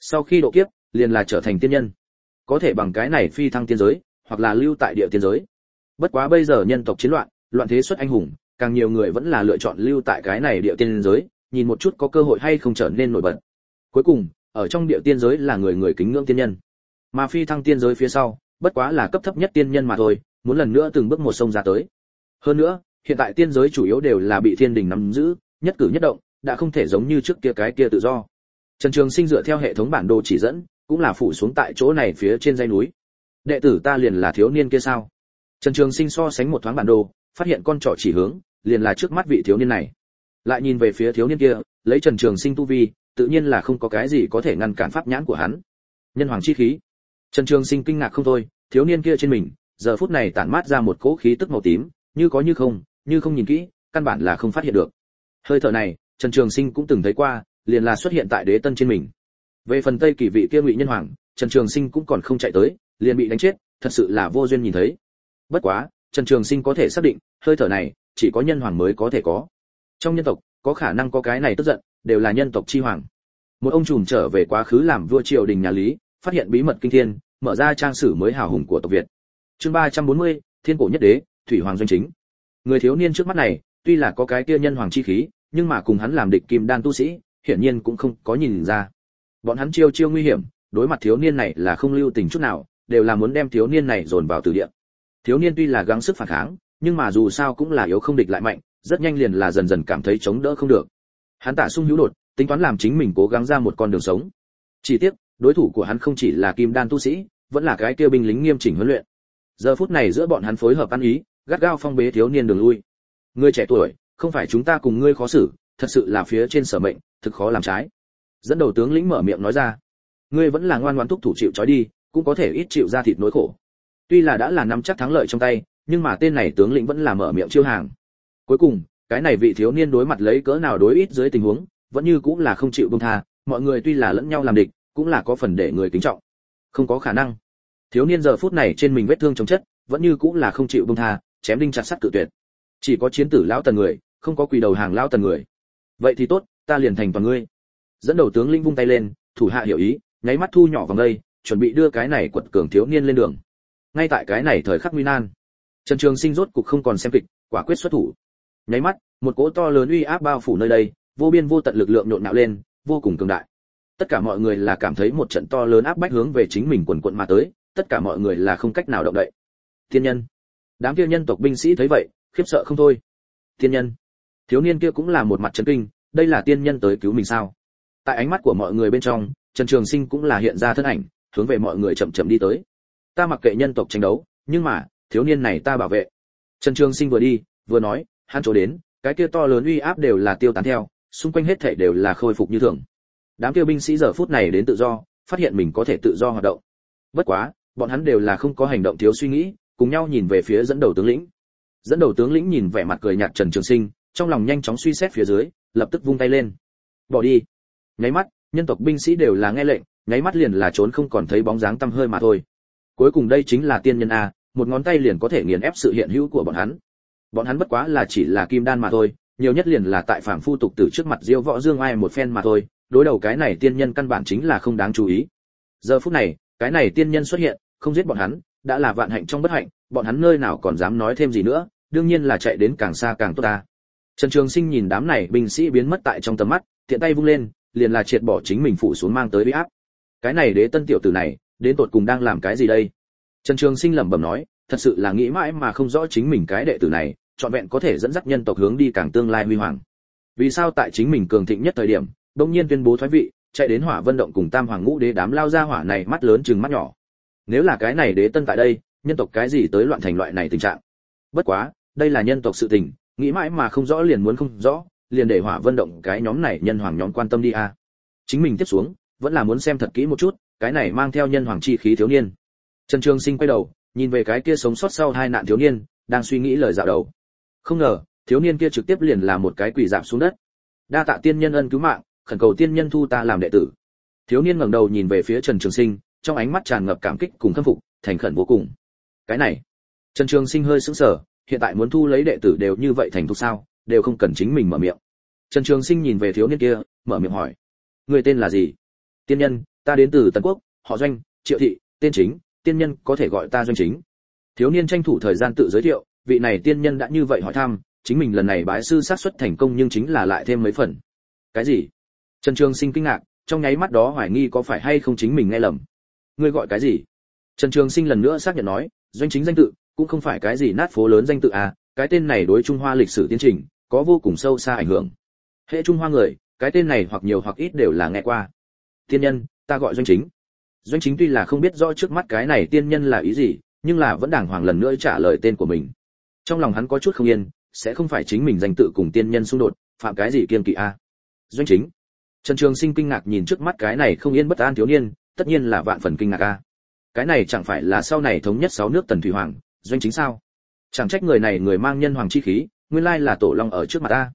sau khi độ kiếp, liền là trở thành tiên nhân. Có thể bằng cái này phi thăng tiên giới, hoặc là lưu tại địa tiên giới. Bất quá bây giờ nhân tộc chiến loạn loạn thế xuất anh hùng, càng nhiều người vẫn là lựa chọn lưu tại cái này địa tiên giới, nhìn một chút có cơ hội hay không trở nên nổi bật. Cuối cùng, ở trong địa tiên giới là người người kính ngưỡng tiên nhân. Mà phi thăng tiên giới phía sau, bất quá là cấp thấp nhất tiên nhân mà thôi, muốn lần nữa từng bước một sông ra tới. Hơn nữa, hiện tại tiên giới chủ yếu đều là bị thiên đình nắm giữ, nhất cử nhất động, đã không thể giống như trước kia cái kia tự do trần trường sinh dựa theo hệ thống bản đồ chỉ dẫn, cũng là phủ xuống tại chỗ này phía trên dãy núi. Đệ tử ta liền là thiếu niên kia sao? Trần trường sinh so sánh một thoáng bản đồ, phát hiện con trỏ chỉ hướng, liền là trước mắt vị thiếu niên này. Lại nhìn về phía thiếu niên kia, lấy trần trường sinh tu vi, tự nhiên là không có cái gì có thể ngăn cản pháp nhãn của hắn. Nhân hoàng chi khí. Trần trường sinh kinh ngạc không thôi, thiếu niên kia trên mình, giờ phút này tản mát ra một cỗ khí tức màu tím, như có như không như không nhìn kỹ, căn bản là không phát hiện được. Hơi thở này, trần trường sinh cũng từng thấy qua liền là xuất hiện tại đế tân trên mình. Về phần tây kỳ vị kia ngụy nhân hoàng, trần trường sinh cũng còn không chạy tới, liền bị đánh chết, thật sự là vô duyên nhìn thấy. Bất quá, trần trường sinh có thể xác định, hơi thở này, chỉ có nhân hoàng mới có thể có. Trong nhân tộc, có khả năng có cái này tức giận, đều là nhân tộc chi hoàng. Một ông trùm trở về quá khứ làm vua triều đình nhà lý, phát hiện bí mật kinh thiên, mở ra trang sử mới hào hùng của tộc việt. Chương ba trăm bốn mươi, thiên cổ nhất đế, thủy hoàng doanh chính. Người thiếu niên trước mắt này, tuy là có cái kia nhân hoàng chi khí, nhưng mà cùng hắn làm địch kim đan tu sĩ hiển nhiên cũng không có nhìn ra. Bọn hắn chiêu chiêu nguy hiểm, đối mặt thiếu niên này là không lưu tình chút nào, đều là muốn đem thiếu niên này dồn vào tử địa. Thiếu niên tuy là gắng sức phản kháng, nhưng mà dù sao cũng là yếu không địch lại mạnh, rất nhanh liền là dần dần cảm thấy chống đỡ không được. Hắn tả sung hữu đột, tính toán làm chính mình cố gắng ra một con đường sống. Chỉ tiếc, đối thủ của hắn không chỉ là kim đan tu sĩ, vẫn là cái kia binh lính nghiêm chỉnh huấn luyện. Giờ phút này giữa bọn hắn phối hợp ăn ý, gắt gao phong bế thiếu niên đường lui. Ngươi trẻ tuổi, không phải chúng ta cùng ngươi khó xử thật sự là phía trên sở mệnh, thực khó làm trái. Dẫn đầu tướng lĩnh mở miệng nói ra, ngươi vẫn là ngoan ngoãn thúc thủ chịu trói đi, cũng có thể ít chịu ra thịt nỗi khổ. Tuy là đã là nắm chắc thắng lợi trong tay, nhưng mà tên này tướng lĩnh vẫn là mở miệng chiêu hàng. Cuối cùng, cái này vị thiếu niên đối mặt lấy cỡ nào đối ít dưới tình huống, vẫn như cũng là không chịu buông tha, mọi người tuy là lẫn nhau làm địch, cũng là có phần để người kính trọng. Không có khả năng. Thiếu niên giờ phút này trên mình vết thương chống chất, vẫn như cũng là không chịu buông tha, chém đinh chặt sắt cự tuyệt. Chỉ có chiến tử lão tần người, không có quỳ đầu hàng lão tần người vậy thì tốt, ta liền thành toàn ngươi. Dẫn đầu tướng linh vung tay lên, thủ hạ hiểu ý, nháy mắt thu nhỏ vòng đây, chuẩn bị đưa cái này quật cường thiếu niên lên đường. Ngay tại cái này thời khắc nguy nan, trần trường sinh rốt cục không còn xem kịch, quả quyết xuất thủ. Nháy mắt, một cỗ to lớn uy áp bao phủ nơi đây, vô biên vô tận lực lượng nhộn nhạo lên, vô cùng cường đại. Tất cả mọi người là cảm thấy một trận to lớn áp bách hướng về chính mình quần quận mà tới, tất cả mọi người là không cách nào động đậy. Thiên nhân. Đám kia nhân tộc binh sĩ thấy vậy, khiếp sợ không thôi. Thiên nhân thiếu niên kia cũng là một mặt chấn kinh, đây là tiên nhân tới cứu mình sao? Tại ánh mắt của mọi người bên trong, trần trường sinh cũng là hiện ra thân ảnh, hướng về mọi người chậm chậm đi tới. Ta mặc kệ nhân tộc tranh đấu, nhưng mà, thiếu niên này ta bảo vệ. Trần trường sinh vừa đi, vừa nói, hắn chỗ đến, cái kia to lớn uy áp đều là tiêu tán theo, xung quanh hết thảy đều là khôi phục như thường. Đám kia binh sĩ giờ phút này đến tự do, phát hiện mình có thể tự do hoạt động. Bất quá, bọn hắn đều là không có hành động thiếu suy nghĩ, cùng nhau nhìn về phía dẫn đầu tướng lĩnh. Dẫn đầu tướng lĩnh nhìn vẻ mặt cười nhạt trần trường sinh trong lòng nhanh chóng suy xét phía dưới, lập tức vung tay lên. Bỏ đi. Nháy mắt, nhân tộc binh sĩ đều là nghe lệnh, nháy mắt liền là trốn không còn thấy bóng dáng tăm hơi mà thôi. Cuối cùng đây chính là tiên nhân a, một ngón tay liền có thể nghiền ép sự hiện hữu của bọn hắn. Bọn hắn bất quá là chỉ là kim đan mà thôi, nhiều nhất liền là tại phạm phu tục tử trước mặt diêu võ dương ai một phen mà thôi, đối đầu cái này tiên nhân căn bản chính là không đáng chú ý. Giờ phút này, cái này tiên nhân xuất hiện, không giết bọn hắn, đã là vạn hạnh trong bất hạnh, bọn hắn nơi nào còn dám nói thêm gì nữa, đương nhiên là chạy đến càng xa càng tốt ta trần trường sinh nhìn đám này binh sĩ biến mất tại trong tầm mắt, tiện tay vung lên, liền là triệt bỏ chính mình phủ xuống mang tới uy áp. Cái này đế tân tiểu tử này, đến tột cùng đang làm cái gì đây? Trần trường sinh lẩm bẩm nói, thật sự là nghĩ mãi mà không rõ chính mình cái đệ tử này, trọn vẹn có thể dẫn dắt nhân tộc hướng đi càng tương lai huy hoàng. Vì sao tại chính mình cường thịnh nhất thời điểm đông nhiên tuyên bố thoái vị, chạy đến hỏa vân động cùng tam hoàng ngũ đế đám lao ra hỏa này mắt lớn chừng mắt nhỏ. Nếu là cái này đế tân tại đây, nhân tộc cái gì tới loạn thành loại này tình trạng? Bất quá, đây là nhân tộc sự tình nghĩ mãi mà không rõ liền muốn không rõ, liền để hỏa vân động cái nhóm này nhân hoàng nhóm quan tâm đi a chính mình tiếp xuống, vẫn là muốn xem thật kỹ một chút, cái này mang theo nhân hoàng chi khí thiếu niên. Trần trường sinh quay đầu, nhìn về cái kia sống sót sau hai nạn thiếu niên, đang suy nghĩ lời dạo đầu. Không ngờ, thiếu niên kia trực tiếp liền là một cái quỷ giảm xuống đất. Đa tạ tiên nhân ân cứu mạng, khẩn cầu tiên nhân thu ta làm đệ tử. Thiếu niên ngẩng đầu nhìn về phía trần trường sinh, trong ánh mắt tràn ngập cảm kích cùng khâm phục, thành khẩn vô cùng. Cái này, trần trường sinh hơi sững sờ hiện tại muốn thu lấy đệ tử đều như vậy thành thục sao, đều không cần chính mình mở miệng. Trần trường sinh nhìn về thiếu niên kia, mở miệng hỏi người tên là gì? Tiên nhân, ta đến từ tần quốc, họ doanh, triệu thị, tên chính, tiên nhân có thể gọi ta doanh chính. Thiếu niên tranh thủ thời gian tự giới thiệu, vị này tiên nhân đã như vậy hỏi thăm, chính mình lần này bái sư sát xuất thành công nhưng chính là lại thêm mấy phần. Cái gì? Trần trường sinh kinh ngạc, trong nháy mắt đó hoài nghi có phải hay không chính mình nghe lầm. Ngươi gọi cái gì? Trần trường sinh lần nữa xác nhận nói, doanh chính danh tự cũng không phải cái gì nát phố lớn danh tự à cái tên này đối trung hoa lịch sử tiến trình có vô cùng sâu xa ảnh hưởng. Hệ trung hoa người, cái tên này hoặc nhiều hoặc ít đều là nghe qua. Tiên nhân, ta gọi doanh chính. Doanh chính tuy là không biết rõ trước mắt cái này tiên nhân là ý gì, nhưng là vẫn đàng hoàng lần nữa trả lời tên của mình. Trong lòng hắn có chút không yên, sẽ không phải chính mình danh tự cùng tiên nhân xung đột, phạm cái gì kiêng kỵ a à? doanh chính. Trần trường sinh kinh ngạc nhìn trước mắt cái này không yên bất an thiếu niên, tất nhiên là vạn phần kinh ngạc a cái này chẳng phải là sau này thống nhất sáu nước tần thủy hoàng doanh chính sao? Chẳng trách người này người mang nhân hoàng chi khí, nguyên lai là tổ long ở trước mặt ta.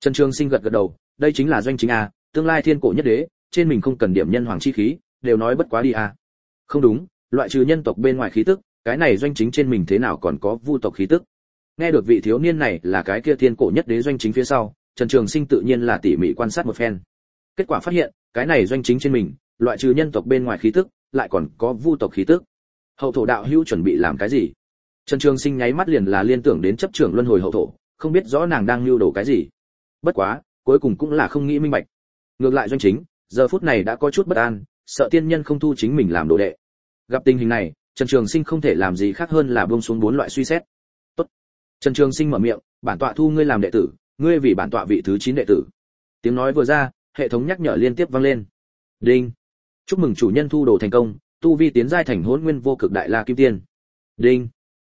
Trần trường sinh gật gật đầu, đây chính là doanh chính a, tương lai thiên cổ nhất đế, trên mình không cần điểm nhân hoàng chi khí, đều nói bất quá đi a. Không đúng, loại trừ nhân tộc bên ngoài khí tức, cái này doanh chính trên mình thế nào còn có vu tộc khí tức? Nghe được vị thiếu niên này là cái kia thiên cổ nhất đế doanh chính phía sau, trần trường sinh tự nhiên là tỉ mỉ quan sát một phen. Kết quả phát hiện, cái này doanh chính trên mình, loại trừ nhân tộc bên ngoài khí tức, lại còn có vu tộc khí tức. Hậu thổ đạo hữu chuẩn bị làm cái gì? Trần trường sinh nháy mắt liền là liên tưởng đến chấp trưởng luân hồi hậu thổ, không biết rõ nàng đang lưu đồ cái gì. Bất quá, cuối cùng cũng là không nghĩ minh bạch. Ngược lại doanh chính, giờ phút này đã có chút bất an, sợ tiên nhân không thu chính mình làm đồ đệ. Gặp tình hình này, trần trường sinh không thể làm gì khác hơn là buông xuống bốn loại suy xét. Tốt. trần trường sinh mở miệng, bản tọa thu ngươi làm đệ tử, ngươi vì bản tọa vị thứ chín đệ tử. Tiếng nói vừa ra, hệ thống nhắc nhở liên tiếp vang lên. Đinh. Chúc mừng chủ nhân thu đồ thành công, tu vi tiến giai thành hỗn nguyên vô cực đại la kim tiên. Đinh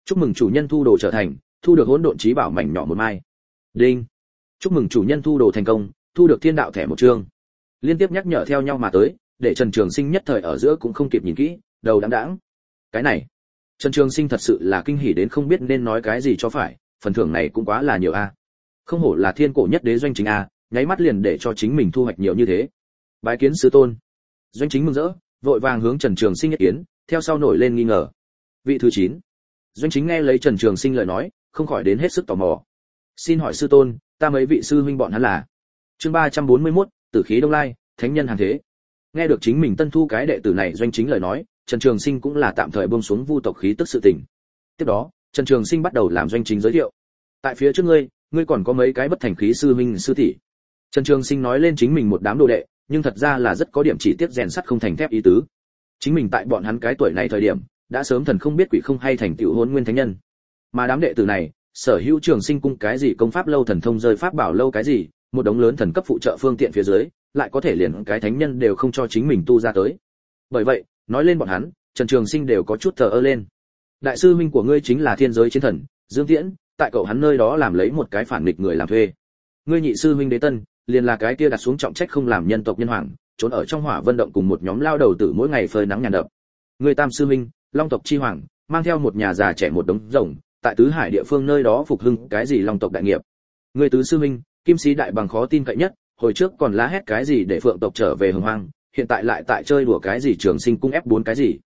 chúc mừng chủ nhân thu đồ trở thành, thu được hỗn độn trí bảo mảnh nhỏ một mai. Đinh. Chúc mừng chủ nhân thu đồ thành công, thu được thiên đạo thẻ một chương. Liên tiếp nhắc nhở theo nhau mà tới, để trần trường sinh nhất thời ở giữa cũng không kịp nhìn kỹ, đầu đáng đáng cái này, trần trường sinh thật sự là kinh hỉ đến không biết nên nói cái gì cho phải, phần thưởng này cũng quá là nhiều a. Không hổ là thiên cổ nhất đế doanh chính a, nháy mắt liền để cho chính mình thu hoạch nhiều như thế. Bái kiến sư tôn. Doanh chính mừng rỡ, vội vàng hướng trần trường sinh nhất kiến, theo sau nổi lên nghi ngờ. Vị thứ chín doanh chính nghe lấy trần trường sinh lời nói, không khỏi đến hết sức tò mò. Xin hỏi sư tôn, ta mấy vị sư huynh bọn hắn là? Chương ba trăm bốn mươi mốt, tử khí đông lai, thánh nhân hàng thế. Nghe được chính mình tân thu cái đệ tử này doanh chính lời nói, trần trường sinh cũng là tạm thời buông xuống vu tộc khí tức sự tình. Tiếp đó, trần trường sinh bắt đầu làm doanh chính giới thiệu. Tại phía trước ngươi ngươi còn có mấy cái bất thành khí sư huynh sư tỷ. Trần trường sinh nói lên chính mình một đám đồ đệ, nhưng thật ra là rất có điểm chỉ tiết rèn sắt không thành thép ý tứ. Chính mình tại bọn hắn cái tuổi này thời điểm đã sớm thần không biết quỷ không hay thành tựu hôn nguyên thánh nhân. Mà đám đệ tử này, sở hữu trường sinh cung cái gì công pháp lâu thần thông rơi pháp bảo lâu cái gì, một đống lớn thần cấp phụ trợ phương tiện phía dưới, lại có thể liền cái thánh nhân đều không cho chính mình tu ra tới. Bởi vậy, nói lên bọn hắn, trần trường sinh đều có chút thờ ơ lên. Đại sư minh của ngươi chính là thiên giới chiến thần, dương tiễn, tại cậu hắn nơi đó làm lấy một cái phản nghịch người làm thuê. Ngươi nhị sư minh đế tân, liền là cái kia đặt xuống trọng trách không làm nhân tộc nhân hoàng, trốn ở trong hỏa vận động cùng một nhóm lao đầu tử mỗi ngày phơi nắng nhàn đập. Người tam sư minh long tộc chi hoàng, mang theo một nhà già trẻ một đống rồng, tại tứ hải địa phương nơi đó phục hưng cái gì long tộc đại nghiệp. Người tứ sư minh kim sĩ đại bằng khó tin cậy nhất, hồi trước còn lá hét cái gì để phượng tộc trở về hồng hoang, hiện tại lại tại chơi đùa cái gì trường sinh cung ép bốn cái gì.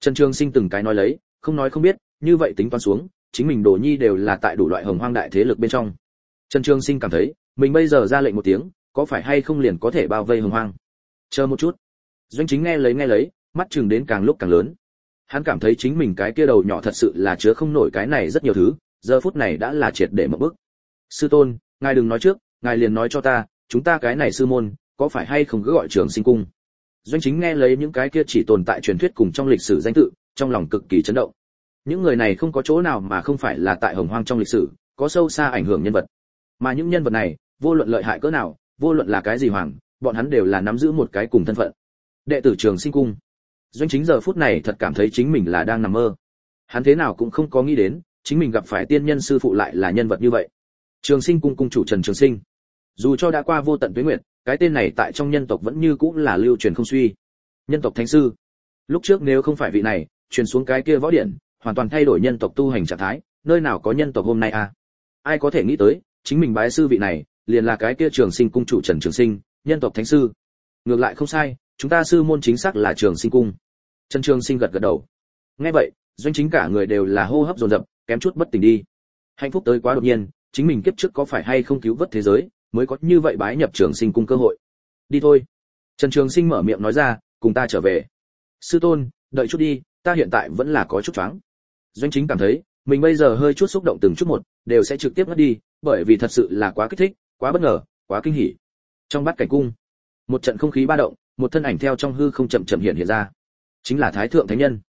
Trần trường sinh từng cái nói lấy, không nói không biết, như vậy tính toán xuống, chính mình đồ nhi đều là tại đủ loại hồng hoang đại thế lực bên trong. Trần trường sinh cảm thấy, mình bây giờ ra lệnh một tiếng, có phải hay không liền có thể bao vây hồng hoang? Chờ một chút. Doanh chính nghe lấy nghe lấy, mắt chừng đến càng lúc càng lớn hắn cảm thấy chính mình cái kia đầu nhỏ thật sự là chứa không nổi cái này rất nhiều thứ, giờ phút này đã là triệt để một bước sư tôn, ngài đừng nói trước, ngài liền nói cho ta, chúng ta cái này sư môn, có phải hay không cứ gọi trường sinh cung? Doanh chính nghe lấy những cái kia chỉ tồn tại truyền thuyết cùng trong lịch sử danh tự, trong lòng cực kỳ chấn động. Những người này không có chỗ nào mà không phải là tại hồng hoang trong lịch sử, có sâu xa ảnh hưởng nhân vật. Mà những nhân vật này, vô luận lợi hại cỡ nào, vô luận là cái gì hoàng, bọn hắn đều là nắm giữ một cái cùng thân phận. Đệ tử trường sinh cung doanh chính giờ phút này thật cảm thấy chính mình là đang nằm mơ. Hắn thế nào cũng không có nghĩ đến, chính mình gặp phải tiên nhân sư phụ lại là nhân vật như vậy. Trường sinh cung cung chủ trần trường sinh. Dù cho đã qua vô tận tuế nguyệt, cái tên này tại trong nhân tộc vẫn như cũng là lưu truyền không suy. Nhân tộc thánh sư. Lúc trước nếu không phải vị này, truyền xuống cái kia võ điện, hoàn toàn thay đổi nhân tộc tu hành trạng thái, nơi nào có nhân tộc hôm nay à? Ai có thể nghĩ tới, chính mình bái sư vị này, liền là cái kia trường sinh cung chủ trần trường sinh, nhân tộc thánh sư. Ngược lại không sai chúng ta sư môn chính xác là trường sinh cung. Trần trường sinh gật gật đầu. Nghe vậy, doanh chính cả người đều là hô hấp dồn dập, kém chút bất tỉnh đi. Hạnh phúc tới quá đột nhiên, chính mình kiếp trước có phải hay không cứu vớt thế giới, mới có như vậy bái nhập trường sinh cung cơ hội. Đi thôi. Trần trường sinh mở miệng nói ra, cùng ta trở về. Sư tôn, đợi chút đi, ta hiện tại vẫn là có chút choáng. Doanh chính cảm thấy, mình bây giờ hơi chút xúc động từng chút một, đều sẽ trực tiếp mất đi, bởi vì thật sự là quá kích thích, quá bất ngờ, quá kinh hỉ. Trong bát cảnh cung, một trận không khí ba động một thân ảnh theo trong hư không chậm chậm hiện hiện ra. Chính là thái thượng thánh nhân.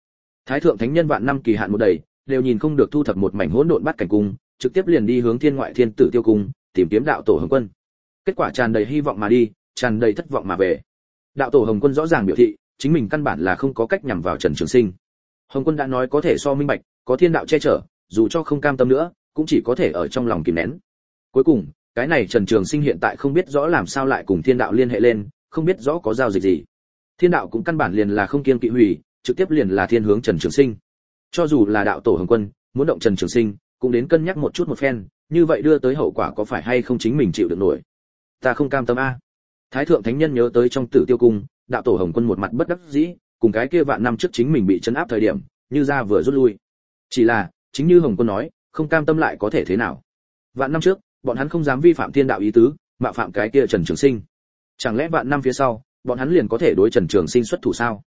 Thái thượng thánh nhân vạn năm kỳ hạn một đầy, đều nhìn không được thu thập một mảnh hỗn độn bát cảnh cung, trực tiếp liền đi hướng thiên ngoại thiên tử tiêu cung, tìm kiếm đạo tổ hồng quân. Kết quả tràn đầy hy vọng mà đi, tràn đầy thất vọng mà về. Đạo tổ hồng quân rõ ràng biểu thị, chính mình căn bản là không có cách nhằm vào trần trường sinh. Hồng quân đã nói có thể so minh bạch, có thiên đạo che chở, dù cho không cam tâm nữa, cũng chỉ có thể ở trong lòng kìm nén. Cuối cùng, cái này trần trường sinh hiện tại không biết rõ làm sao lại cùng thiên đạo liên hệ lên không biết rõ có giao dịch gì. Thiên đạo cũng căn bản liền là không kiên kỵ hủy, trực tiếp liền là thiên hướng trần trường sinh. Cho dù là đạo tổ hồng quân, muốn động trần trường sinh, cũng đến cân nhắc một chút một phen, như vậy đưa tới hậu quả có phải hay không chính mình chịu được nổi? Ta không cam tâm a. Thái thượng thánh nhân nhớ tới trong tử tiêu cung, đạo tổ hồng quân một mặt bất đắc dĩ, cùng cái kia vạn năm trước chính mình bị chấn áp thời điểm, như ra vừa rút lui. Chỉ là, chính như hồng quân nói, không cam tâm lại có thể thế nào? Vạn năm trước, bọn hắn không dám vi phạm thiên đạo ý tứ, mạo phạm cái kia trần trường sinh chẳng lẽ vạn năm phía sau, bọn hắn liền có thể đối trần trường sinh xuất thủ sao?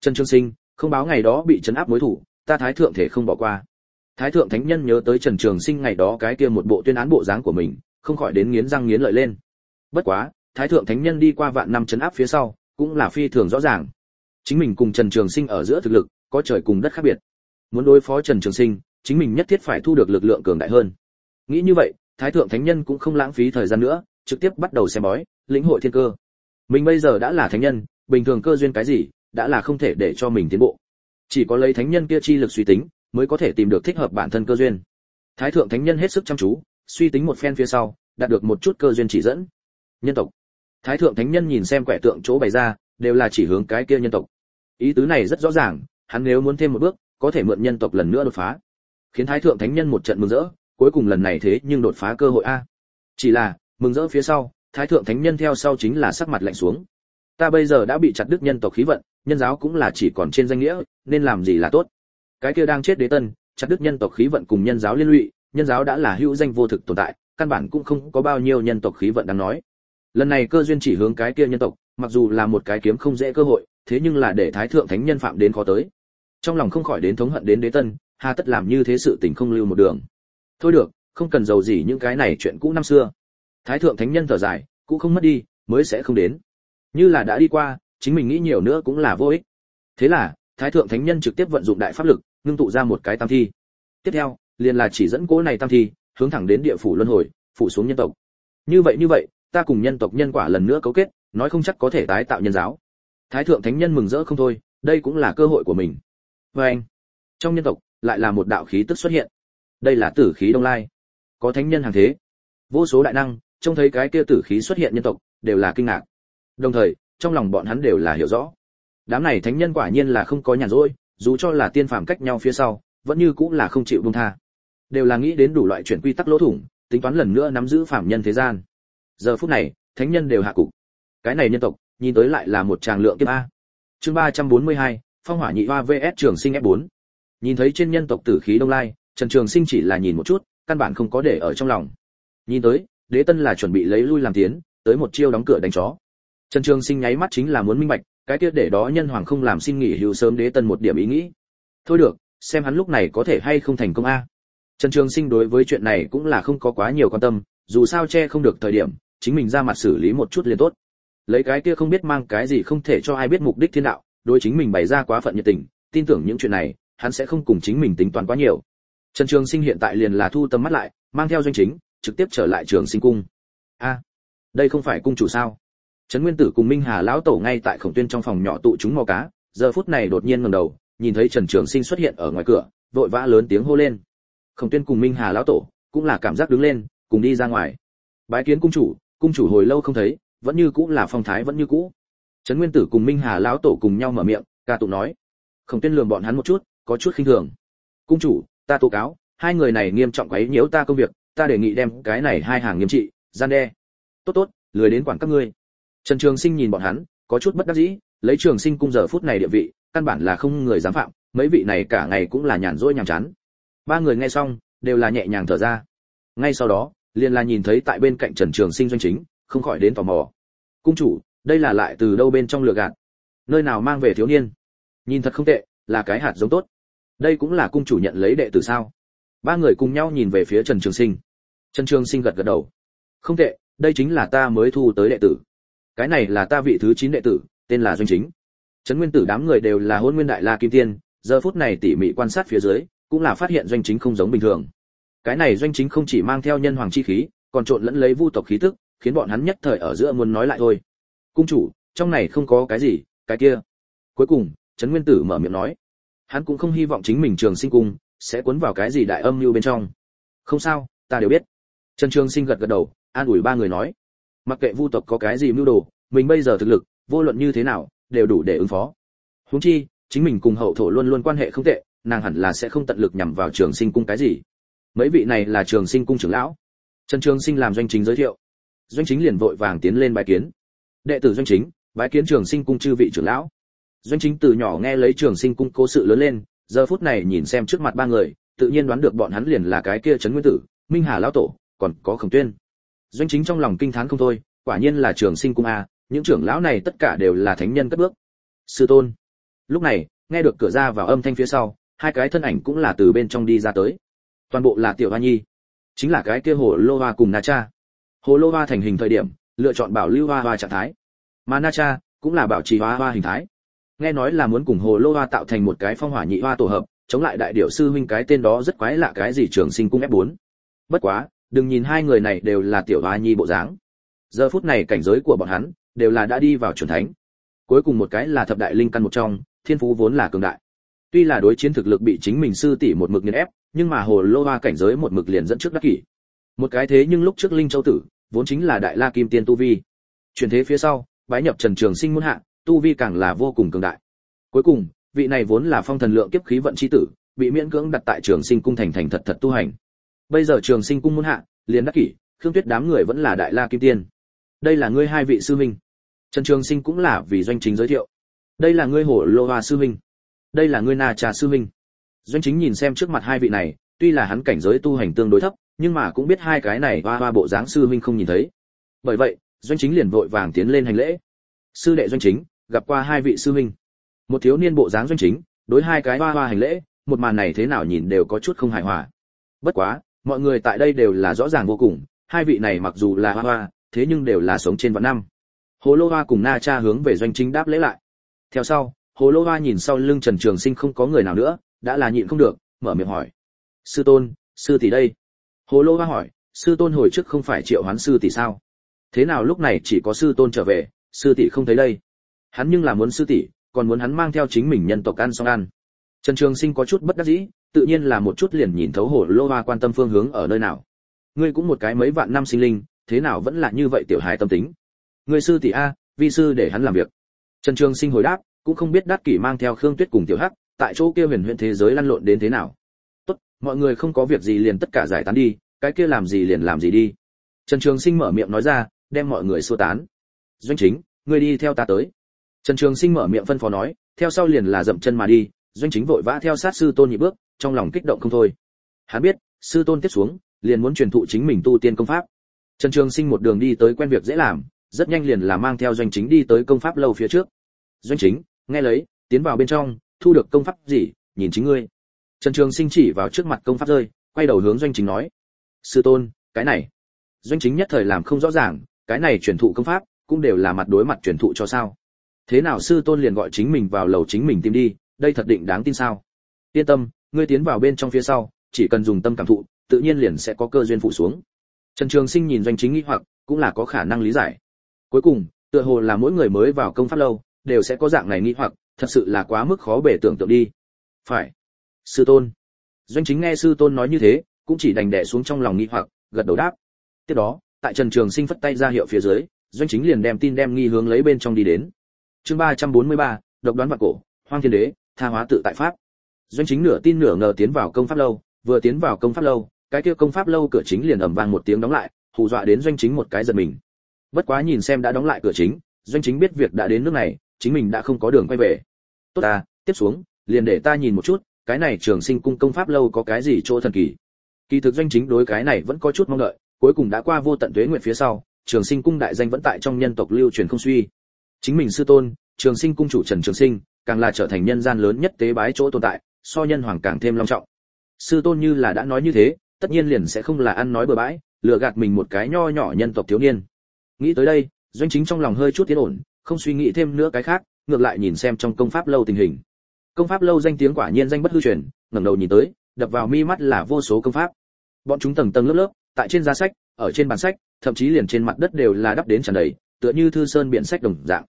Trần trường sinh, không báo ngày đó bị chấn áp mối thủ, ta thái thượng thể không bỏ qua. Thái thượng thánh nhân nhớ tới trần trường sinh ngày đó cái kia một bộ tuyên án bộ dáng của mình, không khỏi đến nghiến răng nghiến lợi lên. Bất quá, thái thượng thánh nhân đi qua vạn năm chấn áp phía sau, cũng là phi thường rõ ràng. Chính mình cùng trần trường sinh ở giữa thực lực, có trời cùng đất khác biệt. Muốn đối phó trần trường sinh, chính mình nhất thiết phải thu được lực lượng cường đại hơn. Nghĩ như vậy, thái thượng thánh nhân cũng không lãng phí thời gian nữa, trực tiếp bắt đầu xem bói lĩnh hội thiên cơ. Mình bây giờ đã là thánh nhân, bình thường cơ duyên cái gì, đã là không thể để cho mình tiến bộ. Chỉ có lấy thánh nhân kia chi lực suy tính, mới có thể tìm được thích hợp bản thân cơ duyên. Thái thượng thánh nhân hết sức chăm chú, suy tính một phen phía sau, đạt được một chút cơ duyên chỉ dẫn. Nhân tộc. Thái thượng thánh nhân nhìn xem quẻ tượng chỗ bày ra, đều là chỉ hướng cái kia nhân tộc. Ý tứ này rất rõ ràng, hắn nếu muốn thêm một bước, có thể mượn nhân tộc lần nữa đột phá. Khiến thái thượng thánh nhân một trận mừng rỡ, cuối cùng lần này thế nhưng đột phá cơ hội a. Chỉ là, mừng rỡ phía sau thái thượng thánh nhân theo sau chính là sắc mặt lạnh xuống. Ta bây giờ đã bị chặt đứt nhân tộc khí vận, nhân giáo cũng là chỉ còn trên danh nghĩa, nên làm gì là tốt. Cái kia đang chết đế tân, chặt đứt nhân tộc khí vận cùng nhân giáo liên lụy, nhân giáo đã là hữu danh vô thực tồn tại, căn bản cũng không có bao nhiêu nhân tộc khí vận đáng nói. Lần này cơ duyên chỉ hướng cái kia nhân tộc, mặc dù là một cái kiếm không dễ cơ hội, thế nhưng là để thái thượng thánh nhân phạm đến khó tới. Trong lòng không khỏi đến thống hận đến đế tân, hà tất làm như thế sự tình không lưu một đường. Thôi được, không cần giàu gì những cái này chuyện cũ năm xưa thái thượng thánh nhân thở dài, cũng không mất đi, mới sẽ không đến. Như là đã đi qua, chính mình nghĩ nhiều nữa cũng là vô ích. Thế là, thái thượng thánh nhân trực tiếp vận dụng đại pháp lực, ngưng tụ ra một cái tam thi. Tiếp theo, liền là chỉ dẫn cố này tam thi, hướng thẳng đến địa phủ luân hồi, phủ xuống nhân tộc. Như vậy như vậy, ta cùng nhân tộc nhân quả lần nữa cấu kết, nói không chắc có thể tái tạo nhân giáo. Thái thượng thánh nhân mừng rỡ không thôi, đây cũng là cơ hội của mình. Và anh, trong nhân tộc, lại là một đạo khí tức xuất hiện. Đây là tử khí đông lai. Có thánh nhân hàng thế. Vô số đại năng trông thấy cái kia tử khí xuất hiện nhân tộc đều là kinh ngạc. Đồng thời trong lòng bọn hắn đều là hiểu rõ. Đám này thánh nhân quả nhiên là không có nhàn rỗi dù cho là tiên phàm cách nhau phía sau vẫn như cũng là không chịu buông tha. Đều là nghĩ đến đủ loại chuyển quy tắc lỗ thủng tính toán lần nữa nắm giữ phạm nhân thế gian. Giờ phút này thánh nhân đều hạ cục. Cái này nhân tộc nhìn tới lại là một tràng lượng kiếp a. Chương 342, phong hỏa nhị hoa vs trường sinh f 4 nhìn thấy trên nhân tộc tử khí đông lai trần trường sinh chỉ là nhìn một chút căn bản không có để ở trong lòng. Nhìn tới đế tân là chuẩn bị lấy lui làm tiến, tới một chiêu đóng cửa đánh chó. Trần trường sinh nháy mắt chính là muốn minh bạch, cái kia để đó nhân hoàng không làm xin nghỉ hưu sớm đế tân một điểm ý nghĩ. Thôi được, xem hắn lúc này có thể hay không thành công a. Trần trường sinh đối với chuyện này cũng là không có quá nhiều quan tâm, dù sao che không được thời điểm, chính mình ra mặt xử lý một chút liền tốt. Lấy cái kia không biết mang cái gì không thể cho ai biết mục đích thiên đạo, đối chính mình bày ra quá phận nhiệt tình, tin tưởng những chuyện này, hắn sẽ không cùng chính mình tính toán quá nhiều. Trần trường sinh hiện tại liền là thu tâm mắt lại, mang theo doanh chính trực tiếp trở lại trường sinh cung. A, đây không phải cung chủ sao? Trấn nguyên tử cùng minh hà lão tổ ngay tại khổng tuyên trong phòng nhỏ tụ chúng mò cá, giờ phút này đột nhiên ngẩng đầu, nhìn thấy trần trường sinh xuất hiện ở ngoài cửa, vội vã lớn tiếng hô lên. Khổng tuyên cùng minh hà lão tổ cũng là cảm giác đứng lên, cùng đi ra ngoài. Bái kiến cung chủ cung chủ hồi lâu không thấy, vẫn như cũ là phong thái vẫn như cũ. Trấn nguyên tử cùng minh hà lão tổ cùng nhau mở miệng, ca tụng nói. Khổng tuyên lườm bọn hắn một chút, có chút khinh thường. Cung chủ, ta tố cáo, hai người này nghiêm trọng quấy nhiễu ta công việc ta đề nghị đem cái này hai hàng nghiêm trị, gian đe. Tốt tốt, lười đến quản các ngươi. Trần trường sinh nhìn bọn hắn, có chút bất đắc dĩ, lấy trường sinh cung giờ phút này địa vị, căn bản là không người dám phạm, mấy vị này cả ngày cũng là nhàn rỗi nhàm chán. Ba người nghe xong, đều là nhẹ nhàng thở ra. Ngay sau đó, liền là nhìn thấy tại bên cạnh trần trường sinh doanh chính, không khỏi đến tò mò. Cung chủ, đây là lại từ đâu bên trong lừa gạt? Nơi nào mang về thiếu niên? Nhìn thật không tệ, là cái hạt giống tốt. Đây cũng là cung chủ nhận lấy đệ tử sao? Ba người cùng nhau nhìn về phía trần trường sinh. Trần trường sinh gật gật đầu. Không tệ, đây chính là ta mới thu tới đệ tử. Cái này là ta vị thứ chín đệ tử, tên là doanh chính. Trấn nguyên tử đám người đều là hôn nguyên đại la kim tiên, giờ phút này tỉ mỉ quan sát phía dưới, cũng là phát hiện doanh chính không giống bình thường. Cái này doanh chính không chỉ mang theo nhân hoàng chi khí, còn trộn lẫn lấy vu tộc khí tức, khiến bọn hắn nhất thời ở giữa muốn nói lại thôi. Cung chủ, trong này không có cái gì, cái kia. Cuối cùng, trấn nguyên tử mở miệng nói. Hắn cũng không hy vọng chính mình trường sinh cung sẽ cuốn vào cái gì đại âm mưu bên trong. Không sao, ta đều biết. Trần trường sinh gật gật đầu, an ủi ba người nói. Mặc kệ vu tộc có cái gì mưu đồ, mình bây giờ thực lực, vô luận như thế nào, đều đủ để ứng phó. Huống chi, chính mình cùng hậu thổ luôn luôn quan hệ không tệ, nàng hẳn là sẽ không tận lực nhằm vào trường sinh cung cái gì. Mấy vị này là trường sinh cung trưởng lão. Trần trường sinh làm doanh chính giới thiệu. Doanh chính liền vội vàng tiến lên bài kiến. Đệ tử doanh chính, bái kiến trường sinh cung chư vị trưởng lão. Doanh chính từ nhỏ nghe lấy trường sinh cung cố sự lớn lên giờ phút này nhìn xem trước mặt ba người, tự nhiên đoán được bọn hắn liền là cái kia trấn nguyên tử, minh hà lão tổ, còn có khổng tuyên. Doanh chính trong lòng kinh thán không thôi, quả nhiên là trường sinh cung a, những trưởng lão này tất cả đều là thánh nhân cất bước. Sư tôn. Lúc này, nghe được cửa ra vào âm thanh phía sau, hai cái thân ảnh cũng là từ bên trong đi ra tới. Toàn bộ là tiểu hoa nhi. Chính là cái kia hồ lô hoa cùng na cha. Hồ lô hoa thành hình thời điểm, lựa chọn bảo lưu hoa hoa trạng thái. Mà na cha cũng là bảo trì hoa hoa hình thái nghe nói là muốn cùng hồ lô hoa tạo thành một cái phong hỏa nhị hoa tổ hợp, chống lại đại điệu sư huynh cái tên đó rất quái lạ cái gì trường sinh cung f 4 bất quá, đừng nhìn hai người này đều là tiểu hoa nhi bộ dáng. Giờ phút này cảnh giới của bọn hắn đều là đã đi vào chuẩn thánh. Cuối cùng một cái là thập đại linh căn một trong, thiên phú vốn là cường đại. Tuy là đối chiến thực lực bị chính mình sư tỷ một mực nghiền ép, nhưng mà hồ lô hoa cảnh giới một mực liền dẫn trước đắc kỷ. Một cái thế nhưng lúc trước linh châu tử, vốn chính là đại la kim tiên tu vi. Chuyển thế phía sau, bái nhập trần trường sinh muôn hạ tu vi càng là vô cùng cường đại. Cuối cùng, vị này vốn là phong thần lượng kiếp khí vận chi tử, bị miễn cưỡng đặt tại trường sinh cung thành thành thật thật tu hành. Bây giờ trường sinh cung muốn hạ, liền đắc kỷ, khương tuyết đám người vẫn là đại la kim tiên. Đây là ngươi hai vị sư minh trần trường sinh cũng là vì doanh chính giới thiệu. Đây là ngươi hổ lô hoa sư minh đây là ngươi na trà sư minh doanh chính nhìn xem trước mặt hai vị này, tuy là hắn cảnh giới tu hành tương đối thấp, nhưng mà cũng biết hai cái này hoa hoa bộ dáng sư minh không nhìn thấy. Bởi vậy, doanh chính liền vội vàng tiến lên hành lễ. Sư đệ doanh chính gặp qua hai vị sư huynh. Một thiếu niên bộ dáng doanh chính, đối hai cái hoa hoa hành lễ, một màn này thế nào nhìn đều có chút không hài hòa. Bất quá, mọi người tại đây đều là rõ ràng vô cùng, hai vị này mặc dù là hoa hoa, thế nhưng đều là sống trên vạn năm. Hồ lô hoa cùng na cha hướng về doanh chính đáp lễ lại. Theo sau, hồ lô hoa nhìn sau lưng trần trường sinh không có người nào nữa, đã là nhịn không được, mở miệng hỏi. Sư tôn, sư tỷ đây. Hồ lô hoa hỏi, sư tôn hồi trước không phải triệu hoán sư tỷ sao? Thế nào lúc này chỉ có sư tôn trở về, sư tỷ không thấy đây? Hắn nhưng là muốn sư tỷ, còn muốn hắn mang theo chính mình nhân tộc ăn xong ăn. Trần trường sinh có chút bất đắc dĩ, tự nhiên là một chút liền nhìn thấu hồ lô hoa quan tâm phương hướng ở nơi nào. Ngươi cũng một cái mấy vạn năm sinh linh, thế nào vẫn là như vậy tiểu hài tâm tính? Người sư tỷ a, vi sư để hắn làm việc. Trần trường sinh hồi đáp, cũng không biết đắc kỷ mang theo khương tuyết cùng tiểu hắc, tại chỗ kia huyền huyền thế giới lăn lộn đến thế nào. Tốt, mọi người không có việc gì liền tất cả giải tán đi, cái kia làm gì liền làm gì đi. Trần trường sinh mở miệng nói ra, đem mọi người xua tán. Doanh chính, ngươi đi theo ta tới trần trường sinh mở miệng phân phó nói, theo sau liền là dậm chân mà đi, doanh chính vội vã theo sát sư tôn nhị bước, trong lòng kích động không thôi. Hắn biết, sư tôn tiếp xuống, liền muốn truyền thụ chính mình tu tiên công pháp. Trần trường sinh một đường đi tới quen việc dễ làm, rất nhanh liền là mang theo doanh chính đi tới công pháp lâu phía trước. Doanh chính, nghe lấy, tiến vào bên trong, thu được công pháp gì, nhìn chính ngươi. Trần trường sinh chỉ vào trước mặt công pháp rơi, quay đầu hướng doanh chính nói, sư tôn, cái này. Doanh chính nhất thời làm không rõ ràng, cái này truyền thụ công pháp, cũng đều là mặt đối mặt truyền thụ cho sao? Thế nào sư tôn liền gọi chính mình vào lầu chính mình tìm đi, đây thật định đáng tin sao? Yên tâm, ngươi tiến vào bên trong phía sau, chỉ cần dùng tâm cảm thụ, tự nhiên liền sẽ có cơ duyên phụ xuống. Trần trường sinh nhìn doanh chính nghĩ hoặc, cũng là có khả năng lý giải. Cuối cùng, tựa hồ là mỗi người mới vào công pháp lâu, đều sẽ có dạng này nghĩ hoặc, thật sự là quá mức khó bể tưởng tượng đi. Phải. Sư tôn. Doanh chính nghe sư tôn nói như thế, cũng chỉ đành đẻ xuống trong lòng nghi hoặc, gật đầu đáp. Tiếp đó, tại trần trường sinh phất tay ra hiệu phía dưới, doanh chính liền đem tin đem nghi hướng lấy bên trong đi đến chương ba trăm bốn mươi ba, độc đoán vạn cổ, hoang thiên đế, tha hóa tự tại pháp. Doanh chính nửa tin nửa ngờ tiến vào công pháp lâu, vừa tiến vào công pháp lâu, cái kia công pháp lâu cửa chính liền ầm vang một tiếng đóng lại, hù dọa đến doanh chính một cái giật mình. Bất quá nhìn xem đã đóng lại cửa chính, doanh chính biết việc đã đến nước này, chính mình đã không có đường quay về. Tốt ta, tiếp xuống, liền để ta nhìn một chút, cái này trường sinh cung công pháp lâu có cái gì chỗ thần kỳ. Kỳ thực doanh chính đối cái này vẫn có chút mong đợi, cuối cùng đã qua vô tận tuế nguyện phía sau, trường sinh cung đại danh vẫn tại trong nhân tộc lưu truyền không suy chính mình sư tôn, trường sinh cung chủ trần trường sinh, càng là trở thành nhân gian lớn nhất tế bái chỗ tồn tại, so nhân hoàng càng thêm long trọng. Sư tôn như là đã nói như thế, tất nhiên liền sẽ không là ăn nói bừa bãi, lừa gạt mình một cái nho nhỏ nhân tộc thiếu niên. Nghĩ tới đây, doanh chính trong lòng hơi chút tiến ổn, không suy nghĩ thêm nữa cái khác, ngược lại nhìn xem trong công pháp lâu tình hình. Công pháp lâu danh tiếng quả nhiên danh bất hư truyền, ngẩng đầu nhìn tới, đập vào mi mắt là vô số công pháp. Bọn chúng tầng tầng lớp lớp, tại trên giá sách, ở trên bàn sách, thậm chí liền trên mặt đất đều là đắp đến tràn đầy, tựa như thư sơn biển sách đồng dạng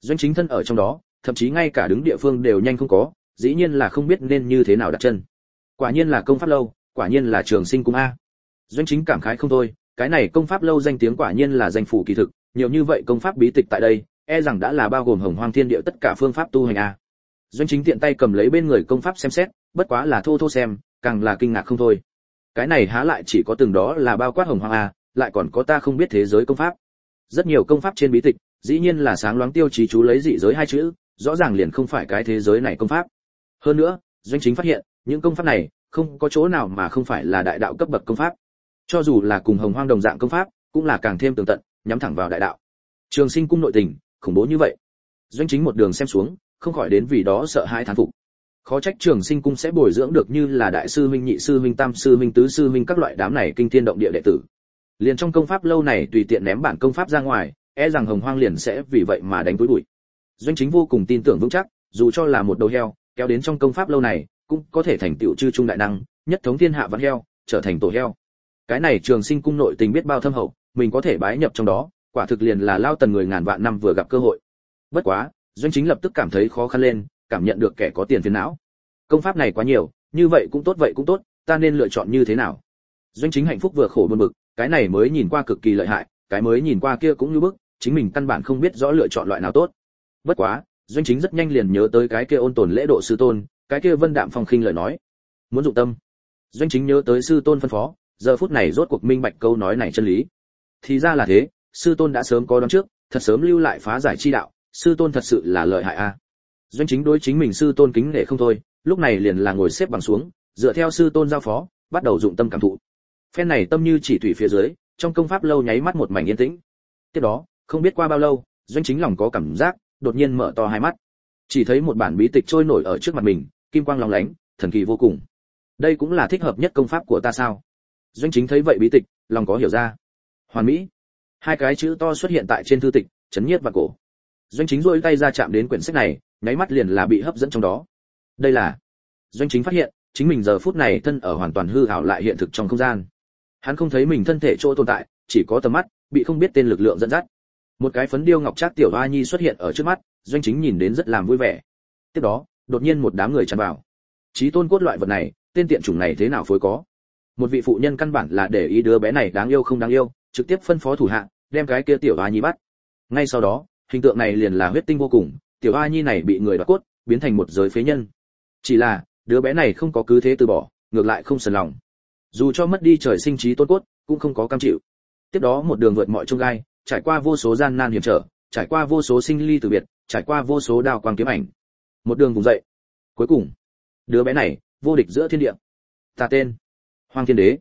doanh chính thân ở trong đó, thậm chí ngay cả đứng địa phương đều nhanh không có, dĩ nhiên là không biết nên như thế nào đặt chân. Quả nhiên là công pháp lâu, quả nhiên là trường sinh cung a. Doanh chính cảm khái không thôi, cái này công pháp lâu danh tiếng quả nhiên là danh phủ kỳ thực, nhiều như vậy công pháp bí tịch tại đây e rằng đã là bao gồm hồng hoang thiên địa tất cả phương pháp tu hành a. Doanh chính tiện tay cầm lấy bên người công pháp xem xét, bất quá là thô thô xem, càng là kinh ngạc không thôi. Cái này há lại chỉ có từng đó là bao quát hồng hoang a, lại còn có ta không biết thế giới công pháp. Rất nhiều công pháp trên bí tịch dĩ nhiên là sáng loáng tiêu chí chú lấy dị giới hai chữ, rõ ràng liền không phải cái thế giới này công pháp. Hơn nữa, doanh chính phát hiện, những công pháp này không có chỗ nào mà không phải là đại đạo cấp bậc công pháp. Cho dù là cùng hồng hoang đồng dạng công pháp, cũng là càng thêm tường tận, nhắm thẳng vào đại đạo. Trường sinh cung nội tình, khủng bố như vậy. Doanh chính một đường xem xuống, không khỏi đến vì đó sợ hãi thán phục. Khó trách trường sinh cung sẽ bồi dưỡng được như là đại sư minh nhị sư minh tam sư minh tứ sư minh các loại đám này kinh thiên động địa đệ tử. Liền trong công pháp lâu này tùy tiện ném bản công pháp ra ngoài e rằng hồng hoang liền sẽ vì vậy mà đánh túi bụi. Doanh chính vô cùng tin tưởng vững chắc, dù cho là một đầu heo, kéo đến trong công pháp lâu này, cũng có thể thành tựu chư trung đại năng, nhất thống thiên hạ văn heo, trở thành tổ heo. Cái này trường sinh cung nội tình biết bao thâm hậu, mình có thể bái nhập trong đó, quả thực liền là lao tần người ngàn vạn năm vừa gặp cơ hội. Bất quá, doanh chính lập tức cảm thấy khó khăn lên, cảm nhận được kẻ có tiền phiền não. Công pháp này quá nhiều, như vậy cũng tốt, vậy cũng tốt, ta nên lựa chọn như thế nào? Doanh chính hạnh phúc vừa khổ buồn bực, cái này mới nhìn qua cực kỳ lợi hại, cái mới nhìn qua kia cũng như bức chính mình căn bản không biết rõ lựa chọn loại nào tốt. Bất quá, doanh chính rất nhanh liền nhớ tới cái kia ôn tồn lễ độ sư tôn, cái kia vân đạm phong khinh lời nói. Muốn dụng tâm. Doanh chính nhớ tới sư tôn phân phó, giờ phút này rốt cuộc minh bạch câu nói này chân lý. Thì ra là thế, sư tôn đã sớm có đón trước, thật sớm lưu lại phá giải chi đạo, sư tôn thật sự là lợi hại a. Doanh chính đối chính mình sư tôn kính nể không thôi, lúc này liền là ngồi xếp bằng xuống, dựa theo sư tôn giao phó, bắt đầu dụng tâm cảm thụ. Phen này tâm như chỉ thủy phía dưới, trong công pháp lâu nháy mắt một mảnh yên tĩnh. Tiếp đó không biết qua bao lâu, doanh chính lòng có cảm giác, đột nhiên mở to hai mắt. Chỉ thấy một bản bí tịch trôi nổi ở trước mặt mình, kim quang lóng lánh, thần kỳ vô cùng. Đây cũng là thích hợp nhất công pháp của ta sao? Doanh chính thấy vậy bí tịch, lòng có hiểu ra. Hoàn mỹ. Hai cái chữ to xuất hiện tại trên thư tịch, chấn nhiết và cổ. Doanh chính rôi tay ra chạm đến quyển sách này, nháy mắt liền là bị hấp dẫn trong đó. Đây là doanh chính phát hiện, chính mình giờ phút này thân ở hoàn toàn hư ảo lại hiện thực trong không gian. Hắn không thấy mình thân thể chỗ tồn tại, chỉ có tầm mắt, bị không biết tên lực lượng dẫn dắt một cái phấn điêu ngọc trác tiểu hoa nhi xuất hiện ở trước mắt, doanh chính nhìn đến rất làm vui vẻ. Tiếp đó, đột nhiên một đám người tràn vào. Trí tôn cốt loại vật này, tên tiện chủng này thế nào phối có? Một vị phụ nhân căn bản là để ý đứa bé này đáng yêu không đáng yêu, trực tiếp phân phó thủ hạ, đem cái kia tiểu hoa nhi bắt. Ngay sau đó, hình tượng này liền là huyết tinh vô cùng, tiểu hoa nhi này bị người đoạt cốt, biến thành một giới phế nhân. Chỉ là, đứa bé này không có cứ thế từ bỏ, ngược lại không sờn lòng. Dù cho mất đi trời sinh trí tôn cốt, cũng không có cam chịu. Tiếp đó một đường vượt mọi chông gai trải qua vô số gian nan hiểm trở, trải qua vô số sinh ly từ biệt, trải qua vô số đao quang kiếm ảnh. Một đường vùng dậy. Cuối cùng, đứa bé này, vô địch giữa thiên địa. Ta tên hoàng thiên đế.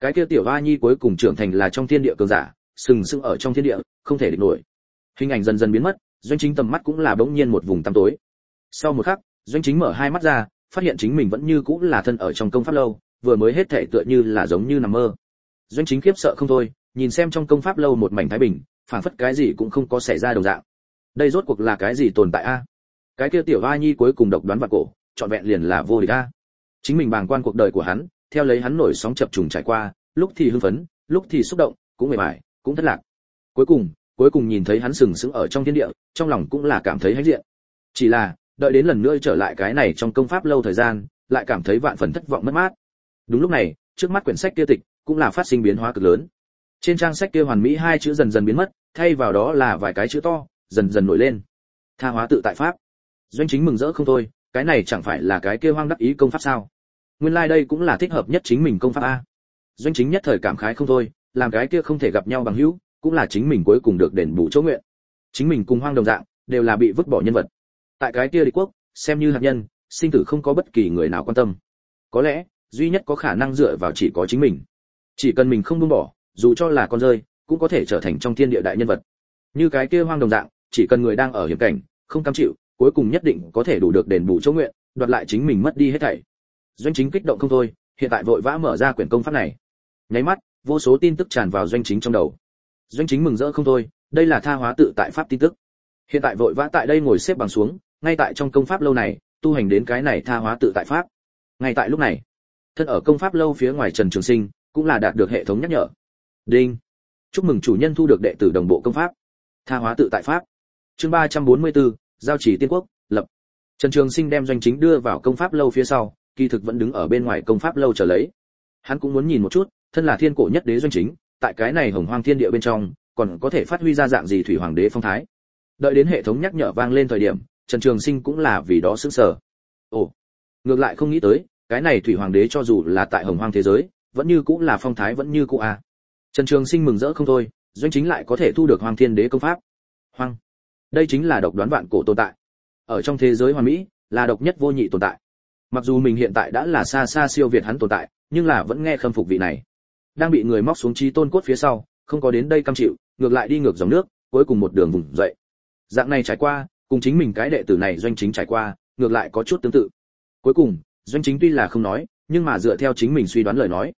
Cái kia tiểu oa nhi cuối cùng trưởng thành là trong thiên địa cường giả, sừng sững ở trong thiên địa, không thể địch nổi. Hình ảnh dần dần biến mất, doanh chính tầm mắt cũng là bỗng nhiên một vùng tăm tối. Sau một khắc, doanh chính mở hai mắt ra, phát hiện chính mình vẫn như cũng là thân ở trong công pháp lâu, vừa mới hết thể tựa như là giống như nằm mơ. Doanh chính khiếp sợ không thôi nhìn xem trong công pháp lâu một mảnh thái bình phản phất cái gì cũng không có xảy ra đồng dạng. Đây rốt cuộc là cái gì tồn tại a? Cái kia tiểu a nhi cuối cùng độc đoán và cổ, trọn vẹn liền là vô địch a. Chính mình bàng quan cuộc đời của hắn, theo lấy hắn nổi sóng chập trùng trải qua, lúc thì hưng phấn, lúc thì xúc động, cũng mệt mỏi, cũng thất lạc. Cuối cùng cuối cùng nhìn thấy hắn sừng sững ở trong thiên địa, trong lòng cũng là cảm thấy hãnh diện. Chỉ là, đợi đến lần nữa trở lại cái này trong công pháp lâu thời gian, lại cảm thấy vạn phần thất vọng mất mát. Đúng lúc này, trước mắt quyển sách kia tịch, cũng là phát sinh biến hóa cực lớn trên trang sách kia hoàn mỹ hai chữ dần dần biến mất, thay vào đó là vài cái chữ to, dần dần nổi lên. Tha hóa tự tại pháp. Doanh chính mừng rỡ không thôi, cái này chẳng phải là cái kia hoang đắc ý công pháp sao? Nguyên lai like đây cũng là thích hợp nhất chính mình công pháp a. Doanh chính nhất thời cảm khái không thôi, làm cái kia không thể gặp nhau bằng hữu, cũng là chính mình cuối cùng được đền bù chỗ nguyện. Chính mình cùng hoang đồng dạng, đều là bị vứt bỏ nhân vật. Tại cái kia địch quốc, xem như hạt nhân, sinh tử không có bất kỳ người nào quan tâm. Có lẽ, duy nhất có khả năng dựa vào chỉ có chính mình. Chỉ cần mình không buông bỏ dù cho là con rơi, cũng có thể trở thành trong thiên địa đại nhân vật. Như cái kia hoang đồng dạng, chỉ cần người đang ở hiểm cảnh, không cam chịu, cuối cùng nhất định có thể đủ được đền bù chỗ nguyện, đoạt lại chính mình mất đi hết thảy. Doanh chính kích động không thôi, hiện tại vội vã mở ra quyển công pháp này. Nháy mắt, vô số tin tức tràn vào doanh chính trong đầu. Doanh chính mừng rỡ không thôi, đây là tha hóa tự tại pháp tin tức. Hiện tại vội vã tại đây ngồi xếp bằng xuống, ngay tại trong công pháp lâu này, tu hành đến cái này tha hóa tự tại pháp. Ngay tại lúc này, thân ở công pháp lâu phía ngoài trần trường sinh, cũng là đạt được hệ thống nhắc nhở đinh. Chúc mừng chủ nhân thu được đệ tử đồng bộ công pháp. Tha hóa tự tại pháp. Chương ba trăm bốn mươi bốn giao chỉ tiên quốc, lập. Trần trường sinh đem doanh chính đưa vào công pháp lâu phía sau, kỳ thực vẫn đứng ở bên ngoài công pháp lâu chờ lấy. Hắn cũng muốn nhìn một chút, thân là thiên cổ nhất đế doanh chính, tại cái này hồng hoang thiên địa bên trong, còn có thể phát huy ra dạng gì thủy hoàng đế phong thái. Đợi đến hệ thống nhắc nhở vang lên thời điểm, trần trường sinh cũng là vì đó sững sờ. Ồ, ngược lại không nghĩ tới, cái này thủy hoàng đế cho dù là tại hồng hoang thế giới, vẫn như cũng là phong thái vẫn như cũ a à trần trường sinh mừng rỡ không thôi doanh chính lại có thể thu được hoàng thiên đế công pháp. Hoàng, đây chính là độc đoán vạn cổ tồn tại. Ở trong thế giới hoàn mỹ là độc nhất vô nhị tồn tại. Mặc dù mình hiện tại đã là xa xa siêu việt hắn tồn tại nhưng là vẫn nghe khâm phục vị này. Đang bị người móc xuống trí tôn cốt phía sau không có đến đây cam chịu ngược lại đi ngược dòng nước cuối cùng một đường vùng dậy. Dạng này trải qua cùng chính mình cái đệ tử này doanh chính trải qua ngược lại có chút tương tự. Cuối cùng doanh chính tuy là không nói nhưng mà dựa theo chính mình suy đoán lời nói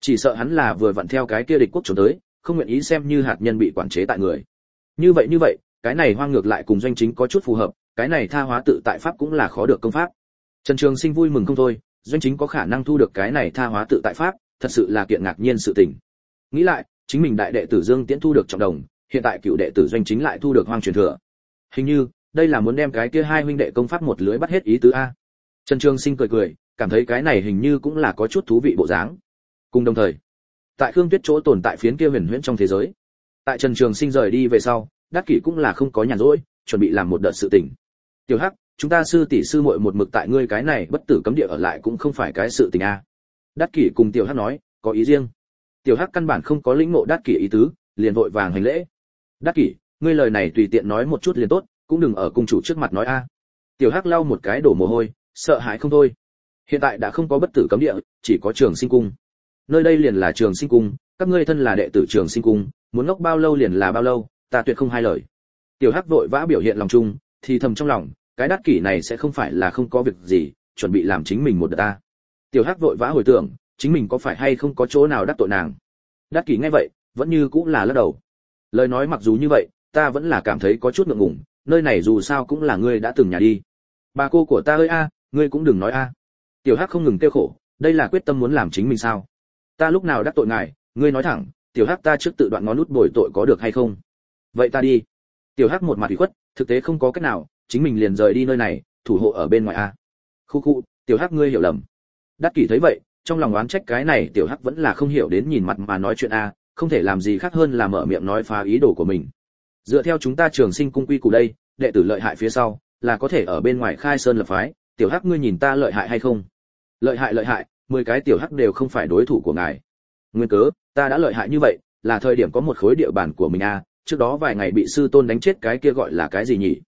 chỉ sợ hắn là vừa vặn theo cái kia địch quốc trốn tới, không nguyện ý xem như hạt nhân bị quản chế tại người. Như vậy như vậy, cái này hoang ngược lại cùng doanh chính có chút phù hợp, cái này tha hóa tự tại pháp cũng là khó được công pháp. Trần trường sinh vui mừng không thôi, doanh chính có khả năng thu được cái này tha hóa tự tại pháp, thật sự là kiện ngạc nhiên sự tình. Nghĩ lại, chính mình đại đệ tử dương tiễn thu được trọng đồng, hiện tại cựu đệ tử doanh chính lại thu được hoang truyền thừa. Hình như, đây là muốn đem cái kia hai huynh đệ công pháp một lưới bắt hết ý tứ a. Trần trường sinh cười cười, cảm thấy cái này hình như cũng là có chút thú vị bộ dáng cùng đồng thời, tại khương tuyết chỗ tồn tại phiến kia huyền huyễn trong thế giới, tại trần trường sinh rời đi về sau, đắc kỷ cũng là không có nhàn rỗi, chuẩn bị làm một đợt sự tình. Tiểu hắc, chúng ta sư tỷ sư muội một mực tại ngươi cái này bất tử cấm địa ở lại cũng không phải cái sự tình a. Đắc kỷ cùng tiểu hắc nói, có ý riêng. Tiểu hắc căn bản không có lĩnh ngộ đắc kỷ ý tứ, liền vội vàng hành lễ. Đắc kỷ, ngươi lời này tùy tiện nói một chút liền tốt, cũng đừng ở cung chủ trước mặt nói a. Tiểu hắc lau một cái đổ mồ hôi, sợ hãi không thôi. Hiện tại đã không có bất tử cấm địa, chỉ có trường sinh cung nơi đây liền là trường sinh cung, các ngươi thân là đệ tử trường sinh cung, muốn ngốc bao lâu liền là bao lâu, ta tuyệt không hai lời. Tiểu hắc vội vã biểu hiện lòng chung thì thầm trong lòng, cái đắc kỷ này sẽ không phải là không có việc gì, chuẩn bị làm chính mình một đợt ta. Tiểu hắc vội vã hồi tưởng, chính mình có phải hay không có chỗ nào đắc tội nàng. Đắc kỷ nghe vậy, vẫn như cũng là lắc đầu. Lời nói mặc dù như vậy, ta vẫn là cảm thấy có chút ngượng ngùng, nơi này dù sao cũng là ngươi đã từng nhà đi. Bà cô của ta ơi a, ngươi cũng đừng nói a. Tiểu hắc không ngừng tiêu khổ, đây là quyết tâm muốn làm chính mình sao? Ta lúc nào đắc tội ngài, ngươi nói thẳng, tiểu hắc ta trước tự đoạn ngón nút bồi tội có được hay không? Vậy ta đi. Tiểu hắc một mặt ủy khuất, thực tế không có cách nào, chính mình liền rời đi nơi này, thủ hộ ở bên ngoài a. Khu khu, tiểu hắc ngươi hiểu lầm. Đắc kỷ thấy vậy, trong lòng oán trách cái này tiểu hắc vẫn là không hiểu đến nhìn mặt mà nói chuyện a, không thể làm gì khác hơn là mở miệng nói phá ý đồ của mình. Dựa theo chúng ta trường sinh cung quy củ đây, đệ tử lợi hại phía sau, là có thể ở bên ngoài khai sơn lập phái, tiểu hắc ngươi nhìn ta lợi hại hay không? Lợi hại lợi hại mười cái tiểu hắc đều không phải đối thủ của ngài. Nguyên cớ, ta đã lợi hại như vậy, là thời điểm có một khối địa bàn của mình a trước đó vài ngày bị sư tôn đánh chết cái kia gọi là cái gì nhỉ?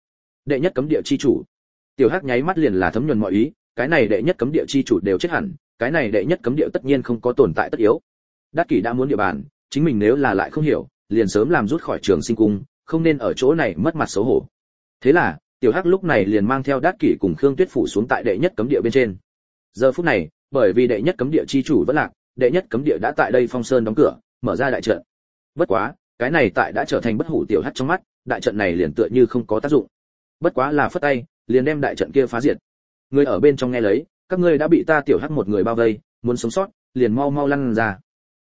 Đệ nhất cấm địa chi chủ. Tiểu hắc nháy mắt liền là thấm nhuần mọi ý, cái này đệ nhất cấm địa chi chủ đều chết hẳn, cái này đệ nhất cấm địa tất nhiên không có tồn tại tất yếu. Đắc kỷ đã muốn địa bàn, chính mình nếu là lại không hiểu, liền sớm làm rút khỏi trường sinh cung, không nên ở chỗ này mất mặt xấu hổ. Thế là, tiểu hắc lúc này liền mang theo đát kỷ cùng khương tuyết phủ xuống tại đệ nhất cấm địa bên trên. Giờ phút này bởi vì đệ nhất cấm địa chi chủ vẫn lạc, đệ nhất cấm địa đã tại đây phong sơn đóng cửa, mở ra đại trận. Bất quá, cái này tại đã trở thành bất hủ tiểu hắc trong mắt, đại trận này liền tựa như không có tác dụng. Bất quá là phất tay, liền đem đại trận kia phá diệt. Người ở bên trong nghe lấy, các ngươi đã bị ta tiểu hắc một người bao vây, muốn sống sót, liền mau mau lăn ra.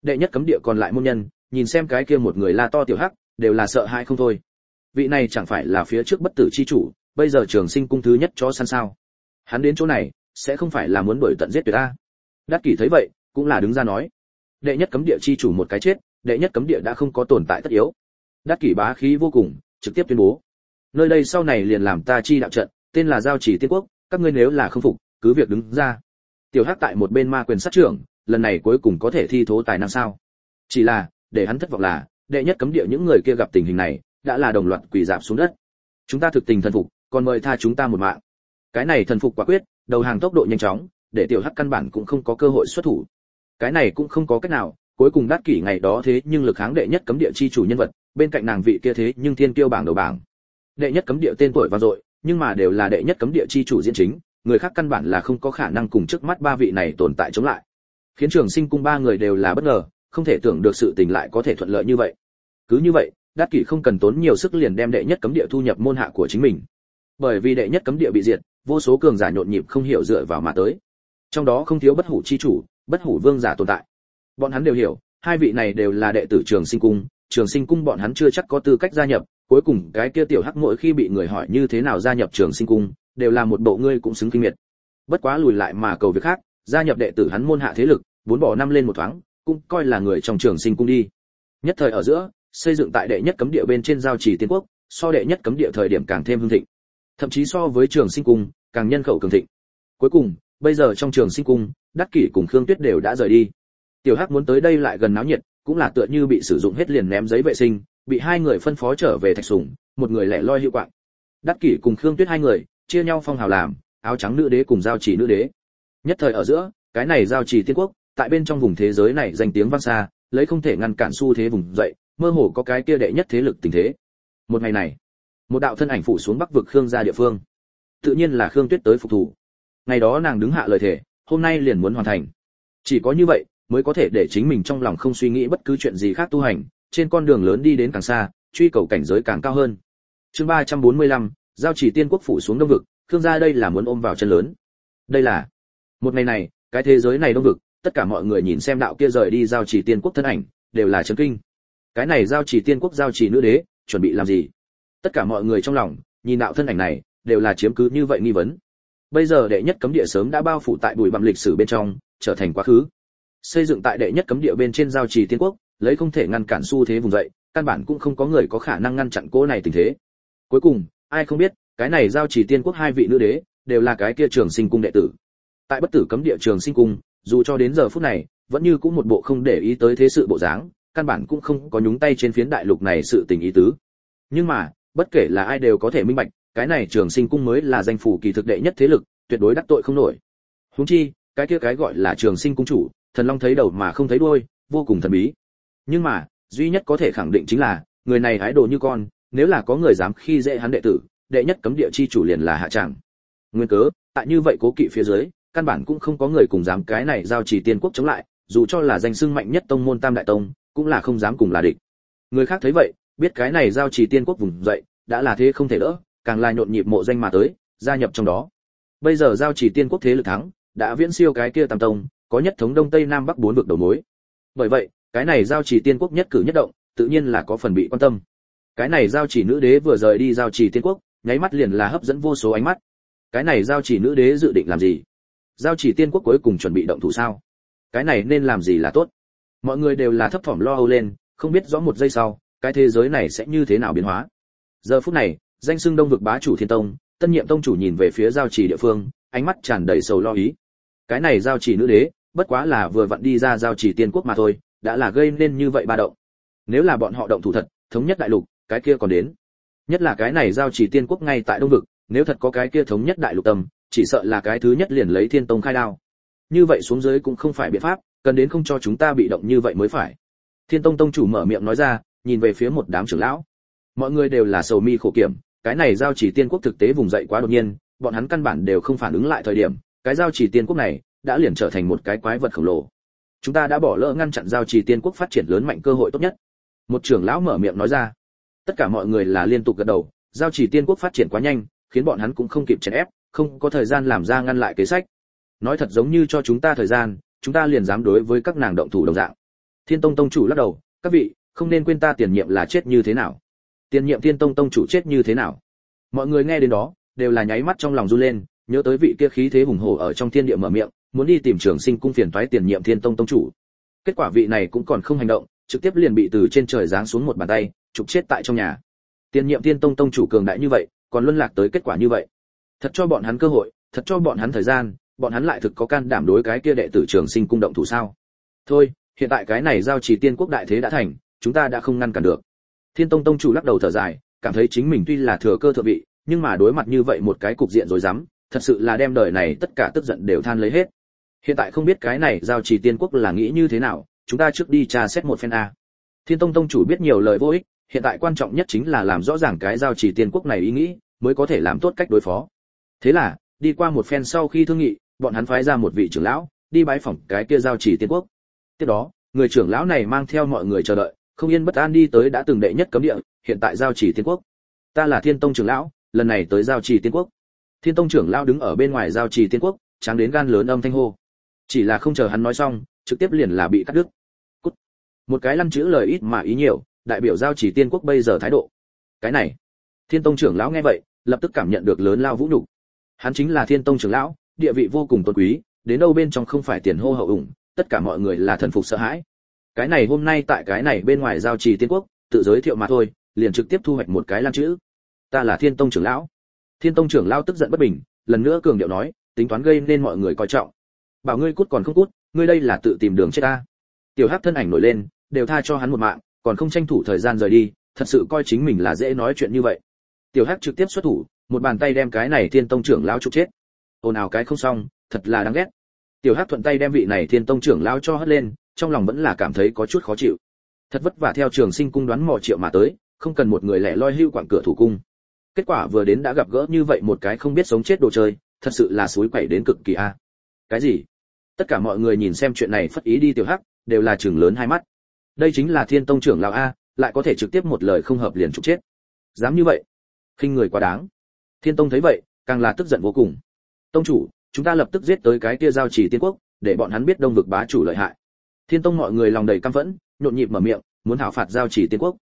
Đệ nhất cấm địa còn lại môn nhân, nhìn xem cái kia một người la to tiểu hắc, đều là sợ hãi không thôi. Vị này chẳng phải là phía trước bất tử chi chủ, bây giờ trường sinh cung thứ nhất cho săn sao? Hắn đến chỗ này sẽ không phải là muốn đuổi tận giết tuyệt ta. Đắc kỷ thấy vậy, cũng là đứng ra nói. Đệ nhất cấm địa chi chủ một cái chết, đệ nhất cấm địa đã không có tồn tại tất yếu. Đắc kỷ bá khí vô cùng, trực tiếp tuyên bố. Nơi đây sau này liền làm ta chi đạo trận, tên là giao chỉ tiên quốc, các ngươi nếu là không phục, cứ việc đứng ra. Tiểu hắc tại một bên ma quyền sát trưởng, lần này cuối cùng có thể thi thố tài năng sao? Chỉ là, để hắn thất vọng là, đệ nhất cấm địa những người kia gặp tình hình này, đã là đồng loạt quỳ dạp xuống đất. Chúng ta thực tình thần phục, còn mời tha chúng ta một mạng. Cái này thần phục quả quyết đầu hàng tốc độ nhanh chóng, để tiểu hắc căn bản cũng không có cơ hội xuất thủ. Cái này cũng không có cách nào, cuối cùng đắc kỷ ngày đó thế nhưng lực kháng đệ nhất cấm địa chi chủ nhân vật, bên cạnh nàng vị kia thế nhưng thiên kiêu bảng đầu bảng. Đệ nhất cấm địa tên tuổi vang dội, nhưng mà đều là đệ nhất cấm địa chi chủ diễn chính, người khác căn bản là không có khả năng cùng trước mắt ba vị này tồn tại chống lại. Khiến trường sinh cung ba người đều là bất ngờ, không thể tưởng được sự tình lại có thể thuận lợi như vậy. Cứ như vậy đát kỷ không cần tốn nhiều sức liền đem đệ nhất cấm địa thu nhập môn hạ của chính mình. Bởi vì đệ nhất cấm địa bị diệt vô số cường giả nhộn nhịp không hiểu dựa vào mà tới. Trong đó không thiếu bất hủ chi chủ, bất hủ vương giả tồn tại. Bọn hắn đều hiểu, hai vị này đều là đệ tử trường sinh cung. Trường sinh cung bọn hắn chưa chắc có tư cách gia nhập. Cuối cùng, cái kia tiểu hắc mỗi khi bị người hỏi như thế nào gia nhập trường sinh cung, đều là một bộ ngươi cũng xứng kinh miệt. Bất quá lùi lại mà cầu việc khác, gia nhập đệ tử hắn môn hạ thế lực, bốn bỏ năm lên một thoáng, cũng coi là người trong trường sinh cung đi. Nhất thời ở giữa, xây dựng tại đệ nhất cấm địa bên trên giao chỉ tiên quốc, so đệ nhất cấm địa thời điểm càng thêm hưng thịnh thậm chí so với trường sinh cung, càng nhân khẩu cường thịnh. Cuối cùng, bây giờ trong trường sinh cung, đắc kỷ cùng khương tuyết đều đã rời đi. Tiểu hắc muốn tới đây lại gần náo nhiệt, cũng là tựa như bị sử dụng hết liền ném giấy vệ sinh, bị hai người phân phó trở về thạch sủng, một người lẻ loi hiệu quạng. Đắc kỷ cùng khương tuyết hai người, chia nhau phong hào làm, áo trắng nữ đế cùng giao chỉ nữ đế. Nhất thời ở giữa, cái này giao chỉ tiên quốc, tại bên trong vùng thế giới này danh tiếng vang xa, lấy không thể ngăn cản xu thế vùng dậy, mơ hồ có cái kia đệ nhất thế lực tình thế. Một ngày này một đạo thân ảnh phủ xuống bắc vực khương gia địa phương. Tự nhiên là khương tuyết tới phục thủ. Ngày đó nàng đứng hạ lời thề, hôm nay liền muốn hoàn thành. Chỉ có như vậy, mới có thể để chính mình trong lòng không suy nghĩ bất cứ chuyện gì khác tu hành, trên con đường lớn đi đến càng xa, truy cầu cảnh giới càng cao hơn. Chương ba trăm bốn mươi lăm, giao chỉ tiên quốc phủ xuống đông vực, khương gia đây là muốn ôm vào chân lớn. Đây là, một ngày này, cái thế giới này đông vực, tất cả mọi người nhìn xem đạo kia rời đi giao chỉ tiên quốc thân ảnh, đều là chấn kinh. Cái này giao chỉ tiên quốc giao chỉ nữ đế, chuẩn bị làm gì? Tất cả mọi người trong lòng, nhìn đạo thân ảnh này, đều là chiếm cứ như vậy nghi vấn. Bây giờ đệ nhất cấm địa sớm đã bao phủ tại bụi bặm lịch sử bên trong, trở thành quá khứ. Xây dựng tại đệ nhất cấm địa bên trên giao trì tiên quốc, lấy không thể ngăn cản xu thế vùng dậy, căn bản cũng không có người có khả năng ngăn chặn cỗ này tình thế. Cuối cùng, ai không biết, cái này giao trì tiên quốc hai vị nữ đế, đều là cái kia trường sinh cung đệ tử. Tại bất tử cấm địa trường sinh cung, dù cho đến giờ phút này, vẫn như cũng một bộ không để ý tới thế sự bộ dáng, căn bản cũng không có nhúng tay trên phiến đại lục này sự tình ý tứ. Nhưng mà bất kể là ai đều có thể minh bạch, cái này trường sinh cung mới là danh phủ kỳ thực đệ nhất thế lực, tuyệt đối đắc tội không nổi. Huống chi, cái kia cái gọi là trường sinh cung chủ, thần long thấy đầu mà không thấy đuôi, vô cùng thần bí. Nhưng mà, duy nhất có thể khẳng định chính là, người này hái đồ như con, nếu là có người dám khi dễ hắn đệ tử, đệ nhất cấm địa chi chủ liền là hạ trạng. nguyên cớ, tại như vậy cố kỵ phía dưới, căn bản cũng không có người cùng dám cái này giao trì tiên quốc chống lại, dù cho là danh xưng mạnh nhất tông môn tam đại tông, cũng là không dám cùng là địch. Người khác thấy vậy biết cái này giao trì tiên quốc vùng dậy, đã là thế không thể đỡ, càng là nhộn nhịp mộ danh mà tới, gia nhập trong đó. Bây giờ giao trì tiên quốc thế lực thắng, đã viễn siêu cái kia tam tông, có nhất thống đông tây nam bắc bốn vực đầu mối. Bởi vậy, cái này giao trì tiên quốc nhất cử nhất động, tự nhiên là có phần bị quan tâm. Cái này giao chỉ nữ đế vừa rời đi giao trì tiên quốc, nháy mắt liền là hấp dẫn vô số ánh mắt. Cái này giao chỉ nữ đế dự định làm gì? Giao chỉ tiên quốc cuối cùng chuẩn bị động thủ sao? Cái này nên làm gì là tốt? Mọi người đều là thấp thỏm lo âu lên, không biết rõ một giây sau cái thế giới này sẽ như thế nào biến hóa? Giờ phút này, danh xưng đông vực bá chủ thiên tông, tân nhiệm tông chủ nhìn về phía giao chỉ địa phương, ánh mắt tràn đầy sầu lo ý. Cái này giao chỉ nữ đế, bất quá là vừa vặn đi ra giao chỉ tiên quốc mà thôi, đã là gây nên như vậy ba động. Nếu là bọn họ động thủ thật, thống nhất đại lục, cái kia còn đến. Nhất là cái này giao chỉ tiên quốc ngay tại đông vực, nếu thật có cái kia thống nhất đại lục tâm chỉ sợ là cái thứ nhất liền lấy thiên tông khai đao. Như vậy xuống dưới cũng không phải biện pháp, cần đến không cho chúng ta bị động như vậy mới phải. Thiên tông tông chủ mở miệng nói ra nhìn về phía một đám trưởng lão. Mọi người đều là sầu mi khổ kiểm, cái này giao chỉ tiên quốc thực tế vùng dậy quá đột nhiên, bọn hắn căn bản đều không phản ứng lại thời điểm, cái giao chỉ tiên quốc này đã liền trở thành một cái quái vật khổng lồ. Chúng ta đã bỏ lỡ ngăn chặn giao chỉ tiên quốc phát triển lớn mạnh cơ hội tốt nhất. Một trưởng lão mở miệng nói ra. Tất cả mọi người là liên tục gật đầu, giao chỉ tiên quốc phát triển quá nhanh, khiến bọn hắn cũng không kịp chèn ép, không có thời gian làm ra ngăn lại kế sách. Nói thật giống như cho chúng ta thời gian, chúng ta liền dám đối với các nàng động thủ đồng dạng. Thiên tông tông chủ lắc đầu, các vị không nên quên ta tiền nhiệm là chết như thế nào. Tiền nhiệm tiên tông tông chủ chết như thế nào. Mọi người nghe đến đó, đều là nháy mắt trong lòng run lên, nhớ tới vị kia khí thế hùng hổ ở trong thiên địa mở miệng, muốn đi tìm trường sinh cung phiền toái tiền nhiệm thiên tông tông chủ. Kết quả vị này cũng còn không hành động, trực tiếp liền bị từ trên trời giáng xuống một bàn tay, trục chết tại trong nhà. Tiền nhiệm thiên tông tông chủ cường đại như vậy, còn luân lạc tới kết quả như vậy. Thật cho bọn hắn cơ hội, thật cho bọn hắn thời gian, bọn hắn lại thực có can đảm đối cái kia đệ tử trường sinh cung động thủ sao? Thôi, hiện tại cái này giao trì tiên quốc đại thế đã thành chúng ta đã không ngăn cản được. Thiên tông tông chủ lắc đầu thở dài, cảm thấy chính mình tuy là thừa cơ thượng vị, nhưng mà đối mặt như vậy một cái cục diện rồi dám thật sự là đem đời này tất cả tức giận đều than lấy hết. Hiện tại không biết cái này giao trì tiên quốc là nghĩ như thế nào, chúng ta trước đi tra xét một phen a. Thiên tông tông chủ biết nhiều lời vô ích, hiện tại quan trọng nhất chính là làm rõ ràng cái giao trì tiên quốc này ý nghĩ, mới có thể làm tốt cách đối phó. Thế là, đi qua một phen sau khi thương nghị, bọn hắn phái ra một vị trưởng lão, đi bái phỏng cái kia giao chỉ tiên quốc. Tiếp đó, người trưởng lão này mang theo mọi người chờ đợi không yên bất an đi tới đã từng đệ nhất cấm địa, hiện tại giao chỉ tiên quốc. Ta là thiên tông trưởng lão, lần này tới giao chỉ tiên quốc. Thiên tông trưởng lão đứng ở bên ngoài giao chỉ tiên quốc, tráng đến gan lớn âm thanh hô. Chỉ là không chờ hắn nói xong, trực tiếp liền là bị cắt đứt. Cút. một cái lăn chữ lời ít mà ý nhiều, đại biểu giao chỉ tiên quốc bây giờ thái độ. Cái này. Thiên tông trưởng lão nghe vậy, lập tức cảm nhận được lớn lao vũ nhục. Hắn chính là thiên tông trưởng lão, địa vị vô cùng tôn quý, đến đâu bên trong không phải tiền hô hậu ủng, tất cả mọi người là thần phục sợ hãi cái này hôm nay tại cái này bên ngoài giao trì tiên quốc, tự giới thiệu mà thôi, liền trực tiếp thu hoạch một cái lan chữ. Ta là thiên tông trưởng lão. Thiên tông trưởng lão tức giận bất bình, lần nữa cường điệu nói, tính toán gây nên mọi người coi trọng. Bảo ngươi cút còn không cút, ngươi đây là tự tìm đường chết ta. Tiểu hắc thân ảnh nổi lên, đều tha cho hắn một mạng, còn không tranh thủ thời gian rời đi, thật sự coi chính mình là dễ nói chuyện như vậy. Tiểu hắc trực tiếp xuất thủ, một bàn tay đem cái này thiên tông trưởng lão trục chết. Ồn ào cái không xong, thật là đáng ghét. Tiểu hắc thuận tay đem vị này thiên tông trưởng lão cho hất lên trong lòng vẫn là cảm thấy có chút khó chịu. Thật vất vả theo trường sinh cung đoán mò triệu mà tới, không cần một người lẻ loi hưu quảng cửa thủ cung. Kết quả vừa đến đã gặp gỡ như vậy một cái không biết sống chết đồ chơi, thật sự là suối quẩy đến cực kỳ a. Cái gì? Tất cả mọi người nhìn xem chuyện này phất ý đi tiểu hắc, đều là trường lớn hai mắt. Đây chính là thiên tông trưởng lão a, lại có thể trực tiếp một lời không hợp liền trục chết. Dám như vậy? Khinh người quá đáng. Thiên tông thấy vậy, càng là tức giận vô cùng. Tông chủ, chúng ta lập tức giết tới cái kia giao chỉ tiên quốc, để bọn hắn biết đông vực bá chủ lợi hại thiên tông mọi người lòng đầy căm phẫn, nhộn nhịp mở miệng, muốn thảo phạt giao chỉ tiên quốc.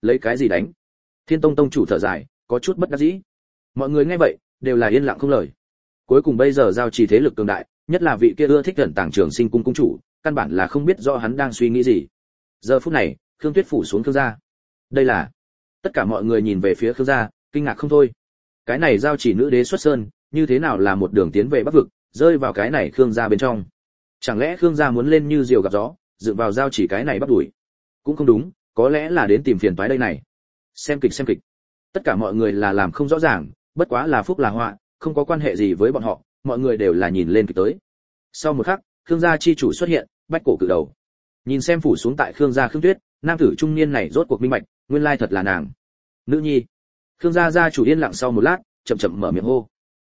Lấy cái gì đánh? Thiên tông tông chủ thở dài, có chút bất đắc dĩ. Mọi người nghe vậy, đều là yên lặng không lời. Cuối cùng bây giờ giao chỉ thế lực cường đại, nhất là vị kia ưa thích gần tàng trường sinh cung cung chủ, căn bản là không biết do hắn đang suy nghĩ gì. Giờ phút này, khương tuyết phủ xuống khương gia. Đây là, tất cả mọi người nhìn về phía khương gia, kinh ngạc không thôi. Cái này giao chỉ nữ đế xuất sơn, như thế nào là một đường tiến về bắc vực, rơi vào cái này khương gia bên trong chẳng lẽ khương gia muốn lên như diều gặp gió dựa vào giao chỉ cái này bắt đuổi? Cũng không đúng, có lẽ là đến tìm phiền toái đây này. Xem kịch xem kịch. Tất cả mọi người là làm không rõ ràng, bất quá là phúc là họa, không có quan hệ gì với bọn họ, mọi người đều là nhìn lên kịch tới. Sau một khắc, khương gia chi chủ xuất hiện, bách cổ cự đầu. Nhìn xem phủ xuống tại khương gia khương tuyết, nam tử trung niên này rốt cuộc minh bạch, nguyên lai thật là nàng. Nữ nhi. Khương gia gia chủ yên lặng sau một lát, chậm chậm mở miệng hô.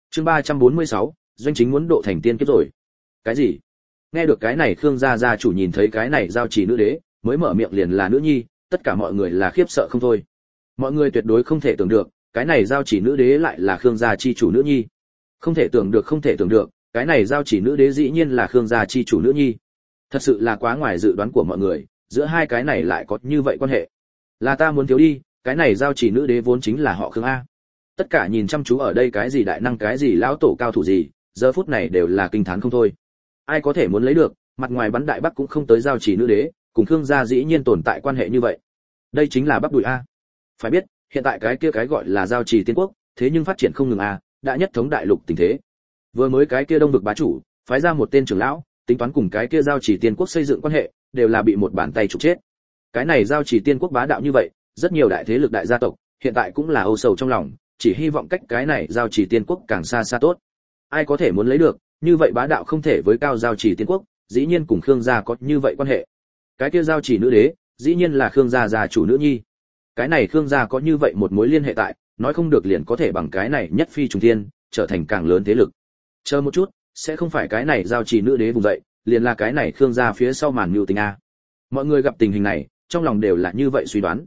Chương ba trăm bốn mươi sáu, doanh chính muốn độ thành tiên kiếp rồi. Cái gì? Nghe được cái này khương gia gia chủ nhìn thấy cái này giao chỉ nữ đế, mới mở miệng liền là nữ nhi, tất cả mọi người là khiếp sợ không thôi. Mọi người tuyệt đối không thể tưởng được, cái này giao chỉ nữ đế lại là khương gia chi chủ nữ nhi. Không thể tưởng được, không thể tưởng được, cái này giao chỉ nữ đế dĩ nhiên là khương gia chi chủ nữ nhi. Thật sự là quá ngoài dự đoán của mọi người, giữa hai cái này lại có như vậy quan hệ. Là ta muốn thiếu đi, cái này giao chỉ nữ đế vốn chính là họ khương a. Tất cả nhìn chăm chú ở đây cái gì đại năng, cái gì lão tổ cao thủ gì, giờ phút này đều là kinh thán không thôi ai có thể muốn lấy được, mặt ngoài bắn đại bắc cũng không tới giao chỉ nữ đế, cùng thương gia dĩ nhiên tồn tại quan hệ như vậy. Đây chính là bắp đùi a. Phải biết, hiện tại cái kia cái gọi là giao chỉ tiên quốc, thế nhưng phát triển không ngừng a, đã nhất thống đại lục tình thế. Vừa mới cái kia đông vực bá chủ, phái ra một tên trưởng lão, tính toán cùng cái kia giao chỉ tiên quốc xây dựng quan hệ, đều là bị một bàn tay trục chết. Cái này giao chỉ tiên quốc bá đạo như vậy, rất nhiều đại thế lực đại gia tộc, hiện tại cũng là âu sầu trong lòng, chỉ hy vọng cách cái này giao chỉ tiên quốc càng xa xa tốt. Ai có thể muốn lấy được như vậy bá đạo không thể với cao giao chỉ tiên quốc, dĩ nhiên cùng khương gia có như vậy quan hệ. Cái kia giao chỉ nữ đế, dĩ nhiên là khương gia gia chủ nữ nhi. Cái này khương gia có như vậy một mối liên hệ tại, nói không được liền có thể bằng cái này nhất phi trùng thiên, trở thành càng lớn thế lực. Chờ một chút, sẽ không phải cái này giao chỉ nữ đế vùng dậy, liền là cái này khương gia phía sau màn mưu tình a. Mọi người gặp tình hình này, trong lòng đều là như vậy suy đoán.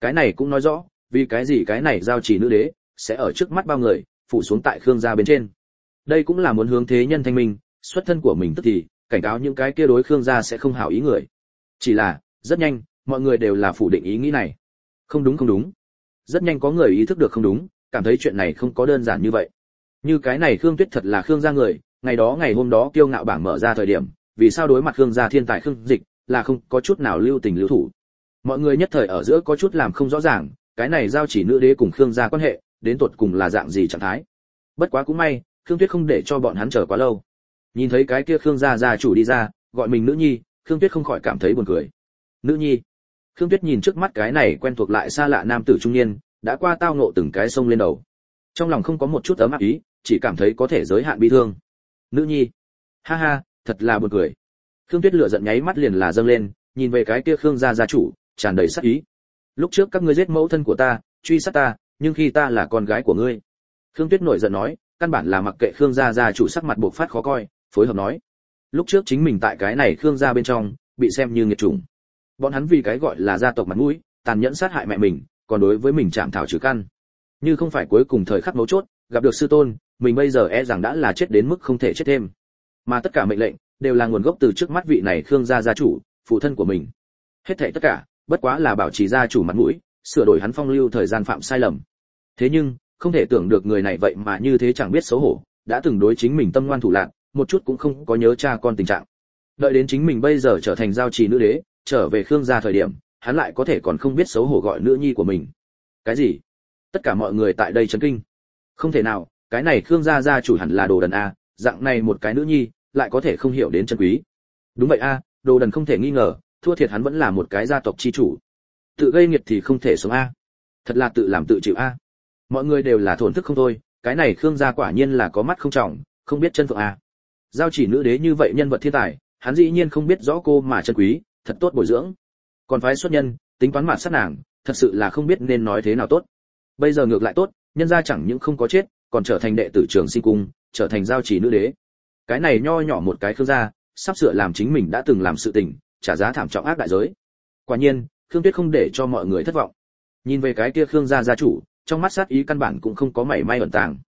Cái này cũng nói rõ, vì cái gì cái này giao chỉ nữ đế sẽ ở trước mắt bao người, phủ xuống tại khương gia bên trên đây cũng là muốn hướng thế nhân thanh minh, xuất thân của mình tức thì, cảnh cáo những cái kia đối khương gia sẽ không hảo ý người. Chỉ là, rất nhanh, mọi người đều là phủ định ý nghĩ này. Không đúng không đúng. Rất nhanh có người ý thức được không đúng, cảm thấy chuyện này không có đơn giản như vậy. Như cái này khương tuyết thật là khương gia người, ngày đó ngày hôm đó kiêu ngạo bảng mở ra thời điểm, vì sao đối mặt khương gia thiên tài khương dịch, là không có chút nào lưu tình lưu thủ. Mọi người nhất thời ở giữa có chút làm không rõ ràng, cái này giao chỉ nữ đế cùng khương gia quan hệ, đến tột cùng là dạng gì trạng thái. Bất quá cũng may khương tuyết không để cho bọn hắn chờ quá lâu. Nhìn thấy cái kia khương gia gia chủ đi ra, gọi mình nữ nhi, khương tuyết không khỏi cảm thấy buồn cười. Nữ nhi? Khương tuyết nhìn trước mắt cái này quen thuộc lại xa lạ nam tử trung niên, đã qua tao ngộ từng cái sông lên đầu. Trong lòng không có một chút ấm áp ý, chỉ cảm thấy có thể giới hạn bi thương. Nữ nhi? Ha ha, thật là buồn cười. Khương tuyết lửa giận nháy mắt liền là dâng lên, nhìn về cái kia khương gia gia chủ, tràn đầy sát ý. Lúc trước các ngươi giết mẫu thân của ta, truy sát ta, nhưng khi ta là con gái của ngươi. Khương tuyết nổi giận nói căn bản là mặc kệ khương gia gia chủ sắc mặt buộc phát khó coi, phối hợp nói. Lúc trước chính mình tại cái này khương gia bên trong, bị xem như nghiệt chủng. Bọn hắn vì cái gọi là gia tộc mặt mũi, tàn nhẫn sát hại mẹ mình, còn đối với mình chạm thảo trừ căn. Như không phải cuối cùng thời khắc mấu chốt, gặp được sư tôn, mình bây giờ e rằng đã là chết đến mức không thể chết thêm. Mà tất cả mệnh lệnh, đều là nguồn gốc từ trước mắt vị này khương gia gia chủ, phụ thân của mình. Hết thảy tất cả, bất quá là bảo trì gia chủ mặt mũi, sửa đổi hắn phong lưu thời gian phạm sai lầm. Thế nhưng không thể tưởng được người này vậy mà như thế chẳng biết xấu hổ, đã từng đối chính mình tâm ngoan thủ lạc, một chút cũng không có nhớ cha con tình trạng. Đợi đến chính mình bây giờ trở thành giao trì nữ đế, trở về khương gia thời điểm, hắn lại có thể còn không biết xấu hổ gọi nữ nhi của mình. Cái gì? Tất cả mọi người tại đây chấn kinh. Không thể nào, cái này khương gia gia chủ hẳn là đồ đần a, dạng này một cái nữ nhi, lại có thể không hiểu đến chân quý. Đúng vậy a, đồ đần không thể nghi ngờ, thua thiệt hắn vẫn là một cái gia tộc chi chủ. Tự gây nghiệt thì không thể sống a. Thật là tự làm tự chịu a mọi người đều là thổn thức không thôi, cái này khương gia quả nhiên là có mắt không trọng, không biết chân phượng à? giao chỉ nữ đế như vậy nhân vật thiên tài, hắn dĩ nhiên không biết rõ cô mà chân quý, thật tốt bồi dưỡng. Còn phái xuất nhân, tính toán mặt sát nàng, thật sự là không biết nên nói thế nào tốt. Bây giờ ngược lại tốt, nhân gia chẳng những không có chết, còn trở thành đệ tử trường sinh cung, trở thành giao chỉ nữ đế. Cái này nho nhỏ một cái khương gia, sắp sửa làm chính mình đã từng làm sự tình, trả giá thảm trọng ác đại giới. Quả nhiên, khương tuyết không để cho mọi người thất vọng. Nhìn về cái kia khương gia gia chủ trong mắt sát ý căn bản cũng không có mảy may ẩn tàng.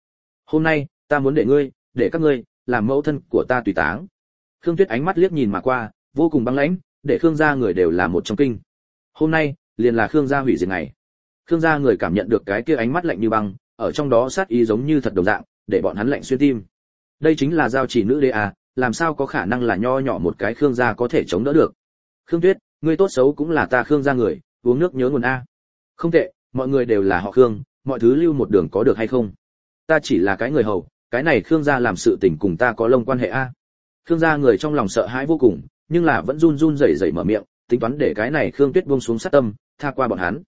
Hôm nay, ta muốn để ngươi, để các ngươi, làm mẫu thân của ta tùy táng. Khương tuyết ánh mắt liếc nhìn mà qua, vô cùng băng lãnh, để khương gia người đều là một trong kinh. Hôm nay, liền là khương gia hủy diệt ngày. Khương gia người cảm nhận được cái kia ánh mắt lạnh như băng, ở trong đó sát ý giống như thật đồng dạng, để bọn hắn lạnh xuyên tim. Đây chính là giao chỉ nữ đế à làm sao có khả năng là nho nhỏ một cái khương gia có thể chống đỡ được? Khương tuyết, ngươi tốt xấu cũng là ta khương gia người, uống nước nhớ nguồn a. Không tệ mọi người đều là họ khương, mọi thứ lưu một đường có được hay không? Ta chỉ là cái người hầu, cái này khương gia làm sự tình cùng ta có lông quan hệ a. Khương gia người trong lòng sợ hãi vô cùng, nhưng là vẫn run run rẩy rẩy mở miệng, tính toán để cái này khương tuyết buông xuống sát tâm, tha qua bọn hắn.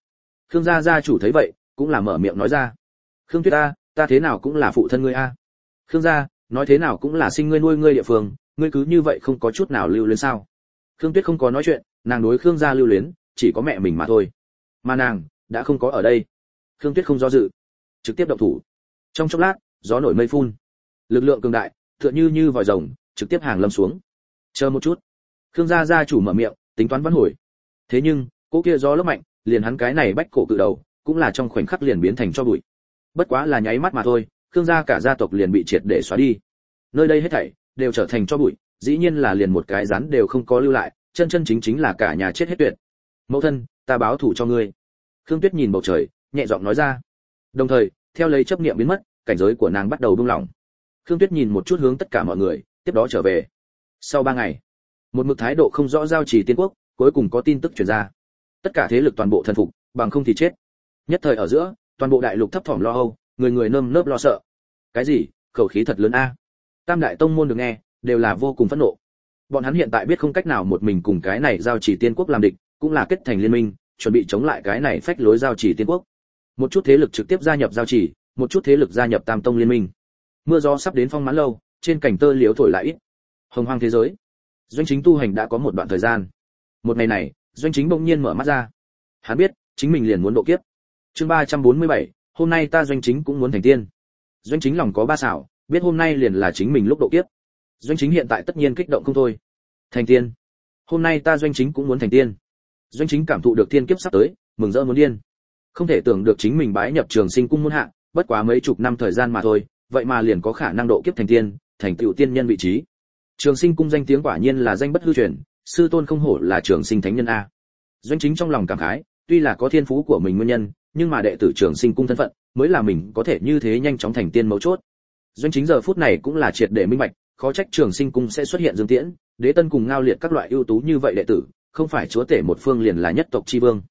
Khương gia gia chủ thấy vậy, cũng là mở miệng nói ra. Khương tuyết a ta thế nào cũng là phụ thân ngươi a. Khương gia, nói thế nào cũng là sinh ngươi nuôi ngươi địa phương, ngươi cứ như vậy không có chút nào lưu luyến sao? Khương tuyết không có nói chuyện, nàng đối khương gia lưu luyến, chỉ có mẹ mình mà thôi. Mà nàng đã không có ở đây. Khương tuyết không do dự, trực tiếp động thủ. Trong chốc lát, gió nổi mây phun. Lực lượng cường đại, tựa như như vòi rồng, trực tiếp hàng lâm xuống. Chờ một chút. Khương gia gia chủ mở miệng, tính toán văn hồi. Thế nhưng, cỗ kia gió lốc mạnh, liền hắn cái này bách cổ cự đầu, cũng là trong khoảnh khắc liền biến thành cho bụi. Bất quá là nháy mắt mà thôi, khương gia cả gia tộc liền bị triệt để xóa đi. Nơi đây hết thảy, đều trở thành cho bụi, dĩ nhiên là liền một cái rắn đều không có lưu lại, chân chân chính chính là cả nhà chết hết tuyệt. Mẫu thân, ta báo thủ cho ngươi khương tuyết nhìn bầu trời, nhẹ giọng nói ra. Đồng thời, theo lấy chấp niệm biến mất, cảnh giới của nàng bắt đầu buông lỏng. Khương tuyết nhìn một chút hướng tất cả mọi người, tiếp đó trở về. Sau ba ngày, một mực thái độ không rõ giao trì tiên quốc, cuối cùng có tin tức truyền ra. Tất cả thế lực toàn bộ thần phục, bằng không thì chết. Nhất thời ở giữa, toàn bộ đại lục thấp thỏm lo âu, người người nơm nớp lo sợ. Cái gì? Khẩu khí thật lớn a. Tam đại tông môn được nghe, đều là vô cùng phẫn nộ. Bọn hắn hiện tại biết không cách nào một mình cùng cái này giao chỉ tiên quốc làm địch, cũng là kết thành liên minh chuẩn bị chống lại cái này phách lối giao chỉ tiên quốc. Một chút thế lực trực tiếp gia nhập giao chỉ một chút thế lực gia nhập tam tông liên minh. Mưa gió sắp đến phong mãn lâu, trên cảnh tơ liễu thổi lại ít. Hồng hoang thế giới. Doanh chính tu hành đã có một đoạn thời gian. Một ngày này, doanh chính bỗng nhiên mở mắt ra. Hắn biết, chính mình liền muốn độ kiếp. Chương ba trăm bốn mươi bảy, hôm nay ta doanh chính cũng muốn thành tiên. Doanh chính lòng có ba xảo, biết hôm nay liền là chính mình lúc độ kiếp. Doanh chính hiện tại tất nhiên kích động không thôi. Thành tiên. Hôm nay ta doanh chính cũng muốn thành tiên doanh chính cảm thụ được thiên kiếp sắp tới, mừng rỡ muốn điên. Không thể tưởng được chính mình bái nhập trường sinh cung muôn hạ, bất quá mấy chục năm thời gian mà thôi, vậy mà liền có khả năng độ kiếp thành tiên, thành tựu tiên nhân vị trí. Trường sinh cung danh tiếng quả nhiên là danh bất hư truyền, sư tôn không hổ là trường sinh thánh nhân a. Doanh chính trong lòng cảm khái, tuy là có thiên phú của mình nguyên nhân, nhưng mà đệ tử trường sinh cung thân phận, mới là mình có thể như thế nhanh chóng thành tiên mấu chốt. Doanh chính giờ phút này cũng là triệt để minh bạch, khó trách trường sinh cung sẽ xuất hiện dương tiễn, đế tân cùng ngao liệt các loại ưu tú như vậy đệ tử không phải chúa tể một phương liền là nhất tộc chi vương.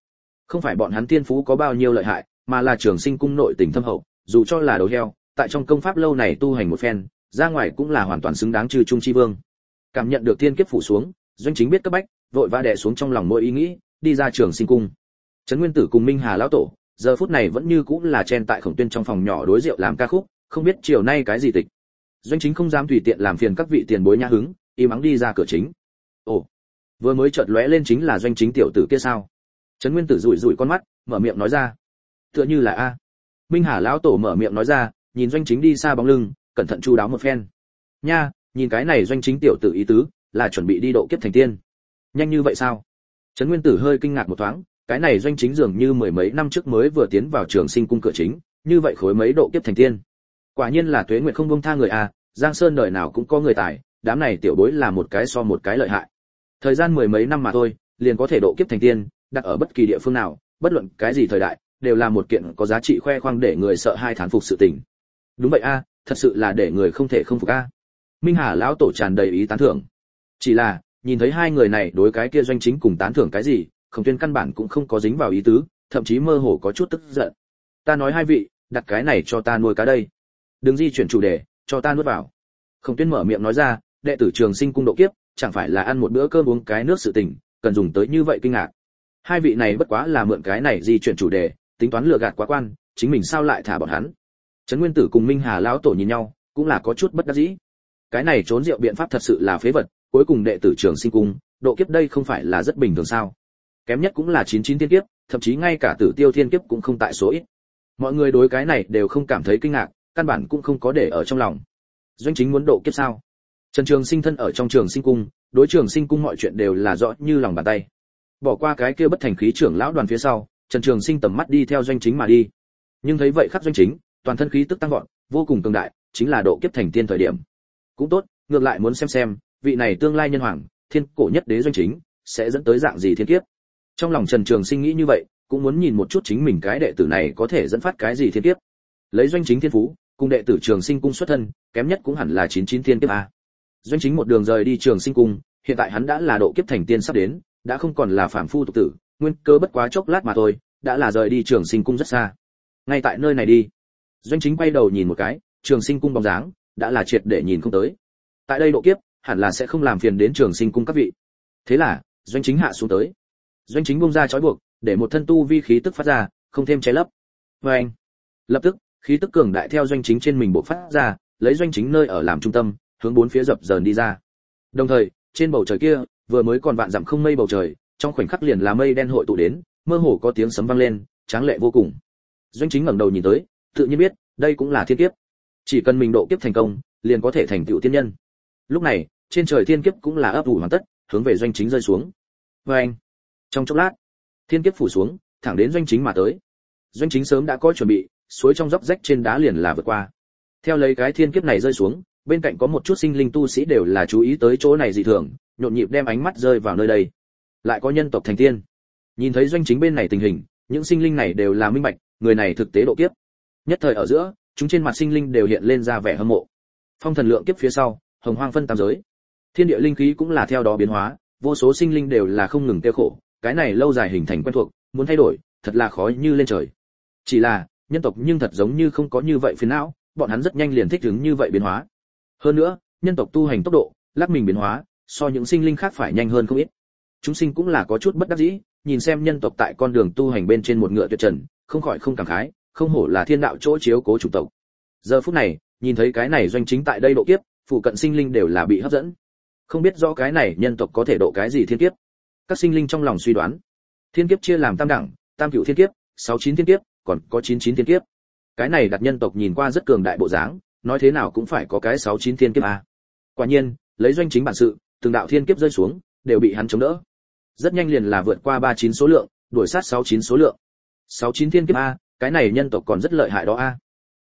Không phải bọn hắn tiên phú có bao nhiêu lợi hại, mà là trường sinh cung nội tình thâm hậu, dù cho là đầu heo, tại trong công pháp lâu này tu hành một phen, ra ngoài cũng là hoàn toàn xứng đáng trừ trung chi vương. Cảm nhận được tiên kiếp phủ xuống, doanh chính biết cấp bách, vội va đè xuống trong lòng mỗi ý nghĩ, đi ra trường sinh cung. Trấn nguyên tử cùng minh hà lão tổ, giờ phút này vẫn như cũng là chen tại khổng tuyên trong phòng nhỏ đối rượu làm ca khúc, không biết chiều nay cái gì tịch. Doanh chính không dám tùy tiện làm phiền các vị tiền bối nhã hứng, im mắng đi ra cửa chính. Ồ vừa mới chợt lóe lên chính là doanh chính tiểu tử kia sao? Trấn nguyên tử rủi rủi con mắt, mở miệng nói ra. Tựa như là a. Minh hà lão tổ mở miệng nói ra, nhìn doanh chính đi xa bóng lưng, cẩn thận chu đáo một phen. Nha, nhìn cái này doanh chính tiểu tử ý tứ, là chuẩn bị đi độ kiếp thành tiên. Nhanh như vậy sao? Trấn nguyên tử hơi kinh ngạc một thoáng, cái này doanh chính dường như mười mấy năm trước mới vừa tiến vào trường sinh cung cửa chính, như vậy khối mấy độ kiếp thành tiên. Quả nhiên là tuế nguyệt không bông tha người a, giang sơn đời nào cũng có người tài, đám này tiểu bối là một cái so một cái lợi hại thời gian mười mấy năm mà thôi, liền có thể độ kiếp thành tiên, đặt ở bất kỳ địa phương nào, bất luận cái gì thời đại, đều là một kiện có giá trị khoe khoang để người sợ hai thán phục sự tình. Đúng vậy a, thật sự là để người không thể không phục a. Minh hà lão tổ tràn đầy ý tán thưởng. Chỉ là, nhìn thấy hai người này đối cái kia doanh chính cùng tán thưởng cái gì, khổng tuyên căn bản cũng không có dính vào ý tứ, thậm chí mơ hồ có chút tức giận. Ta nói hai vị, đặt cái này cho ta nuôi cá đây. Đừng di chuyển chủ đề, cho ta nuốt vào. Khổng tuyên mở miệng nói ra, đệ tử trường sinh cung độ kiếp chẳng phải là ăn một bữa cơm uống cái nước sự tình, cần dùng tới như vậy kinh ngạc. Hai vị này bất quá là mượn cái này di chuyển chủ đề, tính toán lừa gạt quá quan, chính mình sao lại thả bọn hắn? Trấn nguyên tử cùng minh hà lão tổ nhìn nhau, cũng là có chút bất đắc dĩ. Cái này trốn rượu biện pháp thật sự là phế vật, cuối cùng đệ tử trường sinh cung, độ kiếp đây không phải là rất bình thường sao? Kém nhất cũng là chín chín kiếp, thậm chí ngay cả tử tiêu thiên kiếp cũng không tại số ít. Mọi người đối cái này đều không cảm thấy kinh ngạc, căn bản cũng không có để ở trong lòng. Doanh chính muốn độ kiếp sao? Trần trường sinh thân ở trong trường sinh cung, đối trường sinh cung mọi chuyện đều là rõ như lòng bàn tay. Bỏ qua cái kia bất thành khí trưởng lão đoàn phía sau, trần trường sinh tầm mắt đi theo doanh chính mà đi. Nhưng thấy vậy khắc doanh chính, toàn thân khí tức tăng vọt, vô cùng cường đại, chính là độ kiếp thành tiên thời điểm. Cũng tốt, ngược lại muốn xem xem, vị này tương lai nhân hoàng, thiên cổ nhất đế doanh chính, sẽ dẫn tới dạng gì thiên kiếp. Trong lòng trần trường sinh nghĩ như vậy, cũng muốn nhìn một chút chính mình cái đệ tử này có thể dẫn phát cái gì thiên kiếp. Lấy doanh chính thiên phú, cùng đệ tử trường sinh cung xuất thân, kém nhất cũng hẳn là chín chín thiên kiếp a doanh chính một đường rời đi trường sinh cung, hiện tại hắn đã là độ kiếp thành tiên sắp đến, đã không còn là phạm phu tục tử, nguyên cơ bất quá chốc lát mà thôi, đã là rời đi trường sinh cung rất xa. Ngay tại nơi này đi, doanh chính quay đầu nhìn một cái, trường sinh cung bóng dáng đã là triệt để nhìn không tới. Tại đây độ kiếp, hẳn là sẽ không làm phiền đến trường sinh cung các vị. Thế là, doanh chính hạ xuống tới. Doanh chính bung ra trói buộc, để một thân tu vi khí tức phát ra, không thêm cháy lấp. Vê anh, lập tức, khí tức cường đại theo doanh chính trên mình bộc phát ra, lấy doanh chính nơi ở làm trung tâm hướng bốn phía dập dờn đi ra. Đồng thời, trên bầu trời kia, vừa mới còn vạn dặm không mây bầu trời, trong khoảnh khắc liền là mây đen hội tụ đến, mơ hồ có tiếng sấm vang lên, tráng lệ vô cùng. Doanh chính ngẩng đầu nhìn tới, tự nhiên biết, đây cũng là thiên kiếp. Chỉ cần mình độ kiếp thành công, liền có thể thành tựu tiên nhân. Lúc này, trên trời thiên kiếp cũng là ấp ủ hoàn tất, hướng về doanh chính rơi xuống. Vê anh trong chốc lát, thiên kiếp phủ xuống, thẳng đến doanh chính mà tới. Doanh chính sớm đã có chuẩn bị, suối trong dốc rách trên đá liền là vượt qua. Theo lấy cái thiên kiếp này rơi xuống bên cạnh có một chút sinh linh tu sĩ đều là chú ý tới chỗ này dị thường, nhộn nhịp đem ánh mắt rơi vào nơi đây. Lại có nhân tộc thành tiên. Nhìn thấy doanh chính bên này tình hình, những sinh linh này đều là minh bạch, người này thực tế độ kiếp. Nhất thời ở giữa, chúng trên mặt sinh linh đều hiện lên ra vẻ hâm mộ. Phong thần lượng kiếp phía sau, hồng hoang phân tam giới. Thiên địa linh khí cũng là theo đó biến hóa, vô số sinh linh đều là không ngừng tiêu khổ, cái này lâu dài hình thành quen thuộc, muốn thay đổi, thật là khó như lên trời. Chỉ là, nhân tộc nhưng thật giống như không có như vậy phiền não, bọn hắn rất nhanh liền thích ứng như vậy biến hóa hơn nữa, nhân tộc tu hành tốc độ, lắc mình biến hóa, so những sinh linh khác phải nhanh hơn không ít. Chúng sinh cũng là có chút bất đắc dĩ, nhìn xem nhân tộc tại con đường tu hành bên trên một ngựa tuyệt trần, không khỏi không cảm khái, không hổ là thiên đạo chỗ chiếu cố chủ tộc. Giờ phút này, nhìn thấy cái này doanh chính tại đây độ kiếp, phụ cận sinh linh đều là bị hấp dẫn. Không biết rõ cái này nhân tộc có thể độ cái gì thiên kiếp. Các sinh linh trong lòng suy đoán. Thiên kiếp chia làm tam đẳng, tam cửu thiên kiếp, sáu chín thiên kiếp, còn có chín chín thiên kiếp. Cái này đặt nhân tộc nhìn qua rất cường đại bộ dáng nói thế nào cũng phải có cái sáu chín thiên kiếp a. Quả nhiên, lấy doanh chính bản sự, từng đạo thiên kiếp rơi xuống, đều bị hắn chống đỡ. Rất nhanh liền là vượt qua ba chín số lượng, đuổi sát sáu chín số lượng. Sáu chín thiên kiếp a, cái này nhân tộc còn rất lợi hại đó a.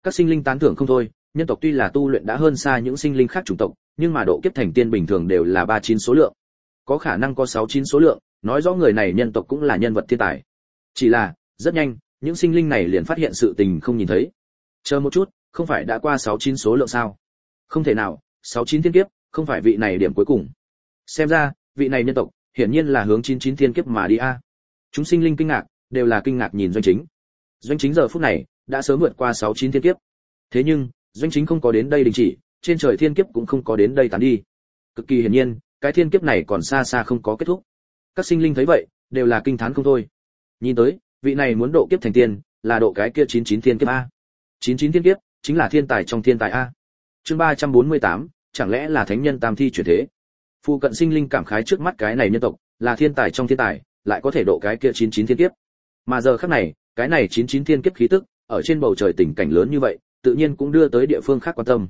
Các sinh linh tán thưởng không thôi, nhân tộc tuy là tu luyện đã hơn xa những sinh linh khác chủng tộc, nhưng mà độ kiếp thành tiên bình thường đều là ba chín số lượng. Có khả năng có sáu chín số lượng, nói rõ người này nhân tộc cũng là nhân vật thiên tài. Chỉ là, rất nhanh, những sinh linh này liền phát hiện sự tình không nhìn thấy chờ một chút, không phải đã qua sáu chín số lượng sao? Không thể nào, sáu chín thiên kiếp, không phải vị này điểm cuối cùng. Xem ra, vị này nhân tộc, hiển nhiên là hướng chín chín thiên kiếp mà đi a. Chúng sinh linh kinh ngạc, đều là kinh ngạc nhìn doanh chính. Doanh chính giờ phút này, đã sớm vượt qua sáu chín thiên kiếp. Thế nhưng, doanh chính không có đến đây đình chỉ, trên trời thiên kiếp cũng không có đến đây tán đi. Cực kỳ hiển nhiên, cái thiên kiếp này còn xa xa không có kết thúc. Các sinh linh thấy vậy, đều là kinh thán không thôi. Nhìn tới, vị này muốn độ kiếp thành tiên, là độ cái kia chín chín thiên kiếp a chín chín thiên kiếp, chính là thiên tài trong thiên tài a. Chương ba trăm bốn mươi tám, chẳng lẽ là thánh nhân tam thi chuyển thế? Phụ cận sinh linh cảm khái trước mắt cái này nhân tộc, là thiên tài trong thiên tài, lại có thể độ cái kia chín chín thiên kiếp. Mà giờ khắc này, cái này chín chín thiên kiếp khí tức, ở trên bầu trời tình cảnh lớn như vậy, tự nhiên cũng đưa tới địa phương khác quan tâm.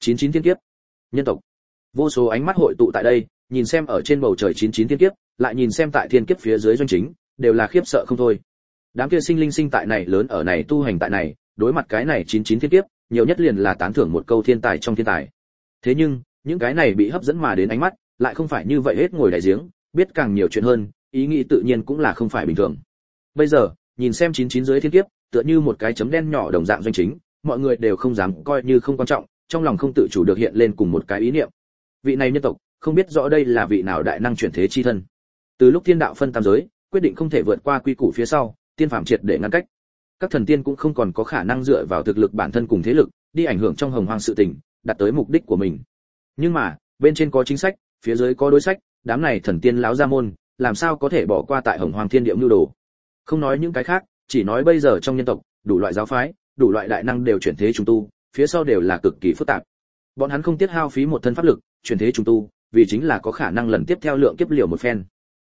chín chín thiên kiếp. Nhân tộc. Vô số ánh mắt hội tụ tại đây, nhìn xem ở trên bầu trời chín chín thiên kiếp, lại nhìn xem tại thiên kiếp phía dưới doanh chính, đều là khiếp sợ không thôi. Đám kia sinh linh sinh tại này, lớn ở này, tu hành tại này đối mặt cái này chín chín thiên kiếp, nhiều nhất liền là tán thưởng một câu thiên tài trong thiên tài. Thế nhưng, những cái này bị hấp dẫn mà đến ánh mắt, lại không phải như vậy hết ngồi đại giếng, biết càng nhiều chuyện hơn, ý nghĩ tự nhiên cũng là không phải bình thường. Bây giờ, nhìn xem chín chín dưới thiên kiếp, tựa như một cái chấm đen nhỏ đồng dạng doanh chính, mọi người đều không dám coi như không quan trọng, trong lòng không tự chủ được hiện lên cùng một cái ý niệm. Vị này nhân tộc, không biết rõ đây là vị nào đại năng chuyển thế chi thân. Từ lúc thiên đạo phân tam giới, quyết định không thể vượt qua quy củ phía sau, tiên phạm triệt để ngăn cách các thần tiên cũng không còn có khả năng dựa vào thực lực bản thân cùng thế lực đi ảnh hưởng trong hồng hoang sự tình, đạt tới mục đích của mình. Nhưng mà, bên trên có chính sách, phía dưới có đối sách, đám này thần tiên láo ra môn, làm sao có thể bỏ qua tại hồng hoang thiên điệu nhu đồ? Không nói những cái khác, chỉ nói bây giờ trong nhân tộc, đủ loại giáo phái, đủ loại đại năng đều chuyển thế chúng tu, phía sau đều là cực kỳ phức tạp. Bọn hắn không tiết hao phí một thân pháp lực, chuyển thế chúng tu, vì chính là có khả năng lần tiếp theo lượng kiếp liều một phen.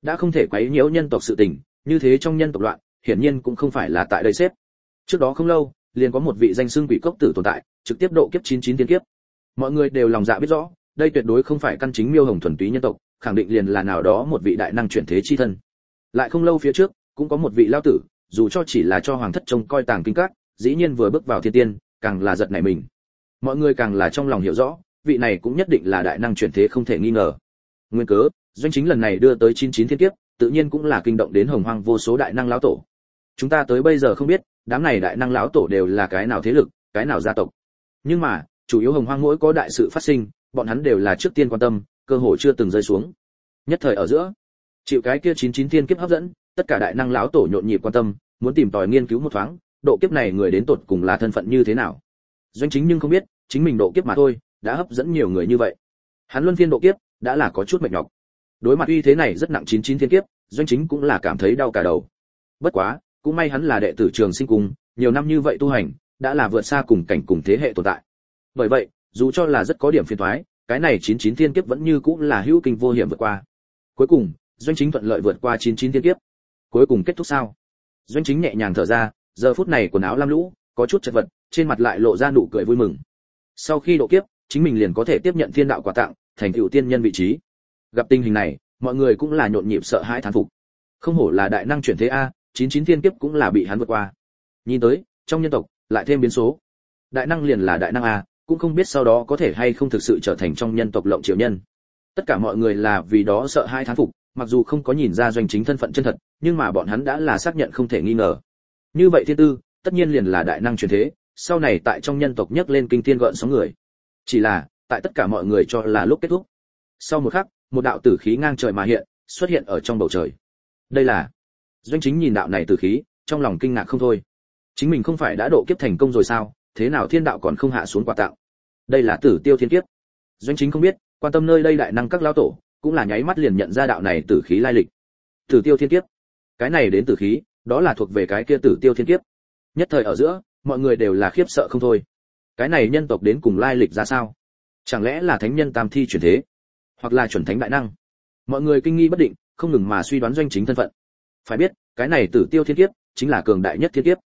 Đã không thể quấy nhiễu nhân tộc sự tình, như thế trong nhân tộc loạn hiển nhiên cũng không phải là tại đây xếp. Trước đó không lâu, liền có một vị danh xưng quỷ cốc tử tồn tại, trực tiếp độ kiếp 99 tiên kiếp. Mọi người đều lòng dạ biết rõ, đây tuyệt đối không phải căn chính miêu hồng thuần túy nhân tộc, khẳng định liền là nào đó một vị đại năng chuyển thế chi thân. Lại không lâu phía trước, cũng có một vị lao tử, dù cho chỉ là cho hoàng thất trông coi tàng kinh các, dĩ nhiên vừa bước vào thiên tiên, càng là giật nảy mình. Mọi người càng là trong lòng hiểu rõ, vị này cũng nhất định là đại năng chuyển thế không thể nghi ngờ. Nguyên cớ, doanh chính lần này đưa tới 99 thiên kiếp, tự nhiên cũng là kinh động đến hồng hoang vô số đại năng lão tổ chúng ta tới bây giờ không biết, đám này đại năng lão tổ đều là cái nào thế lực, cái nào gia tộc. Nhưng mà, chủ yếu hồng hoang mỗi có đại sự phát sinh, bọn hắn đều là trước tiên quan tâm, cơ hội chưa từng rơi xuống. Nhất thời ở giữa, chịu cái kia 99 thiên kiếp hấp dẫn, tất cả đại năng lão tổ nhộn nhịp quan tâm, muốn tìm tòi nghiên cứu một thoáng, độ kiếp này người đến tột cùng là thân phận như thế nào. Doanh chính nhưng không biết, chính mình độ kiếp mà thôi, đã hấp dẫn nhiều người như vậy. Hắn luân phiên độ kiếp, đã là có chút mệt nhọc. Đối mặt uy thế này rất nặng chín chín thiên kiếp, doanh chính cũng là cảm thấy đau cả đầu. Bất quá cũng may hắn là đệ tử trường sinh cung nhiều năm như vậy tu hành, đã là vượt xa cùng cảnh cùng thế hệ tồn tại. Bởi vậy, dù cho là rất có điểm phiền toái, cái này chín chín thiên kiếp vẫn như cũng là hữu kinh vô hiểm vượt qua. Cuối cùng, doanh chính thuận lợi vượt qua chín chín thiên kiếp. Cuối cùng kết thúc sao? Doanh chính nhẹ nhàng thở ra, giờ phút này quần áo lam lũ, có chút chật vật, trên mặt lại lộ ra nụ cười vui mừng. Sau khi độ kiếp, chính mình liền có thể tiếp nhận thiên đạo quà tặng, thành tựu tiên nhân vị trí. Gặp tình hình này, mọi người cũng là nhộn nhịp sợ hãi thán phục. Không hổ là đại năng chuyển thế a chín chín thiên kiếp cũng là bị hắn vượt qua. Nhìn tới, trong nhân tộc, lại thêm biến số. Đại năng liền là đại năng a, cũng không biết sau đó có thể hay không thực sự trở thành trong nhân tộc lộng triệu nhân. Tất cả mọi người là vì đó sợ hai thán phục, mặc dù không có nhìn ra doanh chính thân phận chân thật, nhưng mà bọn hắn đã là xác nhận không thể nghi ngờ. Như vậy thiên tư, tất nhiên liền là đại năng truyền thế, sau này tại trong nhân tộc nhấc lên kinh thiên gợn sóng người. Chỉ là, tại tất cả mọi người cho là lúc kết thúc. Sau một khắc, một đạo tử khí ngang trời mà hiện, xuất hiện ở trong bầu trời. Đây là doanh chính nhìn đạo này tử khí, trong lòng kinh ngạc không thôi. Chính mình không phải đã độ kiếp thành công rồi sao, thế nào thiên đạo còn không hạ xuống quà tặng đây là tử tiêu thiên kiếp. Doanh chính không biết, quan tâm nơi đây đại năng các lao tổ, cũng là nháy mắt liền nhận ra đạo này tử khí lai lịch. Tử tiêu thiên kiếp. Cái này đến tử khí, đó là thuộc về cái kia tử tiêu thiên kiếp. Nhất thời ở giữa, mọi người đều là khiếp sợ không thôi. Cái này nhân tộc đến cùng lai lịch ra sao? Chẳng lẽ là thánh nhân tam thi chuyển thế? Hoặc là chuẩn thánh đại năng? Mọi người kinh nghi bất định, không ngừng mà suy đoán doanh chính thân phận phải biết, cái này tử tiêu thiên kiếp, chính là cường đại nhất thiên kiếp.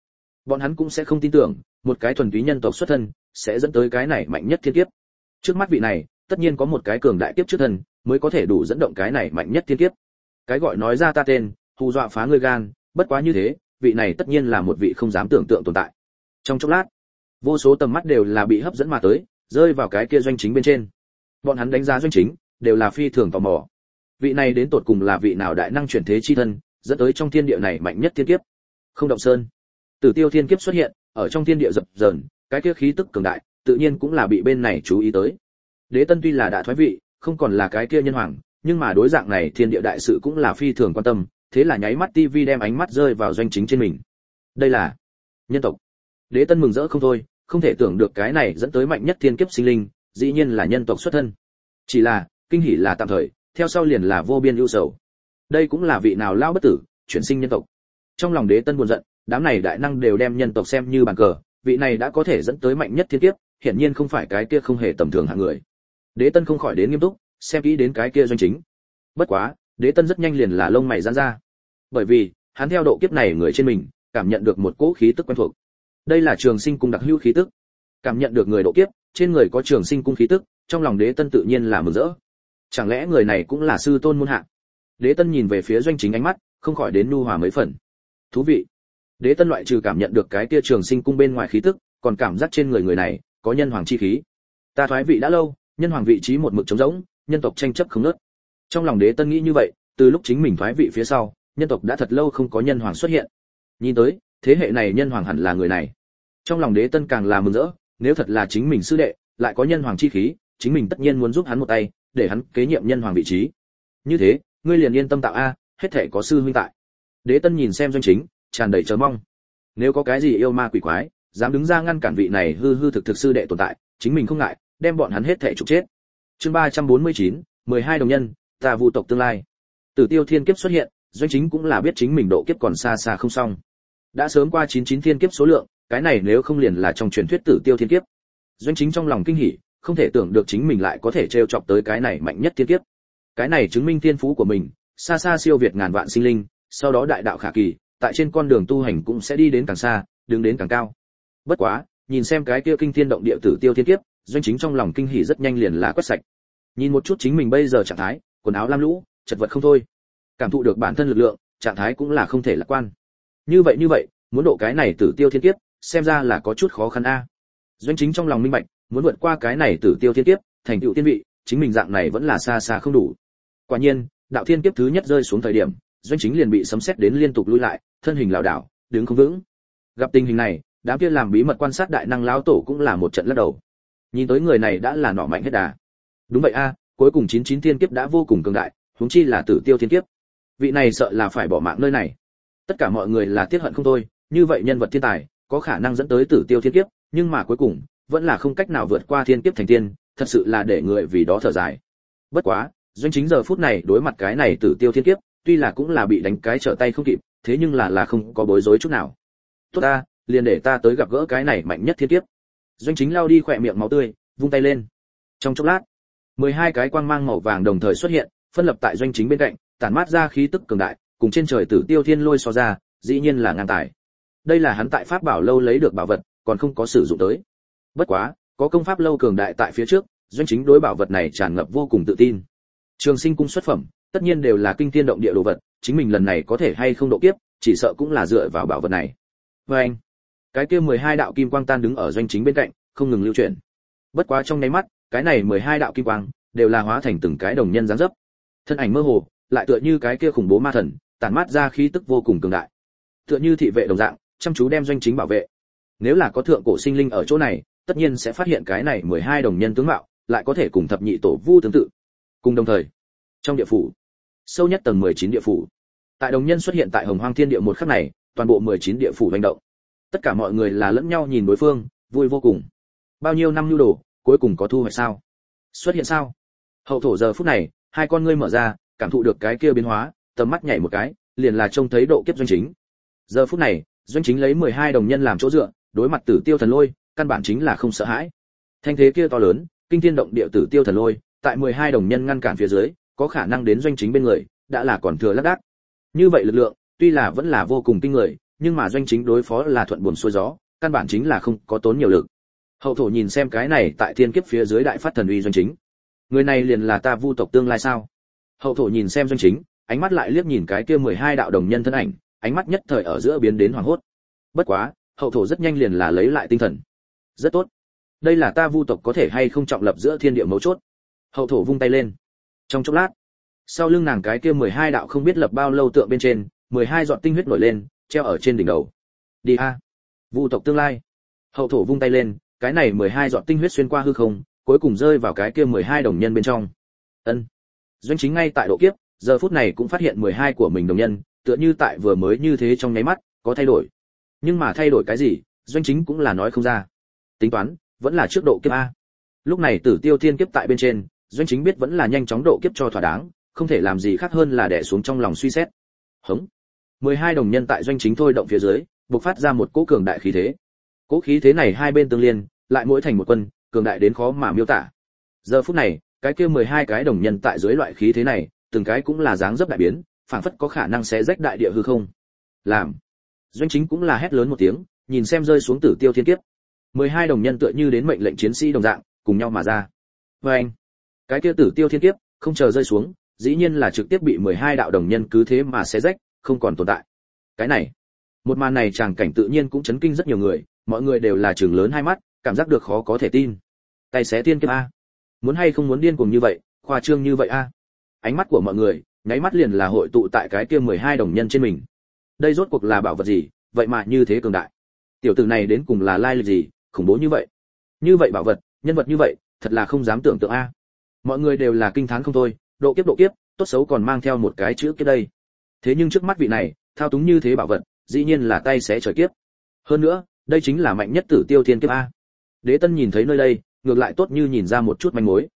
Bọn hắn cũng sẽ không tin tưởng, một cái thuần túy nhân tộc xuất thân, sẽ dẫn tới cái này mạnh nhất thiên kiếp. Trước mắt vị này, tất nhiên có một cái cường đại kiếp trước thân, mới có thể đủ dẫn động cái này mạnh nhất thiên kiếp. Cái gọi nói ra ta tên, hù dọa phá ngươi gan, bất quá như thế, vị này tất nhiên là một vị không dám tưởng tượng tồn tại. Trong chốc lát, vô số tầm mắt đều là bị hấp dẫn mà tới, rơi vào cái kia doanh chính bên trên. Bọn hắn đánh giá doanh chính, đều là phi thường tò mò. Vị này đến tột cùng là vị nào đại năng chuyển thế chi thân dẫn tới trong thiên địa này mạnh nhất thiên kiếp. Không động sơn. Tử tiêu thiên kiếp xuất hiện, ở trong thiên địa dập dờn, cái kia khí tức cường đại, tự nhiên cũng là bị bên này chú ý tới. Đế tân tuy là đã thoái vị, không còn là cái kia nhân hoàng, nhưng mà đối dạng này thiên địa đại sự cũng là phi thường quan tâm, thế là nháy mắt tv đem ánh mắt rơi vào doanh chính trên mình. Đây là nhân tộc. Đế tân mừng rỡ không thôi, không thể tưởng được cái này dẫn tới mạnh nhất thiên kiếp sinh linh, dĩ nhiên là nhân tộc xuất thân. Chỉ là, kinh hỉ là tạm thời, theo sau liền là vô biên ưu sầu đây cũng là vị nào lao bất tử, chuyển sinh nhân tộc. Trong lòng đế tân buồn giận, đám này đại năng đều đem nhân tộc xem như bàn cờ, vị này đã có thể dẫn tới mạnh nhất thiên kiếp, hiển nhiên không phải cái kia không hề tầm thường hạng người. Đế tân không khỏi đến nghiêm túc, xem kỹ đến cái kia doanh chính. Bất quá, đế tân rất nhanh liền là lông mày giãn ra. Bởi vì, hắn theo độ kiếp này người trên mình, cảm nhận được một cỗ khí tức quen thuộc. Đây là trường sinh cung đặc hữu khí tức. Cảm nhận được người độ kiếp, trên người có trường sinh cung khí tức, trong lòng đế tân tự nhiên là mừng rỡ. Chẳng lẽ người này cũng là sư tôn môn hạ? Đế tân nhìn về phía doanh chính ánh mắt, không khỏi đến nu hòa mấy phần. Thú vị. Đế tân loại trừ cảm nhận được cái kia trường sinh cung bên ngoài khí tức, còn cảm giác trên người người này, có nhân hoàng chi khí. Ta thoái vị đã lâu, nhân hoàng vị trí một mực trống rỗng, nhân tộc tranh chấp không nớt trong lòng đế tân nghĩ như vậy, từ lúc chính mình thoái vị phía sau, nhân tộc đã thật lâu không có nhân hoàng xuất hiện. Nhìn tới, thế hệ này nhân hoàng hẳn là người này. Trong lòng đế tân càng là mừng rỡ, nếu thật là chính mình sư đệ, lại có nhân hoàng chi khí, chính mình tất nhiên muốn giúp hắn một tay, để hắn kế nhiệm nhân hoàng vị trí. Như thế ngươi liền yên tâm tạo a, hết thể có sư huynh tại. Đế tân nhìn xem doanh chính, tràn đầy chờ mong. Nếu có cái gì yêu ma quỷ quái, dám đứng ra ngăn cản vị này hư hư thực thực sư đệ tồn tại, chính mình không ngại, đem bọn hắn hết thể trục chết. Chương ba trăm bốn mươi chín, mười hai đồng nhân, ta vu tộc tương lai. Tử tiêu thiên kiếp xuất hiện, doanh chính cũng là biết chính mình độ kiếp còn xa xa không xong. Đã sớm qua chín chín thiên kiếp số lượng, cái này nếu không liền là trong truyền thuyết tử tiêu thiên kiếp. Doanh chính trong lòng kinh hỉ, không thể tưởng được chính mình lại có thể trêu chọc tới cái này mạnh nhất thiên kiếp cái này chứng minh thiên phú của mình, xa xa siêu việt ngàn vạn sinh linh, sau đó đại đạo khả kỳ, tại trên con đường tu hành cũng sẽ đi đến càng xa, đứng đến càng cao. Bất quá, nhìn xem cái kia kinh thiên động địa tử tiêu thiên kiếp, doanh chính trong lòng kinh hỉ rất nhanh liền là quét sạch. Nhìn một chút chính mình bây giờ trạng thái, quần áo lam lũ, chật vật không thôi. Cảm thụ được bản thân lực lượng, trạng thái cũng là không thể lạc quan. Như vậy như vậy, muốn độ cái này tử tiêu thiên kiếp, xem ra là có chút khó khăn a. Doanh chính trong lòng minh bạch, muốn vượt qua cái này tử tiêu thiên kiếp, thành tựu tiên vị chính mình dạng này vẫn là xa xa không đủ. Quả nhiên, đạo thiên kiếp thứ nhất rơi xuống thời điểm, doanh chính liền bị sấm xét đến liên tục lui lại, thân hình lảo đảo, đứng không vững. Gặp tình hình này, đám kia làm bí mật quan sát đại năng lão tổ cũng là một trận lắc đầu. Nhìn tới người này đã là nọ mạnh hết đà. Đúng vậy a, cuối cùng chín chín thiên kiếp đã vô cùng cường đại, huống chi là tử tiêu thiên kiếp. Vị này sợ là phải bỏ mạng nơi này. Tất cả mọi người là tiếc hận không thôi, như vậy nhân vật thiên tài, có khả năng dẫn tới tử tiêu thiên kiếp, nhưng mà cuối cùng, vẫn là không cách nào vượt qua thiên kiếp thành tiên thật sự là để người vì đó thở dài. Bất quá, doanh chính giờ phút này đối mặt cái này tử tiêu thiên kiếp, tuy là cũng là bị đánh cái trở tay không kịp, thế nhưng là là không có bối rối chút nào. Tốt ta, liền để ta tới gặp gỡ cái này mạnh nhất thiên kiếp. Doanh chính lao đi khỏe miệng máu tươi, vung tay lên. Trong chốc lát, mười hai cái quang mang màu vàng đồng thời xuất hiện, phân lập tại doanh chính bên cạnh, tản mát ra khí tức cường đại, cùng trên trời tử tiêu thiên lôi so ra, dĩ nhiên là ngang tài. Đây là hắn tại pháp bảo lâu lấy được bảo vật, còn không có sử dụng tới. Bất quá có công pháp lâu cường đại tại phía trước, doanh chính đối bảo vật này tràn ngập vô cùng tự tin. Trường sinh cung xuất phẩm, tất nhiên đều là kinh thiên động địa đồ vật, chính mình lần này có thể hay không độ kiếp, chỉ sợ cũng là dựa vào bảo vật này. Vê anh, cái kia mười hai đạo kim quang tan đứng ở doanh chính bên cạnh, không ngừng lưu chuyển. Bất quá trong nháy mắt, cái này mười hai đạo kim quang đều là hóa thành từng cái đồng nhân dáng dấp. Thân ảnh mơ hồ, lại tựa như cái kia khủng bố ma thần, tản mát ra khí tức vô cùng cường đại. Tựa như thị vệ đồng dạng, chăm chú đem doanh chính bảo vệ. Nếu là có thượng cổ sinh linh ở chỗ này tất nhiên sẽ phát hiện cái này mười hai đồng nhân tướng mạo, lại có thể cùng thập nhị tổ vu tương tự. Cùng đồng thời, trong địa phủ, sâu nhất tầng mười chín địa phủ, tại đồng nhân xuất hiện tại hồng hoang thiên địa một khắc này, toàn bộ mười chín địa phủ hành động. Tất cả mọi người là lẫn nhau nhìn đối phương, vui vô cùng. Bao nhiêu năm nhu đồ, cuối cùng có thu hoạch sao? Xuất hiện sao? Hậu thổ giờ phút này, hai con ngươi mở ra, cảm thụ được cái kia biến hóa, tầm mắt nhảy một cái, liền là trông thấy độ kiếp doanh chính. Giờ phút này, doanh chính lấy mười hai đồng nhân làm chỗ dựa, đối mặt tử tiêu thần lôi căn bản chính là không sợ hãi. Thanh thế kia to lớn, kinh thiên động địa tử tiêu thần lôi, tại mười hai đồng nhân ngăn cản phía dưới, có khả năng đến doanh chính bên người, đã là còn thừa lác đác. Như vậy lực lượng, tuy là vẫn là vô cùng kinh người, nhưng mà doanh chính đối phó là thuận buồm xuôi gió, căn bản chính là không có tốn nhiều lực. Hậu thổ nhìn xem cái này tại thiên kiếp phía dưới đại phát thần uy doanh chính. Người này liền là ta vu tộc tương lai sao? Hậu thổ nhìn xem doanh chính, ánh mắt lại liếc nhìn cái kia mười hai đạo đồng nhân thân ảnh, ánh mắt nhất thời ở giữa biến đến hoàng hốt. Bất quá, hậu thổ rất nhanh liền là lấy lại tinh thần rất tốt. Đây là ta vu tộc có thể hay không trọng lập giữa thiên địa mấu chốt. Hậu thổ vung tay lên. Trong chốc lát, sau lưng nàng cái kia mười hai đạo không biết lập bao lâu tượng bên trên, mười hai giọt tinh huyết nổi lên, treo ở trên đỉnh đầu. Đi a. Vu tộc tương lai. Hậu thổ vung tay lên, cái này mười hai giọt tinh huyết xuyên qua hư không, cuối cùng rơi vào cái kia mười hai đồng nhân bên trong. Ân. Doanh chính ngay tại độ kiếp, giờ phút này cũng phát hiện mười hai của mình đồng nhân, tựa như tại vừa mới như thế trong nháy mắt, có thay đổi. Nhưng mà thay đổi cái gì, doanh chính cũng là nói không ra tính toán, vẫn là trước độ kiếp a. Lúc này tử tiêu thiên kiếp tại bên trên, doanh chính biết vẫn là nhanh chóng độ kiếp cho thỏa đáng, không thể làm gì khác hơn là đè xuống trong lòng suy xét. Hống. Mười hai đồng nhân tại doanh chính thôi động phía dưới, bộc phát ra một cỗ cường đại khí thế. Cỗ khí thế này hai bên tương liên, lại mỗi thành một quân, cường đại đến khó mà miêu tả. Giờ phút này, cái kia mười hai cái đồng nhân tại dưới loại khí thế này, từng cái cũng là dáng dấp đại biến, phảng phất có khả năng sẽ rách đại địa hư không. Làm. Doanh chính cũng là hét lớn một tiếng, nhìn xem rơi xuống tử tiêu thiên kiếp mười hai đồng nhân tựa như đến mệnh lệnh chiến sĩ đồng dạng, cùng nhau mà ra. Vê anh, cái kia tử tiêu thiên kiếp, không chờ rơi xuống, dĩ nhiên là trực tiếp bị mười hai đạo đồng nhân cứ thế mà xé rách, không còn tồn tại. Cái này, một màn này tràng cảnh tự nhiên cũng chấn kinh rất nhiều người, mọi người đều là trừng lớn hai mắt, cảm giác được khó có thể tin. Tay xé tiên kiếp a. Muốn hay không muốn điên cuồng như vậy, khoa trương như vậy a. Ánh mắt của mọi người, nháy mắt liền là hội tụ tại cái kia mười hai đồng nhân trên mình. Đây rốt cuộc là bảo vật gì? Vậy mà như thế cường đại. Tiểu tử này đến cùng là lai lịch gì? Khủng bố như vậy. Như vậy bảo vật, nhân vật như vậy, thật là không dám tưởng tượng a. À. Mọi người đều là kinh thán không thôi, độ kiếp độ kiếp, tốt xấu còn mang theo một cái chữ kia đây. Thế nhưng trước mắt vị này, thao túng như thế bảo vật, dĩ nhiên là tay sẽ trời kiếp. Hơn nữa, đây chính là mạnh nhất tử tiêu thiên kiếp a. Đế tân nhìn thấy nơi đây, ngược lại tốt như nhìn ra một chút manh mối.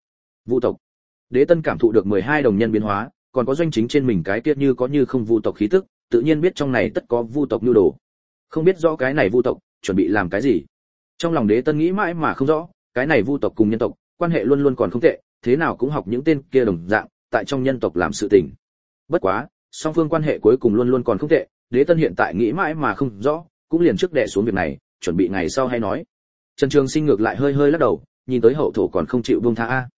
Vu tộc. Đế tân cảm thụ được mười hai đồng nhân biến hóa, còn có doanh chính trên mình cái kia như có như không vu tộc khí tức, tự nhiên biết trong này tất có vu tộc nhu đồ. Không biết rõ cái này vu tộc, chuẩn bị làm cái gì trong lòng đế tân nghĩ mãi mà không rõ, cái này vu tộc cùng nhân tộc, quan hệ luôn luôn còn không tệ, thế nào cũng học những tên kia đồng dạng, tại trong nhân tộc làm sự tình. Bất quá, song phương quan hệ cuối cùng luôn luôn còn không tệ, đế tân hiện tại nghĩ mãi mà không rõ, cũng liền trước đệ xuống việc này, chuẩn bị ngày sau hay nói. Trần trường sinh ngược lại hơi hơi lắc đầu, nhìn tới hậu thổ còn không chịu buông tha a.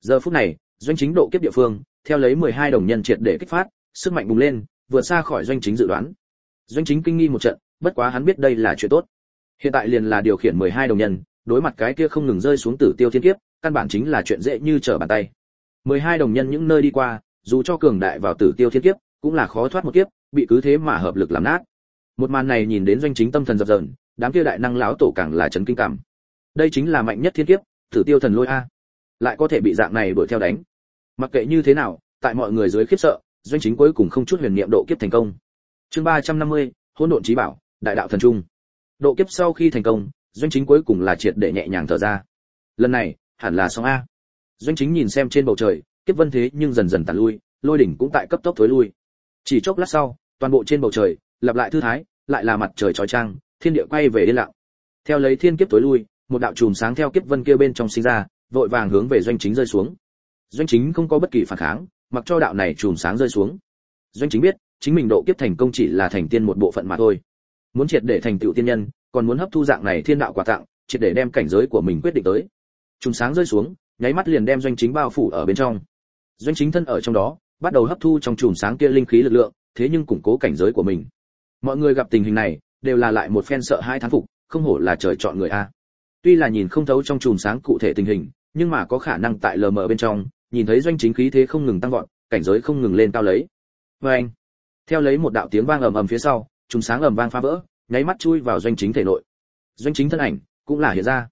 Giờ phút này, doanh chính độ kiếp địa phương, theo lấy 12 đồng nhân triệt để kích phát, sức mạnh bùng lên, vượt xa khỏi doanh chính dự đoán. Doanh chính kinh nghi một trận, bất quá hắn biết đây là chuyện tốt hiện tại liền là điều khiển 12 đồng nhân đối mặt cái kia không ngừng rơi xuống tử tiêu thiên kiếp căn bản chính là chuyện dễ như trở bàn tay. 12 đồng nhân những nơi đi qua dù cho cường đại vào tử tiêu thiên kiếp cũng là khó thoát một kiếp bị cứ thế mà hợp lực làm nát. Một màn này nhìn đến doanh chính tâm thần dập dờn đám kia đại năng lão tổ càng là chấn kinh cảm. Đây chính là mạnh nhất thiên kiếp tử tiêu thần lôi a. Lại có thể bị dạng này đuổi theo đánh. Mặc kệ như thế nào tại mọi người dưới khiếp sợ doanh chính cuối cùng không chút huyền niệm độ kiếp thành công. Chương 350, hỗn độn trí bảo đại đạo thần trung độ kiếp sau khi thành công doanh chính cuối cùng là triệt để nhẹ nhàng thở ra. Lần này hẳn là xong a. Doanh chính nhìn xem trên bầu trời kiếp vân thế nhưng dần dần tàn lui lôi đỉnh cũng tại cấp tốc thối lui. Chỉ chốc lát sau toàn bộ trên bầu trời lặp lại thư thái lại là mặt trời trói trang, thiên địa quay về yên lặng. Theo lấy thiên kiếp tối lui một đạo chùm sáng theo kiếp vân kia bên trong sinh ra vội vàng hướng về doanh chính rơi xuống. Doanh chính không có bất kỳ phản kháng mặc cho đạo này chùm sáng rơi xuống. Doanh chính biết chính mình độ kiếp thành công chỉ là thành tiên một bộ phận mà thôi muốn triệt để thành tựu tiên nhân, còn muốn hấp thu dạng này thiên đạo quà tặng, triệt để đem cảnh giới của mình quyết định tới. Chùm sáng rơi xuống, nháy mắt liền đem doanh chính bao phủ ở bên trong. Doanh chính thân ở trong đó, bắt đầu hấp thu trong chùm sáng kia linh khí lực lượng, thế nhưng củng cố cảnh giới của mình. Mọi người gặp tình hình này, đều là lại một phen sợ hai thán phục, không hổ là trời chọn người a. Tuy là nhìn không thấu trong chùm sáng cụ thể tình hình, nhưng mà có khả năng tại lờ mờ bên trong, nhìn thấy doanh chính khí thế không ngừng tăng vọt, cảnh giới không ngừng lên cao lấy. Vê anh. Theo lấy một đạo tiếng vang ầm ầm phía sau trùng sáng ầm vang phá vỡ, nháy mắt chui vào doanh chính thể nội. Doanh chính thân ảnh cũng là hiện ra.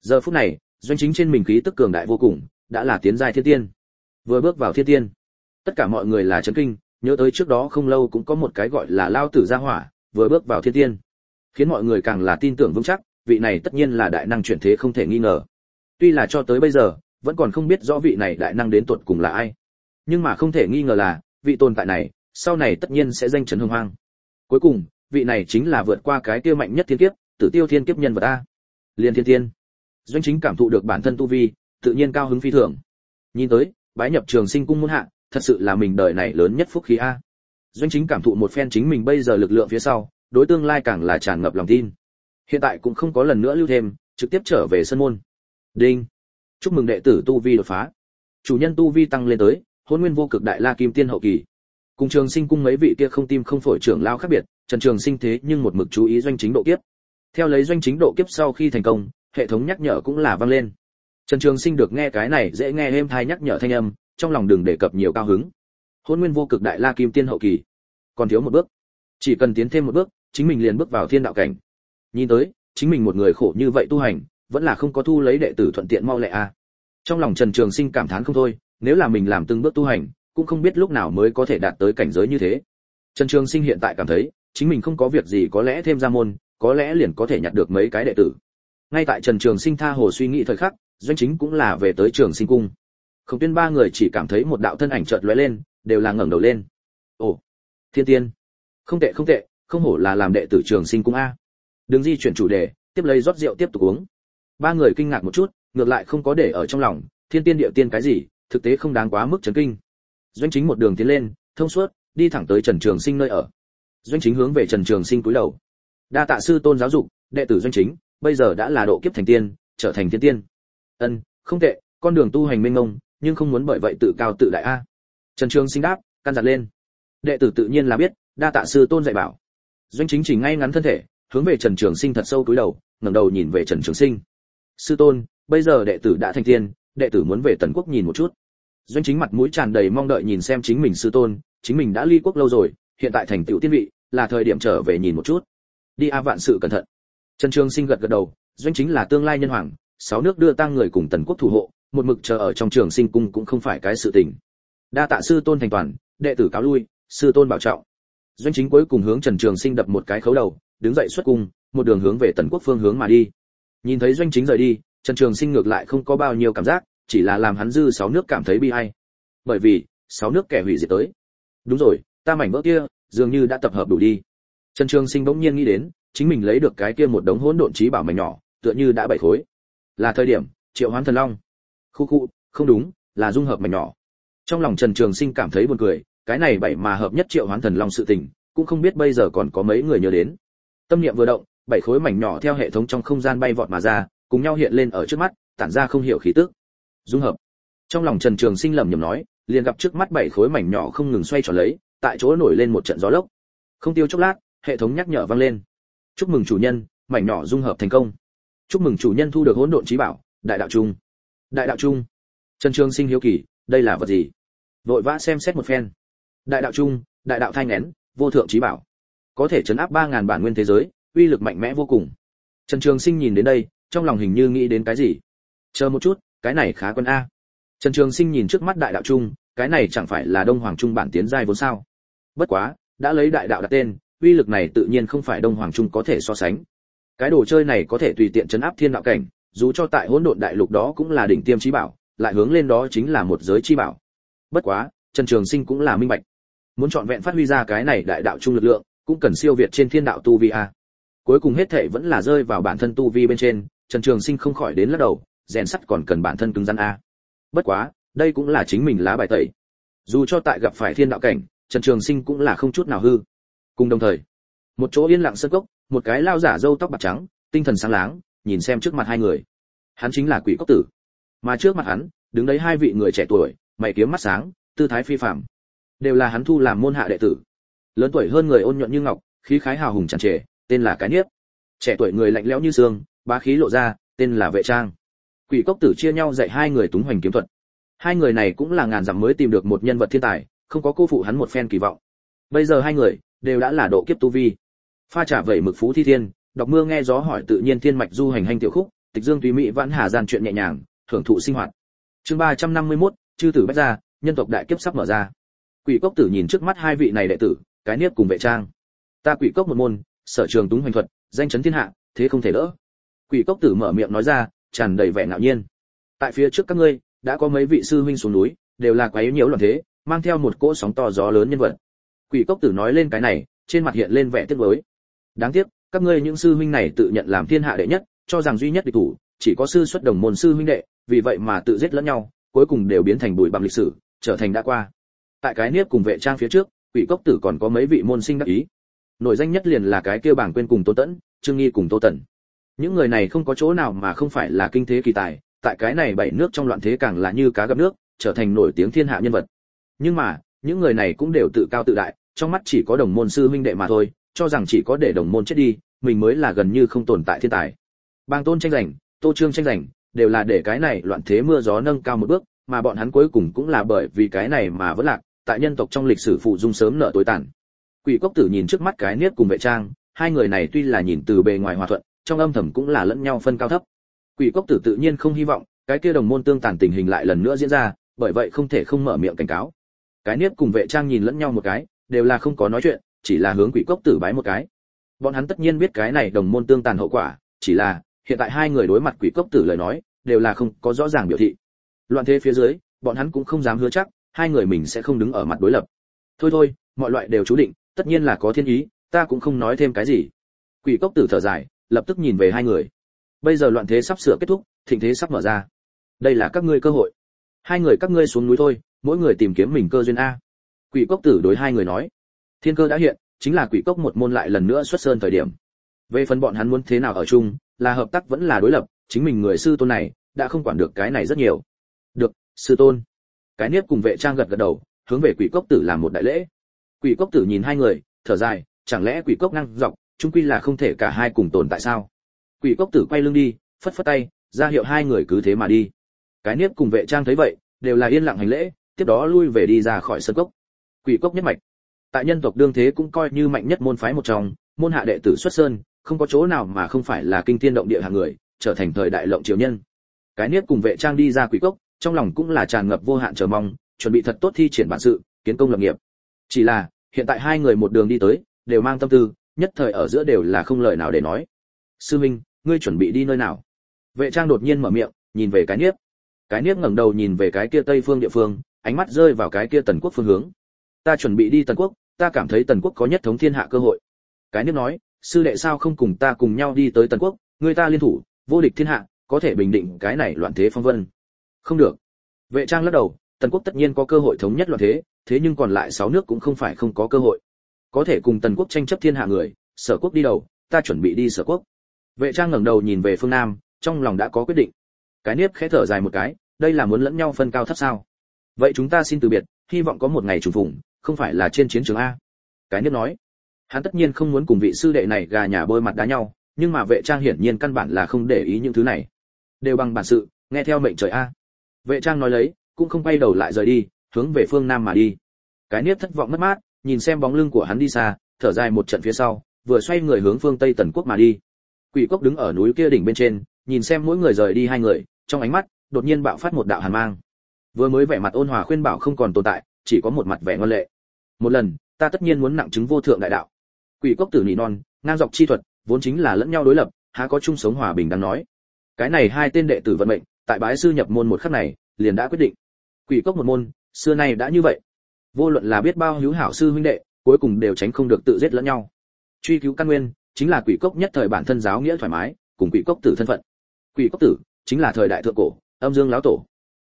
Giờ phút này, doanh chính trên mình khí tức cường đại vô cùng, đã là tiến giai thiên tiên. Vừa bước vào thiên tiên, tất cả mọi người là chấn kinh, nhớ tới trước đó không lâu cũng có một cái gọi là lao tử gia hỏa, vừa bước vào thiên tiên. Khiến mọi người càng là tin tưởng vững chắc, vị này tất nhiên là đại năng chuyển thế không thể nghi ngờ. Tuy là cho tới bây giờ, vẫn còn không biết rõ vị này đại năng đến tuột cùng là ai. Nhưng mà không thể nghi ngờ là, vị tồn tại này, sau này tất nhiên sẽ danh chấn hưng hoang cuối cùng, vị này chính là vượt qua cái tiêu mạnh nhất thiên kiếp, tử tiêu thiên kiếp nhân vật a. Liên thiên tiên doanh chính cảm thụ được bản thân tu vi, tự nhiên cao hứng phi thường. Nhìn tới, bái nhập trường sinh cung muôn hạ, thật sự là mình đời này lớn nhất phúc khí a. Doanh chính cảm thụ một phen chính mình bây giờ lực lượng phía sau, đối tương lai càng là tràn ngập lòng tin. Hiện tại cũng không có lần nữa lưu thêm, trực tiếp trở về sân môn. Đinh. Chúc mừng đệ tử tu vi đột phá. Chủ nhân tu vi tăng lên tới, hôn nguyên vô cực đại la kim tiên hậu kỳ cùng trường sinh cung mấy vị kia không tim không phổi trưởng lao khác biệt, trần trường sinh thế nhưng một mực chú ý doanh chính độ kiếp. Theo lấy doanh chính độ kiếp sau khi thành công, hệ thống nhắc nhở cũng là vang lên. Trần trường sinh được nghe cái này dễ nghe êm thai nhắc nhở thanh âm, trong lòng đừng đề cập nhiều cao hứng. Hôn nguyên vô cực đại la kim tiên hậu kỳ. Còn thiếu một bước. Chỉ cần tiến thêm một bước, chính mình liền bước vào thiên đạo cảnh. Nhìn tới, chính mình một người khổ như vậy tu hành, vẫn là không có thu lấy đệ tử thuận tiện mau lẹ a à. trong lòng trần trường sinh cảm thán không thôi, nếu là mình làm từng bước tu hành cũng không biết lúc nào mới có thể đạt tới cảnh giới như thế. Trần trường sinh hiện tại cảm thấy, chính mình không có việc gì có lẽ thêm ra môn, có lẽ liền có thể nhặt được mấy cái đệ tử. Ngay tại trần trường sinh tha hồ suy nghĩ thời khắc, doanh chính cũng là về tới trường sinh cung. Không tiên ba người chỉ cảm thấy một đạo thân ảnh chợt lóe lên, đều là ngẩng đầu lên. Ồ, thiên tiên. Không tệ không tệ, không hổ là làm đệ tử trường sinh cung a. Đừng di chuyển chủ đề, tiếp lấy rót rượu tiếp tục uống. Ba người kinh ngạc một chút, ngược lại không có để ở trong lòng, thiên tiên địa tiên cái gì, thực tế không đáng quá mức chấn kinh doanh chính một đường tiến lên, thông suốt, đi thẳng tới trần trường sinh nơi ở. Doanh chính hướng về trần trường sinh cúi đầu. Đa tạ sư tôn giáo dục, đệ tử doanh chính, bây giờ đã là độ kiếp thành tiên, trở thành thiên tiên. Ân, không tệ, con đường tu hành mênh mông, nhưng không muốn bởi vậy tự cao tự đại a. Trần trường sinh đáp, căn dặn lên. Đệ tử tự nhiên là biết, đa tạ sư tôn dạy bảo. Doanh chính chỉnh ngay ngắn thân thể, hướng về trần trường sinh thật sâu cúi đầu, ngẩng đầu nhìn về trần trường sinh. Sư tôn, bây giờ đệ tử đã thành tiên, đệ tử muốn về tần quốc nhìn một chút doanh chính mặt mũi tràn đầy mong đợi nhìn xem chính mình sư tôn, chính mình đã ly quốc lâu rồi, hiện tại thành tựu tiên vị, là thời điểm trở về nhìn một chút. Đi a vạn sự cẩn thận. Trần trường sinh gật gật đầu, doanh chính là tương lai nhân hoàng, sáu nước đưa tăng người cùng tần quốc thủ hộ, một mực chờ ở trong trường sinh cung cũng không phải cái sự tình. Đa tạ sư tôn thành toàn, đệ tử cáo lui, sư tôn bảo trọng. Doanh chính cuối cùng hướng trần trường sinh đập một cái khấu đầu, đứng dậy xuất cung, một đường hướng về tần quốc phương hướng mà đi. Nhìn thấy doanh chính rời đi, trần trường sinh ngược lại không có bao nhiêu cảm giác chỉ là làm hắn dư sáu nước cảm thấy bi ai. Bởi vì, sáu nước kẻ hủy diệt tới. Đúng rồi, ta mảnh vỡ kia, dường như đã tập hợp đủ đi. Trần trường sinh bỗng nhiên nghĩ đến, chính mình lấy được cái kia một đống hỗn độn trí bảo mảnh nhỏ, tựa như đã bảy khối. Là thời điểm, triệu hoán thần long. Khu khu, không đúng, là dung hợp mảnh nhỏ. Trong lòng trần trường sinh cảm thấy buồn cười, cái này bảy mà hợp nhất triệu hoán thần long sự tình, cũng không biết bây giờ còn có mấy người nhớ đến. Tâm niệm vừa động, bảy khối mảnh nhỏ theo hệ thống trong không gian bay vọt mà ra, cùng nhau hiện lên ở trước mắt, tản ra không hiểu khí tức dung hợp. Trong lòng trần trường sinh lẩm nhẩm nói, liền gặp trước mắt bảy khối mảnh nhỏ không ngừng xoay tròn lấy, tại chỗ nổi lên một trận gió lốc. Không tiêu chốc lát, hệ thống nhắc nhở vang lên. Chúc mừng chủ nhân, mảnh nhỏ dung hợp thành công. Chúc mừng chủ nhân thu được hỗn độn trí bảo, đại đạo trung. Đại đạo trung. Trần trường sinh hiếu kỳ, đây là vật gì? Vội vã xem xét một phen. Đại đạo trung, đại đạo thanh nén vô thượng trí bảo. Có thể chấn áp ba ngàn bản nguyên thế giới, uy lực mạnh mẽ vô cùng. Trần trường sinh nhìn đến đây, trong lòng hình như nghĩ đến cái gì? Chờ một chút cái này khá quân a. Trần trường sinh nhìn trước mắt đại đạo trung, cái này chẳng phải là đông hoàng trung bản tiến giai vốn sao? Bất quá, đã lấy đại đạo đặt tên, uy lực này tự nhiên không phải đông hoàng trung có thể so sánh. Cái đồ chơi này có thể tùy tiện chấn áp thiên đạo cảnh, dù cho tại hỗn độn đại lục đó cũng là đỉnh tiêm trí bảo, lại hướng lên đó chính là một giới chi bảo. Bất quá, trần trường sinh cũng là minh bạch. Muốn chọn vẹn phát huy ra cái này đại đạo trung lực lượng, cũng cần siêu việt trên thiên đạo tu vi a. Cuối cùng hết thệ vẫn là rơi vào bản thân tu vi bên trên, trần trường sinh không khỏi đến lắc đầu rèn sắt còn cần bản thân cứng rắn a. Bất quá, đây cũng là chính mình lá bài tẩy. Dù cho tại gặp phải thiên đạo cảnh, trần trường sinh cũng là không chút nào hư. Cùng đồng thời, một chỗ yên lặng sân cốc, một cái lao giả râu tóc bạc trắng, tinh thần sáng láng, nhìn xem trước mặt hai người. Hắn chính là quỷ cốc tử. Mà trước mặt hắn, đứng đấy hai vị người trẻ tuổi, mày kiếm mắt sáng, tư thái phi phàm. Đều là hắn thu làm môn hạ đệ tử. Lớn tuổi hơn người ôn nhuận như ngọc, khí khái hào hùng tràn trề, tên là cái niếp. Trẻ tuổi người lạnh lẽo như xương, bá khí lộ ra, tên là vệ trang quỷ cốc tử chia nhau dạy hai người túng hoành kiếm thuật. Hai người này cũng là ngàn dặm mới tìm được một nhân vật thiên tài không có cô phụ hắn một phen kỳ vọng. Bây giờ hai người đều đã là độ kiếp tu vi. Pha trả vẩy mực phú thi thiên đọc mưa nghe gió hỏi tự nhiên thiên mạch du hành hành tiểu khúc tịch dương tùy mỹ vãn hà gian chuyện nhẹ nhàng thưởng thụ sinh hoạt. Chương ba trăm năm mươi 351, chư tử bách gia nhân tộc đại kiếp sắp mở ra. Quỷ cốc tử nhìn trước mắt hai vị này đệ tử cái niếp cùng vệ trang. Ta quỷ cốc một môn sở trường túng hoành thuật danh chấn thiên hạ thế không thể đỡ. Quỷ cốc tử mở miệng nói ra tràn đầy vẻ ngạo nhiên. Tại phía trước các ngươi, đã có mấy vị sư huynh xuống núi, đều là quấy nhiễu loạn thế, mang theo một cỗ sóng to gió lớn nhân vật. Quỷ cốc tử nói lên cái này, trên mặt hiện lên vẻ tiếc nuối. Đáng tiếc, các ngươi những sư huynh này tự nhận làm thiên hạ đệ nhất, cho rằng duy nhất địch thủ, chỉ có sư xuất đồng môn sư huynh đệ, vì vậy mà tự giết lẫn nhau, cuối cùng đều biến thành bụi bặm lịch sử, trở thành đã qua. Tại cái niếp cùng vệ trang phía trước, quỷ cốc tử còn có mấy vị môn sinh đắc ý. Nổi danh nhất liền là cái kia bảng quên cùng tô tẫn, trương nghi cùng tô tần những người này không có chỗ nào mà không phải là kinh thế kỳ tài, tại cái này bảy nước trong loạn thế càng là như cá gặp nước, trở thành nổi tiếng thiên hạ nhân vật. Nhưng mà, những người này cũng đều tự cao tự đại, trong mắt chỉ có đồng môn sư huynh đệ mà thôi, cho rằng chỉ có để đồng môn chết đi, mình mới là gần như không tồn tại thiên tài. Bang tôn tranh giành, tô trương tranh giành, đều là để cái này loạn thế mưa gió nâng cao một bước, mà bọn hắn cuối cùng cũng là bởi vì cái này mà vẫn lạc, tại nhân tộc trong lịch sử phụ dung sớm nợ tối tàn. Quỷ cốc tử nhìn trước mắt cái niết cùng vệ trang, hai người này tuy là nhìn từ bề ngoài hòa thuận trong âm thầm cũng là lẫn nhau phân cao thấp. Quỷ cốc tử tự nhiên không hy vọng, cái kia đồng môn tương tàn tình hình lại lần nữa diễn ra, bởi vậy không thể không mở miệng cảnh cáo. Cái niết cùng vệ trang nhìn lẫn nhau một cái, đều là không có nói chuyện, chỉ là hướng quỷ cốc tử bái một cái. Bọn hắn tất nhiên biết cái này đồng môn tương tàn hậu quả, chỉ là, hiện tại hai người đối mặt quỷ cốc tử lời nói, đều là không có rõ ràng biểu thị. Loạn thế phía dưới, bọn hắn cũng không dám hứa chắc, hai người mình sẽ không đứng ở mặt đối lập. Thôi thôi, mọi loại đều chú định, tất nhiên là có thiên ý, ta cũng không nói thêm cái gì. Quỷ cốc tử thở dài lập tức nhìn về hai người. Bây giờ loạn thế sắp sửa kết thúc, thịnh thế sắp mở ra. Đây là các ngươi cơ hội. Hai người các ngươi xuống núi thôi, mỗi người tìm kiếm mình cơ duyên a. Quỷ cốc tử đối hai người nói. Thiên cơ đã hiện, chính là quỷ cốc một môn lại lần nữa xuất sơn thời điểm. Về phần bọn hắn muốn thế nào ở chung, là hợp tác vẫn là đối lập, chính mình người sư tôn này, đã không quản được cái này rất nhiều. Được, sư tôn. Cái niếp cùng vệ trang gật gật đầu, hướng về quỷ cốc tử làm một đại lễ. Quỷ cốc tử nhìn hai người, thở dài, chẳng lẽ quỷ cốc năng dọc chung quy là không thể cả hai cùng tồn tại sao? Quỷ cốc tử quay lưng đi, phất phất tay, ra hiệu hai người cứ thế mà đi. Cái niếp cùng vệ trang thấy vậy, đều là yên lặng hành lễ, tiếp đó lui về đi ra khỏi sân cốc. Quỷ cốc nhất mạch. Tại nhân tộc đương thế cũng coi như mạnh nhất môn phái một trong, môn hạ đệ tử xuất sơn, không có chỗ nào mà không phải là kinh thiên động địa hạng người, trở thành thời đại lộng triều nhân. Cái niết cùng vệ trang đi ra quỷ cốc, trong lòng cũng là tràn ngập vô hạn chờ mong, chuẩn bị thật tốt thi triển bản sự, kiến công lập nghiệp. Chỉ là, hiện tại hai người một đường đi tới, đều mang tâm tư nhất thời ở giữa đều là không lời nào để nói. Sư minh, ngươi chuẩn bị đi nơi nào? Vệ trang đột nhiên mở miệng, nhìn về cái niếp. Cái niếp ngẩng đầu nhìn về cái kia tây phương địa phương, ánh mắt rơi vào cái kia tần quốc phương hướng. Ta chuẩn bị đi tần quốc, ta cảm thấy tần quốc có nhất thống thiên hạ cơ hội. Cái niếp nói, sư đệ sao không cùng ta cùng nhau đi tới tần quốc, người ta liên thủ, vô địch thiên hạ, có thể bình định cái này loạn thế phong vân. Không được. Vệ trang lắc đầu, tần quốc tất nhiên có cơ hội thống nhất loạn thế thế nhưng còn lại sáu nước cũng không phải không có cơ hội có thể cùng tần quốc tranh chấp thiên hạ người, sở quốc đi đầu, ta chuẩn bị đi sở quốc. Vệ trang ngẩng đầu nhìn về phương nam, trong lòng đã có quyết định. Cái niếp khẽ thở dài một cái, đây là muốn lẫn nhau phân cao thấp sao? Vậy chúng ta xin từ biệt, hy vọng có một ngày trùng vùng không phải là trên chiến trường a. Cái niếp nói. Hắn tất nhiên không muốn cùng vị sư đệ này gà nhà bôi mặt đá nhau, nhưng mà vệ trang hiển nhiên căn bản là không để ý những thứ này. Đều bằng bản sự, nghe theo mệnh trời a. Vệ trang nói lấy, cũng không quay đầu lại rời đi, hướng về phương nam mà đi. Cái niếp thất vọng mất mát nhìn xem bóng lưng của hắn đi xa, thở dài một trận phía sau, vừa xoay người hướng phương tây tần quốc mà đi. Quỷ cốc đứng ở núi kia đỉnh bên trên, nhìn xem mỗi người rời đi hai người, trong ánh mắt, đột nhiên bạo phát một đạo hàn mang. Vừa mới vẻ mặt ôn hòa khuyên bảo không còn tồn tại, chỉ có một mặt vẻ ngoan lệ. Một lần, ta tất nhiên muốn nặng chứng vô thượng đại đạo. Quỷ cốc tử nhị non, ngang dọc chi thuật, vốn chính là lẫn nhau đối lập, há có chung sống hòa bình đang nói. Cái này hai tên đệ tử vận mệnh, tại bái sư nhập môn một khắc này, liền đã quyết định. Quỷ cốc một môn, xưa nay đã như vậy vô luận là biết bao hữu hảo sư huynh đệ, cuối cùng đều tránh không được tự giết lẫn nhau. Truy cứu căn nguyên, chính là quỷ cốc nhất thời bản thân giáo nghĩa thoải mái, cùng quỷ cốc tử thân phận. Quỷ cốc tử, chính là thời đại thượng cổ, âm dương lão tổ.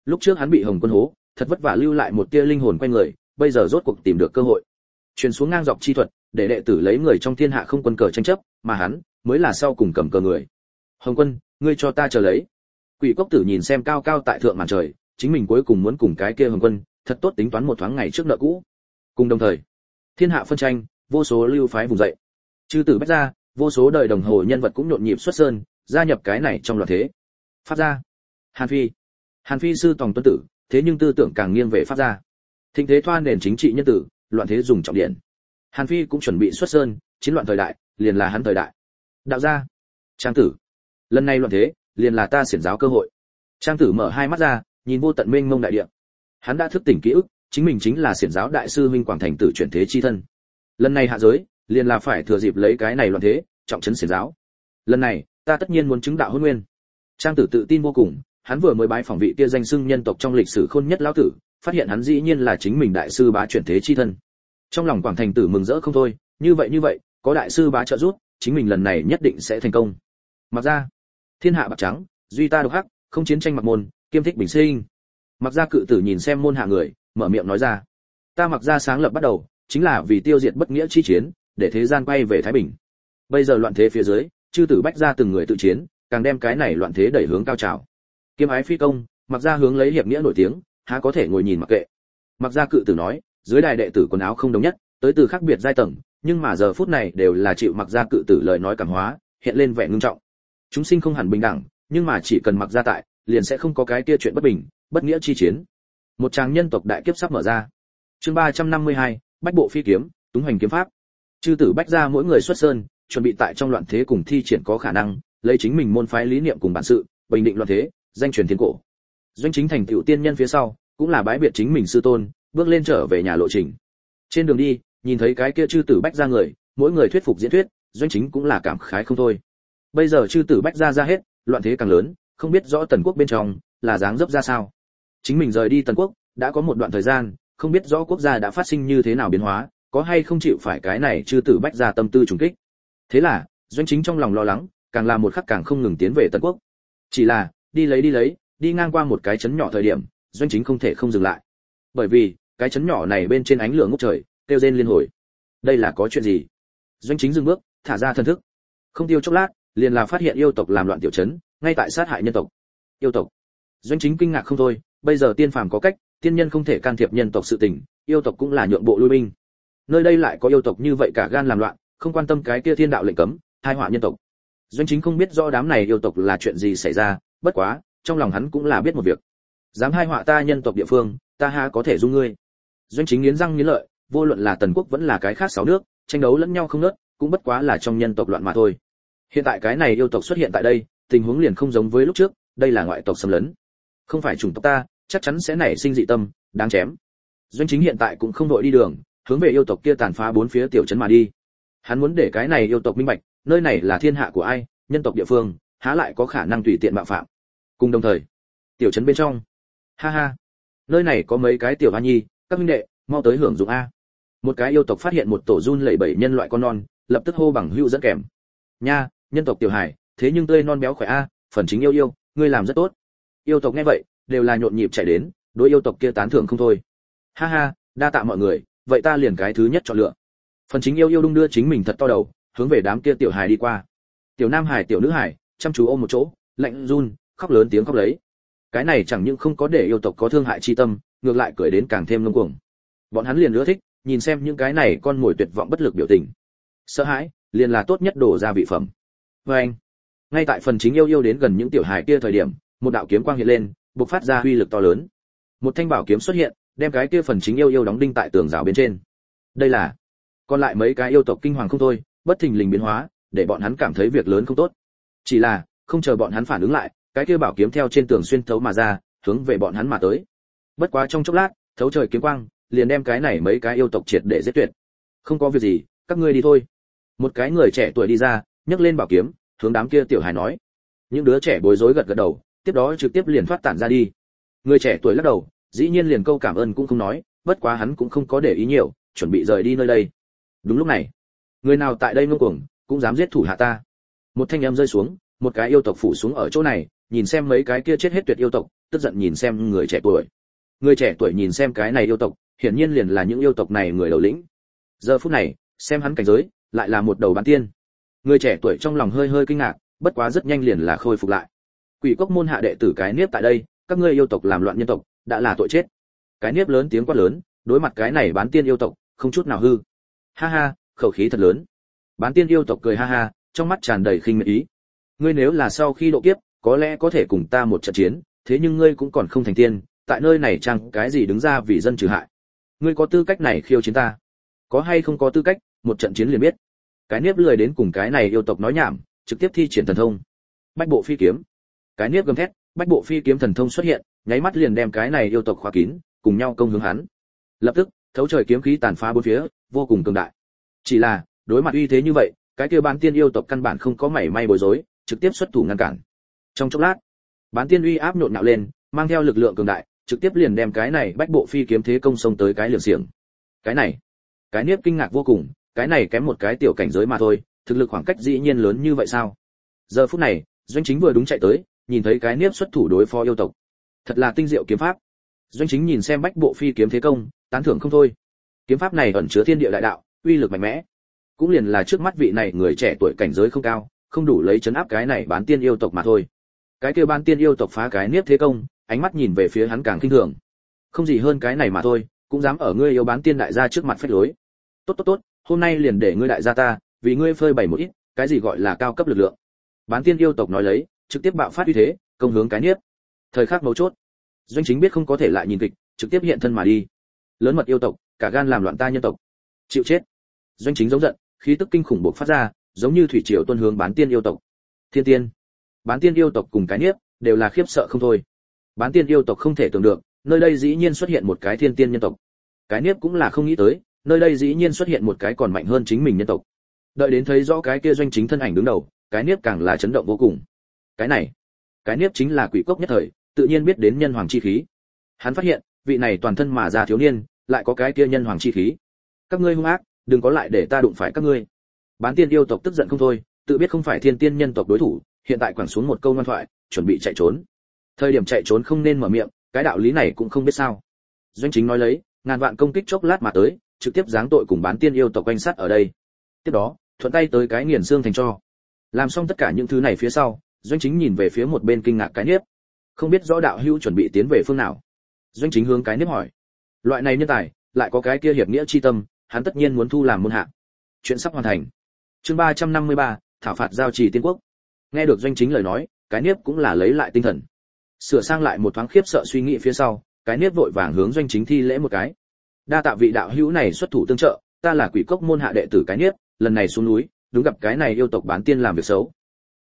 Lúc trước hắn bị hồng quân hố, thật vất vả lưu lại một tia linh hồn quay người, bây giờ rốt cuộc tìm được cơ hội. Truyền xuống ngang dọc chi thuật, để đệ tử lấy người trong thiên hạ không quân cờ tranh chấp, mà hắn, mới là sau cùng cầm cờ người. Hồng quân, ngươi cho ta chờ lấy. Quỷ cốc tử nhìn xem cao cao tại thượng màn trời, chính mình cuối cùng muốn cùng cái kia hồng quân thật tốt tính toán một thoáng ngày trước nợ cũ. Cùng đồng thời, thiên hạ phân tranh, vô số lưu phái vùng dậy. Chư tử bách gia, vô số đời đồng hồ nhân vật cũng nhộn nhịp xuất sơn, gia nhập cái này trong loạt thế. Pháp gia, hàn phi. Hàn phi sư tòng tuân tử, thế nhưng tư tưởng càng nghiêng về pháp gia. Thịnh thế thoa nền chính trị nhân tử, loạn thế dùng trọng điện. Hàn phi cũng chuẩn bị xuất sơn, chiến loạn thời đại, liền là hắn thời đại. Đạo gia, trang tử. Lần này loạn thế, liền là ta xiển giáo cơ hội. Trang tử mở hai mắt ra, nhìn vô tận mênh mông đại địa hắn đã thức tỉnh ký ức, chính mình chính là xiển giáo đại sư huynh quảng thành tử chuyển thế chi thân. Lần này hạ giới, liền là phải thừa dịp lấy cái này loạn thế, trọng trấn xiển giáo. Lần này, ta tất nhiên muốn chứng đạo hôn nguyên. Trang tử tự tin vô cùng, hắn vừa mới bái phỏng vị kia danh xưng nhân tộc trong lịch sử khôn nhất lão tử, phát hiện hắn dĩ nhiên là chính mình đại sư bá chuyển thế chi thân. Trong lòng quảng thành tử mừng rỡ không thôi, như vậy như vậy, có đại sư bá trợ giúp, chính mình lần này nhất định sẽ thành công. Mặc ra, thiên hạ bạc trắng, duy ta độc hắc, không chiến tranh mặc môn, kiêm thích bình sinh mặc ra cự tử nhìn xem môn hạ người, mở miệng nói ra. Ta mặc ra sáng lập bắt đầu, chính là vì tiêu diệt bất nghĩa chi chiến, để thế gian quay về thái bình. Bây giờ loạn thế phía dưới, chư tử bách ra từng người tự chiến, càng đem cái này loạn thế đẩy hướng cao trào. Kiếm ái phi công, mặc ra hướng lấy hiệp nghĩa nổi tiếng, há có thể ngồi nhìn mặc kệ. Mặc ra cự tử nói, dưới đài đệ tử quần áo không đồng nhất, tới từ khác biệt giai tầng, nhưng mà giờ phút này đều là chịu mặc ra cự tử lời nói cảm hóa, hiện lên vẻ ngưng trọng. Chúng sinh không hẳn bình đẳng, nhưng mà chỉ cần mặc ra tại, liền sẽ không có cái kia chuyện bất bình bất nghĩa chi chiến. Một tràng nhân tộc đại kiếp sắp mở ra. Chương ba trăm năm mươi hai, bách bộ phi kiếm, túng hành kiếm pháp. Chư tử bách ra mỗi người xuất sơn, chuẩn bị tại trong loạn thế cùng thi triển có khả năng, lấy chính mình môn phái lý niệm cùng bản sự, bình định loạn thế, danh truyền thiên cổ. Doanh chính thành tựu tiên nhân phía sau, cũng là bái biệt chính mình sư tôn, bước lên trở về nhà lộ trình. Trên đường đi, nhìn thấy cái kia chư tử bách ra người, mỗi người thuyết phục diễn thuyết, doanh chính cũng là cảm khái không thôi. Bây giờ chư tử bách ra ra hết, loạn thế càng lớn, không biết rõ tần quốc bên trong là dáng dấp ra sao chính mình rời đi tần quốc, đã có một đoạn thời gian, không biết rõ quốc gia đã phát sinh như thế nào biến hóa, có hay không chịu phải cái này chư tử bách ra tâm tư trùng kích. Thế là, doanh chính trong lòng lo lắng, càng là một khắc càng không ngừng tiến về tần quốc. Chỉ là, đi lấy đi lấy, đi ngang qua một cái chấn nhỏ thời điểm, doanh chính không thể không dừng lại. Bởi vì, cái chấn nhỏ này bên trên ánh lửa ngốc trời, kêu rên liên hồi. Đây là có chuyện gì? Doanh chính dừng bước, thả ra thần thức. Không tiêu chốc lát, liền là phát hiện yêu tộc làm loạn tiểu chấn ngay tại sát hại nhân tộc. Yêu tộc. Doanh chính kinh ngạc không thôi bây giờ tiên phàm có cách, tiên nhân không thể can thiệp nhân tộc sự tình, yêu tộc cũng là nhượng bộ lui binh. Nơi đây lại có yêu tộc như vậy cả gan làm loạn, không quan tâm cái kia thiên đạo lệnh cấm hai họa nhân tộc. Doanh chính không biết rõ đám này yêu tộc là chuyện gì xảy ra, bất quá, trong lòng hắn cũng là biết một việc. Dám hai họa ta nhân tộc địa phương, ta ha có thể dung ngươi? Doanh chính nghiến răng nghiến lợi, vô luận là tần quốc vẫn là cái khác sáu nước, tranh đấu lẫn nhau không nớt cũng bất quá là trong nhân tộc loạn mà thôi. Hiện tại cái này yêu tộc xuất hiện tại đây, tình huống liền không giống với lúc trước, đây là ngoại tộc xâm lấn. Không phải chủng tộc ta chắc chắn sẽ nảy sinh dị tâm, đáng chém. Doanh chính hiện tại cũng không đội đi đường, hướng về yêu tộc kia tàn phá bốn phía tiểu trấn mà đi. Hắn muốn để cái này yêu tộc minh bạch, nơi này là thiên hạ của ai, nhân tộc địa phương, há lại có khả năng tùy tiện bạo phạm. Cùng đồng thời, tiểu trấn bên trong. Ha ha, nơi này có mấy cái tiểu hoa nhi, các huynh đệ, mau tới hưởng dụng a. Một cái yêu tộc phát hiện một tổ run lẩy bẩy nhân loại con non, lập tức hô bằng hữu dẫn kèm. Nha, nhân tộc tiểu hải thế nhưng tươi non béo khỏe a, phần chính yêu yêu, ngươi làm rất tốt. Yêu tộc nghe vậy đều là nhộn nhịp chạy đến, đối yêu tộc kia tán thưởng không thôi. Ha ha, đa tạ mọi người, vậy ta liền cái thứ nhất chọn lựa. Phần chính yêu yêu đung đưa chính mình thật to đầu, hướng về đám kia tiểu hài đi qua. Tiểu nam hải, tiểu nữ hải, chăm chú ôm một chỗ, lạnh run, khóc lớn tiếng khóc lấy. Cái này chẳng những không có để yêu tộc có thương hại chi tâm, ngược lại cười đến càng thêm ngông cuồng. Bọn hắn liền ưa thích, nhìn xem những cái này con ngồi tuyệt vọng bất lực biểu tình. Sợ hãi, liền là tốt nhất đổ ra vị phẩm. Vê anh, ngay tại phần chính yêu yêu đến gần những tiểu hài kia thời điểm, một đạo kiếm quang hiện lên bộc phát ra uy lực to lớn. Một thanh bảo kiếm xuất hiện, đem cái kia phần chính yêu yêu đóng đinh tại tường rào bên trên. Đây là, còn lại mấy cái yêu tộc kinh hoàng không thôi, bất thình lình biến hóa, để bọn hắn cảm thấy việc lớn không tốt. Chỉ là, không chờ bọn hắn phản ứng lại, cái kia bảo kiếm theo trên tường xuyên thấu mà ra, hướng về bọn hắn mà tới. Bất quá trong chốc lát, thấu trời kiếm quang, liền đem cái này mấy cái yêu tộc triệt để giết tuyệt. Không có việc gì, các ngươi đi thôi. Một cái người trẻ tuổi đi ra, nhấc lên bảo kiếm, hướng đám kia tiểu hài nói. Những đứa trẻ bối rối gật gật đầu tiếp đó trực tiếp liền thoát tản ra đi. Người trẻ tuổi lắc đầu, dĩ nhiên liền câu cảm ơn cũng không nói, bất quá hắn cũng không có để ý nhiều, chuẩn bị rời đi nơi đây. Đúng lúc này, người nào tại đây ngông cuồng, cũng dám giết thủ hạ ta. Một thanh âm rơi xuống, một cái yêu tộc phủ xuống ở chỗ này, nhìn xem mấy cái kia chết hết tuyệt yêu tộc, tức giận nhìn xem người trẻ tuổi. Người trẻ tuổi nhìn xem cái này yêu tộc, hiển nhiên liền là những yêu tộc này người đầu lĩnh. Giờ phút này, xem hắn cảnh giới, lại là một đầu bán tiên. Người trẻ tuổi trong lòng hơi hơi kinh ngạc, bất quá rất nhanh liền là khôi phục lại quỷ cốc môn hạ đệ tử cái niếp tại đây, các ngươi yêu tộc làm loạn nhân tộc, đã là tội chết. Cái niếp lớn tiếng quát lớn, đối mặt cái này bán tiên yêu tộc, không chút nào hư. Ha ha, khẩu khí thật lớn. Bán tiên yêu tộc cười ha ha, trong mắt tràn đầy khinh miệt ý. Ngươi nếu là sau khi độ kiếp, có lẽ có thể cùng ta một trận chiến, thế nhưng ngươi cũng còn không thành tiên, tại nơi này chẳng cái gì đứng ra vì dân trừ hại. Ngươi có tư cách này khiêu chiến ta? Có hay không có tư cách, một trận chiến liền biết. Cái nếp lười đến cùng cái này yêu tộc nói nhảm, trực tiếp thi triển thần thông. Bách bộ phi kiếm cái niếp gầm thét, bách bộ phi kiếm thần thông xuất hiện, nháy mắt liền đem cái này yêu tộc khóa kín, cùng nhau công hướng hắn. Lập tức, thấu trời kiếm khí tàn phá bốn phía, vô cùng cường đại. Chỉ là, đối mặt uy thế như vậy, cái kia bán tiên yêu tộc căn bản không có mảy may bối rối, trực tiếp xuất thủ ngăn cản. Trong chốc lát, bán tiên uy áp nhộn nhạo lên, mang theo lực lượng cường đại, trực tiếp liền đem cái này bách bộ phi kiếm thế công xông tới cái liều xiềng. Cái này, cái niếp kinh ngạc vô cùng, cái này kém một cái tiểu cảnh giới mà thôi, thực lực khoảng cách dĩ nhiên lớn như vậy sao? Giờ phút này, doanh chính vừa đúng chạy tới nhìn thấy cái niếp xuất thủ đối phó yêu tộc. Thật là tinh diệu kiếm pháp. Doanh chính nhìn xem bách bộ phi kiếm thế công, tán thưởng không thôi. Kiếm pháp này ẩn chứa thiên địa đại đạo, uy lực mạnh mẽ. Cũng liền là trước mắt vị này người trẻ tuổi cảnh giới không cao, không đủ lấy chấn áp cái này bán tiên yêu tộc mà thôi. Cái kia bán tiên yêu tộc phá cái niếp thế công, ánh mắt nhìn về phía hắn càng kinh thường. Không gì hơn cái này mà thôi, cũng dám ở ngươi yêu bán tiên đại gia trước mặt phách lối. Tốt tốt tốt, hôm nay liền để ngươi đại gia ta, vì ngươi phơi bày một ít, cái gì gọi là cao cấp lực lượng. Bán tiên yêu tộc nói lấy trực tiếp bạo phát uy thế, công hướng cái niếp. Thời khắc mấu chốt, doanh chính biết không có thể lại nhìn kịch, trực tiếp hiện thân mà đi. Lớn mật yêu tộc, cả gan làm loạn ta nhân tộc. Chịu chết. Doanh chính giống giận, khí tức kinh khủng bộc phát ra, giống như thủy triều tuân hướng bán tiên yêu tộc. Thiên tiên. Bán tiên yêu tộc cùng cái niếp, đều là khiếp sợ không thôi. Bán tiên yêu tộc không thể tưởng được, nơi đây dĩ nhiên xuất hiện một cái thiên tiên nhân tộc. Cái niếp cũng là không nghĩ tới, nơi đây dĩ nhiên xuất hiện một cái còn mạnh hơn chính mình nhân tộc. Đợi đến thấy rõ cái kia doanh chính thân ảnh đứng đầu, cái niếp càng là chấn động vô cùng cái này, cái niếp chính là quỷ cốc nhất thời, tự nhiên biết đến nhân hoàng chi khí. Hắn phát hiện, vị này toàn thân mà ra thiếu niên, lại có cái kia nhân hoàng chi khí. Các ngươi hung ác, đừng có lại để ta đụng phải các ngươi. Bán tiên yêu tộc tức giận không thôi, tự biết không phải thiên tiên nhân tộc đối thủ, hiện tại quẳng xuống một câu ngoan thoại, chuẩn bị chạy trốn. Thời điểm chạy trốn không nên mở miệng, cái đạo lý này cũng không biết sao. Doanh chính nói lấy, ngàn vạn công kích chốc lát mà tới, trực tiếp giáng tội cùng bán tiên yêu tộc quanh sát ở đây. Tiếp đó, thuận tay tới cái nghiền xương thành cho. Làm xong tất cả những thứ này phía sau doanh chính nhìn về phía một bên kinh ngạc cái nếp. Không biết rõ đạo hữu chuẩn bị tiến về phương nào. Doanh chính hướng cái nếp hỏi. Loại này nhân tài, lại có cái kia hiệp nghĩa chi tâm, hắn tất nhiên muốn thu làm môn hạ. Chuyện sắp hoàn thành. Chương ba trăm năm mươi ba, thảo phạt giao trì tiên quốc. Nghe được doanh chính lời nói, cái nếp cũng là lấy lại tinh thần. Sửa sang lại một thoáng khiếp sợ suy nghĩ phía sau, cái nếp vội vàng hướng doanh chính thi lễ một cái. Đa tạ vị đạo hữu này xuất thủ tương trợ, ta là quỷ cốc môn hạ đệ tử cái nếp, lần này xuống núi, đúng gặp cái này yêu tộc bán tiên làm việc xấu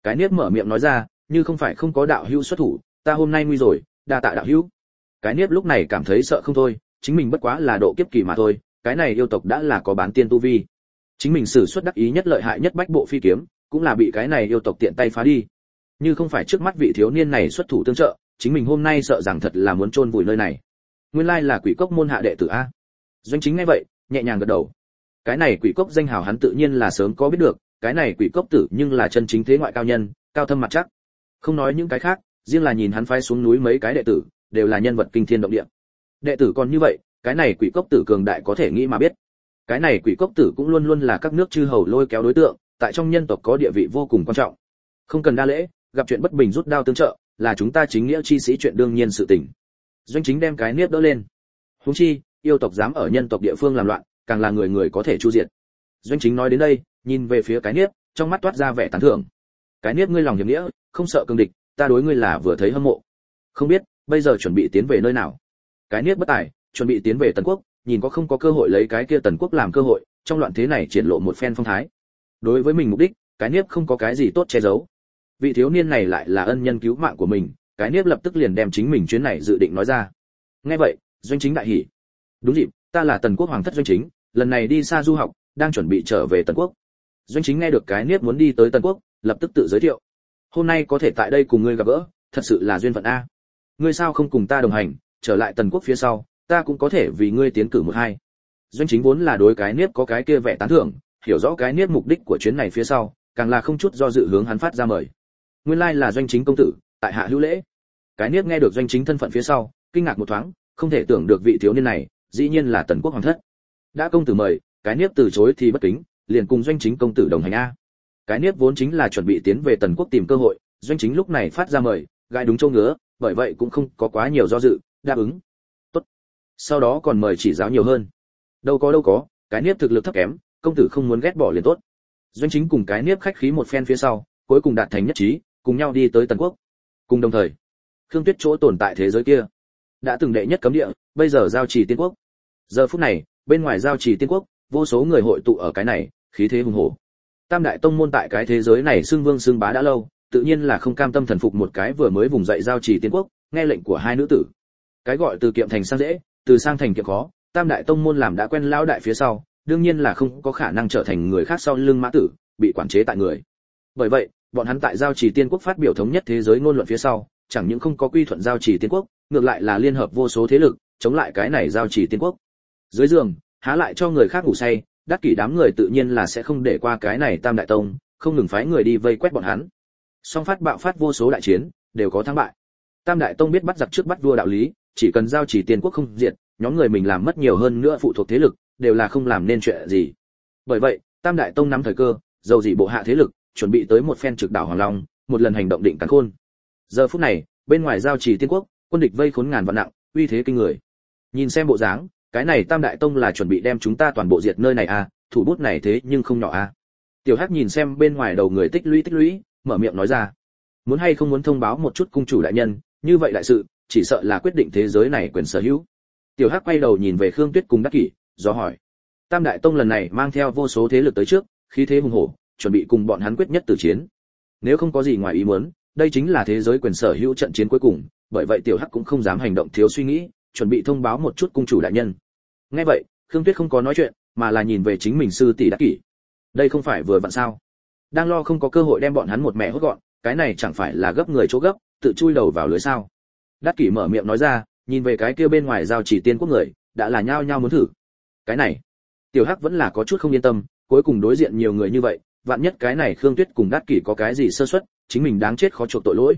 cái niếp mở miệng nói ra, như không phải không có đạo hữu xuất thủ, ta hôm nay nguy rồi, đa tạ đạo hữu. Cái niếp lúc này cảm thấy sợ không thôi, chính mình bất quá là độ kiếp kỳ mà thôi, cái này yêu tộc đã là có bán tiên tu vi. Chính mình sử xuất đắc ý nhất lợi hại nhất bách bộ phi kiếm, cũng là bị cái này yêu tộc tiện tay phá đi. Như không phải trước mắt vị thiếu niên này xuất thủ tương trợ, chính mình hôm nay sợ rằng thật là muốn chôn vùi nơi này. Nguyên lai là quỷ cốc môn hạ đệ tử a. Doanh chính ngay vậy, nhẹ nhàng gật đầu. Cái này quỷ cốc danh hào hắn tự nhiên là sớm có biết được cái này quỷ cốc tử nhưng là chân chính thế ngoại cao nhân, cao thâm mặt chắc. Không nói những cái khác, riêng là nhìn hắn phái xuống núi mấy cái đệ tử, đều là nhân vật kinh thiên động địa. Đệ tử còn như vậy, cái này quỷ cốc tử cường đại có thể nghĩ mà biết. Cái này quỷ cốc tử cũng luôn luôn là các nước chư hầu lôi kéo đối tượng, tại trong nhân tộc có địa vị vô cùng quan trọng. Không cần đa lễ, gặp chuyện bất bình rút đao tương trợ, là chúng ta chính nghĩa chi sĩ chuyện đương nhiên sự tình. Doanh chính đem cái niếp đỡ lên. Huống chi, yêu tộc dám ở nhân tộc địa phương làm loạn, càng là người người có thể chu diệt. Doanh chính nói đến đây nhìn về phía cái niếp, trong mắt toát ra vẻ tán thưởng. Cái niếp ngươi lòng hiểm nghĩa, không sợ cường địch, ta đối ngươi là vừa thấy hâm mộ. Không biết, bây giờ chuẩn bị tiến về nơi nào? Cái niếp bất tài, chuẩn bị tiến về tần quốc, nhìn có không có cơ hội lấy cái kia tần quốc làm cơ hội, trong loạn thế này triển lộ một phen phong thái. Đối với mình mục đích, cái niếp không có cái gì tốt che giấu. Vị thiếu niên này lại là ân nhân cứu mạng của mình, cái niếp lập tức liền đem chính mình chuyến này dự định nói ra. Nghe vậy, doanh chính đại hỉ. Đúng dịp, ta là tần quốc hoàng thất doanh chính, lần này đi xa du học, đang chuẩn bị trở về tần quốc doanh chính nghe được cái niết muốn đi tới tần quốc, lập tức tự giới thiệu. Hôm nay có thể tại đây cùng ngươi gặp gỡ, thật sự là duyên phận a. Ngươi sao không cùng ta đồng hành, trở lại tần quốc phía sau, ta cũng có thể vì ngươi tiến cử một hai. Doanh chính vốn là đối cái niết có cái kia vẻ tán thưởng, hiểu rõ cái niết mục đích của chuyến này phía sau, càng là không chút do dự hướng hắn phát ra mời. Nguyên lai là doanh chính công tử, tại hạ hữu lễ. Cái niết nghe được doanh chính thân phận phía sau, kinh ngạc một thoáng, không thể tưởng được vị thiếu niên này, dĩ nhiên là tần quốc hoàng thất. Đã công tử mời, cái niết từ chối thì bất kính liền cùng doanh chính công tử đồng hành a. Cái niếp vốn chính là chuẩn bị tiến về tần quốc tìm cơ hội, doanh chính lúc này phát ra mời gai đúng châu ngứa, bởi vậy cũng không có quá nhiều do dự, đáp ứng. Tốt. Sau đó còn mời chỉ giáo nhiều hơn. Đâu có đâu có, cái niếp thực lực thấp kém, công tử không muốn ghét bỏ liền tốt. Doanh chính cùng cái niếp khách khí một phen phía sau, cuối cùng đạt thành nhất trí, cùng nhau đi tới tần quốc. Cùng đồng thời, khương tuyết chỗ tồn tại thế giới kia, đã từng đệ nhất cấm địa, bây giờ giao trì tiên quốc. Giờ phút này, bên ngoài giao trì tiên quốc, vô số người hội tụ ở cái này khí thế hùng hổ. Tam đại tông môn tại cái thế giới này xưng vương xưng bá đã lâu, tự nhiên là không cam tâm thần phục một cái vừa mới vùng dậy giao trì tiên quốc, nghe lệnh của hai nữ tử. Cái gọi từ kiệm thành sang dễ, từ sang thành kiệm khó, tam đại tông môn làm đã quen lão đại phía sau, đương nhiên là không có khả năng trở thành người khác sau lưng mã tử, bị quản chế tại người. Bởi vậy, bọn hắn tại giao trì tiên quốc phát biểu thống nhất thế giới ngôn luận phía sau, chẳng những không có quy thuận giao trì tiên quốc, ngược lại là liên hợp vô số thế lực, chống lại cái này giao trì tiên quốc. Dưới giường, há lại cho người khác ngủ say đắc kỷ đám người tự nhiên là sẽ không để qua cái này tam đại tông, không ngừng phái người đi vây quét bọn hắn. Song phát bạo phát vô số đại chiến, đều có thắng bại. Tam đại tông biết bắt giặc trước bắt vua đạo lý, chỉ cần giao chỉ tiền quốc không diệt, nhóm người mình làm mất nhiều hơn nữa phụ thuộc thế lực, đều là không làm nên chuyện gì. Bởi vậy, tam đại tông nắm thời cơ, dầu gì bộ hạ thế lực, chuẩn bị tới một phen trực đảo hoàng long, một lần hành động định cắn khôn. Giờ phút này, bên ngoài giao chỉ tiên quốc, quân địch vây khốn ngàn vạn nặng, uy thế kinh người. Nhìn xem bộ dáng cái này tam đại tông là chuẩn bị đem chúng ta toàn bộ diệt nơi này à thủ bút này thế nhưng không nhỏ à. Tiểu hắc nhìn xem bên ngoài đầu người tích lũy tích lũy, mở miệng nói ra. Muốn hay không muốn thông báo một chút cung chủ đại nhân, như vậy đại sự, chỉ sợ là quyết định thế giới này quyền sở hữu. Tiểu hắc quay đầu nhìn về khương tuyết cùng đắc kỷ, do hỏi. Tam đại tông lần này mang theo vô số thế lực tới trước, khí thế hùng hổ, chuẩn bị cùng bọn hắn quyết nhất tử chiến. Nếu không có gì ngoài ý muốn, đây chính là thế giới quyền sở hữu trận chiến cuối cùng, bởi vậy tiểu hắc cũng không dám hành động thiếu suy nghĩ chuẩn bị thông báo một chút cung chủ đại nhân. Nghe vậy, khương tuyết không có nói chuyện, mà là nhìn về chính mình sư tỷ đắc kỷ. Đây không phải vừa vặn sao? Đang lo không có cơ hội đem bọn hắn một mẹ hốt gọn, cái này chẳng phải là gấp người chỗ gấp, tự chui đầu vào lưới sao? Đắc kỷ mở miệng nói ra, nhìn về cái kia bên ngoài giao chỉ tiên quốc người, đã là nhao nhao muốn thử. Cái này, tiểu hắc vẫn là có chút không yên tâm, cuối cùng đối diện nhiều người như vậy, vạn nhất cái này khương tuyết cùng đắc kỷ có cái gì sơ suất, chính mình đáng chết khó chuộc tội lỗi.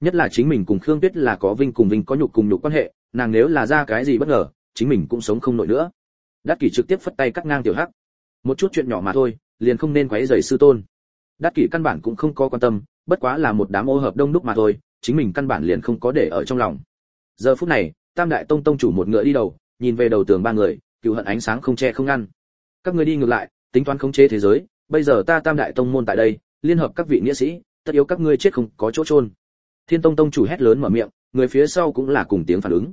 Nhất là chính mình cùng khương tuyết là có vinh cùng vinh có nhục cùng nhục quan hệ nàng nếu là ra cái gì bất ngờ, chính mình cũng sống không nổi nữa. Đắc kỷ trực tiếp phất tay cắt ngang tiểu hắc. Một chút chuyện nhỏ mà thôi, liền không nên quấy rầy sư tôn. Đắc kỷ căn bản cũng không có quan tâm, bất quá là một đám ô hợp đông đúc mà thôi, chính mình căn bản liền không có để ở trong lòng. Giờ phút này, tam đại tông tông chủ một ngựa đi đầu, nhìn về đầu tường ba người, cựu hận ánh sáng không che không ngăn. Các người đi ngược lại, tính toán khống chế thế giới, bây giờ ta tam đại tông môn tại đây, liên hợp các vị nghĩa sĩ, tất yếu các ngươi chết không có chỗ trôn thiên tông tông chủ hét lớn mở miệng người phía sau cũng là cùng tiếng phản ứng.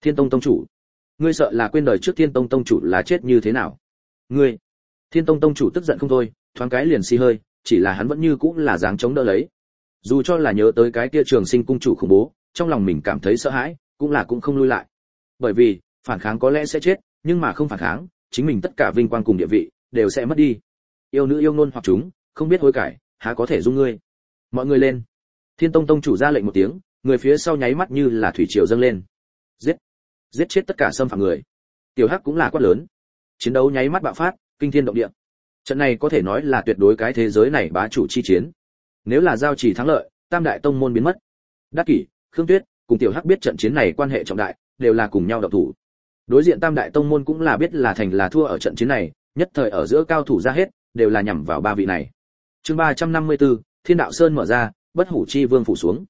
Thiên tông tông chủ, ngươi sợ là quên đời trước thiên tông tông chủ là chết như thế nào? Ngươi, thiên tông tông chủ tức giận không thôi, thoáng cái liền xì hơi, chỉ là hắn vẫn như cũng là dáng chống đỡ lấy. Dù cho là nhớ tới cái kia trường sinh cung chủ khủng bố, trong lòng mình cảm thấy sợ hãi, cũng là cũng không lui lại. Bởi vì, phản kháng có lẽ sẽ chết, nhưng mà không phản kháng, chính mình tất cả vinh quang cùng địa vị, đều sẽ mất đi. Yêu nữ yêu ngôn hoặc chúng, không biết hối cải, há có thể dung ngươi? Mọi người lên. Thiên tông tông chủ ra lệnh một tiếng người phía sau nháy mắt như là thủy triều dâng lên. Giết! Giết chết tất cả xâm phạm người. Tiểu hắc cũng là quát lớn. Chiến đấu nháy mắt bạo phát kinh thiên động địa. Trận này có thể nói là tuyệt đối cái thế giới này bá chủ chi chiến. Nếu là giao chỉ thắng lợi tam đại tông môn biến mất. Đắc kỷ khương tuyết cùng tiểu hắc biết trận chiến này quan hệ trọng đại đều là cùng nhau động thủ. Đối diện tam đại tông môn cũng là biết là thành là thua ở trận chiến này nhất thời ở giữa cao thủ ra hết đều là nhằm vào ba vị này. Chương ba trăm năm mươi 354, thiên đạo sơn mở ra bất hủ chi vương phủ xuống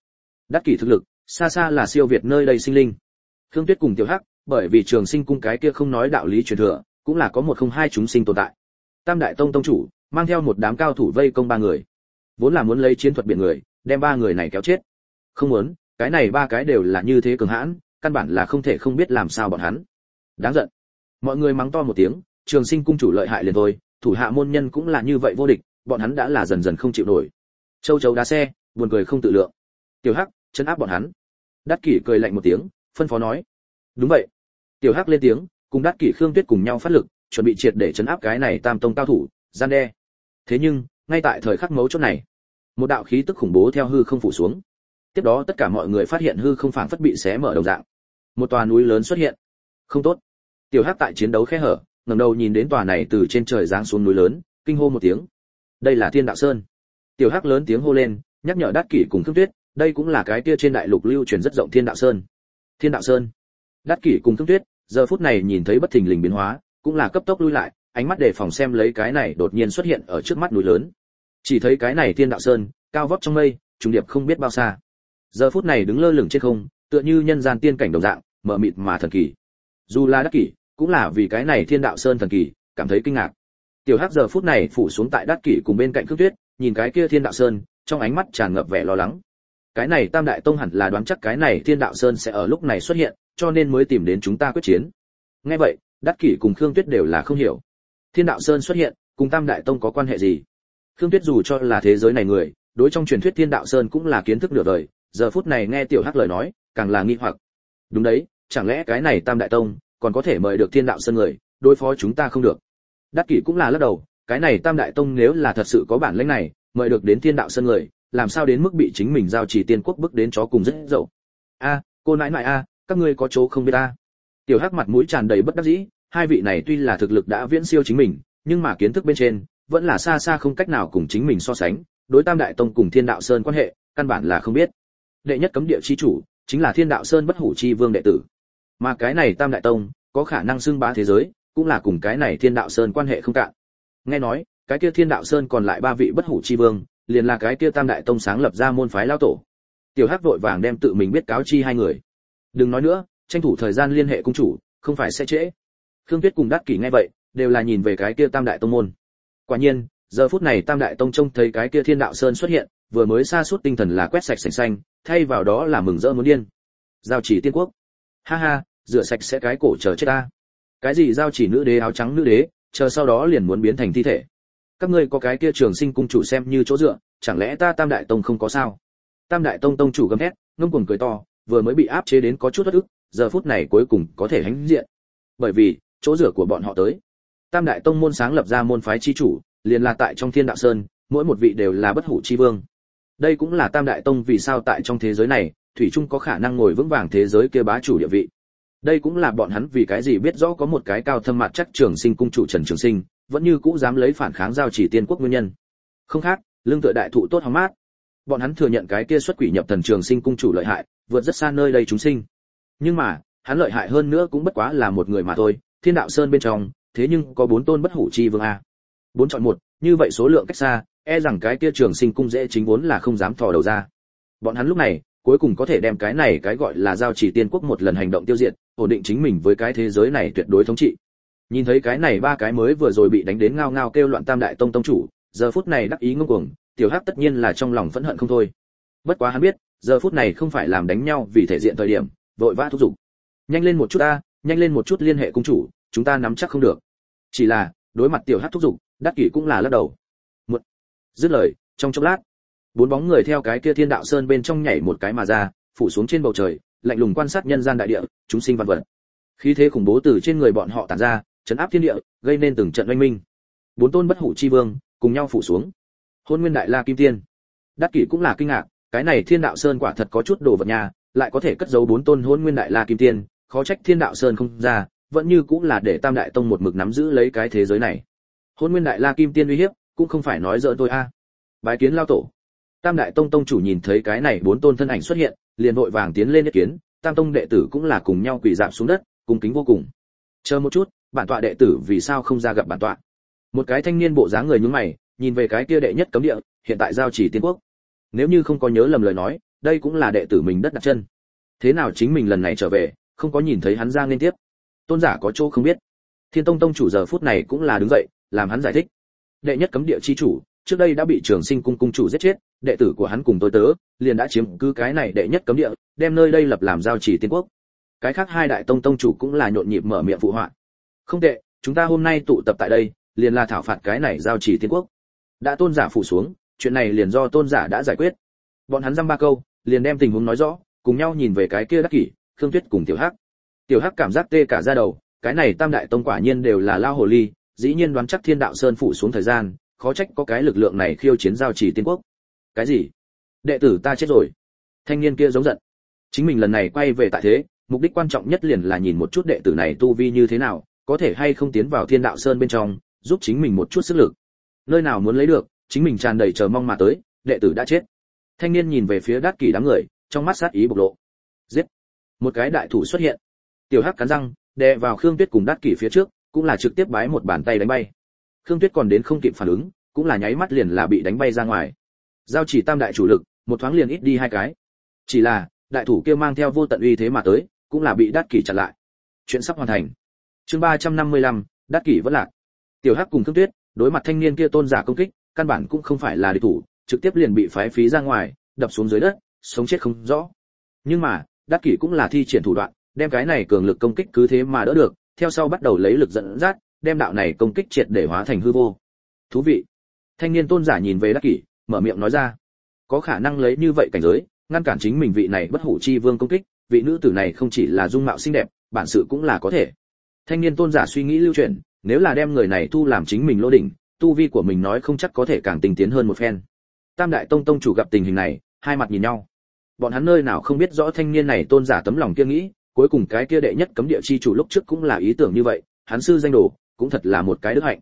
đắc kỷ thực lực, xa xa là siêu việt nơi đây sinh linh. Khương tuyết cùng tiểu hắc, bởi vì trường sinh cung cái kia không nói đạo lý truyền thừa, cũng là có một không hai chúng sinh tồn tại. Tam đại tông tông chủ, mang theo một đám cao thủ vây công ba người. Vốn là muốn lấy chiến thuật biển người, đem ba người này kéo chết. Không muốn, cái này ba cái đều là như thế cường hãn, căn bản là không thể không biết làm sao bọn hắn. Đáng giận. Mọi người mắng to một tiếng, trường sinh cung chủ lợi hại liền thôi, thủ hạ môn nhân cũng là như vậy vô địch, bọn hắn đã là dần dần không chịu nổi. Châu chấu đá xe, buồn cười không tự lượng tiểu hắc, chấn áp bọn hắn. Đắc kỷ cười lạnh một tiếng, phân phó nói. Đúng vậy. Tiểu hắc lên tiếng, cùng đắc kỷ, khương tuyết cùng nhau phát lực, chuẩn bị triệt để chấn áp cái này tam tông cao thủ, gian đe. Thế nhưng, ngay tại thời khắc mấu chốt này, một đạo khí tức khủng bố theo hư không phủ xuống. Tiếp đó tất cả mọi người phát hiện hư không phảng phất bị xé mở đầu dạng. Một tòa núi lớn xuất hiện. Không tốt. Tiểu hắc tại chiến đấu khe hở, ngẩng đầu nhìn đến tòa này từ trên trời giáng xuống núi lớn, kinh hô một tiếng. Đây là thiên đạo sơn. Tiểu hắc lớn tiếng hô lên, nhắc nhở đát kỷ cùng khương tuyết đây cũng là cái kia trên đại lục lưu truyền rất rộng thiên đạo sơn. Thiên đạo sơn. Đát kỷ cùng thương tuyết, giờ phút này nhìn thấy bất thình lình biến hóa, cũng là cấp tốc lui lại, ánh mắt đề phòng xem lấy cái này đột nhiên xuất hiện ở trước mắt núi lớn. Chỉ thấy cái này thiên đạo sơn, cao vóc trong mây, trùng điệp không biết bao xa. Giờ phút này đứng lơ lửng trên không, tựa như nhân gian tiên cảnh đồng dạng mở mịt mà thần kỳ. Dù là đắc kỷ, cũng là vì cái này thiên đạo sơn thần kỳ, cảm thấy kinh ngạc. Tiểu hắc giờ phút này phủ xuống tại đắc kỷ cùng bên cạnh cước tuyết, nhìn cái kia thiên đạo sơn, trong ánh mắt tràn ngập vẻ lo lắng cái này tam đại tông hẳn là đoán chắc cái này thiên đạo sơn sẽ ở lúc này xuất hiện, cho nên mới tìm đến chúng ta quyết chiến. Nghe vậy, đắc kỷ cùng khương tuyết đều là không hiểu. Thiên đạo sơn xuất hiện, cùng tam đại tông có quan hệ gì? Khương tuyết dù cho là thế giới này người, đối trong truyền thuyết thiên đạo sơn cũng là kiến thức nửa đời, giờ phút này nghe tiểu hắc lời nói, càng là nghi hoặc. Đúng đấy, chẳng lẽ cái này tam đại tông còn có thể mời được thiên đạo sơn người, đối phó chúng ta không được? Đắc kỷ cũng là lắc đầu, cái này tam đại tông nếu là thật sự có bản lĩnh này, mời được đến thiên đạo sơn người làm sao đến mức bị chính mình giao chỉ tiên quốc bức đến chó cùng rất dậu? A, cô nãi nãi a, các ngươi có chỗ không biết ta? Tiểu hắc mặt mũi tràn đầy bất đắc dĩ, hai vị này tuy là thực lực đã viễn siêu chính mình, nhưng mà kiến thức bên trên, vẫn là xa xa không cách nào cùng chính mình so sánh, đối tam đại tông cùng thiên đạo sơn quan hệ, căn bản là không biết. Đệ nhất cấm địa chi chủ, chính là thiên đạo sơn bất hủ chi vương đệ tử. Mà cái này tam đại tông, có khả năng xưng bá thế giới, cũng là cùng cái này thiên đạo sơn quan hệ không cạn. Nghe nói, cái kia thiên đạo sơn còn lại ba vị bất hủ chi vương liền là cái kia tam đại tông sáng lập ra môn phái lao tổ. Tiểu hắc vội vàng đem tự mình biết cáo chi hai người. Đừng nói nữa, tranh thủ thời gian liên hệ cung chủ, không phải sẽ trễ. Khương tuyết cùng đắc kỷ nghe vậy, đều là nhìn về cái kia tam đại tông môn. Quả nhiên, giờ phút này tam đại tông trông thấy cái kia thiên đạo sơn xuất hiện, vừa mới xa suốt tinh thần là quét sạch sành xanh, thay vào đó là mừng rỡ muốn điên. Giao chỉ tiên quốc. Ha ha, rửa sạch sẽ cái cổ chờ chết ta. Cái gì giao chỉ nữ đế áo trắng nữ đế, chờ sau đó liền muốn biến thành thi thể các ngươi có cái kia trường sinh cung chủ xem như chỗ dựa, chẳng lẽ ta tam đại tông không có sao? Tam đại tông tông chủ gầm thét, ngông cuồng cười to, vừa mới bị áp chế đến có chút bất ức, giờ phút này cuối cùng có thể hãnh diện. Bởi vì, chỗ dựa của bọn họ tới. Tam đại tông môn sáng lập ra môn phái chi chủ, liền là tại trong thiên đạo sơn, mỗi một vị đều là bất hủ chi vương. Đây cũng là tam đại tông vì sao tại trong thế giới này, thủy trung có khả năng ngồi vững vàng thế giới kia bá chủ địa vị. Đây cũng là bọn hắn vì cái gì biết rõ có một cái cao thâm mặt chắc trường sinh cung chủ trần trường sinh vẫn như cũ dám lấy phản kháng giao chỉ tiên quốc nguyên nhân. Không khác, lương tựa đại thụ tốt hóng mát. Bọn hắn thừa nhận cái kia xuất quỷ nhập thần trường sinh cung chủ lợi hại, vượt rất xa nơi đây chúng sinh. Nhưng mà, hắn lợi hại hơn nữa cũng bất quá là một người mà thôi, thiên đạo sơn bên trong, thế nhưng có bốn tôn bất hủ chi vương a. Bốn chọn một, như vậy số lượng cách xa e rằng cái kia trường sinh cung dễ chính vốn là không dám thò đầu ra. Bọn hắn lúc này, cuối cùng có thể đem cái này cái gọi là giao chỉ tiên quốc một lần hành động tiêu diệt, ổn định chính mình với cái thế giới này tuyệt đối thống trị nhìn thấy cái này ba cái mới vừa rồi bị đánh đến ngao ngao kêu loạn tam đại tông tông chủ, giờ phút này đắc ý ngông cuồng, tiểu hắc tất nhiên là trong lòng phẫn hận không thôi. Bất quá hắn biết, giờ phút này không phải làm đánh nhau vì thể diện thời điểm, vội vã thúc giục. Nhanh lên một chút ta, nhanh lên một chút liên hệ cung chủ, chúng ta nắm chắc không được. Chỉ là, đối mặt tiểu hắc thúc giục, đắc kỷ cũng là lắc đầu. Một, dứt lời, trong chốc lát, bốn bóng người theo cái kia thiên đạo sơn bên trong nhảy một cái mà ra, phủ xuống trên bầu trời, lạnh lùng quan sát nhân gian đại địa, chúng sinh văn vật. Khí thế khủng bố từ trên người bọn họ tản ra chấn áp thiên địa, gây nên từng trận oanh minh. Bốn tôn bất hủ chi vương cùng nhau phủ xuống. Hôn nguyên đại la kim tiên. Đắc kỷ cũng là kinh ngạc, cái này thiên đạo sơn quả thật có chút đồ vật nhà, lại có thể cất giấu bốn tôn hôn nguyên đại la kim tiên, khó trách thiên đạo sơn không ra, vẫn như cũng là để tam đại tông một mực nắm giữ lấy cái thế giới này. Hôn nguyên đại la kim tiên uy hiếp, cũng không phải nói dỡ tôi a. Bái kiến lao tổ. Tam đại tông tông chủ nhìn thấy cái này bốn tôn thân ảnh xuất hiện, liền vội vàng tiến lên ý kiến, tam tông đệ tử cũng là cùng nhau quỳ dạp xuống đất, cung kính vô cùng chờ một chút, bản tọa đệ tử vì sao không ra gặp bản tọa? Một cái thanh niên bộ dáng người nhướng mày, nhìn về cái kia đệ nhất cấm địa, hiện tại giao chỉ tiên quốc. Nếu như không có nhớ lầm lời nói, đây cũng là đệ tử mình đất đặt chân. Thế nào chính mình lần này trở về, không có nhìn thấy hắn ra liên tiếp. Tôn giả có chỗ không biết. Thiên tông tông chủ giờ phút này cũng là đứng dậy, làm hắn giải thích. Đệ nhất cấm địa chi chủ, trước đây đã bị trường sinh cung cung chủ giết chết, đệ tử của hắn cùng tôi tớ, liền đã chiếm cứ cái này đệ nhất cấm địa, đem nơi đây lập làm giao chỉ tiên quốc cái khác hai đại tông tông chủ cũng là nhộn nhịp mở miệng phụ họa. Không tệ, chúng ta hôm nay tụ tập tại đây, liền là thảo phạt cái này giao chỉ tiên quốc. Đã tôn giả phủ xuống, chuyện này liền do tôn giả đã giải quyết. Bọn hắn dăm ba câu, liền đem tình huống nói rõ, cùng nhau nhìn về cái kia đắc kỷ, khương tuyết cùng tiểu hắc. Tiểu hắc cảm giác tê cả da đầu, cái này tam đại tông quả nhiên đều là lao hồ ly, dĩ nhiên đoán chắc thiên đạo sơn phủ xuống thời gian, khó trách có cái lực lượng này khiêu chiến giao chỉ tiên quốc. Cái gì? Đệ tử ta chết rồi. Thanh niên kia giống giận. Chính mình lần này quay về tại thế mục đích quan trọng nhất liền là nhìn một chút đệ tử này tu vi như thế nào, có thể hay không tiến vào thiên đạo sơn bên trong, giúp chính mình một chút sức lực. Nơi nào muốn lấy được, chính mình tràn đầy chờ mong mà tới, đệ tử đã chết. Thanh niên nhìn về phía đát kỷ đám người, trong mắt sát ý bộc lộ. Giết! Một cái đại thủ xuất hiện. Tiểu hắc cắn răng, đè vào khương tuyết cùng đát kỷ phía trước, cũng là trực tiếp bái một bàn tay đánh bay. Khương tuyết còn đến không kịp phản ứng, cũng là nháy mắt liền là bị đánh bay ra ngoài. Giao chỉ tam đại chủ lực, một thoáng liền ít đi hai cái. Chỉ là, đại thủ kia mang theo vô tận uy thế mà tới cũng là bị đát kỷ chặn lại. Chuyện sắp hoàn thành. Chương ba trăm năm mươi lăm, đát kỷ vẫn lạc. Tiểu hắc cùng thương tuyết, đối mặt thanh niên kia tôn giả công kích, căn bản cũng không phải là địch thủ, trực tiếp liền bị phái phí ra ngoài, đập xuống dưới đất, sống chết không rõ. Nhưng mà, đát kỷ cũng là thi triển thủ đoạn, đem cái này cường lực công kích cứ thế mà đỡ được, theo sau bắt đầu lấy lực dẫn dắt, đem đạo này công kích triệt để hóa thành hư vô. Thú vị. Thanh niên tôn giả nhìn về đắc kỷ, mở miệng nói ra. Có khả năng lấy như vậy cảnh giới, ngăn cản chính mình vị này bất hủ chi vương công kích vị nữ tử này không chỉ là dung mạo xinh đẹp, bản sự cũng là có thể. Thanh niên tôn giả suy nghĩ lưu truyền nếu là đem người này thu làm chính mình lô đỉnh, tu vi của mình nói không chắc có thể càng tinh tiến hơn một phen. Tam đại tông tông chủ gặp tình hình này, hai mặt nhìn nhau. Bọn hắn nơi nào không biết rõ thanh niên này tôn giả tấm lòng kia nghĩ, cuối cùng cái kia đệ nhất cấm địa chi chủ lúc trước cũng là ý tưởng như vậy, hắn sư danh đồ cũng thật là một cái đức hạnh.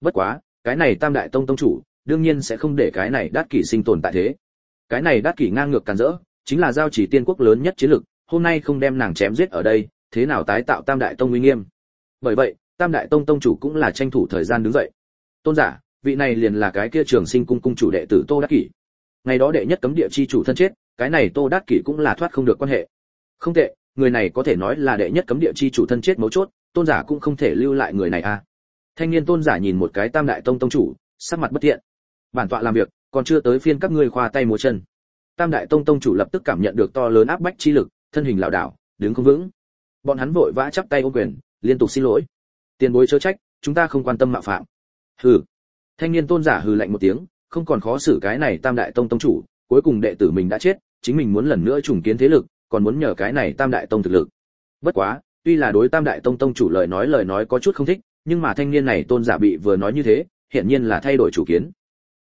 Bất quá, cái này tam đại tông tông chủ, đương nhiên sẽ không để cái này đát kỷ sinh tồn tại thế. Cái này đát kỷ ngang ngược càn rỡ, chính là giao chỉ tiên quốc lớn nhất chiến lực hôm nay không đem nàng chém giết ở đây, thế nào tái tạo tam đại tông uy nghiêm? Bởi vậy, tam đại tông tông chủ cũng là tranh thủ thời gian đứng dậy. Tôn giả, vị này liền là cái kia trường sinh cung cung chủ đệ tử tô đắc kỷ. Ngày đó đệ nhất cấm địa chi chủ thân chết, cái này tô đắc kỷ cũng là thoát không được quan hệ. Không tệ, người này có thể nói là đệ nhất cấm địa chi chủ thân chết mấu chốt, tôn giả cũng không thể lưu lại người này a à. thanh niên tôn giả nhìn một cái tam đại tông tông chủ, sắc mặt bất thiện. Bản tọa làm việc, còn chưa tới phiên các ngươi khoa tay múa chân. Tam đại tông tông chủ lập tức cảm nhận được to lớn áp bách chi lực thân hình lảo đảo, đứng không vững. Bọn hắn vội vã chắp tay ôm quyền, liên tục xin lỗi. Tiền bối chớ trách, chúng ta không quan tâm mạo phạm. Hừ. Thanh niên tôn giả hừ lạnh một tiếng, không còn khó xử cái này tam đại tông tông chủ, cuối cùng đệ tử mình đã chết, chính mình muốn lần nữa trùng kiến thế lực, còn muốn nhờ cái này tam đại tông thực lực. Bất quá, tuy là đối tam đại tông tông chủ lời nói lời nói có chút không thích, nhưng mà thanh niên này tôn giả bị vừa nói như thế, hiển nhiên là thay đổi chủ kiến.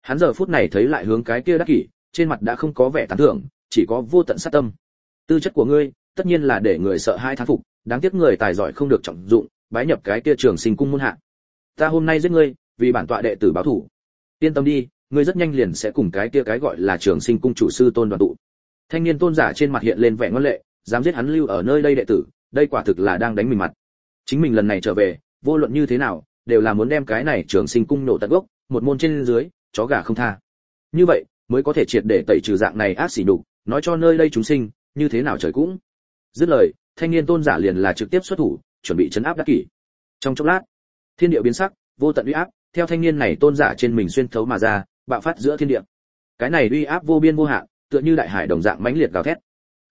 Hắn giờ phút này thấy lại hướng cái kia đắc kỷ, trên mặt đã không có vẻ tán thưởng, chỉ có vô tận sát tâm tư chất của ngươi, tất nhiên là để người sợ hai thán phục, đáng tiếc người tài giỏi không được trọng dụng, bái nhập cái kia trường sinh cung môn hạ. Ta hôm nay giết ngươi, vì bản tọa đệ tử báo thủ. Yên tâm đi, ngươi rất nhanh liền sẽ cùng cái kia cái gọi là trường sinh cung chủ sư tôn đoàn tụ. Thanh niên tôn giả trên mặt hiện lên vẻ ngoan lệ, dám giết hắn lưu ở nơi đây đệ tử, đây quả thực là đang đánh mình mặt. Chính mình lần này trở về, vô luận như thế nào, đều là muốn đem cái này trường sinh cung nổ tận gốc, một môn trên dưới, chó gà không tha. Như vậy, mới có thể triệt để tẩy trừ dạng này ác xỉ đục nói cho nơi đây chúng sinh như thế nào trời cũng. Dứt lời, thanh niên tôn giả liền là trực tiếp xuất thủ, chuẩn bị chấn áp đắc kỷ. Trong chốc lát, thiên địa biến sắc, vô tận uy áp, theo thanh niên này tôn giả trên mình xuyên thấu mà ra, bạo phát giữa thiên địa. Cái này uy áp vô biên vô hạn, tựa như đại hải đồng dạng mãnh liệt gào thét.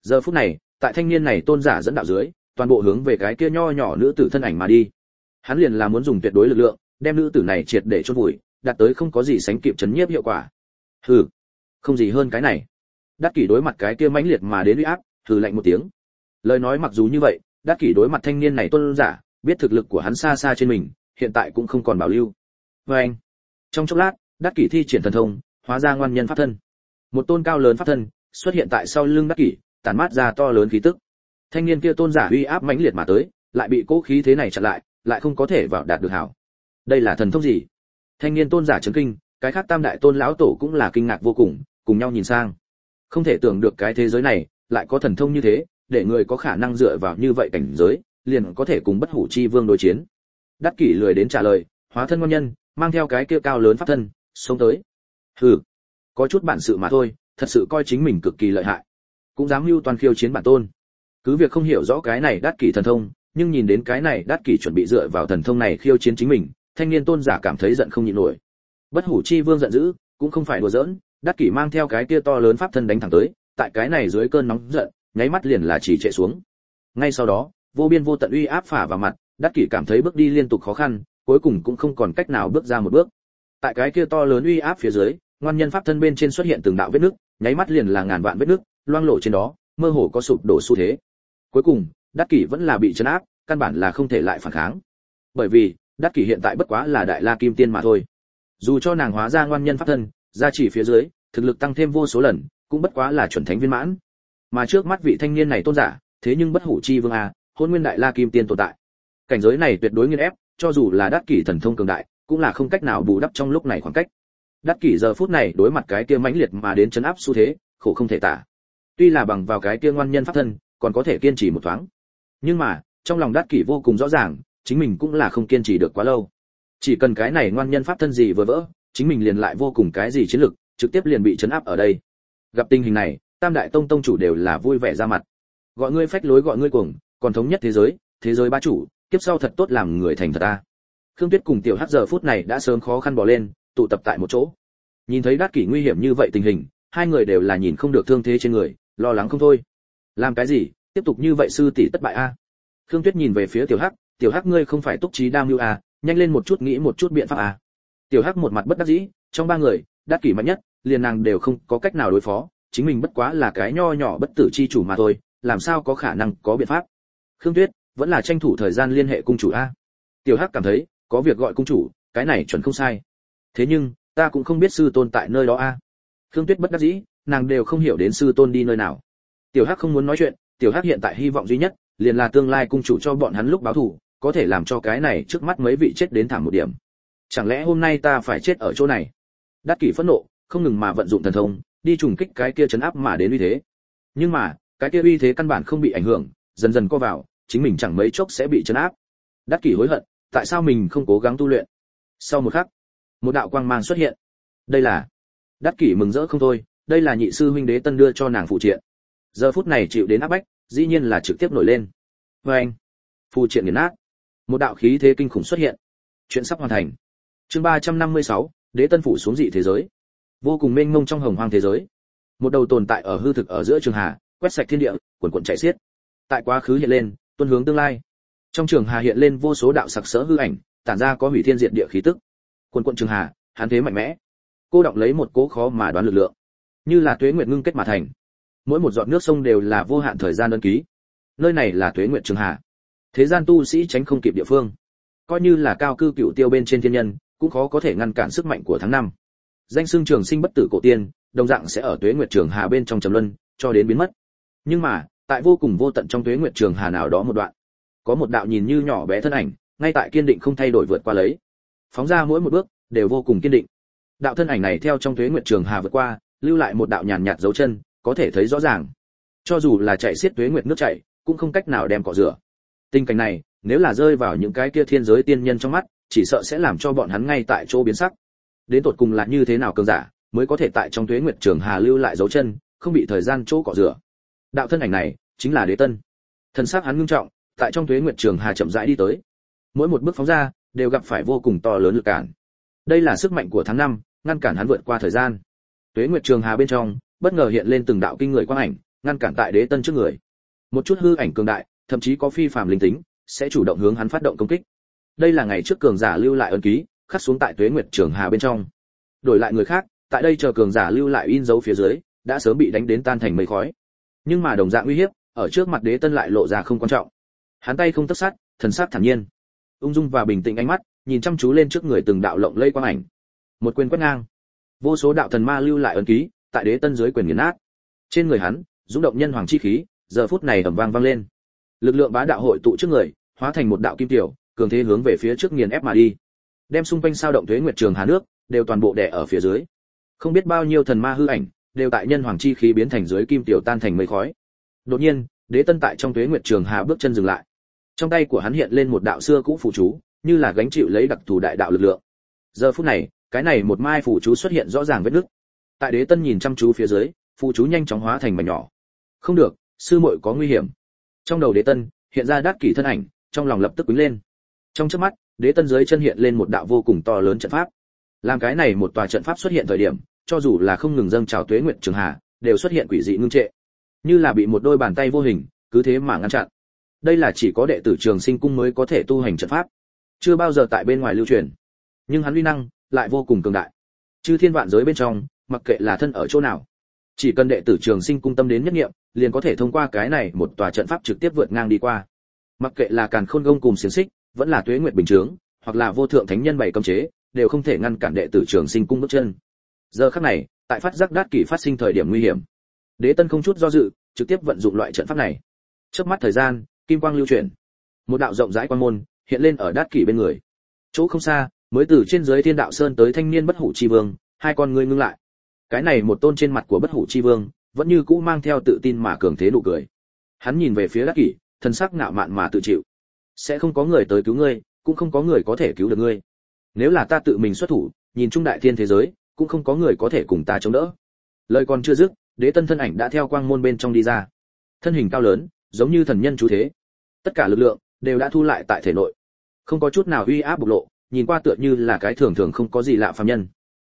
Giờ phút này, tại thanh niên này tôn giả dẫn đạo dưới, toàn bộ hướng về cái kia nho nhỏ nữ tử thân ảnh mà đi. Hắn liền là muốn dùng tuyệt đối lực lượng, đem nữ tử này triệt để chôn vùi, đạt tới không có gì sánh kịp chấn nhiếp hiệu quả. Hừ, không gì hơn cái này đắc kỷ đối mặt cái kia mãnh liệt mà đến uy áp thử lạnh một tiếng. Lời nói mặc dù như vậy, đắc kỷ đối mặt thanh niên này tôn giả, biết thực lực của hắn xa xa trên mình, hiện tại cũng không còn bảo lưu. Với anh, trong chốc lát, đắc kỷ thi triển thần thông, hóa ra ngoan nhân pháp thân. Một tôn cao lớn pháp thân, xuất hiện tại sau lưng đắc kỷ, tản mát ra to lớn khí tức. Thanh niên kia tôn giả uy áp mãnh liệt mà tới, lại bị cố khí thế này chặn lại lại không có thể vào đạt được hảo. Đây là thần thông gì? Thanh niên tôn giả chấn kinh, cái khác tam đại tôn lão tổ cũng là kinh ngạc vô cùng cùng nhau nhìn sang không thể tưởng được cái thế giới này, lại có thần thông như thế, để người có khả năng dựa vào như vậy cảnh giới, liền có thể cùng bất hủ chi vương đối chiến. Đắc kỷ lười đến trả lời, hóa thân ngon nhân, mang theo cái kia cao lớn pháp thân, xông tới. Hừ, có chút bản sự mà thôi, thật sự coi chính mình cực kỳ lợi hại. Cũng dám mưu toàn khiêu chiến bản tôn. Cứ việc không hiểu rõ cái này đắc kỷ thần thông, nhưng nhìn đến cái này đắc kỷ chuẩn bị dựa vào thần thông này khiêu chiến chính mình, thanh niên tôn giả cảm thấy giận không nhịn nổi. Bất hủ chi vương giận dữ, cũng không phải đùa giỡn đắc kỷ mang theo cái kia to lớn pháp thân đánh thẳng tới, tại cái này dưới cơn nóng giận, nháy mắt liền là chỉ chạy xuống. Ngay sau đó, vô biên vô tận uy áp phả vào mặt, đắc kỷ cảm thấy bước đi liên tục khó khăn, cuối cùng cũng không còn cách nào bước ra một bước. Tại cái kia to lớn uy áp phía dưới, ngoan nhân pháp thân bên trên xuất hiện từng đạo vết nước, nháy mắt liền là ngàn vạn vết nước, loang lổ trên đó, mơ hồ có sụp đổ xu thế. Cuối cùng, đắc kỷ vẫn là bị chấn áp, căn bản là không thể lại phản kháng. Bởi vì, đắc kỷ hiện tại bất quá là đại la kim tiên mà thôi. Dù cho nàng hóa ra ngoan nhân pháp thân gia chỉ phía dưới, thực lực tăng thêm vô số lần, cũng bất quá là chuẩn thánh viên mãn. Mà trước mắt vị thanh niên này tôn giả, thế nhưng bất hủ chi vương a, hôn nguyên đại la kim tiên tồn tại. Cảnh giới này tuyệt đối nghiền ép, cho dù là đắc kỷ thần thông cường đại, cũng là không cách nào bù đắp trong lúc này khoảng cách. Đắc kỷ giờ phút này đối mặt cái kia mãnh liệt mà đến chấn áp xu thế, khổ không thể tả. Tuy là bằng vào cái kia ngoan nhân pháp thân, còn có thể kiên trì một thoáng. Nhưng mà, trong lòng đắc kỷ vô cùng rõ ràng, chính mình cũng là không kiên trì được quá lâu. Chỉ cần cái này ngoan nhân pháp thân gì vừa vỡ chính mình liền lại vô cùng cái gì chiến lực, trực tiếp liền bị chấn áp ở đây. Gặp tình hình này, tam đại tông tông chủ đều là vui vẻ ra mặt. Gọi ngươi phách lối, gọi ngươi cuồng, còn thống nhất thế giới thế giới ba chủ, kiếp sau thật tốt làm người thành thật ta. Khương tuyết cùng tiểu hắc giờ phút này đã sớm khó khăn bỏ lên, tụ tập tại một chỗ. Nhìn thấy đát kỷ nguy hiểm như vậy tình hình, hai người đều là nhìn không được thương thế trên người, lo lắng không thôi. Làm cái gì, tiếp tục như vậy sư tỷ tất bại a? Khương tuyết nhìn về phía tiểu hắc tiểu hắc ngươi không phải túc trí đam mưu a, nhanh lên một chút nghĩ một chút biện pháp a tiểu hắc một mặt bất đắc dĩ, trong ba người, đắc kỷ mạnh nhất, liền nàng đều không có cách nào đối phó, chính mình bất quá là cái nho nhỏ bất tử chi chủ mà thôi, làm sao có khả năng, có biện pháp. Khương tuyết, vẫn là tranh thủ thời gian liên hệ cung chủ a. Tiểu hắc cảm thấy, có việc gọi cung chủ, cái này chuẩn không sai. Thế nhưng, ta cũng không biết sư tôn tại nơi đó a. Khương tuyết bất đắc dĩ, nàng đều không hiểu đến sư tôn đi nơi nào. Tiểu hắc không muốn nói chuyện, tiểu hắc hiện tại hy vọng duy nhất, liền là tương lai cung chủ cho bọn hắn lúc báo thù có thể làm cho cái này trước mắt mấy vị chết đến thảm một điểm chẳng lẽ hôm nay ta phải chết ở chỗ này? Đắc kỷ phẫn nộ, không ngừng mà vận dụng thần thông, đi trùng kích cái kia chấn áp mà đến uy thế. Nhưng mà, cái kia uy thế căn bản không bị ảnh hưởng, dần dần co vào, chính mình chẳng mấy chốc sẽ bị chấn áp. Đắc kỷ hối hận, tại sao mình không cố gắng tu luyện? Sau một khắc, một đạo quang mang xuất hiện. Đây là, đắc kỷ mừng rỡ không thôi, đây là nhị sư huynh đế tân đưa cho nàng phụ triện. Giờ phút này chịu đến áp bách, dĩ nhiên là trực tiếp nổi lên. Vê anh phụ triện nghiền nát. Một đạo khí thế kinh khủng xuất hiện. Chuyện sắp hoàn thành chương ba trăm năm mươi sáu, đế tân phủ xuống dị thế giới. Vô cùng mênh mông trong hồng hoang thế giới. Một đầu tồn tại ở hư thực ở giữa trường hà, quét sạch thiên địa cuồn cuộn chảy xiết. Tại quá khứ hiện lên, tuân hướng tương lai. Trong trường hà hiện lên vô số đạo sặc sỡ hư ảnh, tản ra có hủy thiên diệt địa khí tức. Cuồn cuộn trường hà, hắn thế mạnh mẽ. Cô đọng lấy một cố khó mà đoán lực lượng. Như là tuế nguyệt ngưng kết mà thành. Mỗi một giọt nước sông đều là vô hạn thời gian đơn ký. Nơi này là tuế nguyệt trường hà. Thế gian tu sĩ tránh không kịp địa phương. Coi như là cao cư cựu tiêu bên trên thiên nhân cũng khó có thể ngăn cản sức mạnh của tháng năm. Danh xương trường sinh bất tử cổ tiên, đồng dạng sẽ ở tuế nguyệt trường hà bên trong trầm luân, cho đến biến mất. Nhưng mà, tại vô cùng vô tận trong tuế nguyệt trường hà nào đó một đoạn, có một đạo nhìn như nhỏ bé thân ảnh, ngay tại kiên định không thay đổi vượt qua lấy. Phóng ra mỗi một bước, đều vô cùng kiên định. Đạo thân ảnh này theo trong tuế nguyệt trường hà vượt qua, lưu lại một đạo nhàn nhạt dấu chân, có thể thấy rõ ràng. Cho dù là chạy xiết tuế nguyệt nước chảy, cũng không cách nào đem cọ rửa. Tình cảnh này, nếu là rơi vào những cái kia thiên giới tiên nhân trong mắt chỉ sợ sẽ làm cho bọn hắn ngay tại chỗ biến sắc. Đến tột cùng là như thế nào cường giả, mới có thể tại trong tuế nguyệt trường hà lưu lại dấu chân, không bị thời gian chỗ cọ rửa. Đạo thân ảnh này, chính là đế tân. Thần sắc hắn ngưng trọng, tại trong tuế nguyệt trường hà chậm rãi đi tới. Mỗi một bước phóng ra, đều gặp phải vô cùng to lớn lực cản. Đây là sức mạnh của tháng năm, ngăn cản hắn vượt qua thời gian. Tuế nguyệt trường hà bên trong, bất ngờ hiện lên từng đạo kinh người quang ảnh, ngăn cản tại đế tân trước người. Một chút hư ảnh cường đại, thậm chí có phi phàm linh tính, sẽ chủ động hướng hắn phát động công kích đây là ngày trước cường giả lưu lại ấn ký, khắc xuống tại tuế nguyệt trường hà bên trong. Đổi lại người khác, tại đây chờ cường giả lưu lại in dấu phía dưới, đã sớm bị đánh đến tan thành mây khói. Nhưng mà đồng dạng uy hiếp, ở trước mặt đế tân lại lộ ra không quan trọng. Hắn tay không tất sát, thần sát thản nhiên. Ung dung và bình tĩnh ánh mắt, nhìn chăm chú lên trước người từng đạo lộng lây quang ảnh. Một quyền quét ngang. Vô số đạo thần ma lưu lại ấn ký, tại đế tân dưới quyền nghiền nát. Trên người hắn dũng động nhân hoàng chi khí, giờ phút này ầm vang vang lên. Lực lượng bá đạo hội tụ trước người, hóa thành một đạo kim tiểu cường thế hướng về phía trước nghiền ép mà đi. Đem xung quanh sao động thuế nguyệt trường hà nước, đều toàn bộ đè ở phía dưới. Không biết bao nhiêu thần ma hư ảnh, đều tại nhân hoàng chi khí biến thành dưới kim tiểu tan thành mây khói. Đột nhiên, đế tân tại trong thuế nguyệt trường hà bước chân dừng lại. Trong tay của hắn hiện lên một đạo xưa cũ phù chú, như là gánh chịu lấy đặc thù đại đạo lực lượng. Giờ phút này, cái này một mai phù chú xuất hiện rõ ràng vết nứt. Tại đế tân nhìn chăm chú phía dưới, phù chú nhanh chóng hóa thành mảnh nhỏ. Không được, sư muội có nguy hiểm. Trong đầu đế tân, hiện ra đắc kỷ thân ảnh, trong lòng lập tức quýnh lên trong chớp mắt, đế tân dưới chân hiện lên một đạo vô cùng to lớn trận pháp. Làm cái này một tòa trận pháp xuất hiện thời điểm, cho dù là không ngừng dâng trào tuế nguyện trường hà, đều xuất hiện quỷ dị ngưng trệ. Như là bị một đôi bàn tay vô hình, cứ thế mà ngăn chặn. Đây là chỉ có đệ tử trường sinh cung mới có thể tu hành trận pháp. Chưa bao giờ tại bên ngoài lưu truyền. Nhưng hắn uy năng lại vô cùng cường đại. Chư thiên vạn giới bên trong, mặc kệ là thân ở chỗ nào, chỉ cần đệ tử trường sinh cung tâm đến nhất nghiệm, liền có thể thông qua cái này một tòa trận pháp trực tiếp vượt ngang đi qua. Mặc kệ là càn khôn gông cùng xiềng xích vẫn là tuế nguyệt bình chướng, hoặc là vô thượng thánh nhân bảy cấm chế, đều không thể ngăn cản đệ tử trường sinh cung bước chân. Giờ khắc này, tại phát giác đát kỷ phát sinh thời điểm nguy hiểm, đế tân không chút do dự, trực tiếp vận dụng loại trận pháp này. Trước mắt thời gian, kim quang lưu chuyển. Một đạo rộng rãi quan môn hiện lên ở đát kỷ bên người. Chỗ không xa, mới từ trên dưới thiên đạo sơn tới thanh niên bất hủ chi vương, hai con ngươi ngưng lại. Cái này một tôn trên mặt của bất hủ chi vương, vẫn như cũ mang theo tự tin mà cường thế nụ cười. Hắn nhìn về phía đắc kỷ thân sắc ngạo mạn mà tự chịu sẽ không có người tới cứu ngươi, cũng không có người có thể cứu được ngươi. Nếu là ta tự mình xuất thủ, nhìn trung đại thiên thế giới, cũng không có người có thể cùng ta chống đỡ. Lời còn chưa dứt, đế tân thân ảnh đã theo quang môn bên trong đi ra. Thân hình cao lớn, giống như thần nhân chú thế. Tất cả lực lượng đều đã thu lại tại thể nội. Không có chút nào uy áp bộc lộ, nhìn qua tựa như là cái thường thường không có gì lạ phàm nhân.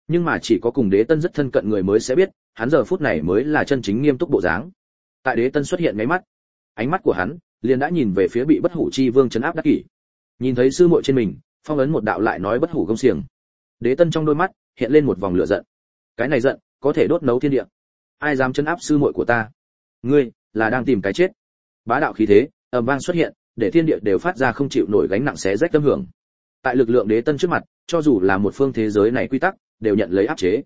Nhưng mà chỉ có cùng đế tân rất thân cận người mới sẽ biết, hắn giờ phút này mới là chân chính nghiêm túc bộ dáng. Tại đế tân xuất hiện mấy mắt, ánh mắt của hắn liền đã nhìn về phía bị bất hủ chi vương chấn áp đắc kỷ. Nhìn thấy sư muội trên mình, phong ấn một đạo lại nói bất hủ công xiềng. Đế tân trong đôi mắt hiện lên một vòng lửa giận. Cái này giận, có thể đốt nấu thiên địa. Ai dám chấn áp sư muội của ta? Ngươi, là đang tìm cái chết. Bá đạo khí thế, ầm vang xuất hiện, để thiên địa đều phát ra không chịu nổi gánh nặng xé rách tâm hưởng. Tại lực lượng đế tân trước mặt, cho dù là một phương thế giới này quy tắc, đều nhận lấy áp chế.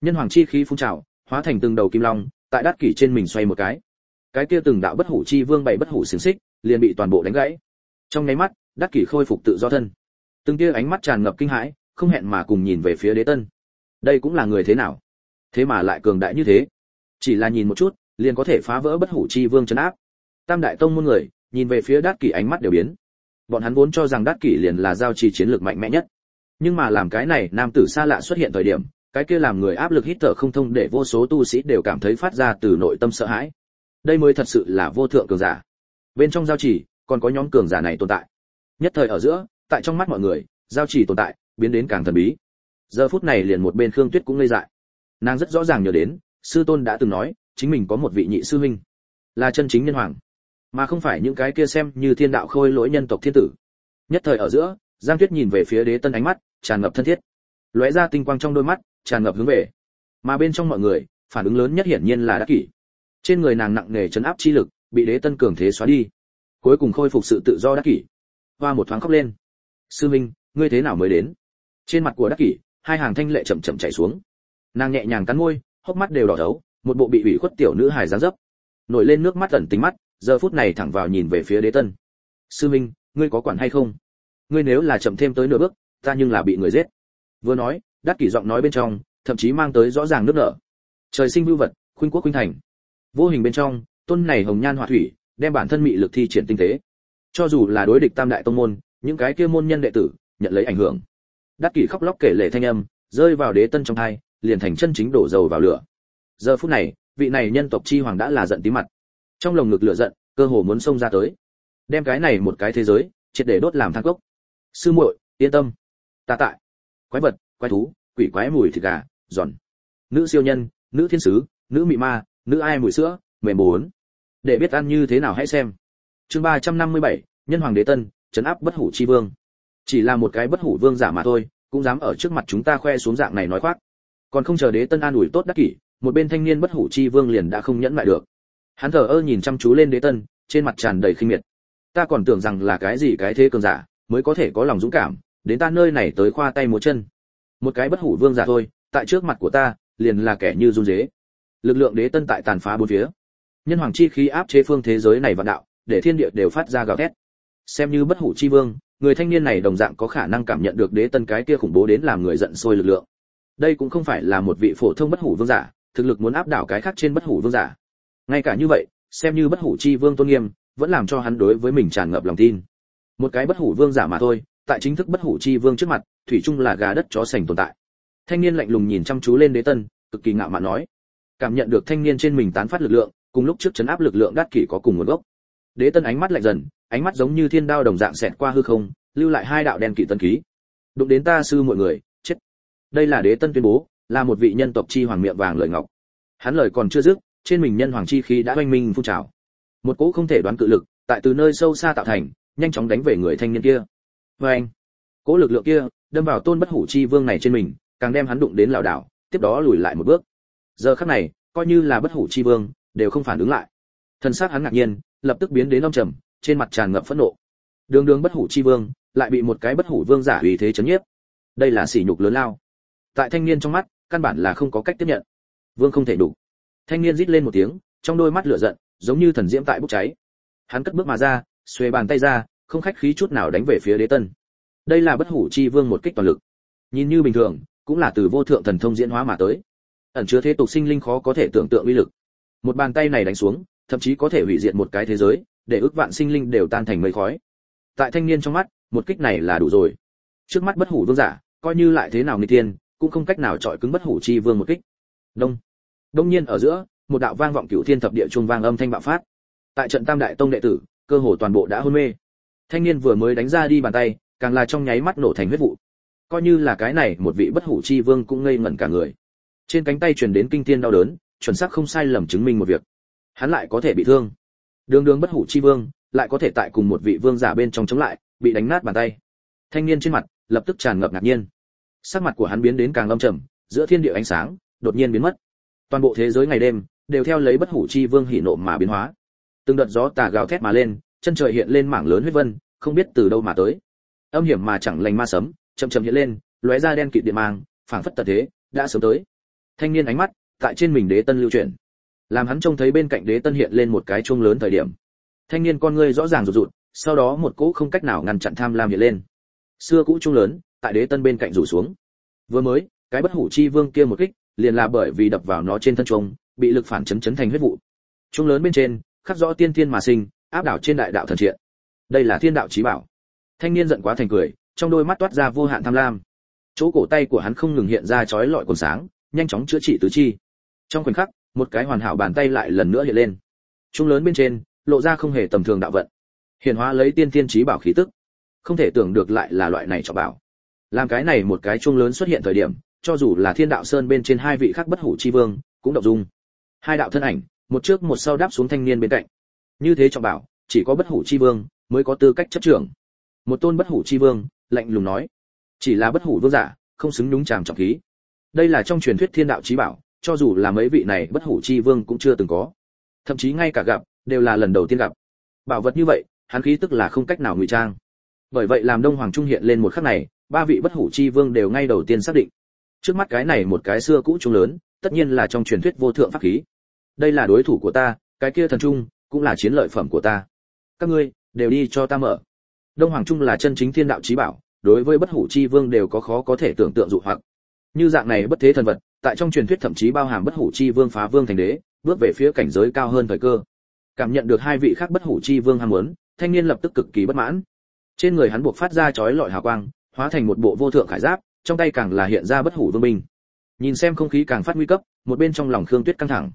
Nhân hoàng chi khí phun trào, hóa thành từng đầu kim long, tại đát kỷ trên mình xoay một cái cái kia từng đạo bất hủ chi vương bảy bất hủ xiềng xích, liền bị toàn bộ đánh gãy. Trong nháy mắt đát kỷ khôi phục tự do thân. Từng tia ánh mắt tràn ngập kinh hãi, không hẹn mà cùng nhìn về phía đế tân. Đây cũng là người thế nào? Thế mà lại cường đại như thế. Chỉ là nhìn một chút, liền có thể phá vỡ bất hủ chi vương chấn áp. Tam đại tông môn người, nhìn về phía đát kỷ ánh mắt đều biến. Bọn hắn vốn cho rằng đát kỷ liền là giao trì chiến lược mạnh mẽ nhất. Nhưng mà làm cái này, nam tử xa lạ xuất hiện thời điểm, cái kia làm người áp lực hít thở không thông để vô số tu sĩ đều cảm thấy phát ra từ nội tâm sợ hãi đây mới thật sự là vô thượng cường giả. Bên trong giao chỉ, còn có nhóm cường giả này tồn tại. Nhất thời ở giữa, tại trong mắt mọi người, giao chỉ tồn tại, biến đến càng thần bí. Giờ phút này liền một bên khương tuyết cũng ngây dại. Nàng rất rõ ràng nhớ đến, sư tôn đã từng nói, chính mình có một vị nhị sư huynh, là chân chính nhân hoàng. Mà không phải những cái kia xem như thiên đạo khôi lỗi nhân tộc thiên tử. Nhất thời ở giữa, giang tuyết nhìn về phía đế tân ánh mắt, tràn ngập thân thiết. Lóe ra tinh quang trong đôi mắt, tràn ngập hướng về. Mà bên trong mọi người, phản ứng lớn nhất hiển nhiên là đắc kỷ trên người nàng nặng nề chấn áp chi lực, bị đế tân cường thế xóa đi. Cuối cùng khôi phục sự tự do đắc kỷ. Hoa một thoáng khóc lên. Sư minh, ngươi thế nào mới đến? Trên mặt của đắc kỷ, hai hàng thanh lệ chậm chậm chảy xuống. Nàng nhẹ nhàng cắn môi, hốc mắt đều đỏ thấu, một bộ bị ủy khuất tiểu nữ hài dáng dấp. Nổi lên nước mắt ẩn tính mắt, giờ phút này thẳng vào nhìn về phía đế tân. Sư minh, ngươi có quản hay không? Ngươi nếu là chậm thêm tới nửa bước, ta nhưng là bị người giết. Vừa nói, đắc kỷ giọng nói bên trong, thậm chí mang tới rõ ràng nước nở. Trời sinh vưu vật, khuynh quốc khuynh thành vô hình bên trong, tôn này hồng nhan họa thủy, đem bản thân mị lực thi triển tinh tế. Cho dù là đối địch tam đại tông môn, những cái kia môn nhân đệ tử, nhận lấy ảnh hưởng. Đắc kỷ khóc lóc kể lệ thanh âm, rơi vào đế tân trong hai liền thành chân chính đổ dầu vào lửa. Giờ phút này, vị này nhân tộc chi hoàng đã là giận tí mặt. Trong lồng ngực lửa giận, cơ hồ muốn xông ra tới. Đem cái này một cái thế giới, triệt để đốt làm than cốc. Sư muội, yên tâm. Ta tại. Quái vật, quái thú, quỷ quái mùi thịt gà, giòn. Nữ siêu nhân, nữ thiên sứ, nữ mị ma nữ ai mùi sữa, mềm bốn. Để biết ăn như thế nào hãy xem. Chương ba trăm năm mươi bảy, nhân hoàng đế tân, trấn áp bất hủ chi vương. Chỉ là một cái bất hủ vương giả mà thôi, cũng dám ở trước mặt chúng ta khoe xuống dạng này nói khoác. Còn không chờ đế tân an ủi tốt đắc kỷ, một bên thanh niên bất hủ chi vương liền đã không nhẫn lại được. Hắn thờ ơ nhìn chăm chú lên đế tân, trên mặt tràn đầy khinh miệt. Ta còn tưởng rằng là cái gì cái thế cường giả, mới có thể có lòng dũng cảm, đến ta nơi này tới khoa tay múa chân. Một cái bất hủ vương giả thôi, tại trước mặt của ta, liền là kẻ như run dế lực lượng đế tân tại tàn phá bốn phía. Nhân hoàng chi khí áp chế phương thế giới này vạn đạo, để thiên địa đều phát ra gào thét. Xem như bất hủ chi vương, người thanh niên này đồng dạng có khả năng cảm nhận được đế tân cái kia khủng bố đến làm người giận sôi lực lượng. Đây cũng không phải là một vị phổ thông bất hủ vương giả, thực lực muốn áp đảo cái khác trên bất hủ vương giả. Ngay cả như vậy, xem như bất hủ chi vương tôn nghiêm, vẫn làm cho hắn đối với mình tràn ngập lòng tin. Một cái bất hủ vương giả mà thôi, tại chính thức bất hủ chi vương trước mặt, thủy chung là gà đất chó sành tồn tại. Thanh niên lạnh lùng nhìn chăm chú lên đế tân, cực kỳ ngạo mạn nói cảm nhận được thanh niên trên mình tán phát lực lượng, cùng lúc trước chấn áp lực lượng đắt kỷ có cùng nguồn gốc. Đế tân ánh mắt lạnh dần, ánh mắt giống như thiên đao đồng dạng xẹt qua hư không, lưu lại hai đạo đen kỵ tân ký. Đụng đến ta sư mọi người, chết. Đây là đế tân tuyên bố, là một vị nhân tộc chi hoàng miệng vàng lời ngọc. Hắn lời còn chưa dứt, trên mình nhân hoàng chi khí đã oanh minh phun trào. Một cỗ không thể đoán cự lực, tại từ nơi sâu xa tạo thành, nhanh chóng đánh về người thanh niên kia. Và anh, cỗ lực lượng kia đâm vào tôn bất hủ chi vương này trên mình, càng đem hắn đụng đến lảo đảo, tiếp đó lùi lại một bước giờ khắc này, coi như là bất hủ chi vương, đều không phản ứng lại. Thân xác hắn ngạc nhiên, lập tức biến đến âm trầm, trên mặt tràn ngập phẫn nộ. Đường đường bất hủ chi vương, lại bị một cái bất hủ vương giả uy thế chấn nhiếp. Đây là sỉ nhục lớn lao. Tại thanh niên trong mắt, căn bản là không có cách tiếp nhận. Vương không thể đủ. Thanh niên rít lên một tiếng, trong đôi mắt lửa giận, giống như thần diễm tại bốc cháy. Hắn cất bước mà ra, xuề bàn tay ra, không khách khí chút nào đánh về phía đế tân. Đây là bất hủ chi vương một kích toàn lực. Nhìn như bình thường, cũng là từ vô thượng thần thông diễn hóa mà tới ẩn chứa thế tục sinh linh khó có thể tưởng tượng uy lực. Một bàn tay này đánh xuống, thậm chí có thể hủy diệt một cái thế giới, để ước vạn sinh linh đều tan thành mây khói. Tại thanh niên trong mắt, một kích này là đủ rồi. Trước mắt bất hủ vương giả, coi như lại thế nào nghịch tiên cũng không cách nào chọi cứng bất hủ chi vương một kích. Đông. Đông nhiên ở giữa, một đạo vang vọng cửu thiên thập địa trung vang âm thanh bạo phát. Tại trận tam đại tông đệ tử, cơ hồ toàn bộ đã hôn mê. Thanh niên vừa mới đánh ra đi bàn tay, càng là trong nháy mắt nổ thành huyết vụ. Coi như là cái này, một vị bất hủ chi vương cũng ngây ngẩn cả người trên cánh tay truyền đến kinh thiên đau đớn, chuẩn xác không sai lầm chứng minh một việc. Hắn lại có thể bị thương. Đường đường bất hủ chi vương, lại có thể tại cùng một vị vương giả bên trong chống lại, bị đánh nát bàn tay. Thanh niên trên mặt, lập tức tràn ngập ngạc nhiên. Sắc mặt của hắn biến đến càng lâm trầm, giữa thiên địa ánh sáng, đột nhiên biến mất. Toàn bộ thế giới ngày đêm, đều theo lấy bất hủ chi vương hỉ nộ mà biến hóa. Từng đợt gió tà gào thét mà lên, chân trời hiện lên mảng lớn huyết vân, không biết từ đâu mà tới. Âm hiểm mà chẳng lành ma sấm, chậm chậm hiện lên, lóe ra đen kịt điện mang, phảng phất tật thế, đã sớm tới thanh niên ánh mắt tại trên mình đế tân lưu chuyển, làm hắn trông thấy bên cạnh đế tân hiện lên một cái chuông lớn thời điểm. Thanh niên con ngươi rõ ràng rụt rụt, sau đó một cỗ không cách nào ngăn chặn tham lam hiện lên. Xưa cũ chuông lớn tại đế tân bên cạnh rủ xuống. Vừa mới, cái bất hủ chi vương kia một kích, liền là bởi vì đập vào nó trên thân chuông, bị lực phản chấn chấn thành huyết vụ. Chuông lớn bên trên, khắc rõ tiên thiên mà sinh, áp đảo trên đại đạo thần triện. Đây là thiên đạo chí bảo. Thanh niên giận quá thành cười, trong đôi mắt toát ra vô hạn tham lam. Chỗ cổ tay của hắn không ngừng hiện ra chói lọi còn sáng nhanh chóng chữa trị tứ chi. Trong khoảnh khắc, một cái hoàn hảo bàn tay lại lần nữa hiện lên. Trung lớn bên trên, lộ ra không hề tầm thường đạo vận. Hiện hóa lấy tiên tiên trí bảo khí tức. Không thể tưởng được lại là loại này cho bảo. Làm cái này một cái trung lớn xuất hiện thời điểm, cho dù là thiên đạo sơn bên trên hai vị khác bất hủ chi vương, cũng động dung. Hai đạo thân ảnh, một trước một sau đáp xuống thanh niên bên cạnh. Như thế trọng bảo, chỉ có bất hủ chi vương mới có tư cách chấp trưởng. Một tôn bất hủ chi vương, lạnh lùng nói, chỉ là bất hủ vương giả, không xứng đúng chàng trọng khí đây là trong truyền thuyết thiên đạo chí bảo, cho dù là mấy vị này bất hủ chi vương cũng chưa từng có. Thậm chí ngay cả gặp, đều là lần đầu tiên gặp. Bảo vật như vậy, hắn khí tức là không cách nào ngụy trang. Bởi vậy làm đông hoàng trung hiện lên một khắc này, ba vị bất hủ chi vương đều ngay đầu tiên xác định. Trước mắt cái này một cái xưa cũ trung lớn, tất nhiên là trong truyền thuyết vô thượng pháp khí. Đây là đối thủ của ta, cái kia thần trung, cũng là chiến lợi phẩm của ta. Các ngươi, đều đi cho ta mở. Đông hoàng trung là chân chính thiên đạo chí bảo, đối với bất hủ chi vương đều có khó có thể tưởng tượng dụ hoặc như dạng này bất thế thần vật, tại trong truyền thuyết thậm chí bao hàm bất hủ chi vương phá vương thành đế, bước về phía cảnh giới cao hơn thời cơ. Cảm nhận được hai vị khác bất hủ chi vương ham muốn, thanh niên lập tức cực kỳ bất mãn. Trên người hắn buộc phát ra chói lọi hào quang, hóa thành một bộ vô thượng khải giáp, trong tay càng là hiện ra bất hủ vương binh. Nhìn xem không khí càng phát nguy cấp, một bên trong lòng khương tuyết căng thẳng.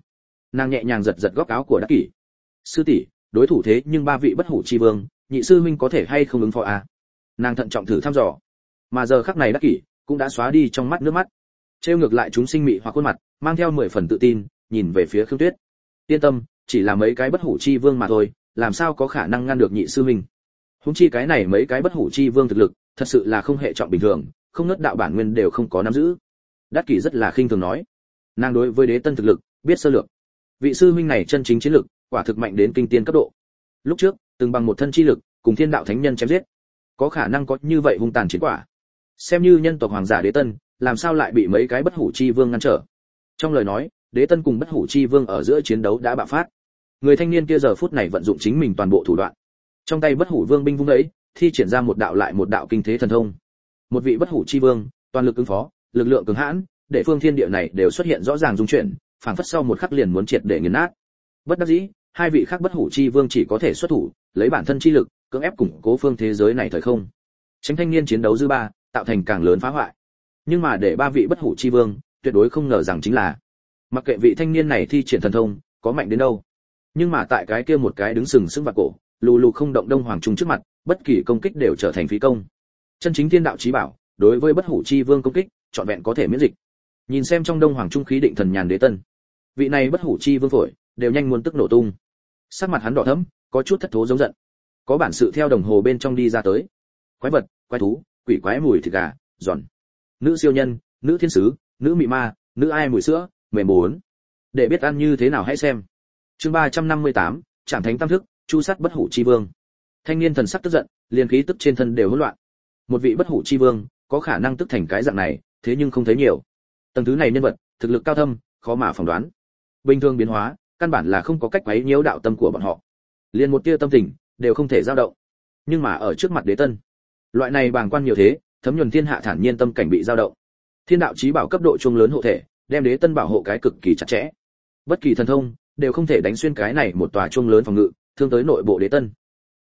Nàng nhẹ nhàng giật giật góc áo của đắc kỷ. Sư tỷ, đối thủ thế nhưng ba vị bất hủ chi vương, nhị sư huynh có thể hay không ứng phó à? nàng thận trọng thử thăm dò. Mà giờ khắc này đắc kỷ cũng đã xóa đi trong mắt nước mắt. Trêu ngược lại chúng sinh mị hoặc khuôn mặt, mang theo mười phần tự tin, nhìn về phía khương tuyết. Yên tâm, chỉ là mấy cái bất hủ chi vương mà thôi, làm sao có khả năng ngăn được nhị sư huynh? Húng chi cái này mấy cái bất hủ chi vương thực lực, thật sự là không hệ trọng bình thường, không nớt đạo bản nguyên đều không có nắm giữ. Đắc kỷ rất là khinh thường nói. Nàng đối với đế tân thực lực, biết sơ lược. Vị sư huynh này chân chính chiến lực, quả thực mạnh đến kinh tiên cấp độ. Lúc trước, từng bằng một thân chi lực, cùng thiên đạo thánh nhân chém giết. Có khả năng có như vậy hung tàn chiến quả xem như nhân tộc hoàng giả đế tân, làm sao lại bị mấy cái bất hủ chi vương ngăn trở? Trong lời nói, đế tân cùng bất hủ chi vương ở giữa chiến đấu đã bạo phát. Người thanh niên kia giờ phút này vận dụng chính mình toàn bộ thủ đoạn. Trong tay bất hủ vương binh vung ấy, thi triển ra một đạo lại một đạo kinh thế thần thông. Một vị bất hủ chi vương, toàn lực ứng phó, lực lượng cường hãn, để phương thiên địa này đều xuất hiện rõ ràng dung chuyển, phảng phất sau một khắc liền muốn triệt để nghiền nát. Bất đắc dĩ, hai vị khác bất hủ chi vương chỉ có thể xuất thủ, lấy bản thân chi lực, cưỡng ép củng cố phương thế giới này thời không. Tránh thanh niên chiến đấu dư ba tạo thành càng lớn phá hoại. Nhưng mà để ba vị bất hủ chi vương, tuyệt đối không ngờ rằng chính là, mặc kệ vị thanh niên này thi triển thần thông, có mạnh đến đâu. Nhưng mà tại cái kia một cái đứng sừng sững vào cổ, lù lù không động đông hoàng trung trước mặt, bất kỳ công kích đều trở thành phí công. Chân chính thiên đạo chí bảo, đối với bất hủ chi vương công kích, trọn vẹn có thể miễn dịch. Nhìn xem trong đông hoàng trung khí định thần nhàn đế tân, vị này bất hủ chi vương phổi, đều nhanh muốn tức nổ tung. Sắc mặt hắn đỏ thẫm, có chút thất thố giống giận. Có bản sự theo đồng hồ bên trong đi ra tới. Quái vật, quái thú quỷ quái mùi thịt gà, giòn. Nữ siêu nhân, nữ thiên sứ, nữ mị ma, nữ ai mùi sữa, mềm bốn. Để biết ăn như thế nào hãy xem. Chương ba trăm năm mươi tám thánh tam thức, chu sắt bất hủ chi vương. Thanh niên thần sắc tức giận, liền khí tức trên thân đều hỗn loạn. Một vị bất hủ chi vương, có khả năng tức thành cái dạng này, thế nhưng không thấy nhiều. Tầng thứ này nhân vật, thực lực cao thâm, khó mà phỏng đoán. Bình thường biến hóa, căn bản là không có cách quấy nhiễu đạo tâm của bọn họ. Liền một tia tâm tình, đều không thể dao động. Nhưng mà ở trước mặt đế tân loại này bàng quan nhiều thế, thấm nhuần thiên hạ thản nhiên tâm cảnh bị dao động. Thiên đạo chí bảo cấp độ trung lớn hộ thể, đem đế tân bảo hộ cái cực kỳ chặt chẽ. Bất kỳ thần thông, đều không thể đánh xuyên cái này một tòa trung lớn phòng ngự, thương tới nội bộ đế tân.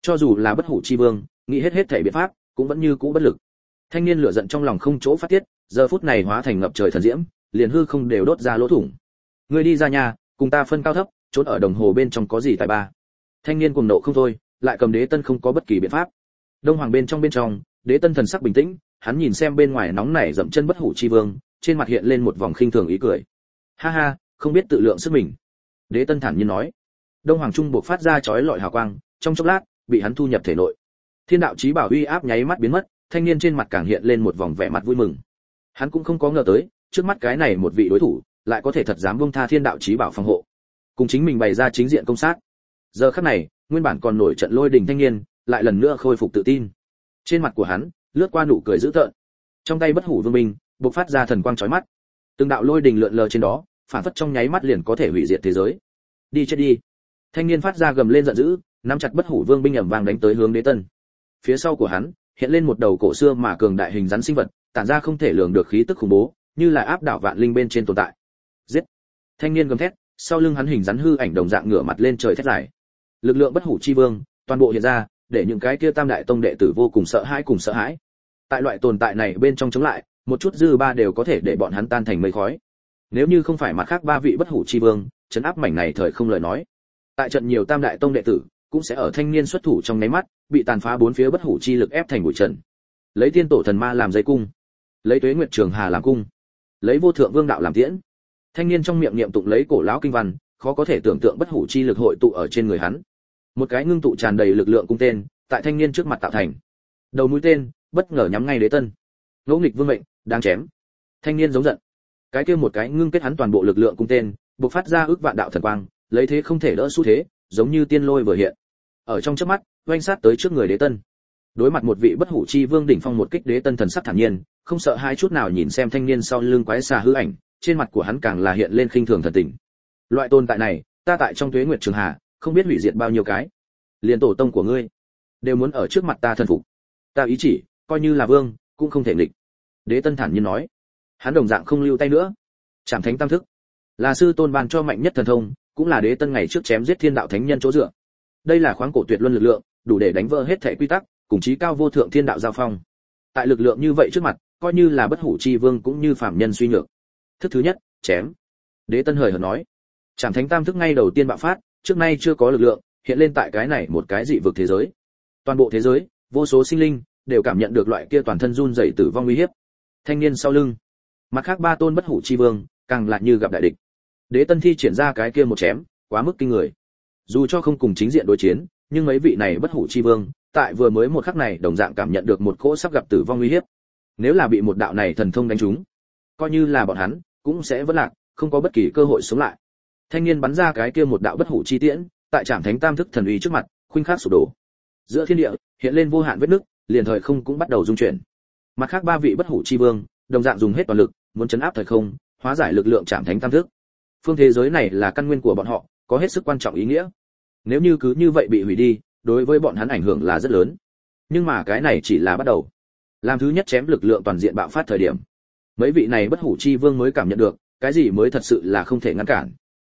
Cho dù là bất hủ chi vương, nghĩ hết hết thể biện pháp, cũng vẫn như cũ bất lực. Thanh niên lửa giận trong lòng không chỗ phát tiết, giờ phút này hóa thành ngập trời thần diễm, liền hư không đều đốt ra lỗ thủng. Người đi ra nhà, cùng ta phân cao thấp, trốn ở đồng hồ bên trong có gì tài ba. Thanh niên cuồng nộ không thôi, lại cầm đế tân không có bất kỳ biện pháp đông hoàng bên trong bên trong, đế tân thần sắc bình tĩnh, hắn nhìn xem bên ngoài nóng nảy dậm chân bất hủ chi vương, trên mặt hiện lên một vòng khinh thường ý cười. Ha ha, không biết tự lượng sức mình. Đế tân thản nhiên nói. Đông hoàng trung buộc phát ra chói lọi hào quang, trong chốc lát, bị hắn thu nhập thể nội. Thiên đạo chí bảo uy áp nháy mắt biến mất, thanh niên trên mặt càng hiện lên một vòng vẻ mặt vui mừng. Hắn cũng không có ngờ tới, trước mắt cái này một vị đối thủ, lại có thể thật dám buông tha thiên đạo chí bảo phòng hộ. Cùng chính mình bày ra chính diện công sát. Giờ khắc này, nguyên bản còn nổi trận lôi đình thanh niên lại lần nữa khôi phục tự tin. Trên mặt của hắn, lướt qua nụ cười dữ tợn. Trong tay bất hủ vương minh, bộc phát ra thần quang chói mắt. Từng đạo lôi đình lượn lờ trên đó, phản phất trong nháy mắt liền có thể hủy diệt thế giới. Đi chết đi. Thanh niên phát ra gầm lên giận dữ, nắm chặt bất hủ vương binh ầm vang đánh tới hướng đế tân. Phía sau của hắn, hiện lên một đầu cổ xưa mà cường đại hình rắn sinh vật, tản ra không thể lường được khí tức khủng bố, như là áp đảo vạn linh bên trên tồn tại. Giết. Thanh niên gầm thét, sau lưng hắn hình rắn hư ảnh đồng dạng ngửa mặt lên trời thét dài. Lực lượng bất hủ chi vương, toàn bộ hiện ra để những cái kia tam đại tông đệ tử vô cùng sợ hãi cùng sợ hãi. Tại loại tồn tại này bên trong chống lại, một chút dư ba đều có thể để bọn hắn tan thành mây khói. Nếu như không phải mặt khác ba vị bất hủ chi vương, chấn áp mảnh này thời không lời nói, tại trận nhiều tam đại tông đệ tử cũng sẽ ở thanh niên xuất thủ trong nháy mắt, bị tàn phá bốn phía bất hủ chi lực ép thành bụi trần. Lấy tiên tổ thần ma làm dây cung, lấy tuế nguyệt trường hà làm cung, lấy vô thượng vương đạo làm tiễn. Thanh niên trong miệng niệm tụng lấy cổ lão kinh văn, khó có thể tưởng tượng bất hủ chi lực hội tụ ở trên người hắn một cái ngưng tụ tràn đầy lực lượng cung tên, tại thanh niên trước mặt tạo thành. Đầu mũi tên, bất ngờ nhắm ngay đế tân. Ngỗ nghịch vương mệnh, đang chém. Thanh niên giống giận. Cái kia một cái ngưng kết hắn toàn bộ lực lượng cung tên, bộc phát ra ước vạn đạo thần quang, lấy thế không thể đỡ xu thế, giống như tiên lôi vừa hiện. Ở trong chớp mắt, oanh sát tới trước người đế tân. Đối mặt một vị bất hủ chi vương đỉnh phong một kích đế tân thần sắc thản nhiên, không sợ hai chút nào nhìn xem thanh niên sau lưng quái xà hư ảnh, trên mặt của hắn càng là hiện lên khinh thường thần tình. Loại tồn tại này, ta tại trong tuế nguyệt trường hà không biết hủy diệt bao nhiêu cái. Liền tổ tông của ngươi đều muốn ở trước mặt ta thần phục. Ta ý chỉ, coi như là vương, cũng không thể nghịch. Đế tân thản nhiên nói. Hắn đồng dạng không lưu tay nữa. Trảm thánh tam thức. Là sư tôn ban cho mạnh nhất thần thông, cũng là đế tân ngày trước chém giết thiên đạo thánh nhân chỗ dựa. Đây là khoáng cổ tuyệt luân lực lượng, đủ để đánh vỡ hết thể quy tắc, cùng chí cao vô thượng thiên đạo giao phong. Tại lực lượng như vậy trước mặt, coi như là bất hủ chi vương cũng như phạm nhân suy nhược. Thức thứ nhất, chém. Đế tân hời hợt nói. Trảm thánh tam thức ngay đầu tiên bạo phát trước nay chưa có lực lượng, hiện lên tại cái này một cái dị vực thế giới. Toàn bộ thế giới, vô số sinh linh, đều cảm nhận được loại kia toàn thân run rẩy tử vong uy hiếp. Thanh niên sau lưng. Mặt khác ba tôn bất hủ chi vương, càng lại như gặp đại địch. Đế tân thi triển ra cái kia một chém, quá mức kinh người. Dù cho không cùng chính diện đối chiến, nhưng mấy vị này bất hủ chi vương, tại vừa mới một khắc này đồng dạng cảm nhận được một cỗ sắp gặp tử vong uy hiếp. Nếu là bị một đạo này thần thông đánh trúng, coi như là bọn hắn, cũng sẽ vẫn lạc, không có bất kỳ cơ hội sống lại thanh niên bắn ra cái kia một đạo bất hủ chi tiễn, tại trạm thánh tam thức thần uy trước mặt, khuynh khắc sụp đổ. Giữa thiên địa, hiện lên vô hạn vết nứt, liền thời không cũng bắt đầu dung chuyển. Mặt khác ba vị bất hủ chi vương, đồng dạng dùng hết toàn lực, muốn chấn áp thời không, hóa giải lực lượng trạm thánh tam thức. Phương thế giới này là căn nguyên của bọn họ, có hết sức quan trọng ý nghĩa. Nếu như cứ như vậy bị hủy đi, đối với bọn hắn ảnh hưởng là rất lớn. Nhưng mà cái này chỉ là bắt đầu. Làm thứ nhất chém lực lượng toàn diện bạo phát thời điểm. Mấy vị này bất hủ chi vương mới cảm nhận được, cái gì mới thật sự là không thể ngăn cản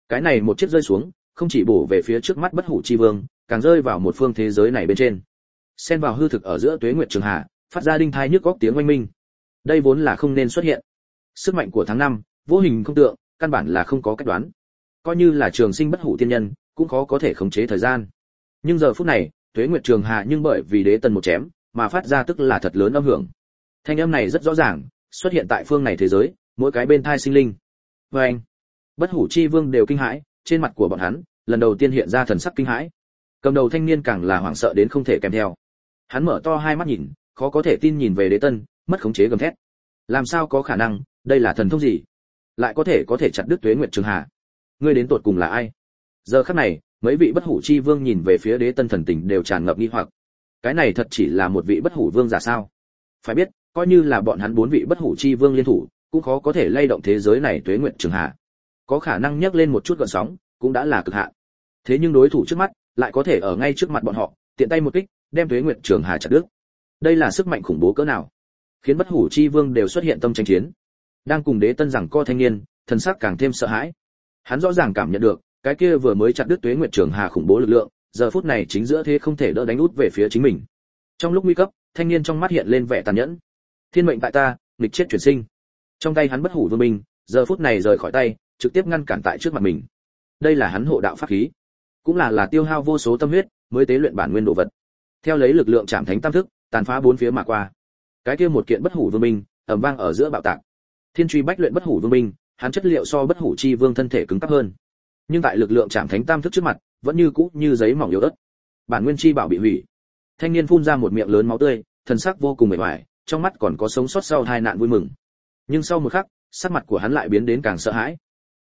cái này một chiếc rơi xuống, không chỉ bổ về phía trước mắt bất hủ chi vương, càng rơi vào một phương thế giới này bên trên. Xen vào hư thực ở giữa tuế nguyệt trường hạ, phát ra đinh thai nhức góc tiếng oanh minh. Đây vốn là không nên xuất hiện. Sức mạnh của tháng năm, vô hình không tượng, căn bản là không có cách đoán. Coi như là trường sinh bất hủ tiên nhân, cũng khó có thể khống chế thời gian. Nhưng giờ phút này, tuế nguyệt trường hạ nhưng bởi vì đế tần một chém, mà phát ra tức là thật lớn âm hưởng. Thanh âm này rất rõ ràng, xuất hiện tại phương này thế giới, mỗi cái bên thai sinh linh. Vê anh bất hủ chi vương đều kinh hãi, trên mặt của bọn hắn, lần đầu tiên hiện ra thần sắc kinh hãi. Cầm đầu thanh niên càng là hoảng sợ đến không thể kèm theo. Hắn mở to hai mắt nhìn, khó có thể tin nhìn về đế tân, mất khống chế gầm thét. Làm sao có khả năng, đây là thần thông gì? Lại có thể có thể chặt đứt tuế nguyệt trường hà. Ngươi đến tột cùng là ai? Giờ khắc này, mấy vị bất hủ chi vương nhìn về phía đế tân thần tình đều tràn ngập nghi hoặc. Cái này thật chỉ là một vị bất hủ vương giả sao? Phải biết, coi như là bọn hắn bốn vị bất hủ chi vương liên thủ, cũng khó có thể lay động thế giới này tuế nguyện trường hạ có khả năng nhấc lên một chút gợn sóng, cũng đã là cực hạn. Thế nhưng đối thủ trước mắt lại có thể ở ngay trước mặt bọn họ, tiện tay một kích, đem tuế nguyệt trường hà chặt đứt. Đây là sức mạnh khủng bố cỡ nào, khiến bất hủ chi vương đều xuất hiện tâm tranh chiến. Đang cùng đế tân rằng co thanh niên, thần sắc càng thêm sợ hãi. Hắn rõ ràng cảm nhận được, cái kia vừa mới chặt đứt tuế nguyệt trường hà khủng bố lực lượng, giờ phút này chính giữa thế không thể đỡ đánh út về phía chính mình. Trong lúc nguy cấp, thanh niên trong mắt hiện lên vẻ tàn nhẫn. Thiên mệnh tại ta, nghịch chết chuyển sinh. Trong tay hắn bất hủ vương minh, giờ phút này rời khỏi tay trực tiếp ngăn cản tại trước mặt mình. Đây là hắn hộ đạo pháp khí. Cũng là là tiêu hao vô số tâm huyết, mới tế luyện bản nguyên đồ vật. Theo lấy lực lượng chạm thánh tam thức, tàn phá bốn phía mà qua. Cái kia một kiện bất hủ vương minh ầm vang ở giữa bạo tạc. Thiên truy bách luyện bất hủ vương minh hắn chất liệu so bất hủ chi vương thân thể cứng cáp hơn. Nhưng tại lực lượng chạm thánh tam thức trước mặt, vẫn như cũ như giấy mỏng yếu ớt. Bản nguyên chi bảo bị hủy. Thanh niên phun ra một miệng lớn máu tươi, thần sắc vô cùng mệt mỏi, trong mắt còn có sống sót sau hai nạn vui mừng. Nhưng sau một khắc, sắc mặt của hắn lại biến đến càng sợ hãi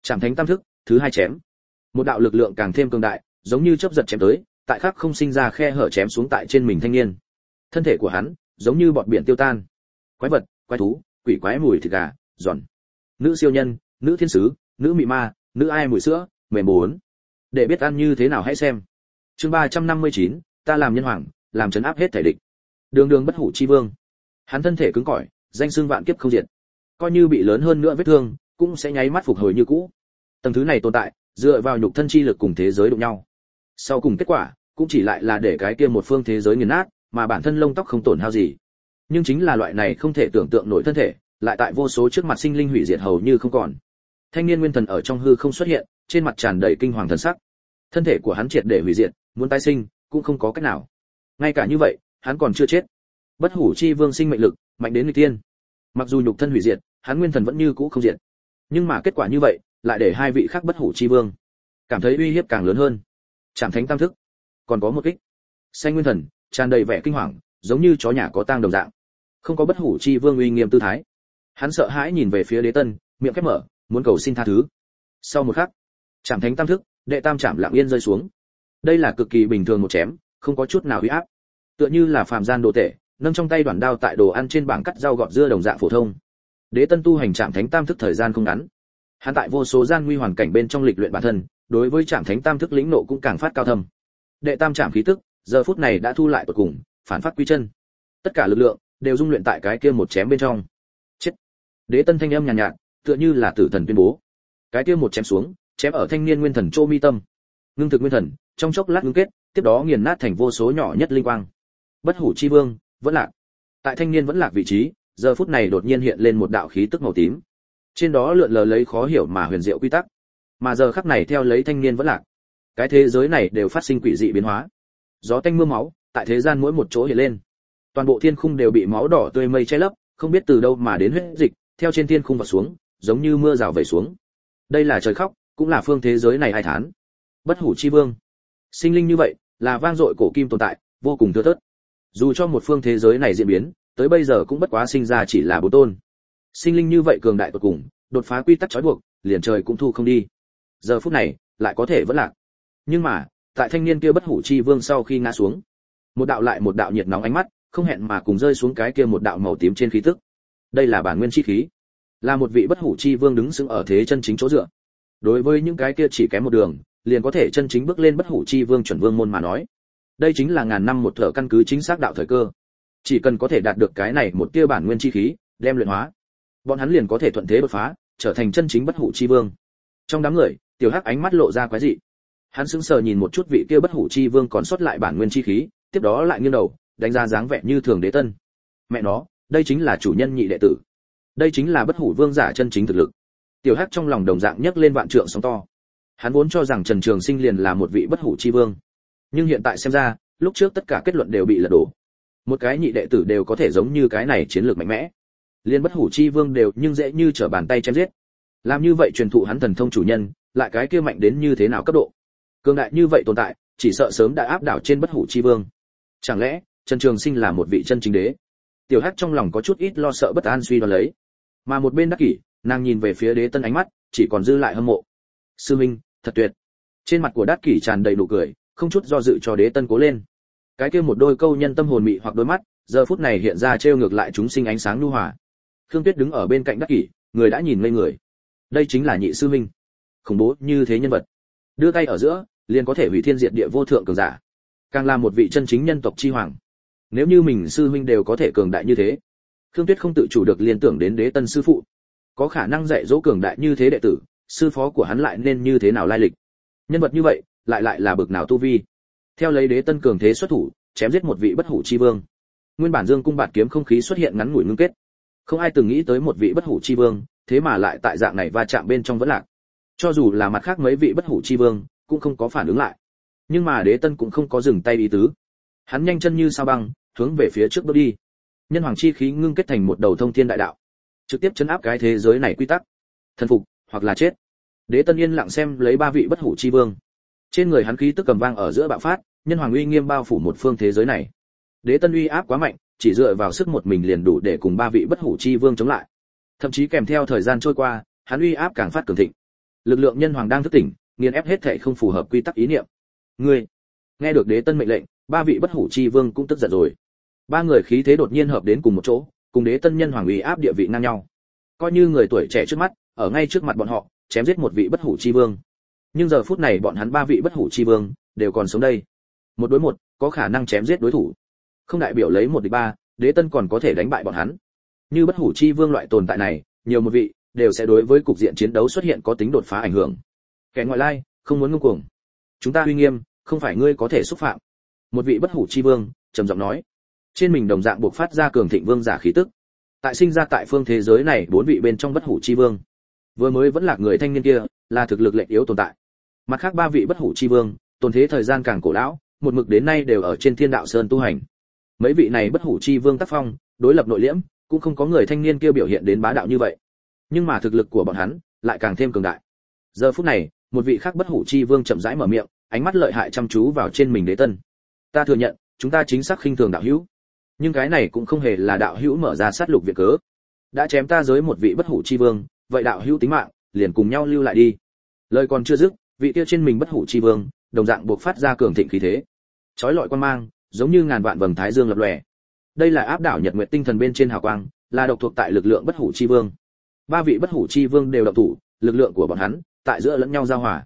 chạm thánh tam thức, thứ hai chém. Một đạo lực lượng càng thêm cường đại, giống như chớp giật chém tới, tại khắc không sinh ra khe hở chém xuống tại trên mình thanh niên. Thân thể của hắn, giống như bọt biển tiêu tan. Quái vật, quái thú, quỷ quái mùi thịt gà, giòn. Nữ siêu nhân, nữ thiên sứ, nữ mị ma, nữ ai mùi sữa, mềm bốn. Để biết ăn như thế nào hãy xem. Chương ba trăm năm mươi chín, ta làm nhân hoàng, làm chấn áp hết thể địch. Đường đường bất hủ chi vương. Hắn thân thể cứng cỏi, danh xưng vạn kiếp không diệt. Coi như bị lớn hơn nữa vết thương cũng sẽ nháy mắt phục hồi như cũ. Tầng thứ này tồn tại, dựa vào nhục thân chi lực cùng thế giới đụng nhau. Sau cùng kết quả, cũng chỉ lại là để cái kia một phương thế giới nghiền nát, mà bản thân lông tóc không tổn hao gì. Nhưng chính là loại này không thể tưởng tượng nổi thân thể, lại tại vô số trước mặt sinh linh hủy diệt hầu như không còn. Thanh niên nguyên thần ở trong hư không xuất hiện, trên mặt tràn đầy kinh hoàng thần sắc. Thân thể của hắn triệt để hủy diệt, muốn tái sinh, cũng không có cách nào. Ngay cả như vậy, hắn còn chưa chết. Bất hủ chi vương sinh mệnh lực, mạnh đến người tiên mặc dù nhục thân hủy diệt, hắn nguyên thần vẫn như cũ không diệt nhưng mà kết quả như vậy, lại để hai vị khác bất hủ chi vương. Cảm thấy uy hiếp càng lớn hơn. Chạm thánh tam thức. Còn có một kích. Xanh nguyên thần, tràn đầy vẻ kinh hoàng, giống như chó nhà có tang đồng dạng. Không có bất hủ chi vương uy nghiêm tư thái. Hắn sợ hãi nhìn về phía đế tân, miệng khép mở, muốn cầu xin tha thứ. Sau một khắc chạm thánh tam thức, đệ tam chạm lặng yên rơi xuống. Đây là cực kỳ bình thường một chém, không có chút nào uy áp. Tựa như là phàm gian đồ tể, nâng trong tay đoàn đao tại đồ ăn trên bảng cắt rau gọt dưa đồng dạng phổ thông đế tân tu hành trạm thánh tam thức thời gian không ngắn hắn tại vô số gian nguy hoàn cảnh bên trong lịch luyện bản thân đối với trạm thánh tam thức lĩnh nộ cũng càng phát cao thâm đệ tam trạm khí tức giờ phút này đã thu lại tột cùng phản phát quy chân tất cả lực lượng đều dung luyện tại cái kia một chém bên trong chết đế tân thanh âm nhàn nhạt, nhạt tựa như là tử thần tuyên bố cái kia một chém xuống chém ở thanh niên nguyên thần Châu Mi Tâm. Ngưng thực nguyên thần, trong chốc lát ngưng kết, tiếp đó nghiền nát thành vô số nhỏ nhất linh quang. Bất hủ chi vương, vẫn lạc. Tại thanh niên vẫn lạc vị trí, giờ phút này đột nhiên hiện lên một đạo khí tức màu tím. Trên đó lượn lờ lấy khó hiểu mà huyền diệu quy tắc. Mà giờ khắc này theo lấy thanh niên vẫn lạc. Cái thế giới này đều phát sinh quỷ dị biến hóa. Gió tanh mưa máu, tại thế gian mỗi một chỗ hiện lên. Toàn bộ thiên khung đều bị máu đỏ tươi mây che lấp, không biết từ đâu mà đến huyết dịch, theo trên thiên khung và xuống, giống như mưa rào về xuống. Đây là trời khóc, cũng là phương thế giới này ai thán. Bất hủ chi vương. Sinh linh như vậy, là vang dội cổ kim tồn tại, vô cùng thưa thớt. Dù cho một phương thế giới này diễn biến tới bây giờ cũng bất quá sinh ra chỉ là bốn tôn. Sinh linh như vậy cường đại tột cùng, đột phá quy tắc trói buộc, liền trời cũng thu không đi. Giờ phút này, lại có thể vẫn lạc. Nhưng mà, tại thanh niên kia bất hủ chi vương sau khi ngã xuống, một đạo lại một đạo nhiệt nóng ánh mắt, không hẹn mà cùng rơi xuống cái kia một đạo màu tím trên khí tức. Đây là bản nguyên chi khí. Là một vị bất hủ chi vương đứng sững ở thế chân chính chỗ dựa. Đối với những cái kia chỉ kém một đường, liền có thể chân chính bước lên bất hủ chi vương chuẩn vương môn mà nói. Đây chính là ngàn năm một thở căn cứ chính xác đạo thời cơ chỉ cần có thể đạt được cái này một tia bản nguyên chi khí, đem luyện hóa, bọn hắn liền có thể thuận thế đột phá, trở thành chân chính bất hủ chi vương. Trong đám người, tiểu hắc ánh mắt lộ ra quái dị. Hắn sững sờ nhìn một chút vị kia bất hủ chi vương còn sót lại bản nguyên chi khí, tiếp đó lại nghiêng đầu, đánh ra dáng vẻ như thường đế tân. Mẹ nó, đây chính là chủ nhân nhị đệ tử. Đây chính là bất hủ vương giả chân chính thực lực. Tiểu hắc trong lòng đồng dạng nhấc lên vạn trượng sóng to. Hắn vốn cho rằng trần trường sinh liền là một vị bất hủ chi vương. Nhưng hiện tại xem ra, lúc trước tất cả kết luận đều bị lật đổ một cái nhị đệ tử đều có thể giống như cái này chiến lược mạnh mẽ. Liên bất hủ chi vương đều nhưng dễ như trở bàn tay chém giết. Làm như vậy truyền thụ hắn thần thông chủ nhân, lại cái kia mạnh đến như thế nào cấp độ? Cường đại như vậy tồn tại, chỉ sợ sớm đã áp đảo trên bất hủ chi vương. Chẳng lẽ, trần trường sinh là một vị chân chính đế? Tiểu hắc trong lòng có chút ít lo sợ bất an suy đoán lấy. Mà một bên đắc kỷ, nàng nhìn về phía đế tân ánh mắt, chỉ còn dư lại hâm mộ. Sư minh, thật tuyệt. Trên mặt của đắc kỷ tràn đầy nụ cười, không chút do dự cho đế tân cố lên cái kia một đôi câu nhân tâm hồn mị hoặc đôi mắt, giờ phút này hiện ra trêu ngược lại chúng sinh ánh sáng nhu hòa. Khương tuyết đứng ở bên cạnh đắc kỷ, người đã nhìn ngây người. Đây chính là nhị sư minh. Khủng bố như thế nhân vật. Đưa tay ở giữa, liền có thể hủy thiên diệt địa vô thượng cường giả. Càng là một vị chân chính nhân tộc chi hoàng. Nếu như mình sư huynh đều có thể cường đại như thế, khương tuyết không tự chủ được liên tưởng đến đế tân sư phụ. Có khả năng dạy dỗ cường đại như thế đệ tử, sư phó của hắn lại nên như thế nào lai lịch? Nhân vật như vậy, lại lại là bực nào tu vi? Theo lấy đế tân cường thế xuất thủ, chém giết một vị bất hủ chi vương. Nguyên bản dương cung bạt kiếm không khí xuất hiện ngắn ngủi ngưng kết. Không ai từng nghĩ tới một vị bất hủ chi vương, thế mà lại tại dạng này va chạm bên trong vẫn lạc. Cho dù là mặt khác mấy vị bất hủ chi vương, cũng không có phản ứng lại. Nhưng mà đế tân cũng không có dừng tay ý tứ. Hắn nhanh chân như sao băng, hướng về phía trước bước đi. Nhân hoàng chi khí ngưng kết thành một đầu thông thiên đại đạo. Trực tiếp chấn áp cái thế giới này quy tắc. Thần phục hoặc là chết. Đế tân yên lặng xem lấy ba vị bất hủ chi vương trên người hắn khí tức cầm vang ở giữa bạo phát, nhân hoàng uy nghiêm bao phủ một phương thế giới này. Đế tân uy áp quá mạnh, chỉ dựa vào sức một mình liền đủ để cùng ba vị bất hủ chi vương chống lại. Thậm chí kèm theo thời gian trôi qua, hắn uy áp càng phát cường thịnh. Lực lượng nhân hoàng đang thức tỉnh, nghiền ép hết thệ không phù hợp quy tắc ý niệm. Ngươi, nghe được đế tân mệnh lệnh, ba vị bất hủ chi vương cũng tức giận rồi. Ba người khí thế đột nhiên hợp đến cùng một chỗ, cùng đế tân nhân hoàng uy áp địa vị ngang nhau. Coi như người tuổi trẻ trước mắt, ở ngay trước mặt bọn họ, chém giết một vị bất hủ chi vương nhưng giờ phút này bọn hắn ba vị bất hủ chi vương đều còn sống đây. Một đối một, có khả năng chém giết đối thủ. Không đại biểu lấy một địch ba, đế tân còn có thể đánh bại bọn hắn. Như bất hủ chi vương loại tồn tại này, nhiều một vị đều sẽ đối với cục diện chiến đấu xuất hiện có tính đột phá ảnh hưởng. Kẻ ngoại lai, không muốn ngông cuồng. Chúng ta uy nghiêm, không phải ngươi có thể xúc phạm. Một vị bất hủ chi vương, trầm giọng nói. Trên mình đồng dạng buộc phát ra cường thịnh vương giả khí tức. Tại sinh ra tại phương thế giới này, bốn vị bên trong bất hủ chi vương. Vừa mới vẫn là người thanh niên kia, là thực lực lệnh yếu tồn tại mặt khác ba vị bất hủ chi vương, tồn thế thời gian càng cổ lão, một mực đến nay đều ở trên thiên đạo sơn tu hành. Mấy vị này bất hủ chi vương tác phong, đối lập nội liễm, cũng không có người thanh niên kia biểu hiện đến bá đạo như vậy. Nhưng mà thực lực của bọn hắn lại càng thêm cường đại. Giờ phút này, một vị khác bất hủ chi vương chậm rãi mở miệng, ánh mắt lợi hại chăm chú vào trên mình đế tân. Ta thừa nhận, chúng ta chính xác khinh thường đạo hữu. Nhưng cái này cũng không hề là đạo hữu mở ra sát lục việc cớ. Đã chém ta giới một vị bất hủ chi vương, vậy đạo hữu tính mạng, liền cùng nhau lưu lại đi. Lời còn chưa dứt vị kia trên mình bất hủ chi vương, đồng dạng buộc phát ra cường thịnh khí thế. Chói lọi quan mang, giống như ngàn vạn vầng thái dương lập lòe. Đây là áp đảo nhật nguyệt tinh thần bên trên hào quang, là độc thuộc tại lực lượng bất hủ chi vương. Ba vị bất hủ chi vương đều độc thủ, lực lượng của bọn hắn tại giữa lẫn nhau giao hòa.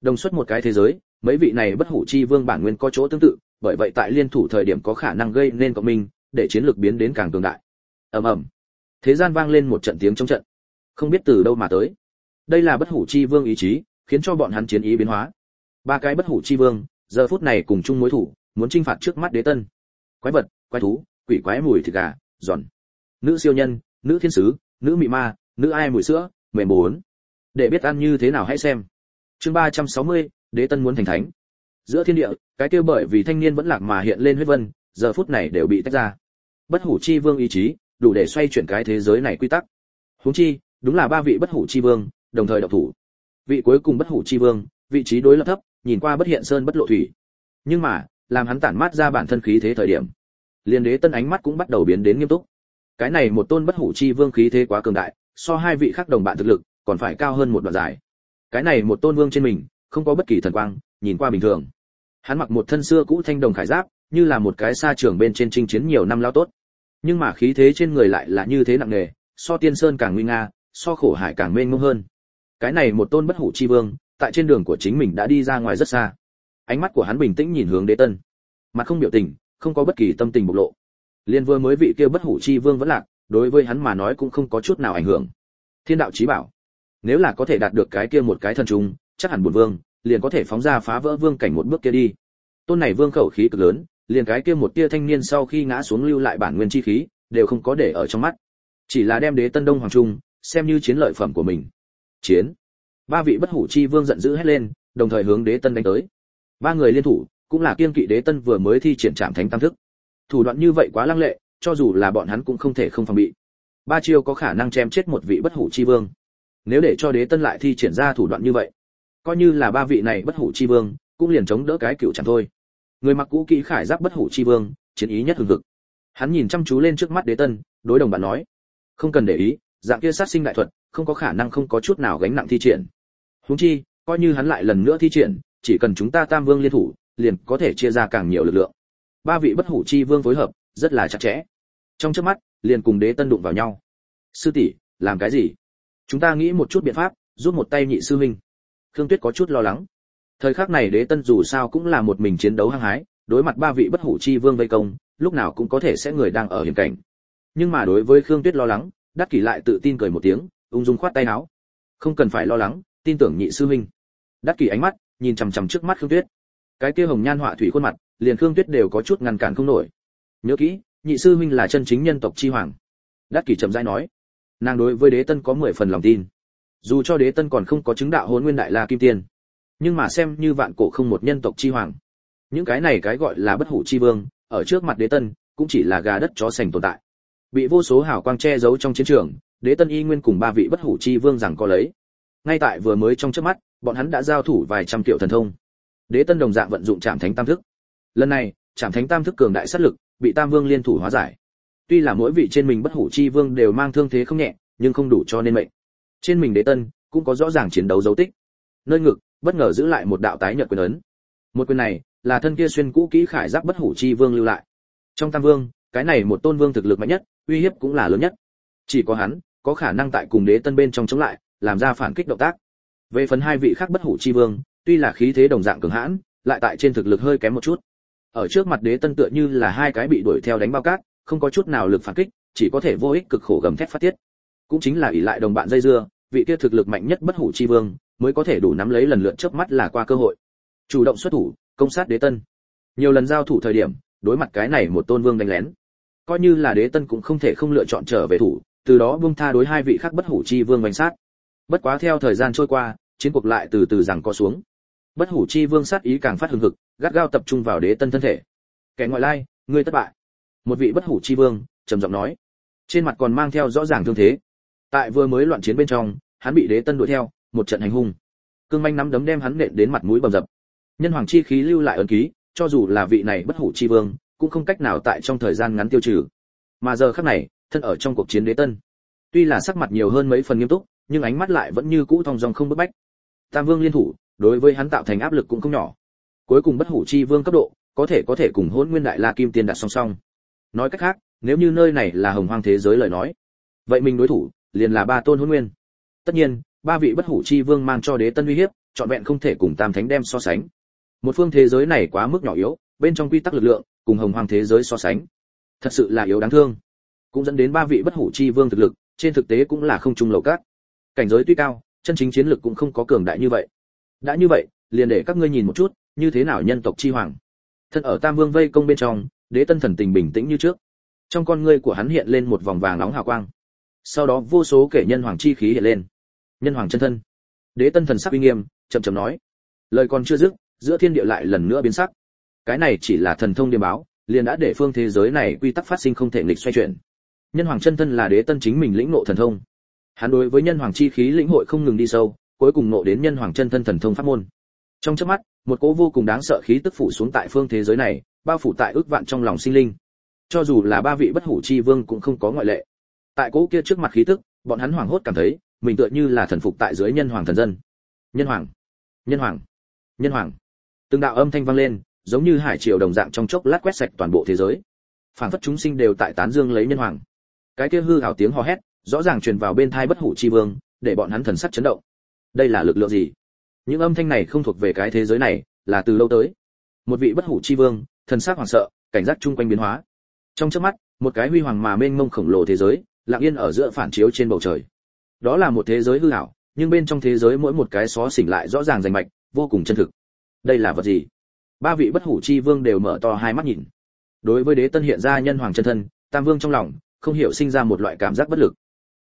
Đồng xuất một cái thế giới, mấy vị này bất hủ chi vương bản nguyên có chỗ tương tự, bởi vậy tại liên thủ thời điểm có khả năng gây nên cộng minh, để chiến lược biến đến càng cường đại. Ầm ầm. Thế gian vang lên một trận tiếng chống trận. Không biết từ đâu mà tới. Đây là bất hủ chi vương ý chí khiến cho bọn hắn chiến ý biến hóa. Ba cái bất hủ chi vương, giờ phút này cùng chung mối thủ, muốn chinh phạt trước mắt đế tân. Quái vật, quái thú, quỷ quái mùi thịt gà, giòn. Nữ siêu nhân, nữ thiên sứ, nữ mị ma, nữ ai mùi sữa, mềm bốn để biết ăn như thế nào hãy xem. Chương ba trăm sáu mươi, đế tân muốn thành thánh. Giữa thiên địa, cái kia bởi vì thanh niên vẫn lạc mà hiện lên huyết vân, giờ phút này đều bị tách ra. Bất hủ chi vương ý chí, đủ để xoay chuyển cái thế giới này quy tắc. Huống chi, đúng là ba vị bất hủ chi vương, đồng thời độc thủ vị cuối cùng bất hủ chi vương, vị trí đối lập thấp, nhìn qua bất hiện sơn bất lộ thủy. Nhưng mà, làm hắn tản mát ra bản thân khí thế thời điểm liên đế tân ánh mắt cũng bắt đầu biến đến nghiêm túc. Cái này một tôn bất hủ chi vương khí thế quá cường đại, so hai vị khác đồng bạn thực lực còn phải cao hơn một đoạn dài. Cái này một tôn vương trên mình, không có bất kỳ thần quang, nhìn qua bình thường. Hắn mặc một thân xưa cũ thanh đồng khải giáp, như là một cái xa trường bên trên chinh chiến nhiều năm lao tốt. Nhưng mà khí thế trên người lại là như thế nặng nề, so tiên sơn càng nguy nga, so khổ hải càng mênh mông hơn cái này một tôn bất hủ chi vương, tại trên đường của chính mình đã đi ra ngoài rất xa. Ánh mắt của hắn bình tĩnh nhìn hướng đế tân. Mặt không biểu tình, không có bất kỳ tâm tình bộc lộ. Liên vừa mới vị kia bất hủ chi vương vẫn lạc, đối với hắn mà nói cũng không có chút nào ảnh hưởng. Thiên đạo chí bảo. Nếu là có thể đạt được cái kia một cái thân trung, chắc hẳn bổn vương liền có thể phóng ra phá vỡ vương cảnh một bước kia đi. Tôn này vương khẩu khí cực lớn, liền cái kia một tia thanh niên sau khi ngã xuống lưu lại bản nguyên chi khí, đều không có để ở trong mắt. Chỉ là đem đế tân đông hoàng trung, xem như chiến lợi phẩm của mình chiến. Ba vị bất hủ chi vương giận dữ hét lên, đồng thời hướng đế tân đánh tới. Ba người liên thủ, cũng là kiên kỵ đế tân vừa mới thi triển trạm thánh tam thức. Thủ đoạn như vậy quá lăng lệ, cho dù là bọn hắn cũng không thể không phòng bị. Ba chiêu có khả năng chém chết một vị bất hủ chi vương. Nếu để cho đế tân lại thi triển ra thủ đoạn như vậy, coi như là ba vị này bất hủ chi vương, cũng liền chống đỡ cái cựu chẳng thôi. Người mặc cũ kỹ khải giáp bất hủ chi vương, chiến ý nhất hừng hực. Hắn nhìn chăm chú lên trước mắt đế tân, đối đồng bạn nói, không cần để ý dạng kia sát sinh đại thuật, không có khả năng không có chút nào gánh nặng thi triển. Huống chi, coi như hắn lại lần nữa thi triển, chỉ cần chúng ta tam vương liên thủ, liền có thể chia ra càng nhiều lực lượng. Ba vị bất hủ chi vương phối hợp, rất là chặt chẽ. Trong trước mắt, liền cùng đế tân đụng vào nhau. Sư tỷ, làm cái gì? Chúng ta nghĩ một chút biện pháp, giúp một tay nhị sư huynh. Khương tuyết có chút lo lắng. Thời khắc này đế tân dù sao cũng là một mình chiến đấu hăng hái, đối mặt ba vị bất hủ chi vương vây công, lúc nào cũng có thể sẽ người đang ở hiểm cảnh. Nhưng mà đối với khương tuyết lo lắng đắc kỷ lại tự tin cười một tiếng, ung dung khoát tay áo. Không cần phải lo lắng, tin tưởng nhị sư huynh. Đắc kỷ ánh mắt, nhìn chằm chằm trước mắt khương tuyết. Cái kia hồng nhan họa thủy khuôn mặt, liền khương tuyết đều có chút ngăn cản không nổi. Nhớ kỹ, nhị sư huynh là chân chính nhân tộc chi hoàng. Đắc kỷ chậm rãi nói. Nàng đối với đế tân có mười phần lòng tin. Dù cho đế tân còn không có chứng đạo hôn nguyên đại la kim tiên, nhưng mà xem như vạn cổ không một nhân tộc chi hoàng. Những cái này cái gọi là bất hủ chi vương, ở trước mặt đế tân, cũng chỉ là gà đất chó sành tồn tại bị vô số hào quang che giấu trong chiến trường, đế tân y nguyên cùng ba vị bất hủ chi vương rằng có lấy. Ngay tại vừa mới trong trước mắt, bọn hắn đã giao thủ vài trăm triệu thần thông. Đế tân đồng dạng vận dụng trạm thánh tam thức. Lần này, trạm thánh tam thức cường đại sát lực, bị tam vương liên thủ hóa giải. Tuy là mỗi vị trên mình bất hủ chi vương đều mang thương thế không nhẹ, nhưng không đủ cho nên mệnh. Trên mình đế tân cũng có rõ ràng chiến đấu dấu tích. Nơi ngực, bất ngờ giữ lại một đạo tái nhật quyền ấn. Một quyền này là thân kia xuyên cũ kỹ khải giáp bất hủ chi vương lưu lại. Trong tam vương, cái này một tôn vương thực lực mạnh nhất uy hiếp cũng là lớn nhất. Chỉ có hắn, có khả năng tại cùng đế tân bên trong chống lại, làm ra phản kích động tác. Về phần hai vị khác bất hủ chi vương, tuy là khí thế đồng dạng cường hãn, lại tại trên thực lực hơi kém một chút. Ở trước mặt đế tân tựa như là hai cái bị đuổi theo đánh bao cát, không có chút nào lực phản kích, chỉ có thể vô ích cực khổ gầm thét phát tiết. Cũng chính là ỷ lại đồng bạn dây dưa, vị kia thực lực mạnh nhất bất hủ chi vương, mới có thể đủ nắm lấy lần lượt chớp mắt là qua cơ hội. Chủ động xuất thủ, công sát đế tân. Nhiều lần giao thủ thời điểm, đối mặt cái này một tôn vương đánh lén coi như là đế tân cũng không thể không lựa chọn trở về thủ, từ đó buông tha đối hai vị khác bất hủ chi vương bánh sát. Bất quá theo thời gian trôi qua, chiến cuộc lại từ từ rằng có xuống. Bất hủ chi vương sát ý càng phát hừng hực, gắt gao tập trung vào đế tân thân thể. Kẻ ngoại lai, ngươi thất bại. Một vị bất hủ chi vương, trầm giọng nói. Trên mặt còn mang theo rõ ràng thương thế. Tại vừa mới loạn chiến bên trong, hắn bị đế tân đuổi theo, một trận hành hung. Cương manh nắm đấm đem hắn nện đến mặt mũi bầm dập. Nhân hoàng chi khí lưu lại ấn ký, cho dù là vị này bất hủ chi vương cũng không cách nào tại trong thời gian ngắn tiêu trừ. Mà giờ khắc này, thân ở trong cuộc chiến đế tân. Tuy là sắc mặt nhiều hơn mấy phần nghiêm túc, nhưng ánh mắt lại vẫn như cũ thong dong không bức bách. Tam vương liên thủ, đối với hắn tạo thành áp lực cũng không nhỏ. Cuối cùng bất hủ chi vương cấp độ, có thể có thể cùng hôn nguyên đại la kim tiên đặt song song. Nói cách khác, nếu như nơi này là hồng hoang thế giới lời nói, vậy mình đối thủ liền là ba tôn hôn nguyên. Tất nhiên, ba vị bất hủ chi vương mang cho đế tân uy hiếp, trọn vẹn không thể cùng tam thánh đem so sánh. Một phương thế giới này quá mức nhỏ yếu, bên trong quy tắc lực lượng cùng hồng hoàng thế giới so sánh. Thật sự là yếu đáng thương. Cũng dẫn đến ba vị bất hủ chi vương thực lực, trên thực tế cũng là không trung lầu cát cảnh giới tuy cao, chân chính chiến lực cũng không có cường đại như vậy. Đã như vậy, liền để các ngươi nhìn một chút, như thế nào nhân tộc chi hoàng. Thân ở tam vương vây công bên trong, đế tân thần tình bình tĩnh như trước. Trong con ngươi của hắn hiện lên một vòng vàng nóng hào quang. Sau đó vô số kể nhân hoàng chi khí hiện lên. Nhân hoàng chân thân. Đế tân thần sắc uy nghiêm, chậm chậm nói. Lời còn chưa dứt, giữa thiên địa lại lần nữa biến sắc cái này chỉ là thần thông điềm báo, liền đã để phương thế giới này quy tắc phát sinh không thể nghịch xoay chuyển. Nhân hoàng chân thân là đế tân chính mình lĩnh ngộ thần thông. Hắn đối với nhân hoàng chi khí lĩnh hội không ngừng đi sâu, cuối cùng ngộ đến nhân hoàng chân thân thần thông pháp môn. Trong chớp mắt, một cỗ vô cùng đáng sợ khí tức phủ xuống tại phương thế giới này, bao phủ tại ước vạn trong lòng sinh linh. Cho dù là ba vị bất hủ chi vương cũng không có ngoại lệ. Tại cỗ kia trước mặt khí tức, bọn hắn hoảng hốt cảm thấy, mình tựa như là thần phục tại dưới nhân hoàng thần dân. Nhân hoàng! Nhân hoàng! Nhân hoàng! Từng đạo âm thanh vang lên giống như hải triều đồng dạng trong chốc lát quét sạch toàn bộ thế giới. Phản phất chúng sinh đều tại tán dương lấy nhân hoàng. Cái kia hư hào tiếng hò hét, rõ ràng truyền vào bên thai bất hủ chi vương, để bọn hắn thần sắc chấn động. Đây là lực lượng gì? Những âm thanh này không thuộc về cái thế giới này, là từ lâu tới. Một vị bất hủ chi vương, thần sắc hoảng sợ, cảnh giác chung quanh biến hóa. Trong chớp mắt, một cái huy hoàng mà mênh mông khổng lồ thế giới, lặng yên ở giữa phản chiếu trên bầu trời. Đó là một thế giới hư ảo nhưng bên trong thế giới mỗi một cái xó xỉnh lại rõ ràng rành mạch, vô cùng chân thực. Đây là vật gì? Ba vị bất hủ chi vương đều mở to hai mắt nhìn. Đối với đế tân hiện ra nhân hoàng chân thân, tam vương trong lòng, không hiểu sinh ra một loại cảm giác bất lực.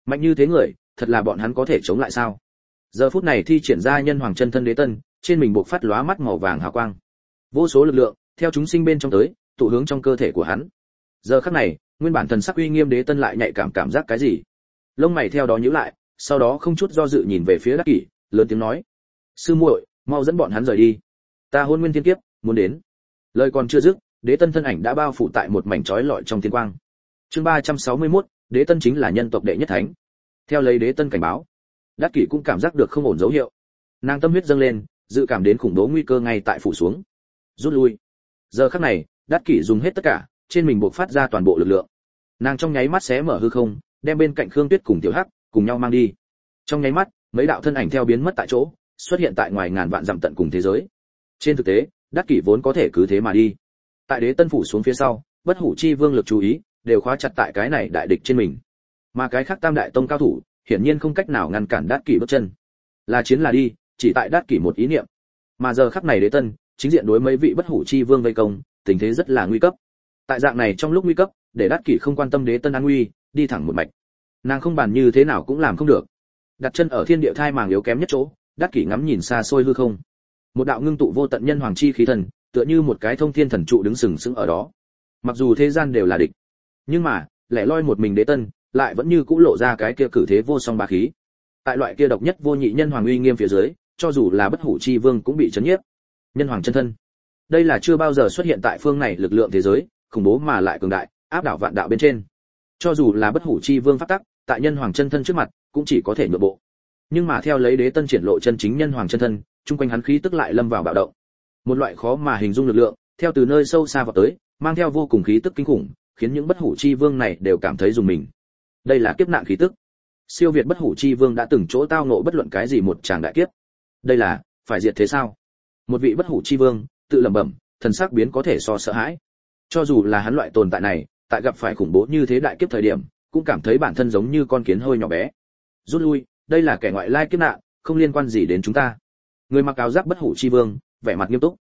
Mạnh như thế người, thật là bọn hắn có thể chống lại sao? Giờ phút này thi triển ra nhân hoàng chân thân đế tân, trên mình buộc phát lóa mắt màu vàng hào quang. Vô số lực lượng, theo chúng sinh bên trong tới, tụ hướng trong cơ thể của hắn. Giờ khắc này, nguyên bản thần sắc uy nghiêm đế tân lại nhạy cảm cảm giác cái gì? Lông mày theo đó nhíu lại, sau đó không chút do dự nhìn về phía đắc kỷ, lớn tiếng nói. Sư muội, mau dẫn bọn hắn rời đi. Ta hôn nguyên thiên kiếp muốn đến. Lời còn chưa dứt đế tân thân ảnh đã bao phủ tại một mảnh trói lọi trong thiên quang. Chương ba trăm sáu mươi 361, đế tân chính là nhân tộc đệ nhất thánh. Theo lấy đế tân cảnh báo đắc kỷ cũng cảm giác được không ổn dấu hiệu. Nàng tâm huyết dâng lên dự cảm đến khủng bố nguy cơ ngay tại phủ xuống. Rút lui. Giờ khắc này đắc kỷ dùng hết tất cả trên mình buộc phát ra toàn bộ lực lượng. Nàng trong nháy mắt xé mở hư không đem bên cạnh khương tuyết cùng tiểu hắc cùng nhau mang đi. Trong nháy mắt mấy đạo thân ảnh theo biến mất tại chỗ xuất hiện tại ngoài ngàn vạn dặm tận cùng thế giới. Trên thực tế đắc kỷ vốn có thể cứ thế mà đi. Tại đế tân phủ xuống phía sau, bất hủ chi vương lực chú ý, đều khóa chặt tại cái này đại địch trên mình. Mà cái khác tam đại tông cao thủ, hiển nhiên không cách nào ngăn cản đắc kỷ bước chân. Là chiến là đi, chỉ tại đắc kỷ một ý niệm. Mà giờ khắc này đế tân, chính diện đối mấy vị bất hủ chi vương vây công, tình thế rất là nguy cấp. Tại dạng này trong lúc nguy cấp, để đắc kỷ không quan tâm đế tân an nguy, đi thẳng một mạch. Nàng không bàn như thế nào cũng làm không được. Đặt chân ở thiên địa thai màng yếu kém nhất chỗ, đắc kỷ ngắm nhìn xa xôi hư không một đạo ngưng tụ vô tận nhân hoàng chi khí thần, tựa như một cái thông thiên thần trụ đứng sừng sững ở đó. Mặc dù thế gian đều là địch, nhưng mà, lẻ loi một mình đế tân, lại vẫn như cũ lộ ra cái kia cử thế vô song bá khí. Tại loại kia độc nhất vô nhị nhân hoàng uy nghiêm phía dưới, cho dù là bất hủ chi vương cũng bị chấn nhiếp. Nhân hoàng chân thân. Đây là chưa bao giờ xuất hiện tại phương này lực lượng thế giới, khủng bố mà lại cường đại, áp đảo vạn đạo bên trên. Cho dù là bất hủ chi vương pháp tắc, tại nhân hoàng chân thân trước mặt, cũng chỉ có thể nhượng bộ. Nhưng mà theo lấy đế tân triển lộ chân chính nhân hoàng chân thân chung quanh hắn khí tức lại lâm vào bạo động. Một loại khó mà hình dung lực lượng, theo từ nơi sâu xa vào tới, mang theo vô cùng khí tức kinh khủng, khiến những bất hủ chi vương này đều cảm thấy dùng mình. Đây là kiếp nạn khí tức. Siêu việt bất hủ chi vương đã từng chỗ tao ngộ bất luận cái gì một tràng đại kiếp. Đây là, phải diệt thế sao? Một vị bất hủ chi vương, tự lẩm bẩm, thần sắc biến có thể so sợ hãi. Cho dù là hắn loại tồn tại này, tại gặp phải khủng bố như thế đại kiếp thời điểm, cũng cảm thấy bản thân giống như con kiến hơi nhỏ bé. Rút lui, đây là kẻ ngoại lai kiếp nạn, không liên quan gì đến chúng ta người mặc áo giáp bất hủ chi vương, vẻ mặt nghiêm túc.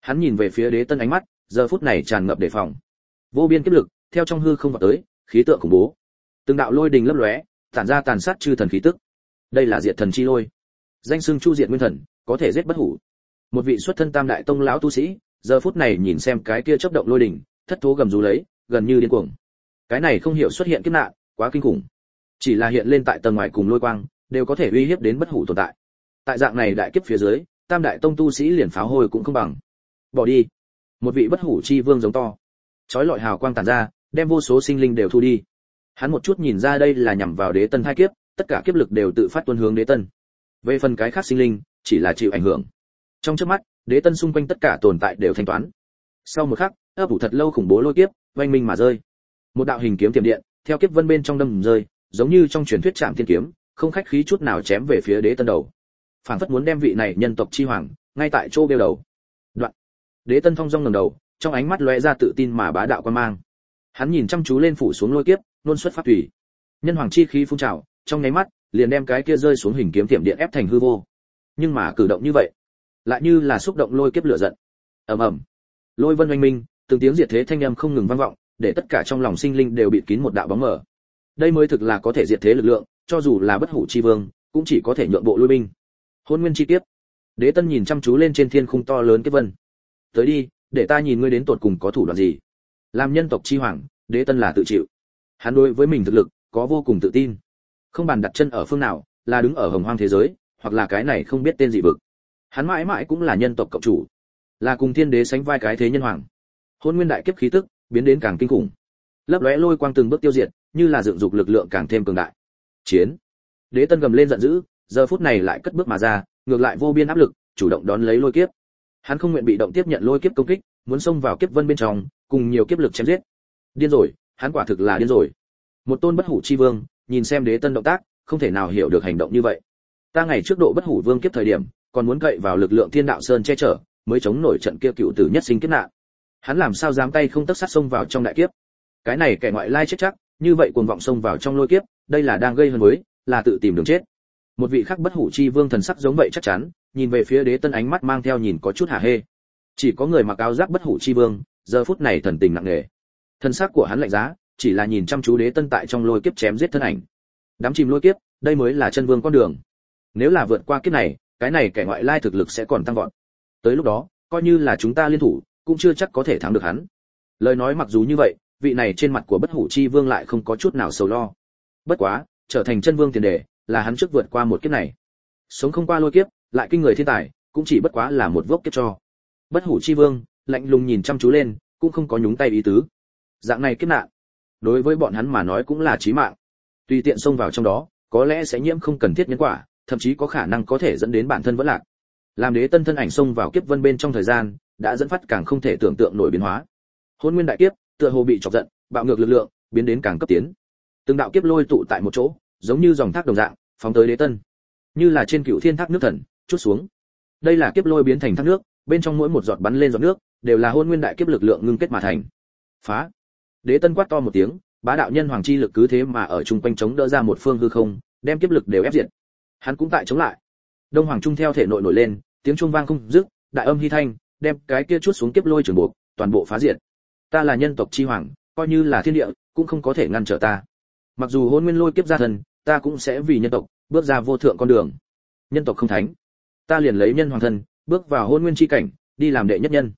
Hắn nhìn về phía đế tân ánh mắt, giờ phút này tràn ngập đề phòng. Vô biên kiếp lực, theo trong hư không vào tới, khí tượng khủng bố. Từng đạo lôi đình lấp lóe, tản ra tàn sát chư thần khí tức. Đây là diệt thần chi lôi. Danh xưng chu diệt nguyên thần, có thể giết bất hủ. Một vị xuất thân tam đại tông lão tu sĩ, giờ phút này nhìn xem cái kia chớp động lôi đình, thất thố gầm rú lấy, gần như điên cuồng. Cái này không hiểu xuất hiện kiếp nạn, quá kinh khủng. Chỉ là hiện lên tại tầng ngoài cùng lôi quang, đều có thể uy hiếp đến bất hủ tồn tại tại dạng này đại kiếp phía dưới, tam đại tông tu sĩ liền pháo hôi cũng không bằng. Bỏ đi. Một vị bất hủ chi vương giống to. Chói lọi hào quang tàn ra, đem vô số sinh linh đều thu đi. Hắn một chút nhìn ra đây là nhằm vào đế tân hai kiếp, tất cả kiếp lực đều tự phát tuân hướng đế tân. Về phần cái khác sinh linh, chỉ là chịu ảnh hưởng. Trong trước mắt, đế tân xung quanh tất cả tồn tại đều thanh toán. Sau một khắc, ấp ủ thật lâu khủng bố lôi kiếp, oanh minh mà rơi. Một đạo hình kiếm tiềm điện, theo kiếp vân bên trong đâm rơi, giống như trong truyền thuyết trạm thiên kiếm, không khách khí chút nào chém về phía đế tân đầu phảng phất muốn đem vị này nhân tộc chi hoàng, ngay tại chỗ bêu đầu. Đoạn. Đế tân phong rong ngẩng đầu, trong ánh mắt lóe ra tự tin mà bá đạo quan mang. Hắn nhìn chăm chú lên phủ xuống lôi kiếp luôn xuất phát tùy. Nhân hoàng chi khí phun trào, trong nháy mắt, liền đem cái kia rơi xuống hình kiếm tiệm điện ép thành hư vô. Nhưng mà cử động như vậy, lại như là xúc động lôi kiếp lửa giận. Ầm ầm. Lôi vân oanh minh, từng tiếng diệt thế thanh âm không ngừng vang vọng, để tất cả trong lòng sinh linh đều bị kín một đạo bóng mờ. Đây mới thực là có thể diệt thế lực lượng, cho dù là bất hủ chi vương, cũng chỉ có thể nhượng bộ lui binh hôn nguyên chi tiết, đế tân nhìn chăm chú lên trên thiên khung to lớn cái vân. Tới đi để ta nhìn ngươi đến tột cùng có thủ đoạn gì. Làm nhân tộc chi hoàng đế tân là tự chịu. Hắn đối với mình thực lực có vô cùng tự tin. Không bàn đặt chân ở phương nào là đứng ở hồng hoang thế giới hoặc là cái này không biết tên gì vực. Hắn mãi mãi cũng là nhân tộc cộng chủ. Là cùng thiên đế sánh vai cái thế nhân hoàng. Hôn nguyên đại kiếp khí tức biến đến càng kinh khủng. Lấp lóe lôi quang từng bước tiêu diệt như là dựng dục lực lượng càng thêm cường đại. Chiến. Đế tân gầm lên giận dữ giờ phút này lại cất bước mà ra, ngược lại vô biên áp lực, chủ động đón lấy lôi kiếp. Hắn không nguyện bị động tiếp nhận lôi kiếp công kích, muốn xông vào kiếp vân bên trong, cùng nhiều kiếp lực chém giết. Điên rồi, hắn quả thực là điên rồi. Một tôn bất hủ chi vương, nhìn xem đế tân động tác, không thể nào hiểu được hành động như vậy. Ta ngày trước độ bất hủ vương kiếp thời điểm, còn muốn cậy vào lực lượng thiên đạo sơn che chở, mới chống nổi trận kia cựu tử nhất sinh kiếp nạn. Hắn làm sao dám tay không tất sát xông vào trong đại kiếp? Cái này kẻ ngoại lai chết chắc, như vậy cuồng vọng xông vào trong lôi kiếp, đây là đang gây hấn với, là tự tìm đường chết một vị khác bất hủ chi vương thần sắc giống vậy chắc chắn, nhìn về phía đế tân ánh mắt mang theo nhìn có chút hả hê. Chỉ có người mặc áo giáp bất hủ chi vương, giờ phút này thần tình nặng nề. Thần sắc của hắn lạnh giá, chỉ là nhìn chăm chú đế tân tại trong lôi kiếp chém giết thân ảnh. Đám chìm lôi kiếp, đây mới là chân vương con đường. Nếu là vượt qua kiếp này, cái này kẻ ngoại lai thực lực sẽ còn tăng vọt. Tới lúc đó, coi như là chúng ta liên thủ, cũng chưa chắc có thể thắng được hắn. Lời nói mặc dù như vậy, vị này trên mặt của bất hủ chi vương lại không có chút nào sầu lo. Bất quá, trở thành chân vương tiền đề là hắn trước vượt qua một kiếp này. Sống không qua lôi kiếp, lại kinh người thiên tài, cũng chỉ bất quá là một vốc kiếp cho. Bất hủ chi vương, lạnh lùng nhìn chăm chú lên, cũng không có nhúng tay ý tứ. Dạng này kiếp nạn, đối với bọn hắn mà nói cũng là chí mạng. Tùy tiện xông vào trong đó, có lẽ sẽ nhiễm không cần thiết nhân quả, thậm chí có khả năng có thể dẫn đến bản thân vẫn lạc. Làm đế tân thân ảnh xông vào kiếp vân bên trong thời gian, đã dẫn phát càng không thể tưởng tượng nổi biến hóa. Hôn nguyên đại kiếp, tựa hồ bị chọc giận, bạo ngược lực lượng, biến đến càng cấp tiến. Từng đạo kiếp lôi tụ tại một chỗ giống như dòng thác đồng dạng, phóng tới đế tân. Như là trên cựu thiên thác nước thần, chút xuống. Đây là kiếp lôi biến thành thác nước, bên trong mỗi một giọt bắn lên giọt nước, đều là hôn nguyên đại kiếp lực lượng ngưng kết mà thành. Phá. Đế tân quát to một tiếng, bá đạo nhân hoàng chi lực cứ thế mà ở chung quanh chống đỡ ra một phương hư không, đem kiếp lực đều ép diệt. Hắn cũng tại chống lại. Đông hoàng trung theo thể nội nổi lên, tiếng trung vang không dứt, đại âm hy thanh, đem cái kia chút xuống kiếp lôi trường buộc, toàn bộ phá diệt. Ta là nhân tộc chi hoàng, coi như là thiên địa, cũng không có thể ngăn trở ta. Mặc dù hôn nguyên lôi kiếp ra thần ta cũng sẽ vì nhân tộc, bước ra vô thượng con đường. Nhân tộc không thánh. Ta liền lấy nhân hoàng thân, bước vào hôn nguyên chi cảnh, đi làm đệ nhất nhân.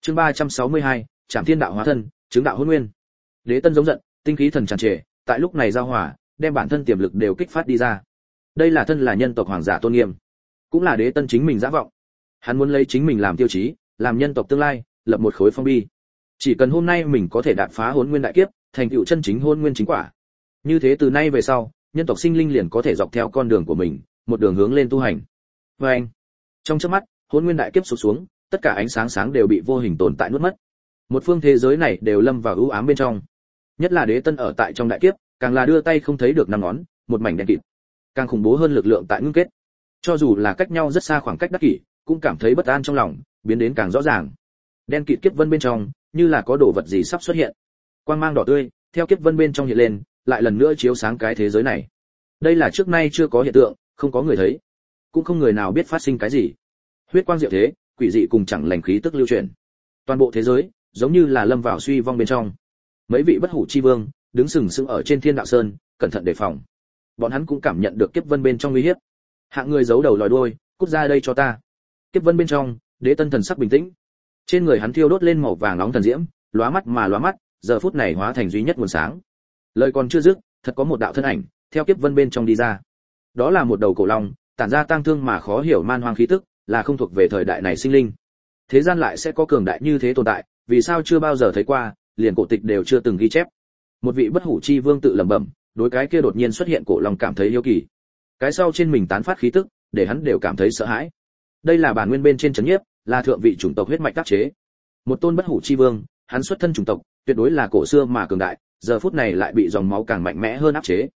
Chương ba trăm sáu mươi hai, trảm thiên đạo hóa thân, chứng đạo hôn nguyên. Đế tân giống giận, tinh khí thần tràn trề, tại lúc này giao hỏa đem bản thân tiềm lực đều kích phát đi ra. Đây là thân là nhân tộc hoàng giả tôn nghiêm, cũng là đế tân chính mình giả vọng. Hắn muốn lấy chính mình làm tiêu chí, làm nhân tộc tương lai, lập một khối phong bi. Chỉ cần hôm nay mình có thể đạp phá hôn nguyên đại kiếp, thành tựu chân chính hôn nguyên chính quả. Như thế từ nay về sau nhân tộc sinh linh liền có thể dọc theo con đường của mình, một đường hướng lên tu hành. Và anh, trong chớp mắt hỗn nguyên đại kiếp sụp xuống, tất cả ánh sáng sáng đều bị vô hình tồn tại nuốt mất. Một phương thế giới này đều lâm vào ưu ám bên trong. Nhất là đế tân ở tại trong đại kiếp, càng là đưa tay không thấy được năm ngón, một mảnh đen kịt. Càng khủng bố hơn lực lượng tại ngưng kết. Cho dù là cách nhau rất xa khoảng cách đắc kỷ, cũng cảm thấy bất an trong lòng, biến đến càng rõ ràng. Đen kịt kiếp vân bên trong, như là có đồ vật gì sắp xuất hiện. Quang mang đỏ tươi, theo kiếp vân bên trong hiện lên lại lần nữa chiếu sáng cái thế giới này. Đây là trước nay chưa có hiện tượng, không có người thấy. Cũng không người nào biết phát sinh cái gì. Huyết quang diệu thế, quỷ dị cùng chẳng lành khí tức lưu truyền toàn bộ thế giới, giống như là lâm vào suy vong bên trong. Mấy vị bất hủ chi vương, đứng sừng sững ở trên thiên đạo sơn, cẩn thận đề phòng. Bọn hắn cũng cảm nhận được kiếp vân bên trong nguy hiểm. hạng người giấu đầu lòi đuôi, cút ra đây cho ta. Kiếp vân bên trong, đế tân thần sắc bình tĩnh. Trên người hắn thiêu đốt lên màu vàng nóng thần diễm, lóa mắt mà lóa mắt, giờ phút này hóa thành duy nhất nguồn sáng lời còn chưa dứt, thật có một đạo thân ảnh, theo kiếp vân bên trong đi ra. Đó là một đầu cổ long, tản ra tang thương mà khó hiểu man hoang khí tức, là không thuộc về thời đại này sinh linh. Thế gian lại sẽ có cường đại như thế tồn tại, vì sao chưa bao giờ thấy qua, liền cổ tịch đều chưa từng ghi chép. Một vị bất hủ chi vương tự lẩm bẩm, đối cái kia đột nhiên xuất hiện cổ long cảm thấy yêu kỳ. Cái sau trên mình tán phát khí tức, để hắn đều cảm thấy sợ hãi. Đây là bản nguyên bên trên chấn nhiếp, là thượng vị chủng tộc huyết mạch tác chế. Một tôn bất hủ chi vương, hắn xuất thân chủng tộc, tuyệt đối là cổ xưa mà cường đại giờ phút này lại bị dòng máu càng mạnh mẽ hơn áp chế.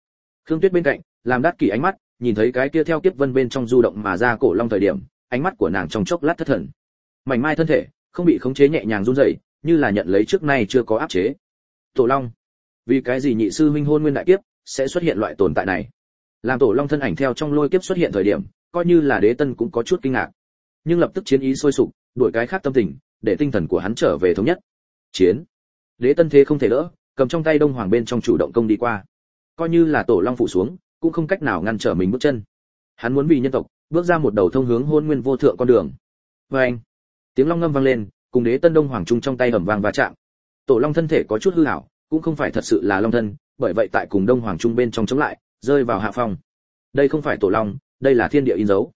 Khương tuyết bên cạnh, làm đắt kỳ ánh mắt, nhìn thấy cái kia theo kiếp vân bên trong du động mà ra cổ long thời điểm, ánh mắt của nàng trong chốc lát thất thần. Mảnh mai thân thể, không bị khống chế nhẹ nhàng run rẩy, như là nhận lấy trước nay chưa có áp chế. Tổ long, vì cái gì nhị sư huynh hôn nguyên đại kiếp sẽ xuất hiện loại tồn tại này? Làm tổ long thân ảnh theo trong lôi kiếp xuất hiện thời điểm, coi như là đế tân cũng có chút kinh ngạc. Nhưng lập tức chiến ý sôi sục, đuổi cái khác tâm tình, để tinh thần của hắn trở về thống nhất. Chiến. Đế tân thế không thể đỡ cầm trong tay đông hoàng bên trong chủ động công đi qua. Coi như là tổ long phủ xuống, cũng không cách nào ngăn trở mình bước chân. Hắn muốn vì nhân tộc, bước ra một đầu thông hướng hôn nguyên vô thượng con đường. Vê anh tiếng long ngâm vang lên, cùng đế tân đông hoàng trung trong tay ẩm vang va chạm. Tổ long thân thể có chút hư hảo, cũng không phải thật sự là long thân, bởi vậy tại cùng đông hoàng trung bên trong chống lại, rơi vào hạ phong. Đây không phải tổ long, đây là thiên địa in dấu.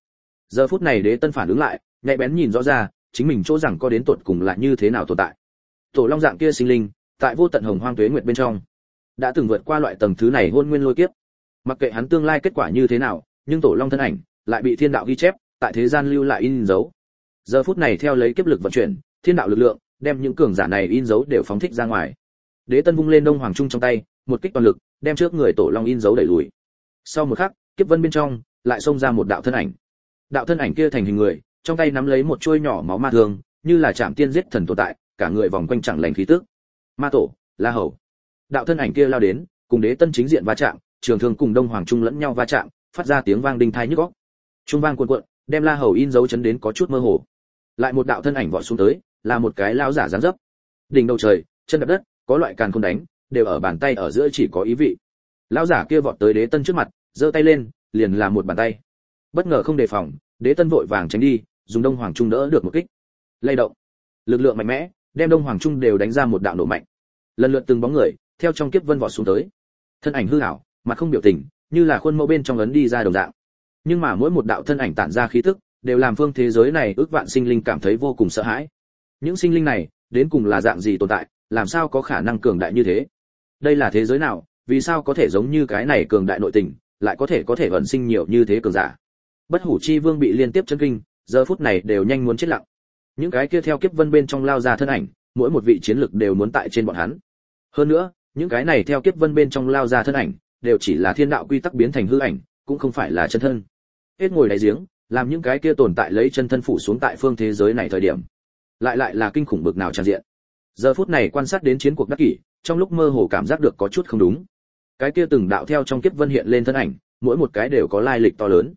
Giờ phút này đế tân phản ứng lại, nhạy bén nhìn rõ ra, chính mình chỗ rằng có đến tột cùng là như thế nào tồn tại. Tổ long dạng kia sinh linh tại vô tận hồng hoang tuế nguyệt bên trong, đã từng vượt qua loại tầng thứ này hôn nguyên lôi kiếp. Mặc kệ hắn tương lai kết quả như thế nào, nhưng tổ long thân ảnh lại bị thiên đạo ghi chép, tại thế gian lưu lại in dấu. Giờ phút này theo lấy kiếp lực vận chuyển, thiên đạo lực lượng đem những cường giả này in dấu đều phóng thích ra ngoài. Đế tân vung lên đông hoàng trung trong tay, một kích toàn lực, đem trước người tổ long in dấu đẩy lùi. Sau một khắc, kiếp vân bên trong lại xông ra một đạo thân ảnh. Đạo thân ảnh kia thành hình người, trong tay nắm lấy một chuôi nhỏ máu ma thương, như là chạm tiên giết thần tồn tại, cả người vòng quanh chẳng lành khí tức ma tổ, la hầu. Đạo thân ảnh kia lao đến, cùng đế tân chính diện va chạm, trường thương cùng đông hoàng trung lẫn nhau va chạm, phát ra tiếng vang đinh thai nhức óc. Trung vang cuộn cuộn, đem la hầu in dấu chấn đến có chút mơ hồ. Lại một đạo thân ảnh vọt xuống tới, là một cái lao giả dáng dấp. Đỉnh đầu trời, chân đập đất, có loại càn không đánh, đều ở bàn tay ở giữa chỉ có ý vị. Lão giả kia vọt tới đế tân trước mặt, giơ tay lên, liền là một bàn tay. Bất ngờ không đề phòng, đế tân vội vàng tránh đi, dùng đông hoàng trung đỡ được một kích. Lay động. Lực lượng mạnh mẽ đem đông hoàng trung đều đánh ra một đạo nổ mạnh. Lần lượt từng bóng người, theo trong kiếp vân vọt xuống tới. Thân ảnh hư ảo, mà không biểu tình, như là khuôn mẫu bên trong ấn đi ra đồng dạng. Nhưng mà mỗi một đạo thân ảnh tản ra khí tức, đều làm phương thế giới này ước vạn sinh linh cảm thấy vô cùng sợ hãi. Những sinh linh này, đến cùng là dạng gì tồn tại, làm sao có khả năng cường đại như thế? Đây là thế giới nào, vì sao có thể giống như cái này cường đại nội tình, lại có thể có thể vận sinh nhiều như thế cường giả? Bất hủ chi vương bị liên tiếp chân kinh, giờ phút này đều nhanh muốn chết lặng những cái kia theo kiếp vân bên trong lao ra thân ảnh, mỗi một vị chiến lực đều muốn tại trên bọn hắn. Hơn nữa, những cái này theo kiếp vân bên trong lao ra thân ảnh, đều chỉ là thiên đạo quy tắc biến thành hư ảnh, cũng không phải là chân thân. Hết ngồi đáy giếng, làm những cái kia tồn tại lấy chân thân phủ xuống tại phương thế giới này thời điểm. Lại lại là kinh khủng bực nào tràn diện. Giờ phút này quan sát đến chiến cuộc đắc kỷ, trong lúc mơ hồ cảm giác được có chút không đúng. Cái kia từng đạo theo trong kiếp vân hiện lên thân ảnh, mỗi một cái đều có lai lịch to lớn.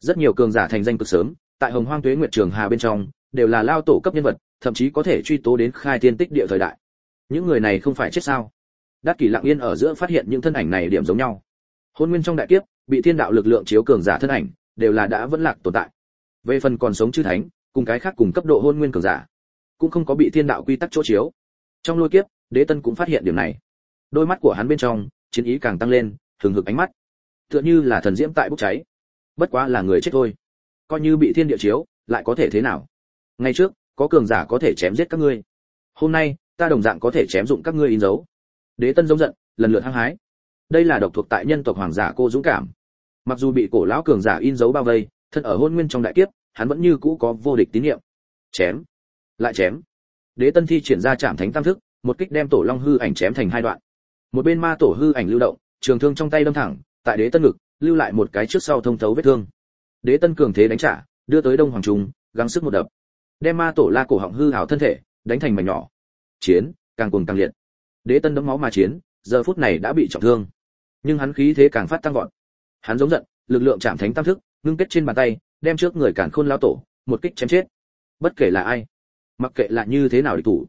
Rất nhiều cường giả thành danh cực sớm, tại hồng hoang tuế nguyệt trường hà bên trong đều là lao tổ cấp nhân vật, thậm chí có thể truy tố đến khai thiên tích địa thời đại. Những người này không phải chết sao? Đắc kỷ lặng yên ở giữa phát hiện những thân ảnh này điểm giống nhau. Hôn nguyên trong đại kiếp, bị thiên đạo lực lượng chiếu cường giả thân ảnh, đều là đã vẫn lạc tồn tại. Về phần còn sống chư thánh, cùng cái khác cùng cấp độ hôn nguyên cường giả, cũng không có bị thiên đạo quy tắc chỗ chiếu. Trong lôi kiếp, đế tân cũng phát hiện điểm này. Đôi mắt của hắn bên trong, chiến ý càng tăng lên thường hực ánh mắt. Tựa như là thần diễm tại bốc cháy. Bất quá là người chết thôi. Coi như bị thiên địa chiếu, lại có thể thế nào? Ngày trước, có cường giả có thể chém giết các ngươi. Hôm nay, ta đồng dạng có thể chém dụng các ngươi in dấu. Đế tân giống giận, lần lượt hăng hái. Đây là độc thuộc tại nhân tộc hoàng giả cô dũng cảm. Mặc dù bị cổ lão cường giả in dấu bao vây, thân ở hôn nguyên trong đại kiếp, hắn vẫn như cũ có vô địch tín nhiệm chém. Lại chém. Đế tân thi triển ra trảm thánh tam thức, một kích đem tổ long hư ảnh chém thành hai đoạn. Một bên ma tổ hư ảnh lưu động, trường thương trong tay đâm thẳng, tại đế tân ngực, lưu lại một cái trước sau thông thấu vết thương. Đế tân cường thế đánh trả, đưa tới đông hoàng trung, gắng sức một đập đem ma tổ la cổ họng hư hào thân thể, đánh thành mảnh nhỏ. Chiến, càng cuồng càng liệt. Đế tân đấm máu mà chiến, giờ phút này đã bị trọng thương. Nhưng hắn khí thế càng phát tăng vọt. Hắn giống giận, lực lượng chạm thánh tam thức, ngưng kết trên bàn tay, đem trước người cản khôn lao tổ, một kích chém chết. Bất kể là ai, mặc kệ là như thế nào địch thủ,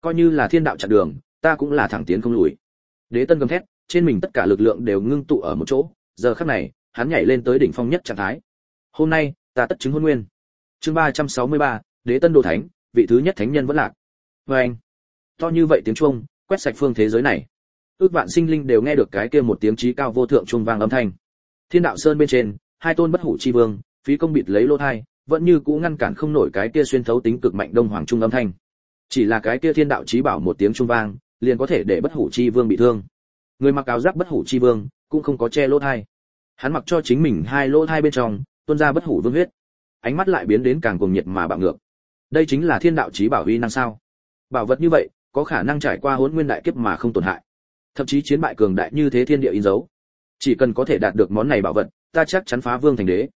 coi như là thiên đạo chặn đường, ta cũng là thẳng tiến không lùi. Đế tân gầm thét, trên mình tất cả lực lượng đều ngưng tụ ở một chỗ, giờ khắc này, hắn nhảy lên tới đỉnh phong nhất trạng thái. Hôm nay, ta tất chứng hôn nguyên. Chương ba trăm sáu mươi ba đế tân đồ thánh, vị thứ nhất thánh nhân vẫn lạc. Vê anh, to như vậy tiếng chuông, quét sạch phương thế giới này. Ước vạn sinh linh đều nghe được cái kia một tiếng chí cao vô thượng trung vang âm thanh. Thiên đạo sơn bên trên, hai tôn bất hủ chi vương, phí công bịt lấy lô thai, vẫn như cũ ngăn cản không nổi cái kia xuyên thấu tính cực mạnh đông hoàng trung âm thanh. Chỉ là cái kia thiên đạo chí bảo một tiếng trung vang, liền có thể để bất hủ chi vương bị thương. Người mặc áo giáp bất hủ chi vương, cũng không có che lỗ thai. Hắn mặc cho chính mình hai lỗ thai bên trong, tuôn ra bất hủ vương huyết. Ánh mắt lại biến đến càng cuồng nhiệt mà bạo ngược đây chính là thiên đạo chí bảo uy năng sao? Bảo vật như vậy, có khả năng trải qua hỗn nguyên đại kiếp mà không tổn hại. Thậm chí chiến bại cường đại như thế thiên địa in dấu. Chỉ cần có thể đạt được món này bảo vật, ta chắc chắn phá vương thành đế.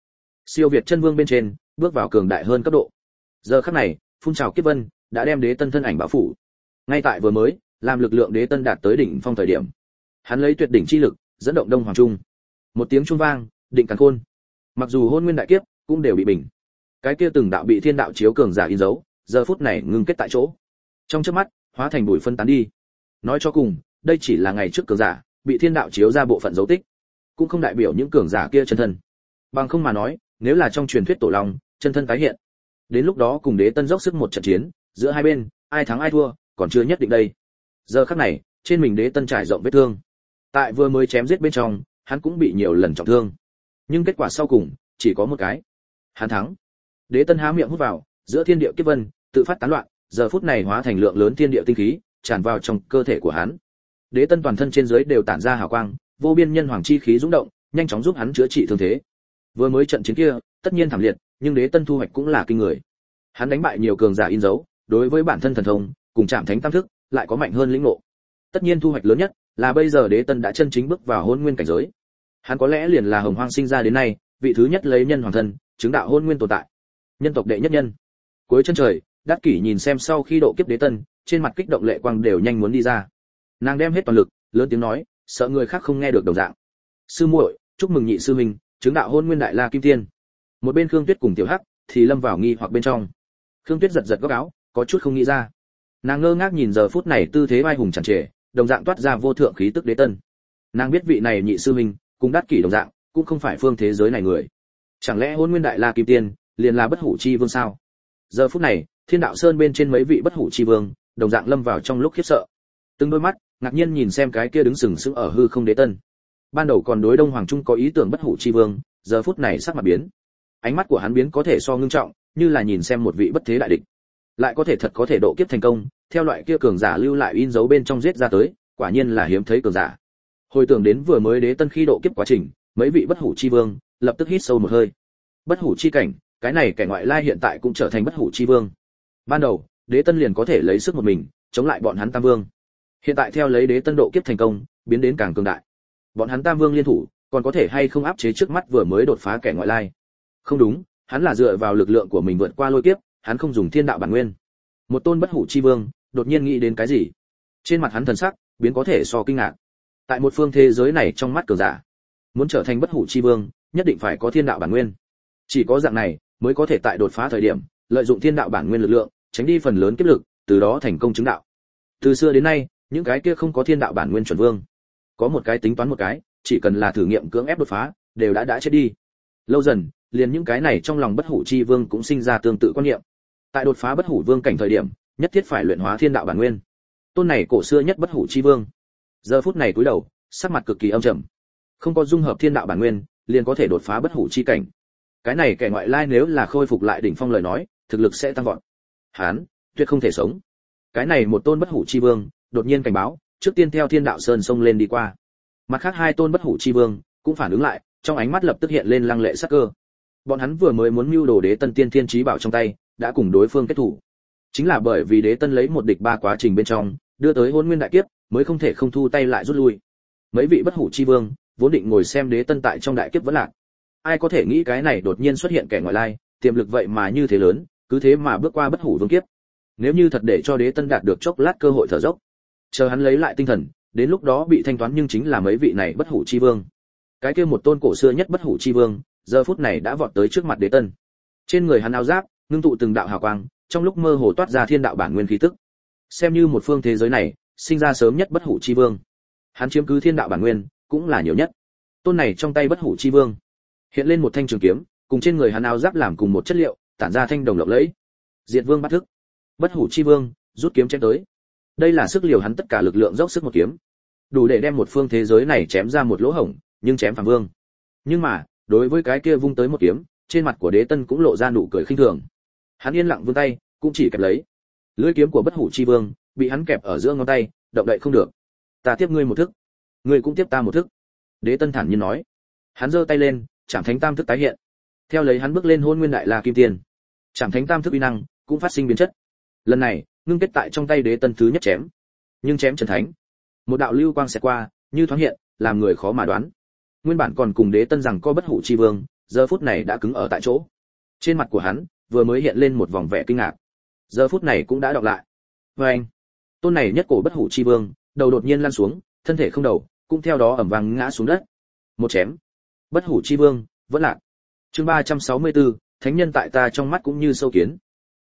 Siêu việt chân vương bên trên, bước vào cường đại hơn cấp độ. Giờ khắc này, phun trào kiếp vân đã đem đế tân thân ảnh bảo phủ. Ngay tại vừa mới, làm lực lượng đế tân đạt tới đỉnh phong thời điểm. Hắn lấy tuyệt đỉnh chi lực, dẫn động đông hoàng trung. Một tiếng trung vang, định càn khôn. Mặc dù hôn nguyên đại kiếp cũng đều bị bình cái kia từng đạo bị thiên đạo chiếu cường giả in dấu, giờ phút này ngưng kết tại chỗ. Trong chớp mắt, hóa thành bụi phân tán đi. Nói cho cùng, đây chỉ là ngày trước cường giả, bị thiên đạo chiếu ra bộ phận dấu tích, cũng không đại biểu những cường giả kia chân thân. Bằng không mà nói, nếu là trong truyền thuyết tổ long, chân thân tái hiện, đến lúc đó cùng đế tân dốc sức một trận chiến, giữa hai bên, ai thắng ai thua, còn chưa nhất định đây. Giờ khắc này, trên mình đế tân trải rộng vết thương. Tại vừa mới chém giết bên trong, hắn cũng bị nhiều lần trọng thương. Nhưng kết quả sau cùng, chỉ có một cái. Hắn thắng đế tân há miệng hút vào, giữa thiên địa kiếp vân, tự phát tán loạn, giờ phút này hóa thành lượng lớn thiên địa tinh khí, tràn vào trong cơ thể của hắn. Đế tân toàn thân trên dưới đều tản ra hào quang, vô biên nhân hoàng chi khí dũng động, nhanh chóng giúp hắn chữa trị thương thế. Vừa mới trận chiến kia, tất nhiên thảm liệt, nhưng đế tân thu hoạch cũng là kinh người. Hắn đánh bại nhiều cường giả in dấu, đối với bản thân thần thông, cùng chạm thánh tam thức, lại có mạnh hơn lĩnh ngộ. Tất nhiên thu hoạch lớn nhất là bây giờ đế tân đã chân chính bước vào hôn nguyên cảnh giới. Hắn có lẽ liền là hồng hoang sinh ra đến nay, vị thứ nhất lấy nhân hoàng thân, chứng đạo hôn nguyên tồn tại nhân tộc đệ nhất nhân. Cuối chân trời đắc kỷ nhìn xem sau khi độ kiếp đế tân, trên mặt kích động lệ quang đều nhanh muốn đi ra. Nàng đem hết toàn lực, lớn tiếng nói, sợ người khác không nghe được đồng dạng. Sư muội, chúc mừng nhị sư minh chứng đạo hôn nguyên đại la kim tiên. Một bên khương tuyết cùng tiểu hắc thì lâm vào nghi hoặc bên trong. Khương tuyết giật giật góc áo, có chút không nghĩ ra. Nàng ngơ ngác nhìn giờ phút này tư thế vai hùng chẳng trề đồng dạng toát ra vô thượng khí tức đế tân. Nàng biết vị này nhị sư minh cùng đắc kỷ đồng dạng, cũng không phải phương thế giới này người. Chẳng lẽ hôn nguyên đại la kim tiên liền là bất hủ chi vương sao? Giờ phút này, thiên đạo sơn bên trên mấy vị bất hủ chi vương, đồng dạng lâm vào trong lúc khiếp sợ. Từng đôi mắt, ngạc nhiên nhìn xem cái kia đứng sừng sững ở hư không đế tân. Ban đầu còn đối đông hoàng trung có ý tưởng bất hủ chi vương, giờ phút này sắc mặt biến. Ánh mắt của hắn biến có thể so ngưng trọng, như là nhìn xem một vị bất thế đại địch. Lại có thể thật có thể độ kiếp thành công, theo loại kia cường giả lưu lại in dấu bên trong giết ra tới, quả nhiên là hiếm thấy cường giả. Hồi tưởng đến vừa mới đế tân khi độ kiếp quá trình, mấy vị bất hủ chi vương, lập tức hít sâu một hơi. Bất hủ chi cảnh cái này kẻ ngoại lai hiện tại cũng trở thành bất hủ chi vương. Ban đầu, đế tân liền có thể lấy sức một mình, chống lại bọn hắn tam vương. Hiện tại theo lấy đế tân độ kiếp thành công, biến đến càng cường đại. Bọn hắn tam vương liên thủ, còn có thể hay không áp chế trước mắt vừa mới đột phá kẻ ngoại lai? Không đúng, hắn là dựa vào lực lượng của mình vượt qua lôi kiếp, hắn không dùng thiên đạo bản nguyên. Một tôn bất hủ chi vương, đột nhiên nghĩ đến cái gì? Trên mặt hắn thần sắc, biến có thể so kinh ngạc. Tại một phương thế giới này trong mắt cường giả, muốn trở thành bất hủ chi vương, nhất định phải có thiên đạo bản nguyên. Chỉ có dạng này mới có thể tại đột phá thời điểm, lợi dụng thiên đạo bản nguyên lực lượng, tránh đi phần lớn kiếp lực, từ đó thành công chứng đạo. Từ xưa đến nay, những cái kia không có thiên đạo bản nguyên chuẩn vương, có một cái tính toán một cái, chỉ cần là thử nghiệm cưỡng ép đột phá, đều đã đã chết đi. Lâu dần, liền những cái này trong lòng bất hủ chi vương cũng sinh ra tương tự quan niệm. Tại đột phá bất hủ vương cảnh thời điểm, nhất thiết phải luyện hóa thiên đạo bản nguyên. Tôn này cổ xưa nhất bất hủ chi vương. Giờ phút này cúi đầu, sắc mặt cực kỳ âm trầm. Không có dung hợp thiên đạo bản nguyên, liền có thể đột phá bất hủ chi cảnh cái này kẻ ngoại lai nếu là khôi phục lại đỉnh phong lời nói, thực lực sẽ tăng vọt. Hán, tuyệt không thể sống. Cái này một tôn bất hủ chi vương, đột nhiên cảnh báo, trước tiên theo thiên đạo sơn sông lên đi qua. Mặt khác hai tôn bất hủ chi vương, cũng phản ứng lại, trong ánh mắt lập tức hiện lên lăng lệ sắc cơ. Bọn hắn vừa mới muốn mưu đồ đế tân tiên thiên trí bảo trong tay, đã cùng đối phương kết thủ. Chính là bởi vì đế tân lấy một địch ba quá trình bên trong, đưa tới hôn nguyên đại kiếp, mới không thể không thu tay lại rút lui. Mấy vị bất hủ chi vương, vốn định ngồi xem đế tân tại trong đại kiếp vẫn lạc ai có thể nghĩ cái này đột nhiên xuất hiện kẻ ngoại lai, tiềm lực vậy mà như thế lớn, cứ thế mà bước qua bất hủ vương kiếp. Nếu như thật để cho đế tân đạt được chốc lát cơ hội thở dốc, chờ hắn lấy lại tinh thần, đến lúc đó bị thanh toán nhưng chính là mấy vị này bất hủ chi vương. Cái kia một tôn cổ xưa nhất bất hủ chi vương, giờ phút này đã vọt tới trước mặt đế tân. Trên người hắn áo giáp, ngưng tụ từng đạo hào quang, trong lúc mơ hồ toát ra thiên đạo bản nguyên khí tức. Xem như một phương thế giới này, sinh ra sớm nhất bất hủ chi vương. Hắn chiếm cứ thiên đạo bản nguyên, cũng là nhiều nhất. Tôn này trong tay bất hủ chi vương hiện lên một thanh trường kiếm, cùng trên người hắn áo giáp làm cùng một chất liệu, tản ra thanh đồng lộng lẫy. Diệt vương bắt thức. Bất hủ chi vương, rút kiếm chém tới. Đây là sức liều hắn tất cả lực lượng dốc sức một kiếm. Đủ để đem một phương thế giới này chém ra một lỗ hổng, nhưng chém phàm vương. Nhưng mà, đối với cái kia vung tới một kiếm, trên mặt của đế tân cũng lộ ra nụ cười khinh thường. Hắn yên lặng vươn tay, cũng chỉ kẹp lấy. Lưỡi kiếm của bất hủ chi vương, bị hắn kẹp ở giữa ngón tay, động đậy không được. Ta tiếp ngươi một thức. Ngươi cũng tiếp ta một thức. Đế tân thản nhiên nói. Hắn giơ tay lên Chẳng thánh tam thức tái hiện. Theo lấy hắn bước lên hôn nguyên đại la kim tiên Chẳng thánh tam thức uy năng cũng phát sinh biến chất. Lần này, ngưng kết tại trong tay đế tân thứ nhất chém. Nhưng chém trần thánh, một đạo lưu quang sẽ qua, như thoáng hiện, làm người khó mà đoán. Nguyên bản còn cùng đế tân rằng có bất hủ chi vương, giờ phút này đã cứng ở tại chỗ. Trên mặt của hắn, vừa mới hiện lên một vòng vẻ kinh ngạc. Giờ phút này cũng đã đọc lại. Vê anh, tôn này nhất cổ bất hủ chi vương, đầu đột nhiên lăn xuống, thân thể không đầu, cũng theo đó ẩm vang ngã xuống đất. Một chém bất hủ chi vương vẫn lạc. Chương ba trăm sáu mươi bốn, thánh nhân tại ta trong mắt cũng như sâu kiến.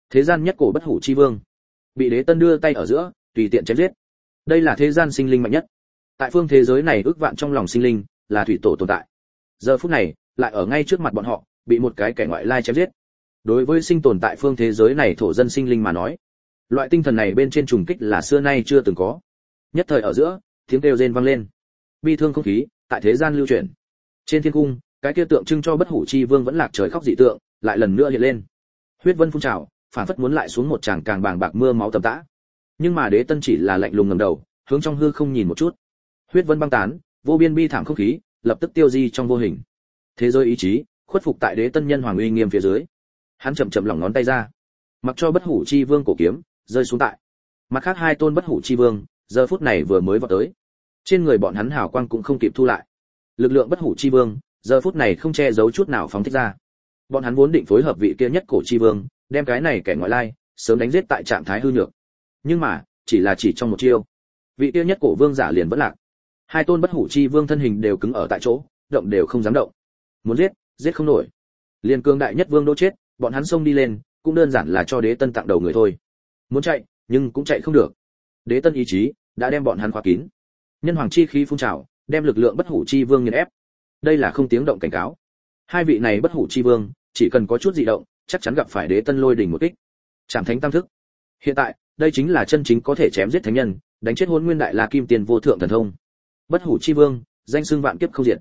Thế gian nhất cổ bất hủ chi vương. Bị đế tân đưa tay ở giữa tùy tiện chém giết. Đây là thế gian sinh linh mạnh nhất. Tại phương thế giới này ước vạn trong lòng sinh linh là thủy tổ tồn tại. Giờ phút này lại ở ngay trước mặt bọn họ bị một cái kẻ ngoại lai chém giết. Đối với sinh tồn tại phương thế giới này thổ dân sinh linh mà nói loại tinh thần này bên trên trùng kích là xưa nay chưa từng có. Nhất thời ở giữa tiếng kêu rên vang lên. Bi thương không khí tại thế gian lưu truyền trên thiên cung, cái kia tượng trưng cho bất hủ chi vương vẫn lạc trời khóc dị tượng, lại lần nữa hiện lên. Huyết vân phun trào, phản phất muốn lại xuống một tràng càng bàng bạc mưa máu tầm tã. Nhưng mà đế tân chỉ là lạnh lùng ngẩng đầu, hướng trong hư không nhìn một chút. Huyết vân băng tán, vô biên bi thảm không khí, lập tức tiêu di trong vô hình. Thế giới ý chí, khuất phục tại đế tân nhân hoàng uy nghiêm phía dưới. Hắn chậm chậm lỏng ngón tay ra. Mặc cho bất hủ chi vương cổ kiếm, rơi xuống tại. Mặt khác hai tôn bất hủ chi vương, giờ phút này vừa mới vào tới. Trên người bọn hắn hào quang cũng không kịp thu lại lực lượng bất hủ chi vương, giờ phút này không che giấu chút nào phóng thích ra. Bọn hắn vốn định phối hợp vị kia nhất cổ chi vương, đem cái này kẻ ngoại lai, sớm đánh giết tại trạng thái hư nhược. Nhưng mà, chỉ là chỉ trong một chiêu, vị kia nhất cổ vương giả liền vẫn lạc. Hai tôn bất hủ chi vương thân hình đều cứng ở tại chỗ, động đều không dám động. Muốn giết giết không nổi. Liền cương đại nhất vương đỗ chết, bọn hắn xông đi lên, cũng đơn giản là cho đế tân tặng đầu người thôi. Muốn chạy, nhưng cũng chạy không được. Đế tân ý chí, đã đem bọn hắn khóa kín. Nhân hoàng chi khí phun trào đem lực lượng bất hủ chi vương nghiền ép. Đây là không tiếng động cảnh cáo. Hai vị này bất hủ chi vương, chỉ cần có chút dị động, chắc chắn gặp phải đế tân lôi đỉnh một kích. Trảm thánh tam thức. Hiện tại, đây chính là chân chính có thể chém giết thánh nhân, đánh chết hôn nguyên đại la kim tiền vô thượng thần thông. Bất hủ chi vương, danh xưng vạn kiếp không diệt.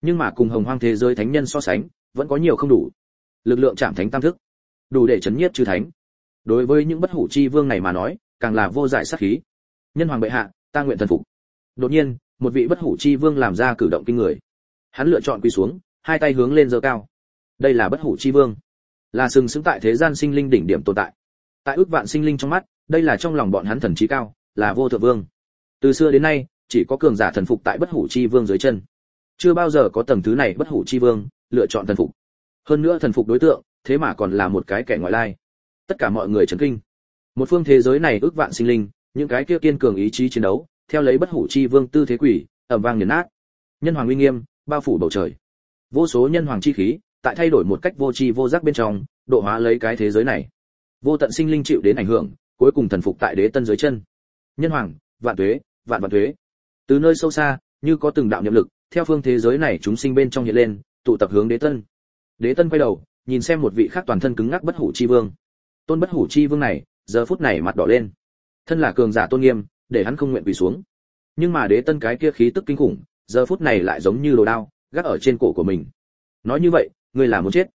Nhưng mà cùng hồng hoang thế giới thánh nhân so sánh, vẫn có nhiều không đủ. Lực lượng chạm thánh tam thức. Đủ để chấn nhiếp chư thánh. Đối với những bất hủ chi vương này mà nói, càng là vô giải sát khí. Nhân hoàng bệ hạ, ta nguyện thần phục. Đột nhiên một vị bất hủ chi vương làm ra cử động kinh người. Hắn lựa chọn quỳ xuống, hai tay hướng lên giơ cao. Đây là bất hủ chi vương. Là sừng sững tại thế gian sinh linh đỉnh điểm tồn tại. Tại ước vạn sinh linh trong mắt, đây là trong lòng bọn hắn thần trí cao, là vô thượng vương. Từ xưa đến nay, chỉ có cường giả thần phục tại bất hủ chi vương dưới chân. Chưa bao giờ có tầng thứ này bất hủ chi vương lựa chọn thần phục. Hơn nữa thần phục đối tượng, thế mà còn là một cái kẻ ngoại lai. Tất cả mọi người chấn kinh. Một phương thế giới này ước vạn sinh linh, những cái kia kiên cường ý chí chiến đấu theo lấy bất hủ chi vương tư thế quỷ ẩm vang nghiền nát. Nhân hoàng uy nghiêm, bao phủ bầu trời. Vô số nhân hoàng chi khí, tại thay đổi một cách vô tri vô giác bên trong, độ hóa lấy cái thế giới này. Vô tận sinh linh chịu đến ảnh hưởng, cuối cùng thần phục tại đế tân dưới chân. Nhân hoàng, vạn tuế, vạn vạn tuế. Từ nơi sâu xa, như có từng đạo niệm lực, theo phương thế giới này chúng sinh bên trong hiện lên, tụ tập hướng đế tân. Đế tân quay đầu, nhìn xem một vị khác toàn thân cứng ngắc bất hủ chi vương. Tôn bất hủ chi vương này, giờ phút này mặt đỏ lên. Thân là cường giả tôn nghiêm để hắn không nguyện quỳ xuống. Nhưng mà đế tân cái kia khí tức kinh khủng, giờ phút này lại giống như đồ đao, gác ở trên cổ của mình. Nói như vậy, ngươi là muốn chết?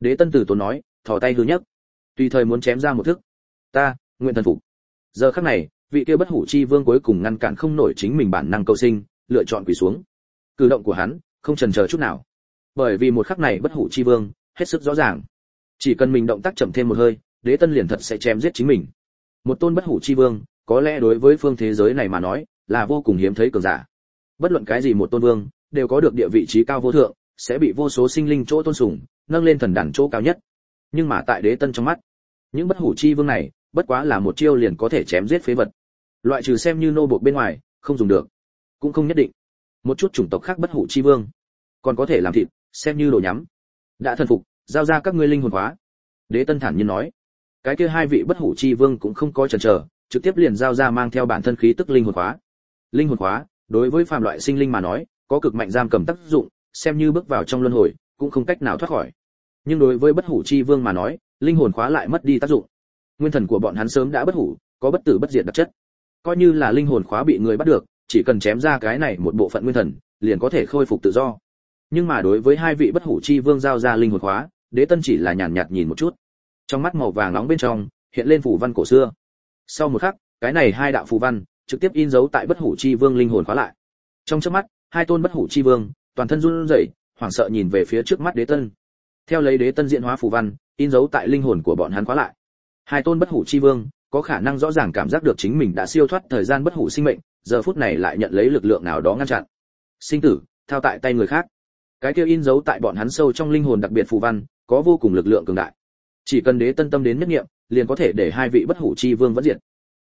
Đế tân tử tốn nói, thò tay hư nhất tùy thời muốn chém ra một thức. Ta, nguyện thần phục. Giờ khắc này, vị kia bất hủ chi vương cuối cùng ngăn cản không nổi chính mình bản năng cầu sinh, lựa chọn quỳ xuống. Cử động của hắn, không chần chờ chút nào. Bởi vì một khắc này bất hủ chi vương, hết sức rõ ràng. Chỉ cần mình động tác chậm thêm một hơi, đế tân liền thật sẽ chém giết chính mình. Một tôn bất hủ chi vương có lẽ đối với phương thế giới này mà nói, là vô cùng hiếm thấy cường giả. Bất luận cái gì một tôn vương, đều có được địa vị trí cao vô thượng, sẽ bị vô số sinh linh chỗ tôn sùng, nâng lên thần đẳng chỗ cao nhất. Nhưng mà tại đế tân trong mắt, những bất hủ chi vương này, bất quá là một chiêu liền có thể chém giết phế vật. Loại trừ xem như nô buộc bên ngoài, không dùng được. Cũng không nhất định. Một chút chủng tộc khác bất hủ chi vương, còn có thể làm thịt, xem như đồ nhắm. Đã thần phục, giao ra các ngươi linh hồn hóa. Đế tân thản nhiên nói. Cái kia hai vị bất hủ chi vương cũng không có chần chờ trực tiếp liền giao ra mang theo bản thân khí tức linh hồn khóa. linh hồn khóa, đối với phàm loại sinh linh mà nói có cực mạnh giam cầm tác dụng xem như bước vào trong luân hồi cũng không cách nào thoát khỏi. Nhưng đối với bất hủ chi vương mà nói linh hồn khóa lại mất đi tác dụng. Nguyên thần của bọn hắn sớm đã bất hủ có bất tử bất diệt đặc chất. Coi như là linh hồn khóa bị người bắt được chỉ cần chém ra cái này một bộ phận nguyên thần liền có thể khôi phục tự do. Nhưng mà đối với hai vị bất hủ chi vương giao ra linh hồn khóa đế tân chỉ là nhàn nhạt nhìn một chút. Trong mắt màu vàng nóng bên trong hiện lên phủ văn cổ xưa sau một khắc, cái này hai đạo phù văn trực tiếp in dấu tại bất hủ chi vương linh hồn khóa lại. Trong chớp mắt, hai tôn bất hủ chi vương toàn thân run rẩy, hoảng sợ nhìn về phía trước mắt đế tân. Theo lấy đế tân diện hóa phù văn, in dấu tại linh hồn của bọn hắn khóa lại. Hai tôn bất hủ chi vương có khả năng rõ ràng cảm giác được chính mình đã siêu thoát thời gian bất hủ sinh mệnh, giờ phút này lại nhận lấy lực lượng nào đó ngăn chặn. Sinh tử, thao tại tay người khác. Cái kia in dấu tại bọn hắn sâu trong linh hồn đặc biệt phù văn có vô cùng lực lượng cường đại. Chỉ cần đế tân tâm đến nhất nghiệm liền có thể để hai vị bất hủ chi vương vẫn diệt.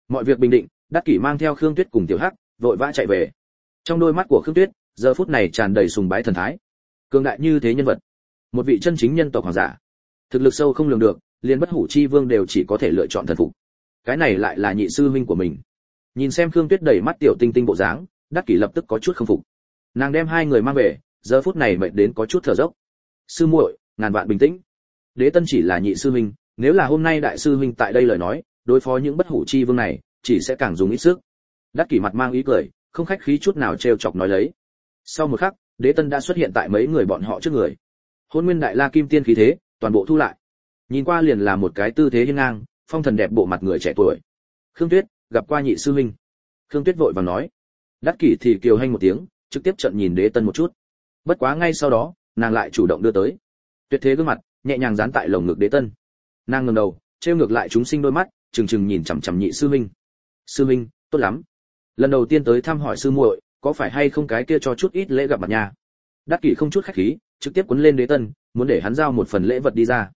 Mọi việc bình định, đắc kỷ mang theo khương tuyết cùng tiểu hắc, vội vã chạy về. Trong đôi mắt của khương tuyết, giờ phút này tràn đầy sùng bái thần thái. Cường đại như thế nhân vật, một vị chân chính nhân tộc hoàng giả, thực lực sâu không lường được, liền bất hủ chi vương đều chỉ có thể lựa chọn thần phục. Cái này lại là nhị sư huynh của mình. Nhìn xem khương tuyết đầy mắt tiểu tinh tinh bộ dáng, đắc kỷ lập tức có chút không phục. Nàng đem hai người mang về, giờ phút này mệt đến có chút thở dốc. Sư muội, ngàn vạn bình tĩnh. Đế tân chỉ là nhị sư huynh nếu là hôm nay đại sư huynh tại đây lời nói, đối phó những bất hủ chi vương này, chỉ sẽ càng dùng ít sức. Đắc kỷ mặt mang ý cười, không khách khí chút nào trêu chọc nói lấy. Sau một khắc, đế tân đã xuất hiện tại mấy người bọn họ trước người. Hôn nguyên đại la kim tiên khí thế, toàn bộ thu lại. Nhìn qua liền là một cái tư thế hiên ngang, phong thần đẹp bộ mặt người trẻ tuổi. Khương tuyết, gặp qua nhị sư huynh. Khương tuyết vội vàng nói. Đắc kỷ thì kiều hanh một tiếng, trực tiếp trận nhìn đế tân một chút. Bất quá ngay sau đó, nàng lại chủ động đưa tới. Tuyệt thế gương mặt, nhẹ nhàng dán tại lồng ngực đế tân nàng ngẩng đầu trêu ngược lại chúng sinh đôi mắt trừng trừng nhìn chằm chằm nhị sư minh. sư minh, tốt lắm. Lần đầu tiên tới thăm hỏi sư muội có phải hay không cái kia cho chút ít lễ gặp mặt nhà đắc kỷ không chút khách khí trực tiếp cuốn lên đế tân muốn để hắn giao một phần lễ vật đi ra.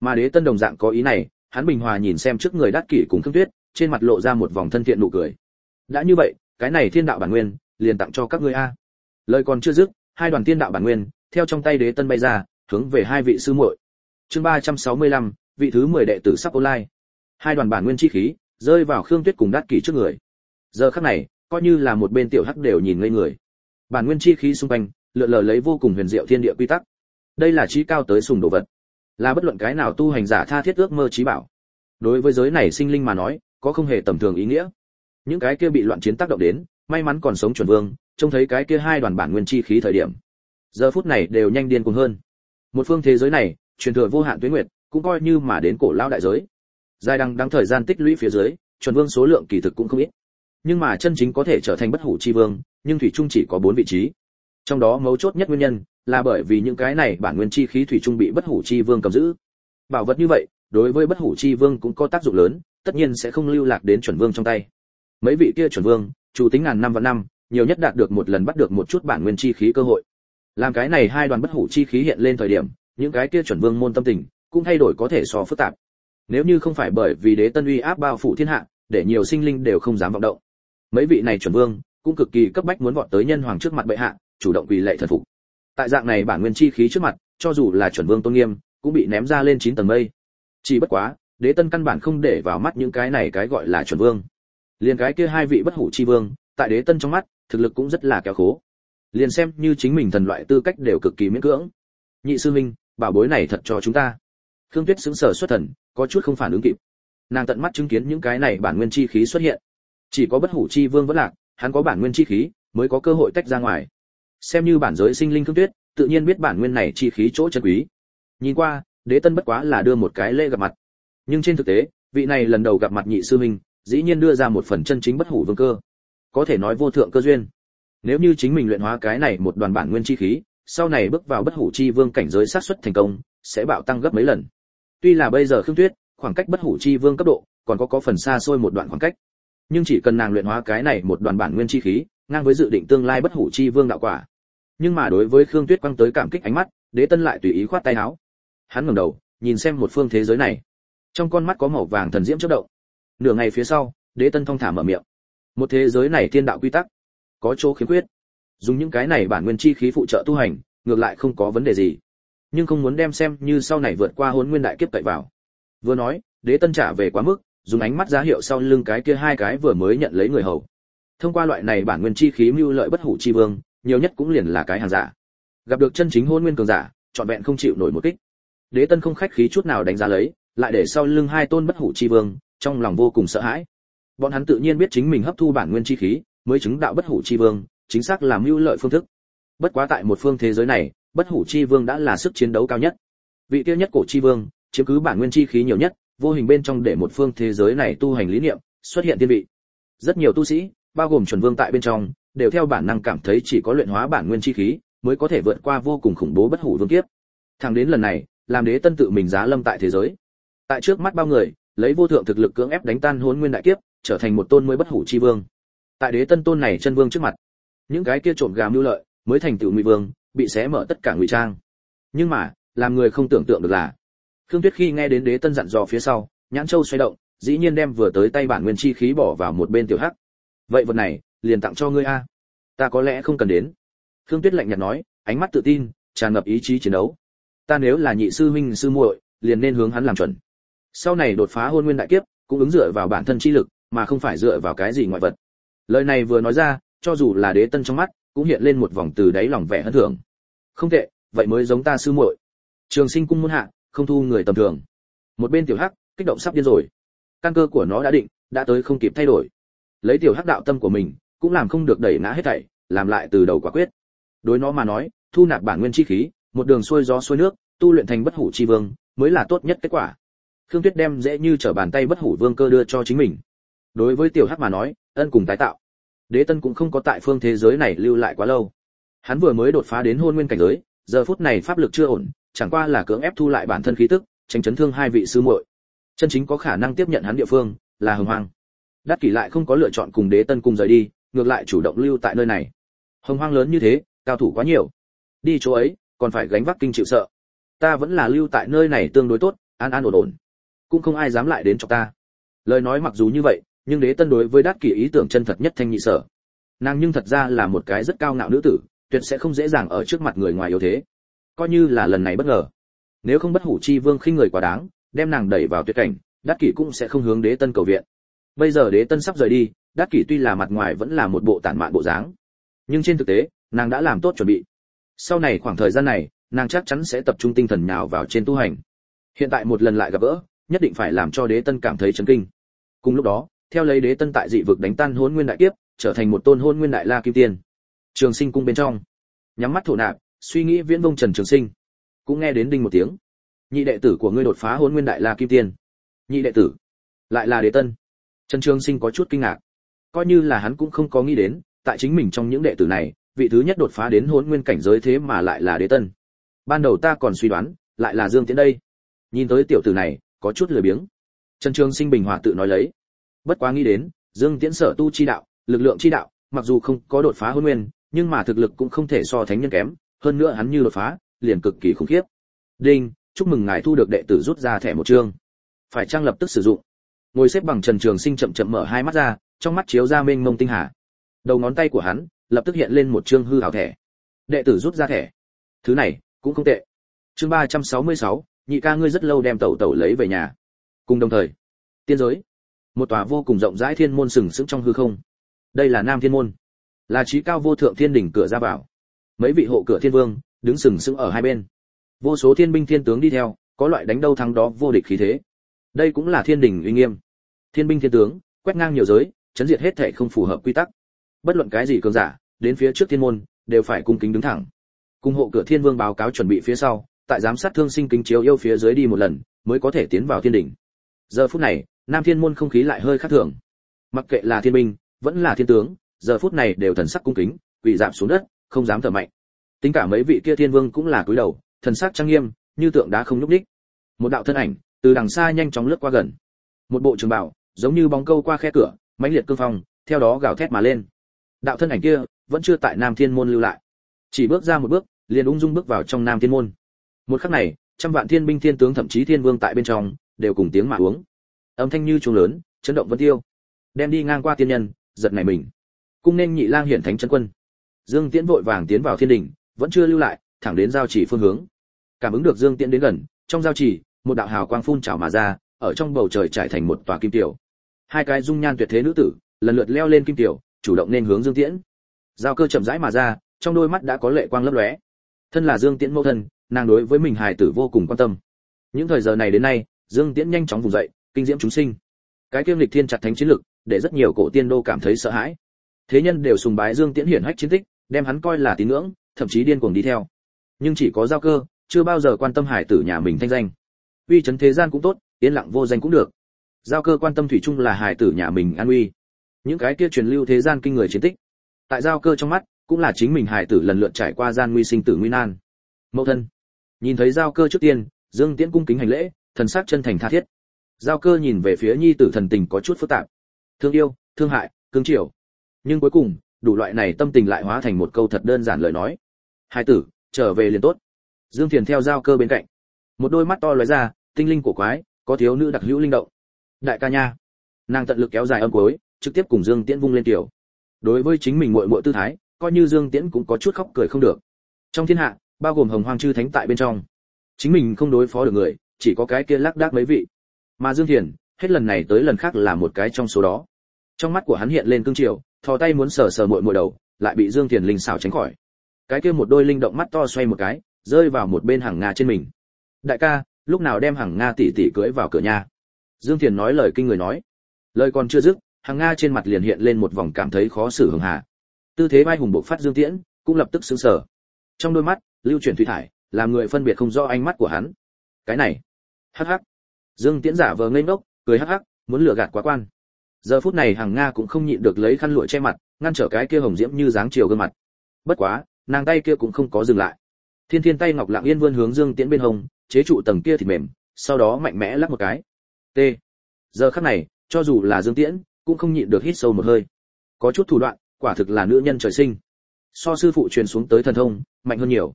Mà đế tân đồng dạng có ý này hắn bình hòa nhìn xem trước người đắc kỷ cùng thương tuyết trên mặt lộ ra một vòng thân thiện nụ cười. Đã như vậy cái này thiên đạo bản nguyên liền tặng cho các ngươi a. Lời còn chưa dứt hai đoàn thiên đạo bản nguyên theo trong tay đế tân bay ra hướng về hai vị sư muội. Chương ba trăm sáu mươi lăm vị thứ mười đệ tử sắp online. Hai đoàn bản nguyên chi khí, rơi vào khương tuyết cùng đát kỷ trước người. Giờ khắc này, coi như là một bên tiểu hắc đều nhìn ngây người. Bản nguyên chi khí xung quanh, lượn lờ lấy vô cùng huyền diệu thiên địa quy tắc. Đây là trí cao tới sùng đồ vật. Là bất luận cái nào tu hành giả tha thiết ước mơ trí bảo. Đối với giới này sinh linh mà nói, có không hề tầm thường ý nghĩa. Những cái kia bị loạn chiến tác động đến, may mắn còn sống chuẩn vương, trông thấy cái kia hai đoàn bản nguyên chi khí thời điểm. Giờ phút này đều nhanh điên cuồng hơn. Một phương thế giới này, truyền thừa vô hạn tuyết nguyệt cũng coi như mà đến cổ lao đại giới. Dài đằng đang thời gian tích lũy phía dưới, chuẩn vương số lượng kỳ thực cũng không ít. Nhưng mà chân chính có thể trở thành bất hủ chi vương, nhưng thủy trung chỉ có bốn vị trí. Trong đó mấu chốt nhất nguyên nhân là bởi vì những cái này bản nguyên chi khí thủy trung bị bất hủ chi vương cầm giữ. Bảo vật như vậy, đối với bất hủ chi vương cũng có tác dụng lớn, tất nhiên sẽ không lưu lạc đến chuẩn vương trong tay. Mấy vị kia chuẩn vương, chủ tính ngàn năm và năm, nhiều nhất đạt được một lần bắt được một chút bản nguyên chi khí cơ hội. Làm cái này hai đoàn bất hủ chi khí hiện lên thời điểm, những cái kia chuẩn vương môn tâm tình cũng thay đổi có thể so phức tạp. Nếu như không phải bởi vì đế tân uy áp bao phủ thiên hạ, để nhiều sinh linh đều không dám vọng động. Mấy vị này chuẩn vương cũng cực kỳ cấp bách muốn vọt tới nhân hoàng trước mặt bệ hạ, chủ động quỳ lệ thần phục. Tại dạng này bản nguyên chi khí trước mặt, cho dù là chuẩn vương tôn nghiêm, cũng bị ném ra lên chín tầng mây. Chỉ bất quá, đế tân căn bản không để vào mắt những cái này cái gọi là chuẩn vương. Liền cái kia hai vị bất hủ chi vương, tại đế tân trong mắt, thực lực cũng rất là kéo khố. Liền xem như chính mình thần loại tư cách đều cực kỳ miễn cưỡng. Nhị sư minh bảo bối này thật cho chúng ta khương tuyết sững sờ xuất thần, có chút không phản ứng kịp. Nàng tận mắt chứng kiến những cái này bản nguyên chi khí xuất hiện. Chỉ có bất hủ chi vương vẫn lạc, hắn có bản nguyên chi khí, mới có cơ hội tách ra ngoài. Xem như bản giới sinh linh khương tuyết, tự nhiên biết bản nguyên này chi khí chỗ chân quý. Nhìn qua, đế tân bất quá là đưa một cái lễ gặp mặt. Nhưng trên thực tế, vị này lần đầu gặp mặt nhị sư huynh, dĩ nhiên đưa ra một phần chân chính bất hủ vương cơ. Có thể nói vô thượng cơ duyên. Nếu như chính mình luyện hóa cái này một đoàn bản nguyên chi khí, sau này bước vào bất hủ chi vương cảnh giới sát xuất thành công, sẽ bạo tăng gấp mấy lần tuy là bây giờ khương tuyết, khoảng cách bất hủ chi vương cấp độ, còn có có phần xa xôi một đoạn khoảng cách. Nhưng chỉ cần nàng luyện hóa cái này một đoàn bản nguyên chi khí, ngang với dự định tương lai bất hủ chi vương đạo quả. Nhưng mà đối với khương tuyết quăng tới cảm kích ánh mắt, đế tân lại tùy ý khoát tay áo. Hắn ngẩng đầu, nhìn xem một phương thế giới này. Trong con mắt có màu vàng thần diễm chớp động. Nửa ngày phía sau, đế tân thong thả mở miệng. Một thế giới này thiên đạo quy tắc, có chỗ khiếm khuyết. Dùng những cái này bản nguyên chi khí phụ trợ tu hành, ngược lại không có vấn đề gì nhưng không muốn đem xem như sau này vượt qua hôn nguyên đại kiếp cậy vào. Vừa nói, đế tân trả về quá mức, dùng ánh mắt giá hiệu sau lưng cái kia hai cái vừa mới nhận lấy người hầu. Thông qua loại này bản nguyên chi khí mưu lợi bất hủ chi vương, nhiều nhất cũng liền là cái hàng giả. Gặp được chân chính hôn nguyên cường giả, trọn vẹn không chịu nổi một kích. Đế tân không khách khí chút nào đánh giá lấy, lại để sau lưng hai tôn bất hủ chi vương, trong lòng vô cùng sợ hãi. Bọn hắn tự nhiên biết chính mình hấp thu bản nguyên chi khí, mới chứng đạo bất hủ chi vương, chính xác là mưu lợi phương thức bất quá tại một phương thế giới này, bất hủ chi vương đã là sức chiến đấu cao nhất. Vị tiêu nhất cổ chi vương, chiếm cứ bản nguyên chi khí nhiều nhất, vô hình bên trong để một phương thế giới này tu hành lý niệm, xuất hiện thiên vị. Rất nhiều tu sĩ, bao gồm chuẩn vương tại bên trong, đều theo bản năng cảm thấy chỉ có luyện hóa bản nguyên chi khí, mới có thể vượt qua vô cùng khủng bố bất hủ vương kiếp. Thẳng đến lần này, làm đế tân tự mình giá lâm tại thế giới. Tại trước mắt bao người, lấy vô thượng thực lực cưỡng ép đánh tan hôn nguyên đại kiếp, trở thành một tôn mới bất hủ chi vương. Tại đế tân tôn này chân vương trước mặt, những cái kia trộm gà mưu lợi mới thành tựu ngụy vương, bị xé mở tất cả ngụy trang. Nhưng mà, làm người không tưởng tượng được là, khương tuyết khi nghe đến đế tân dặn dò phía sau, nhãn châu xoay động, dĩ nhiên đem vừa tới tay bản nguyên chi khí bỏ vào một bên tiểu hắc. Vậy vật này, liền tặng cho ngươi a. Ta có lẽ không cần đến. Khương tuyết lạnh nhạt nói, ánh mắt tự tin, tràn ngập ý chí chiến đấu. Ta nếu là nhị sư huynh, sư muội, liền nên hướng hắn làm chuẩn. Sau này đột phá hôn nguyên đại kiếp, cũng ứng dựa vào bản thân chi lực, mà không phải dựa vào cái gì ngoại vật. Lời này vừa nói ra, cho dù là đế tân trong mắt cũng hiện lên một vòng từ đáy lòng vẻ hân thưởng không tệ, vậy mới giống ta sư muội. Trường sinh cung muôn hạ, không thu người tầm thường. Một bên tiểu hắc, kích động sắp điên rồi. Căn cơ của nó đã định, đã tới không kịp thay đổi. Lấy tiểu hắc đạo tâm của mình, cũng làm không được đẩy ngã hết thảy, làm lại từ đầu quả quyết. Đối nó mà nói, thu nạp bản nguyên chi khí, một đường xuôi gió xuôi nước, tu luyện thành bất hủ chi vương, mới là tốt nhất kết quả. Khương tuyết đem dễ như trở bàn tay bất hủ vương cơ đưa cho chính mình. Đối với tiểu hắc mà nói, ân cùng tái tạo đế tân cũng không có tại phương thế giới này lưu lại quá lâu. Hắn vừa mới đột phá đến hôn nguyên cảnh giới, giờ phút này pháp lực chưa ổn, chẳng qua là cưỡng ép thu lại bản thân khí tức, tránh chấn thương hai vị sư muội. Chân chính có khả năng tiếp nhận hắn địa phương, là hồng hoang. Đắc kỷ lại không có lựa chọn cùng đế tân cùng rời đi, ngược lại chủ động lưu tại nơi này. Hồng hoang lớn như thế, cao thủ quá nhiều. Đi chỗ ấy, còn phải gánh vác kinh chịu sợ. Ta vẫn là lưu tại nơi này tương đối tốt, an an ổn ổn. Cũng không ai dám lại đến cho ta. Lời nói mặc dù như vậy nhưng đế tân đối với đát kỷ ý tưởng chân thật nhất thanh nhị sở. Nàng nhưng thật ra là một cái rất cao ngạo nữ tử, tuyệt sẽ không dễ dàng ở trước mặt người ngoài yếu thế. Coi như là lần này bất ngờ. Nếu không bất hủ chi vương khinh người quá đáng, đem nàng đẩy vào tuyệt cảnh, đát kỷ cũng sẽ không hướng đế tân cầu viện. Bây giờ đế tân sắp rời đi, đát kỷ tuy là mặt ngoài vẫn là một bộ tản mạn bộ dáng, nhưng trên thực tế, nàng đã làm tốt chuẩn bị. Sau này khoảng thời gian này, nàng chắc chắn sẽ tập trung tinh thần nhào vào trên tu hành. Hiện tại một lần lại gặp gỡ, nhất định phải làm cho đế tân cảm thấy chấn kinh. Cùng lúc đó theo lấy đế tân tại dị vực đánh tan hôn nguyên đại kiếp, trở thành một tôn hôn nguyên đại la kim tiên. Trường sinh cung bên trong. Nhắm mắt thổ nạp, suy nghĩ viễn vông trần trường sinh. Cũng nghe đến đinh một tiếng. Nhị đệ tử của ngươi đột phá hôn nguyên đại la kim tiên. Nhị đệ tử. Lại là đế tân. Trần trường sinh có chút kinh ngạc. Coi như là hắn cũng không có nghĩ đến, tại chính mình trong những đệ tử này, vị thứ nhất đột phá đến hôn nguyên cảnh giới thế mà lại là đế tân. Ban đầu ta còn suy đoán, lại là dương tiến đây. Nhìn tới tiểu tử này, có chút lười biếng. Trần trường sinh bình hòa tự nói lấy bất quá nghĩ đến, dương tiễn sở tu chi đạo, lực lượng chi đạo, mặc dù không có đột phá hôn nguyên, nhưng mà thực lực cũng không thể so thánh nhân kém, hơn nữa hắn như đột phá, liền cực kỳ khủng khiếp. Đinh, chúc mừng ngài thu được đệ tử rút ra thẻ một chương. Phải trang lập tức sử dụng? Ngồi xếp bằng trần trường sinh chậm chậm mở hai mắt ra, trong mắt chiếu ra mênh mông tinh hà. Đầu ngón tay của hắn, lập tức hiện lên một chương hư hảo thẻ. Đệ tử rút ra thẻ. Thứ này, cũng không tệ. Chương ba trăm sáu mươi sáu, nhị ca ngươi rất lâu đem tẩu tẩu lấy về nhà. Cùng đồng thời, tiên giới một tòa vô cùng rộng rãi thiên môn sừng sững trong hư không. Đây là nam thiên môn. Là trí cao vô thượng thiên đỉnh cửa ra vào. Mấy vị hộ cửa thiên vương đứng sừng sững ở hai bên. Vô số thiên binh thiên tướng đi theo, có loại đánh đâu thắng đó vô địch khí thế. Đây cũng là thiên đỉnh uy nghiêm. Thiên binh thiên tướng, quét ngang nhiều giới, chấn diệt hết thể không phù hợp quy tắc. Bất luận cái gì cường giả, đến phía trước thiên môn, đều phải cung kính đứng thẳng. Cung hộ cửa thiên vương báo cáo chuẩn bị phía sau, tại giám sát thương sinh kính chiếu yêu phía dưới đi một lần, mới có thể tiến vào thiên đỉnh. Giờ phút này nam thiên môn không khí lại hơi khác thường. Mặc kệ là thiên binh, vẫn là thiên tướng, giờ phút này đều thần sắc cung kính, quỳ giảm xuống đất, không dám thở mạnh. Tính cả mấy vị kia thiên vương cũng là cúi đầu, thần sắc trang nghiêm, như tượng đá không nhúc nhích. Một đạo thân ảnh, từ đằng xa nhanh chóng lướt qua gần. Một bộ trường bảo, giống như bóng câu qua khe cửa, mãnh liệt cương phong, theo đó gào thét mà lên. Đạo thân ảnh kia, vẫn chưa tại nam thiên môn lưu lại. Chỉ bước ra một bước, liền ung dung bước vào trong nam thiên môn. Một khắc này, trăm vạn thiên binh thiên tướng thậm chí thiên vương tại bên trong, đều cùng tiếng mà uống âm thanh như chuông lớn, chấn động vân tiêu. Đem đi ngang qua tiên nhân, giật này mình. Cung nên nhị lang hiển thánh chân quân. Dương tiễn vội vàng tiến vào thiên đình, vẫn chưa lưu lại, thẳng đến giao chỉ phương hướng. Cảm ứng được dương tiễn đến gần, trong giao chỉ, một đạo hào quang phun trào mà ra, ở trong bầu trời trải thành một tòa kim tiểu. Hai cái dung nhan tuyệt thế nữ tử, lần lượt leo lên kim tiểu, chủ động nên hướng dương tiễn. Giao cơ chậm rãi mà ra, trong đôi mắt đã có lệ quang lấp lóe. Thân là dương tiễn mẫu thân, nàng đối với mình hài tử vô cùng quan tâm. Những thời giờ này đến nay, dương tiễn nhanh chóng vùng dậy kinh diễm chúng sinh. Cái kiêm lịch thiên chặt thánh chiến lực, để rất nhiều cổ tiên đô cảm thấy sợ hãi. Thế nhân đều sùng bái dương tiễn hiển hách chiến tích, đem hắn coi là tín ngưỡng, thậm chí điên cuồng đi theo. Nhưng chỉ có giao cơ, chưa bao giờ quan tâm hải tử nhà mình thanh danh. Uy chấn thế gian cũng tốt, yên lặng vô danh cũng được. Giao cơ quan tâm thủy chung là hải tử nhà mình an uy. Những cái kia truyền lưu thế gian kinh người chiến tích. Tại giao cơ trong mắt, cũng là chính mình hải tử lần lượt trải qua gian nguy sinh tử nguy nan. Mẫu thân. Nhìn thấy giao cơ trước tiên, dương tiễn cung kính hành lễ, thần sắc chân thành tha thiết giao cơ nhìn về phía nhi tử thần tình có chút phức tạp. Thương yêu, thương hại, cương triều. Nhưng cuối cùng, đủ loại này tâm tình lại hóa thành một câu thật đơn giản lời nói. Hai tử, trở về liền tốt. Dương thiền theo giao cơ bên cạnh. Một đôi mắt to lóe ra, tinh linh của quái, có thiếu nữ đặc hữu linh động. Đại ca nha. Nàng tận lực kéo dài âm cuối, trực tiếp cùng dương tiễn vung lên tiểu. Đối với chính mình muội muội tư thái, coi như dương tiễn cũng có chút khóc cười không được. Trong thiên hạ, bao gồm hồng hoang chư thánh tại bên trong, chính mình không đối phó được người, chỉ có cái kia lác đác mấy vị mà dương thiền, hết lần này tới lần khác là một cái trong số đó. Trong mắt của hắn hiện lên cương triều, thò tay muốn sờ sờ mội mội đầu, lại bị dương thiền linh xảo tránh khỏi. Cái kia một đôi linh động mắt to xoay một cái, rơi vào một bên hàng nga trên mình. Đại ca, lúc nào đem hàng nga tỷ tỷ cưới vào cửa nhà? Dương thiền nói lời kinh người nói. Lời còn chưa dứt, hàng nga trên mặt liền hiện lên một vòng cảm thấy khó xử hưởng hà. Tư thế vai hùng bộc phát dương tiễn, cũng lập tức sững sờ. Trong đôi mắt, lưu chuyển thủy thải, làm người phân biệt không rõ ánh mắt của hắn. Cái này, hắc hắc dương tiễn giả vờ ngây ngốc, cười hắc hắc, muốn lừa gạt quá quan. Giờ phút này hàng nga cũng không nhịn được lấy khăn lụa che mặt, ngăn trở cái kia hồng diễm như dáng chiều gương mặt. Bất quá, nàng tay kia cũng không có dừng lại. Thiên thiên tay ngọc lặng yên vươn hướng dương tiễn bên hông, chế trụ tầng kia thì mềm, sau đó mạnh mẽ lắc một cái. T. Giờ khắc này, cho dù là dương tiễn, cũng không nhịn được hít sâu một hơi. Có chút thủ đoạn, quả thực là nữ nhân trời sinh. So sư phụ truyền xuống tới thần thông, mạnh hơn nhiều.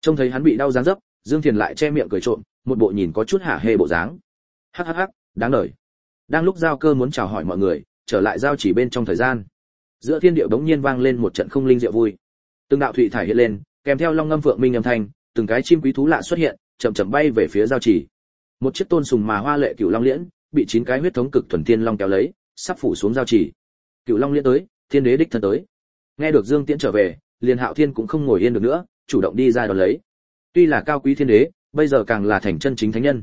Trông thấy hắn bị đau dáng dấp, dương thiền lại che miệng cười trộm, một bộ nhìn có chút hả hê bộ dáng hhh đáng đời. Đang lúc giao cơ muốn chào hỏi mọi người, trở lại giao chỉ bên trong thời gian, giữa thiên điệu đống nhiên vang lên một trận không linh diệu vui. Từng đạo thủy thải hiện lên, kèm theo long ngâm phượng minh âm thanh, từng cái chim quý thú lạ xuất hiện, chậm chậm bay về phía giao chỉ. Một chiếc tôn sùng mà hoa lệ cựu long liễn, bị chín cái huyết thống cực thuần thiên long kéo lấy, sắp phủ xuống giao chỉ. Cựu long liễn tới, thiên đế đích thân tới. Nghe được dương tiễn trở về, liền hạo thiên cũng không ngồi yên được nữa, chủ động đi ra đón lấy. Tuy là cao quý thiên đế, bây giờ càng là thành chân chính thánh nhân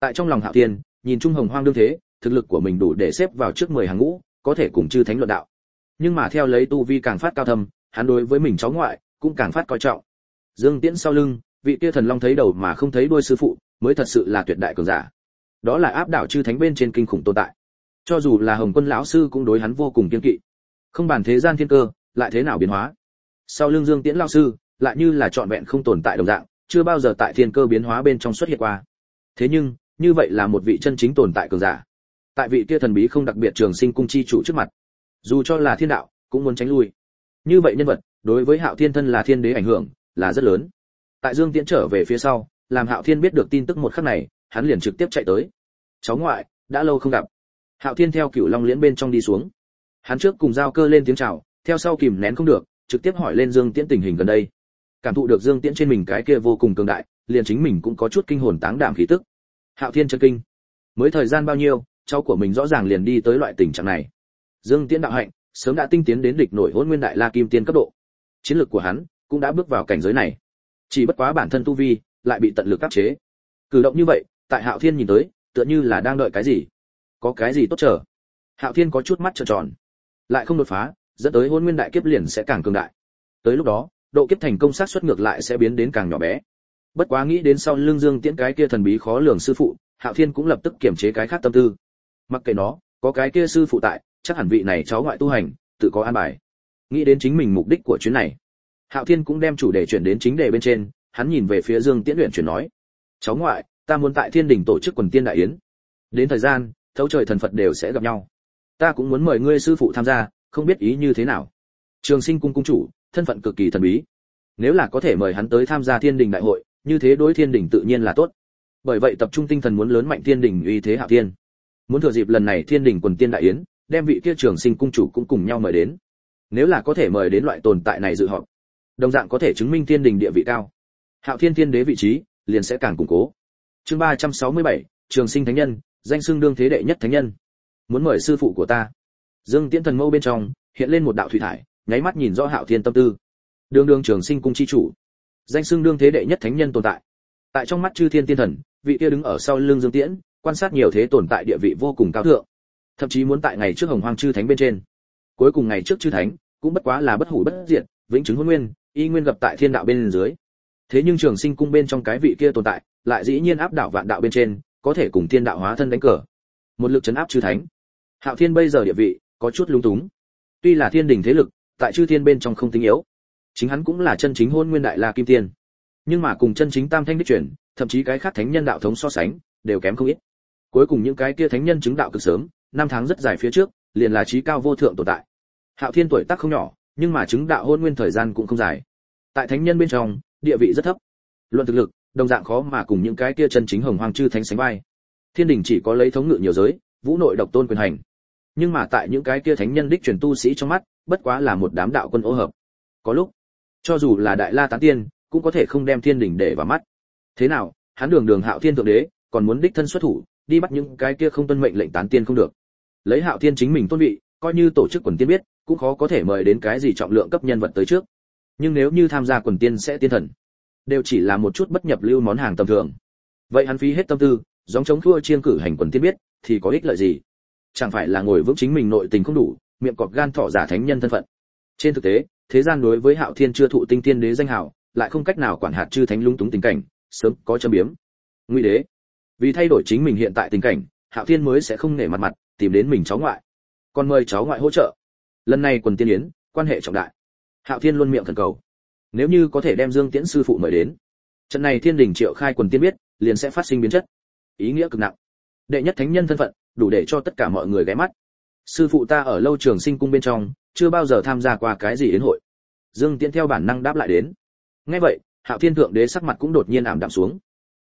tại trong lòng hạo thiên, nhìn trung hồng hoang đương thế, thực lực của mình đủ để xếp vào trước mười hàng ngũ, có thể cùng chư thánh luận đạo. Nhưng mà theo lấy tu vi càng phát cao thâm, hắn đối với mình cháu ngoại cũng càng phát coi trọng. Dương tiễn sau lưng, vị kia thần long thấy đầu mà không thấy đuôi sư phụ, mới thật sự là tuyệt đại cường giả. Đó là áp đảo chư thánh bên trên kinh khủng tồn tại. Cho dù là hồng quân lão sư cũng đối hắn vô cùng kiên kỵ. Không bàn thế gian thiên cơ, lại thế nào biến hóa? Sau lưng dương tiễn lão sư, lại như là trọn vẹn không tồn tại đồng dạng, chưa bao giờ tại thiên cơ biến hóa bên trong xuất hiện qua. Thế nhưng như vậy là một vị chân chính tồn tại cường giả. Tại vị kia thần bí không đặc biệt trường sinh cung chi chủ trước mặt, dù cho là thiên đạo, cũng muốn tránh lui. Như vậy nhân vật, đối với hạo thiên thân là thiên đế ảnh hưởng, là rất lớn. Tại dương tiễn trở về phía sau, làm hạo thiên biết được tin tức một khắc này, hắn liền trực tiếp chạy tới. Cháu ngoại, đã lâu không gặp. Hạo thiên theo cửu long liễn bên trong đi xuống. Hắn trước cùng giao cơ lên tiếng chào, theo sau kìm nén không được, trực tiếp hỏi lên dương tiễn tình hình gần đây. Cảm thụ được dương tiễn trên mình cái kia vô cùng cường đại, liền chính mình cũng có chút kinh hồn táng đảm khí tức hạo thiên chân kinh. Mới thời gian bao nhiêu, cháu của mình rõ ràng liền đi tới loại tình trạng này. Dương tiễn đạo hạnh, sớm đã tinh tiến đến địch nổi hôn nguyên đại la kim tiên cấp độ. Chiến lược của hắn cũng đã bước vào cảnh giới này. Chỉ bất quá bản thân tu vi lại bị tận lực áp chế. Cử động như vậy, tại hạo thiên nhìn tới, tựa như là đang đợi cái gì? Có cái gì tốt chờ? Hạo thiên có chút mắt trợn tròn. Lại không đột phá, dẫn tới hôn nguyên đại kiếp liền sẽ càng cường đại. Tới lúc đó, độ kiếp thành công sát suất ngược lại sẽ biến đến càng nhỏ bé bất quá nghĩ đến sau lưng dương tiễn cái kia thần bí khó lường sư phụ, hạo thiên cũng lập tức kiềm chế cái khác tâm tư. Mặc kệ nó, có cái kia sư phụ tại, chắc hẳn vị này cháu ngoại tu hành, tự có an bài. Nghĩ đến chính mình mục đích của chuyến này, hạo thiên cũng đem chủ đề chuyển đến chính đề bên trên, hắn nhìn về phía dương tiễn luyện chuyển nói, cháu ngoại, ta muốn tại thiên đình tổ chức quần tiên đại yến. Đến thời gian, thấu trời thần phật đều sẽ gặp nhau. Ta cũng muốn mời ngươi sư phụ tham gia, không biết ý như thế nào. Trường sinh cung cung chủ, thân phận cực kỳ thần bí. Nếu là có thể mời hắn tới tham gia thiên đình đại hội như thế đối thiên đình tự nhiên là tốt. Bởi vậy tập trung tinh thần muốn lớn mạnh thiên đình uy thế hạ thiên. Muốn thừa dịp lần này thiên đình quần tiên đại yến, đem vị kia trường sinh cung chủ cũng cùng nhau mời đến. Nếu là có thể mời đến loại tồn tại này dự họp, đồng dạng có thể chứng minh thiên đình địa vị cao. Hạo thiên thiên đế vị trí, liền sẽ càng củng cố. Chương ba trăm sáu mươi bảy, trường sinh thánh nhân, danh xưng đương thế đệ nhất thánh nhân. Muốn mời sư phụ của ta. Dương tiễn thần mâu bên trong, hiện lên một đạo thủy thải, nháy mắt nhìn rõ hạo thiên tâm tư. Đương đương trường sinh cung chi chủ danh xưng đương thế đệ nhất thánh nhân tồn tại. Tại trong mắt chư thiên tiên thần, vị kia đứng ở sau lưng dương tiễn, quan sát nhiều thế tồn tại địa vị vô cùng cao thượng. Thậm chí muốn tại ngày trước hồng hoang chư thánh bên trên. Cuối cùng ngày trước chư thánh, cũng bất quá là bất hủ bất diệt, vĩnh chứng hôn nguyên, y nguyên gặp tại thiên đạo bên dưới. Thế nhưng trường sinh cung bên trong cái vị kia tồn tại, lại dĩ nhiên áp đảo vạn đạo bên trên, có thể cùng thiên đạo hóa thân đánh cờ. Một lực chấn áp chư thánh. Hạo thiên bây giờ địa vị, có chút lung túng. Tuy là thiên đình thế lực, tại chư thiên bên trong không tính yếu chính hắn cũng là chân chính hôn nguyên đại la kim tiên. Nhưng mà cùng chân chính tam thanh đích truyền, thậm chí cái khác thánh nhân đạo thống so sánh, đều kém không ít. Cuối cùng những cái kia thánh nhân chứng đạo cực sớm, năm tháng rất dài phía trước, liền là trí cao vô thượng tồn tại. Hạo thiên tuổi tác không nhỏ, nhưng mà chứng đạo hôn nguyên thời gian cũng không dài. Tại thánh nhân bên trong, địa vị rất thấp. Luận thực lực, đồng dạng khó mà cùng những cái kia chân chính hồng hoàng chư thánh sánh vai. Thiên đình chỉ có lấy thống ngự nhiều giới, vũ nội độc tôn quyền hành. Nhưng mà tại những cái kia thánh nhân đích truyền tu sĩ trong mắt, bất quá là một đám đạo quân ô hợp. Có lúc cho dù là đại la tán tiên, cũng có thể không đem thiên đỉnh để vào mắt. Thế nào, hắn đường đường hạo thiên thượng đế, còn muốn đích thân xuất thủ, đi bắt những cái kia không tuân mệnh lệnh tán tiên không được. Lấy hạo thiên chính mình tôn vị, coi như tổ chức quần tiên biết, cũng khó có thể mời đến cái gì trọng lượng cấp nhân vật tới trước. Nhưng nếu như tham gia quần tiên sẽ tiên thần, đều chỉ là một chút bất nhập lưu món hàng tầm thường. Vậy hắn phí hết tâm tư, giống chống thua chiên cử hành quần tiên biết, thì có ích lợi gì? Chẳng phải là ngồi vững chính mình nội tình không đủ, miệng cọp gan thỏ giả thánh nhân thân phận. Trên thực tế thế gian đối với hạo thiên chưa thụ tinh tiên đế danh hảo, lại không cách nào quản hạt chư thánh lung túng tình cảnh, sớm có châm biếm. Nguy đế, vì thay đổi chính mình hiện tại tình cảnh, hạo thiên mới sẽ không nể mặt mặt, tìm đến mình cháu ngoại. Còn mời cháu ngoại hỗ trợ. Lần này quần tiên yến, quan hệ trọng đại. Hạo thiên luôn miệng thần cầu. Nếu như có thể đem dương tiễn sư phụ mời đến, trận này thiên đình triệu khai quần tiên biết, liền sẽ phát sinh biến chất. Ý nghĩa cực nặng. Đệ nhất thánh nhân thân phận, đủ để cho tất cả mọi người ghé mắt. Sư phụ ta ở lâu trường sinh cung bên trong chưa bao giờ tham gia qua cái gì đến hội. Dương tiễn theo bản năng đáp lại đến. Nghe vậy, hạo thiên thượng đế sắc mặt cũng đột nhiên ảm đạm xuống.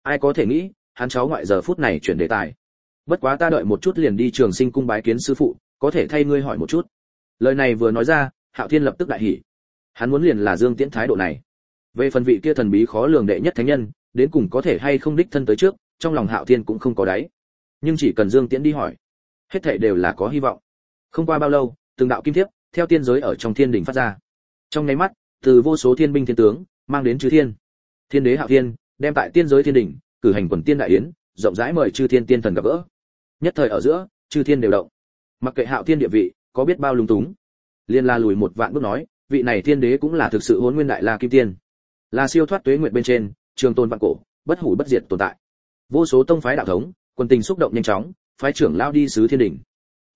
Ai có thể nghĩ, hắn cháu ngoại giờ phút này chuyển đề tài. Bất quá ta đợi một chút liền đi trường sinh cung bái kiến sư phụ, có thể thay ngươi hỏi một chút. Lời này vừa nói ra, hạo thiên lập tức đại hỉ. Hắn muốn liền là dương tiễn thái độ này. Về phần vị kia thần bí khó lường đệ nhất thánh nhân, đến cùng có thể hay không đích thân tới trước, trong lòng hạo thiên cũng không có đáy. Nhưng chỉ cần dương tiễn đi hỏi, hết thảy đều là có hy vọng. Không qua bao lâu, từng đạo kim thiếp theo tiên giới ở trong thiên đỉnh phát ra. Trong nháy mắt, từ vô số thiên binh thiên tướng, mang đến chư thiên. Thiên đế hạo thiên, đem tại tiên giới thiên đỉnh, cử hành quần tiên đại yến, rộng rãi mời chư thiên tiên thần gặp gỡ. Nhất thời ở giữa, chư thiên đều động. Mặc kệ hạo thiên địa vị, có biết bao lung túng. Liên la lùi một vạn bước nói, vị này thiên đế cũng là thực sự Hỗn nguyên đại la kim tiên. Là siêu thoát tuế nguyệt bên trên, trường tôn vạn cổ, bất hủ bất diệt tồn tại. Vô số tông phái đạo thống, quân tình xúc động nhanh chóng, phái trưởng lao đi sứ thiên đỉnh.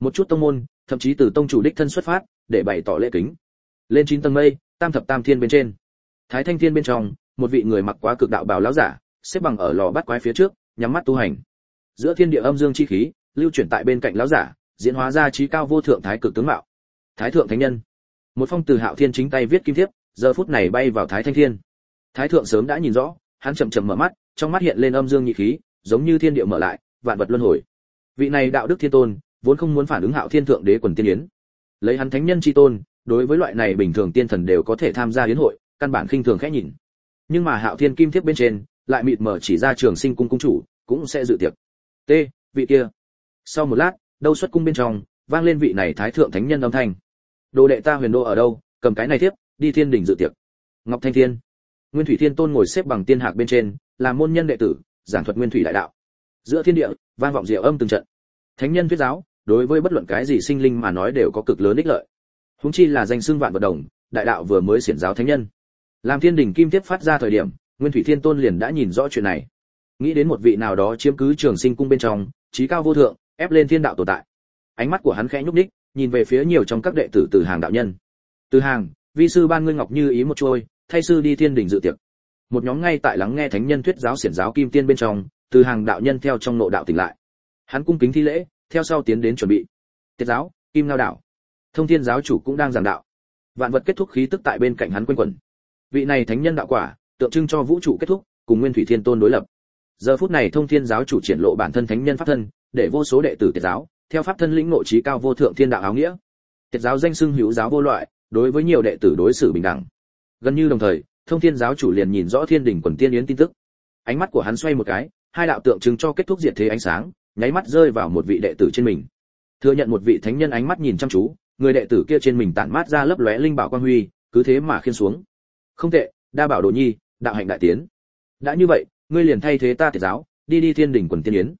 Một chút tông môn, thậm chí từ tông chủ đích thân xuất phát để bày tỏ lễ kính. Lên chín tầng mây, tam thập tam thiên bên trên. Thái thanh thiên bên trong, một vị người mặc quá cực đạo bào lão giả, xếp bằng ở lò bắt quái phía trước, nhắm mắt tu hành. Giữa thiên địa âm dương chi khí, lưu chuyển tại bên cạnh lão giả, diễn hóa ra trí cao vô thượng thái cực tướng mạo. Thái thượng thánh nhân. Một phong từ hạo thiên chính tay viết kim thiếp, giờ phút này bay vào thái thanh thiên. Thái thượng sớm đã nhìn rõ, hắn chậm chậm mở mắt, trong mắt hiện lên âm dương nhị khí, giống như thiên địa mở lại, vạn vật luân hồi. Vị này đạo đức thiên tôn, vốn không muốn phản ứng hạo thiên thượng đế quần tiên yến lấy hắn thánh nhân chi tôn, đối với loại này bình thường tiên thần đều có thể tham gia hiến hội, căn bản khinh thường khẽ nhìn. Nhưng mà hạo thiên kim thiếp bên trên, lại mịt mở chỉ ra trường sinh cung cung chủ, cũng sẽ dự tiệc. T, vị kia. Sau một lát, đâu xuất cung bên trong, vang lên vị này thái thượng thánh nhân âm thanh. Đồ đệ ta huyền đô ở đâu? Cầm cái này thiếp, đi thiên đình dự tiệc. Ngọc thanh thiên. Nguyên thủy thiên tôn ngồi xếp bằng tiên hạc bên trên, là môn nhân đệ tử, giảng thuật nguyên thủy đại đạo. Giữa thiên địa, vang vọng diệu âm từng trận. Thánh nhân thuyết giáo đối với bất luận cái gì sinh linh mà nói đều có cực lớn ích lợi. Húng chi là danh xưng vạn vật đồng, đại đạo vừa mới xiển giáo thánh nhân. Làm thiên đình kim tiếp phát ra thời điểm, nguyên thủy thiên tôn liền đã nhìn rõ chuyện này. Nghĩ đến một vị nào đó chiếm cứ trường sinh cung bên trong, trí cao vô thượng, ép lên thiên đạo tồn tại. Ánh mắt của hắn khẽ nhúc nhích, nhìn về phía nhiều trong các đệ tử từ hàng đạo nhân. Từ hàng, vi sư ban ngươi ngọc như ý một trôi thay sư đi thiên đình dự tiệc. Một nhóm ngay tại lắng nghe thánh nhân thuyết giáo xiển giáo kim tiên bên trong, từ hàng đạo nhân theo trong nội đạo tỉnh lại. Hắn cung kính thi lễ theo sau tiến đến chuẩn bị. Tiết giáo, kim ngao đạo thông thiên giáo chủ cũng đang giảng đạo. Vạn vật kết thúc khí tức tại bên cạnh hắn quanh quẩn. Vị này thánh nhân đạo quả, tượng trưng cho vũ trụ kết thúc, cùng nguyên thủy thiên tôn đối lập. Giờ phút này thông thiên giáo chủ triển lộ bản thân thánh nhân pháp thân, để vô số đệ tử tiệt giáo, theo pháp thân lĩnh nội trí cao vô thượng thiên đạo áo nghĩa. Tiệt giáo danh xưng hữu giáo vô loại, đối với nhiều đệ tử đối xử bình đẳng. Gần như đồng thời, thông thiên giáo chủ liền nhìn rõ thiên đình quần tiên yến tin tức. Ánh mắt của hắn xoay một cái, hai đạo tượng trưng cho kết thúc diệt thế ánh sáng nháy mắt rơi vào một vị đệ tử trên mình. Thừa nhận một vị thánh nhân ánh mắt nhìn chăm chú người đệ tử kia trên mình tản mát ra lấp lóe linh bảo quang huy cứ thế mà khiên xuống. Không tệ đa bảo đồ nhi đạo hạnh đại tiến. Đã như vậy ngươi liền thay thế ta tiệt giáo đi đi thiên đình quần tiên yến.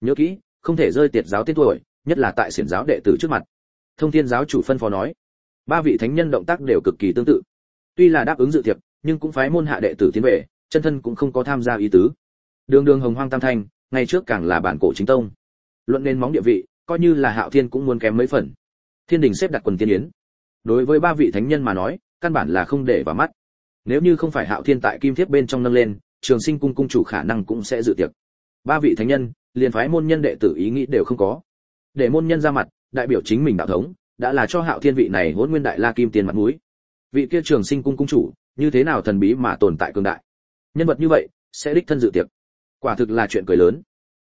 Nhớ kỹ không thể rơi tiệt giáo tên tuổi nhất là tại xiển giáo đệ tử trước mặt. Thông thiên giáo chủ phân phó nói. Ba vị thánh nhân động tác đều cực kỳ tương tự. Tuy là đáp ứng dự thiệp, nhưng cũng phái môn hạ đệ tử tiến về chân thân cũng không có tham gia ý tứ. Đường đường hồng hoang tam thanh ngày trước càng là bản cổ chính tông. Luận nên móng địa vị, coi như là hạo thiên cũng muốn kém mấy phần. Thiên đình xếp đặt quần tiên yến. Đối với ba vị thánh nhân mà nói, căn bản là không để vào mắt. Nếu như không phải hạo thiên tại kim thiếp bên trong nâng lên, trường sinh cung cung chủ khả năng cũng sẽ dự tiệc. Ba vị thánh nhân, liền phái môn nhân đệ tử ý nghĩ đều không có. Để môn nhân ra mặt, đại biểu chính mình đạo thống, đã là cho hạo thiên vị này hôn nguyên đại la kim tiền mặt mũi. Vị kia trường sinh cung cung chủ, như thế nào thần bí mà tồn tại cường đại? Nhân vật như vậy, sẽ đích thân dự tiệc quả thực là chuyện cười lớn.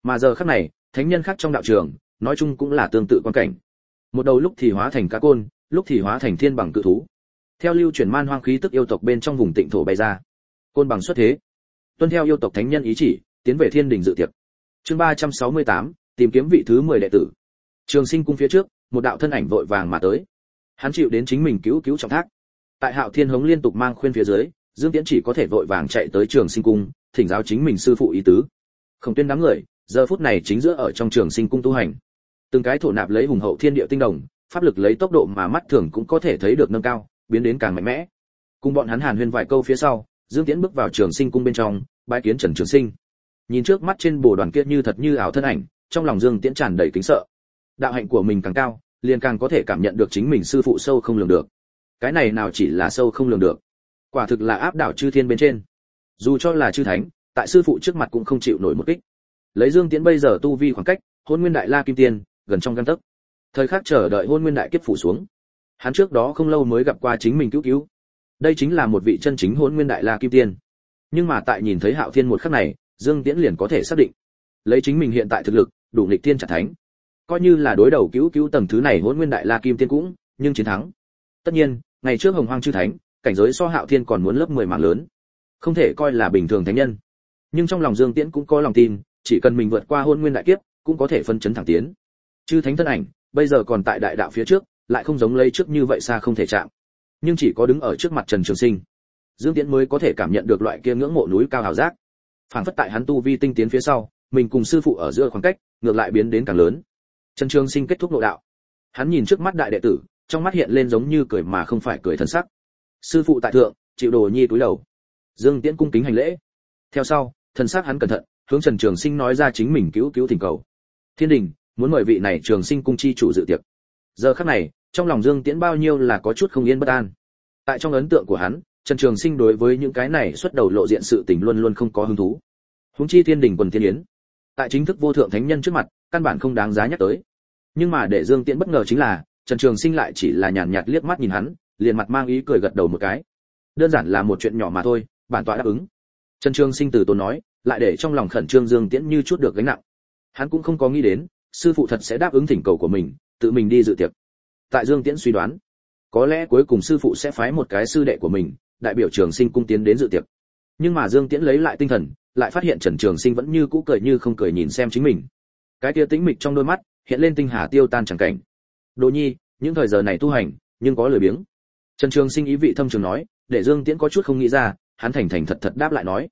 Mà giờ khắc này, thánh nhân khác trong đạo trường, nói chung cũng là tương tự quan cảnh. Một đầu lúc thì hóa thành cá côn, lúc thì hóa thành thiên bằng cự thú. Theo lưu chuyển man hoang khí tức yêu tộc bên trong vùng tịnh thổ bay ra. Côn bằng xuất thế. Tuân theo yêu tộc thánh nhân ý chỉ, tiến về thiên đình dự tiệc. Chương ba trăm sáu mươi tám, tìm kiếm vị thứ mười đệ tử. Trường sinh cung phía trước, một đạo thân ảnh vội vàng mà tới. Hắn chịu đến chính mình cứu cứu trọng thác. Tại hạo thiên hống liên tục mang khuyên phía dưới, dương tiễn chỉ có thể vội vàng chạy tới trường sinh cung thỉnh giáo chính mình sư phụ ý tứ. Không tuyên đám người, giờ phút này chính giữa ở trong trường sinh cung tu hành. Từng cái thổ nạp lấy hùng hậu thiên địa tinh đồng, pháp lực lấy tốc độ mà mắt thường cũng có thể thấy được nâng cao, biến đến càng mạnh mẽ. Cùng bọn hắn hàn huyên vài câu phía sau, dương tiễn bước vào trường sinh cung bên trong, bái kiến trần trường sinh. Nhìn trước mắt trên bồ đoàn kia như thật như ảo thân ảnh, trong lòng dương tiễn tràn đầy kính sợ. Đạo hạnh của mình càng cao, liền càng có thể cảm nhận được chính mình sư phụ sâu không lường được. Cái này nào chỉ là sâu không lường được? Quả thực là áp đảo chư thiên bên trên dù cho là chư thánh, tại sư phụ trước mặt cũng không chịu nổi một kích. Lấy dương tiễn bây giờ tu vi khoảng cách, hôn nguyên đại la kim tiên, gần trong gan tấc. Thời khắc chờ đợi hôn nguyên đại kiếp phủ xuống. Hắn trước đó không lâu mới gặp qua chính mình cứu cứu. Đây chính là một vị chân chính hôn nguyên đại la kim tiên. Nhưng mà tại nhìn thấy hạo thiên một khắc này, dương tiễn liền có thể xác định. Lấy chính mình hiện tại thực lực, đủ nghịch tiên trả thánh. Coi như là đối đầu cứu cứu tầng thứ này hôn nguyên đại la kim tiên cũng, nhưng chiến thắng. Tất nhiên, ngày trước hồng hoang chư thánh, cảnh giới so hạo thiên còn muốn lớp 10 mạng lớn không thể coi là bình thường thánh nhân. Nhưng trong lòng dương tiễn cũng có lòng tin, chỉ cần mình vượt qua hôn nguyên đại kiếp, cũng có thể phân chấn thẳng tiến. Chư thánh thân ảnh, bây giờ còn tại đại đạo phía trước, lại không giống lấy trước như vậy xa không thể chạm. Nhưng chỉ có đứng ở trước mặt trần trường sinh. Dương tiễn mới có thể cảm nhận được loại kia ngưỡng mộ núi cao hào giác. Phản phất tại hắn tu vi tinh tiến phía sau, mình cùng sư phụ ở giữa khoảng cách, ngược lại biến đến càng lớn. Trần trường sinh kết thúc nội đạo. Hắn nhìn trước mắt đại đệ tử, trong mắt hiện lên giống như cười mà không phải cười thân sắc. Sư phụ tại thượng, chịu đồ nhi túi đầu dương tiễn cung kính hành lễ. Theo sau, thần sắc hắn cẩn thận, hướng trần trường sinh nói ra chính mình cứu cứu thỉnh cầu. Thiên đình, muốn mời vị này trường sinh cung chi chủ dự tiệc. Giờ khắc này, trong lòng dương tiễn bao nhiêu là có chút không yên bất an. Tại trong ấn tượng của hắn, trần trường sinh đối với những cái này xuất đầu lộ diện sự tình luôn luôn không có hứng thú. Huống chi thiên đình quần thiên yến. Tại chính thức vô thượng thánh nhân trước mặt, căn bản không đáng giá nhắc tới. Nhưng mà để dương tiễn bất ngờ chính là, trần trường sinh lại chỉ là nhàn nhạt liếc mắt nhìn hắn, liền mặt mang ý cười gật đầu một cái. Đơn giản là một chuyện nhỏ mà thôi bản tọa đáp ứng. Trần trương sinh từ tốn nói, lại để trong lòng khẩn trương dương tiễn như chút được gánh nặng. Hắn cũng không có nghĩ đến, sư phụ thật sẽ đáp ứng thỉnh cầu của mình, tự mình đi dự tiệc. Tại dương tiễn suy đoán, có lẽ cuối cùng sư phụ sẽ phái một cái sư đệ của mình, đại biểu trường sinh cung tiến đến dự tiệc. Nhưng mà dương tiễn lấy lại tinh thần, lại phát hiện trần trường sinh vẫn như cũ cười như không cười nhìn xem chính mình. Cái tia tĩnh mịch trong đôi mắt, hiện lên tinh hà tiêu tan chẳng cảnh. Đồ nhi, những thời giờ này tu hành, nhưng có lười biếng. Trần trường sinh ý vị thâm trường nói, để dương tiễn có chút không nghĩ ra hắn thành thành thật thật đáp lại nói,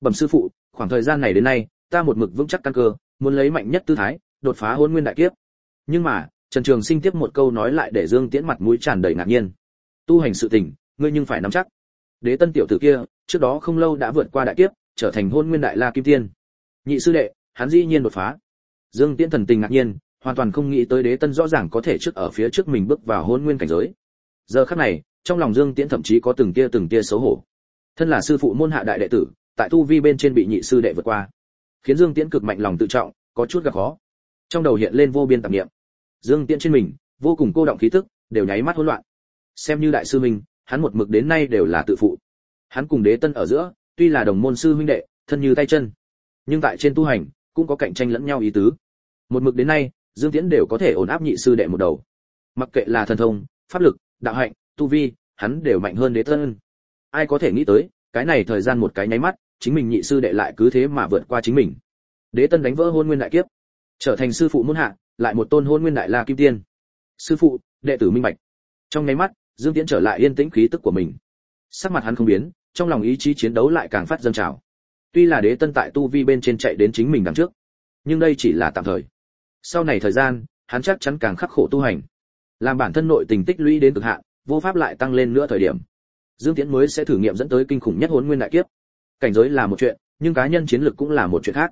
bẩm sư phụ, khoảng thời gian này đến nay, ta một mực vững chắc căn cơ, muốn lấy mạnh nhất tư thái, đột phá hôn nguyên đại kiếp. Nhưng mà, trần trường sinh tiếp một câu nói lại để dương tiễn mặt mũi tràn đầy ngạc nhiên. Tu hành sự tình, ngươi nhưng phải nắm chắc. Đế tân tiểu tử kia, trước đó không lâu đã vượt qua đại kiếp, trở thành hôn nguyên đại la kim tiên. Nhị sư đệ, hắn dĩ nhiên đột phá. Dương tiễn thần tình ngạc nhiên, hoàn toàn không nghĩ tới đế tân rõ ràng có thể trước ở phía trước mình bước vào hôn nguyên cảnh giới. Giờ khắc này, trong lòng dương tiễn thậm chí có từng tia từng tia xấu hổ thân là sư phụ môn hạ đại đệ tử, tại tu vi bên trên bị nhị sư đệ vượt qua. Khiến dương tiễn cực mạnh lòng tự trọng, có chút gặp khó. Trong đầu hiện lên vô biên tạp niệm. Dương tiễn trên mình, vô cùng cô động khí tức, đều nháy mắt hỗn loạn. Xem như đại sư mình hắn một mực đến nay đều là tự phụ. Hắn cùng đế tân ở giữa, tuy là đồng môn sư huynh đệ, thân như tay chân, nhưng tại trên tu hành, cũng có cạnh tranh lẫn nhau ý tứ. Một mực đến nay, dương tiễn đều có thể ổn áp nhị sư đệ một đầu. Mặc kệ là thần thông, pháp lực, đạo hạnh, tu vi, hắn đều mạnh hơn đế tân ai có thể nghĩ tới, cái này thời gian một cái nháy mắt, chính mình nhị sư đệ lại cứ thế mà vượt qua chính mình. Đế tân đánh vỡ hôn nguyên đại kiếp. Trở thành sư phụ muôn hạ, lại một tôn hôn nguyên đại la kim tiên. Sư phụ, đệ tử minh bạch. Trong nháy mắt, dương tiễn trở lại yên tĩnh khí tức của mình. Sắc mặt hắn không biến, trong lòng ý chí chiến đấu lại càng phát dâng trào. Tuy là đế tân tại tu vi bên trên chạy đến chính mình đằng trước, nhưng đây chỉ là tạm thời. Sau này thời gian, hắn chắc chắn càng khắc khổ tu hành. Làm bản thân nội tình tích lũy đến cực hạn, vô pháp lại tăng lên nữa thời điểm dương tiễn mới sẽ thử nghiệm dẫn tới kinh khủng nhất hồn nguyên đại kiếp. Cảnh giới là một chuyện, nhưng cá nhân chiến lược cũng là một chuyện khác.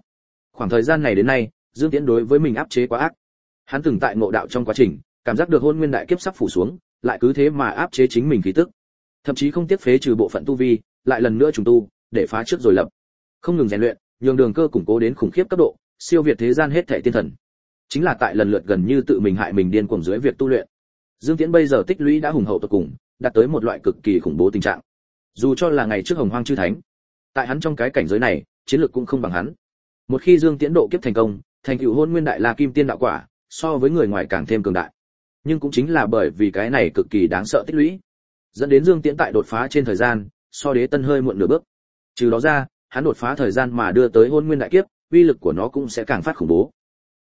Khoảng thời gian này đến nay, dương tiễn đối với mình áp chế quá ác. Hắn từng tại ngộ đạo trong quá trình, cảm giác được hôn nguyên đại kiếp sắp phủ xuống, lại cứ thế mà áp chế chính mình khí tức. Thậm chí không tiếc phế trừ bộ phận tu vi, lại lần nữa trùng tu, để phá trước rồi lập. Không ngừng rèn luyện, nhường đường cơ củng cố đến khủng khiếp cấp độ, siêu việt thế gian hết thể tiên thần. Chính là tại lần lượt gần như tự mình hại mình điên cuồng dưới việc tu luyện. Dương tiễn bây giờ tích lũy đã hùng hậu tột cùng đạt tới một loại cực kỳ khủng bố tình trạng. Dù cho là ngày trước hồng hoang chư thánh, tại hắn trong cái cảnh giới này, chiến lược cũng không bằng hắn. Một khi dương tiễn độ kiếp thành công, thành tựu hôn nguyên đại la kim tiên đạo quả, so với người ngoài càng thêm cường đại. Nhưng cũng chính là bởi vì cái này cực kỳ đáng sợ tích lũy, dẫn đến dương tiễn tại đột phá trên thời gian, so đế tân hơi muộn nửa bước. Trừ đó ra, hắn đột phá thời gian mà đưa tới hôn nguyên đại kiếp, uy lực của nó cũng sẽ càng phát khủng bố.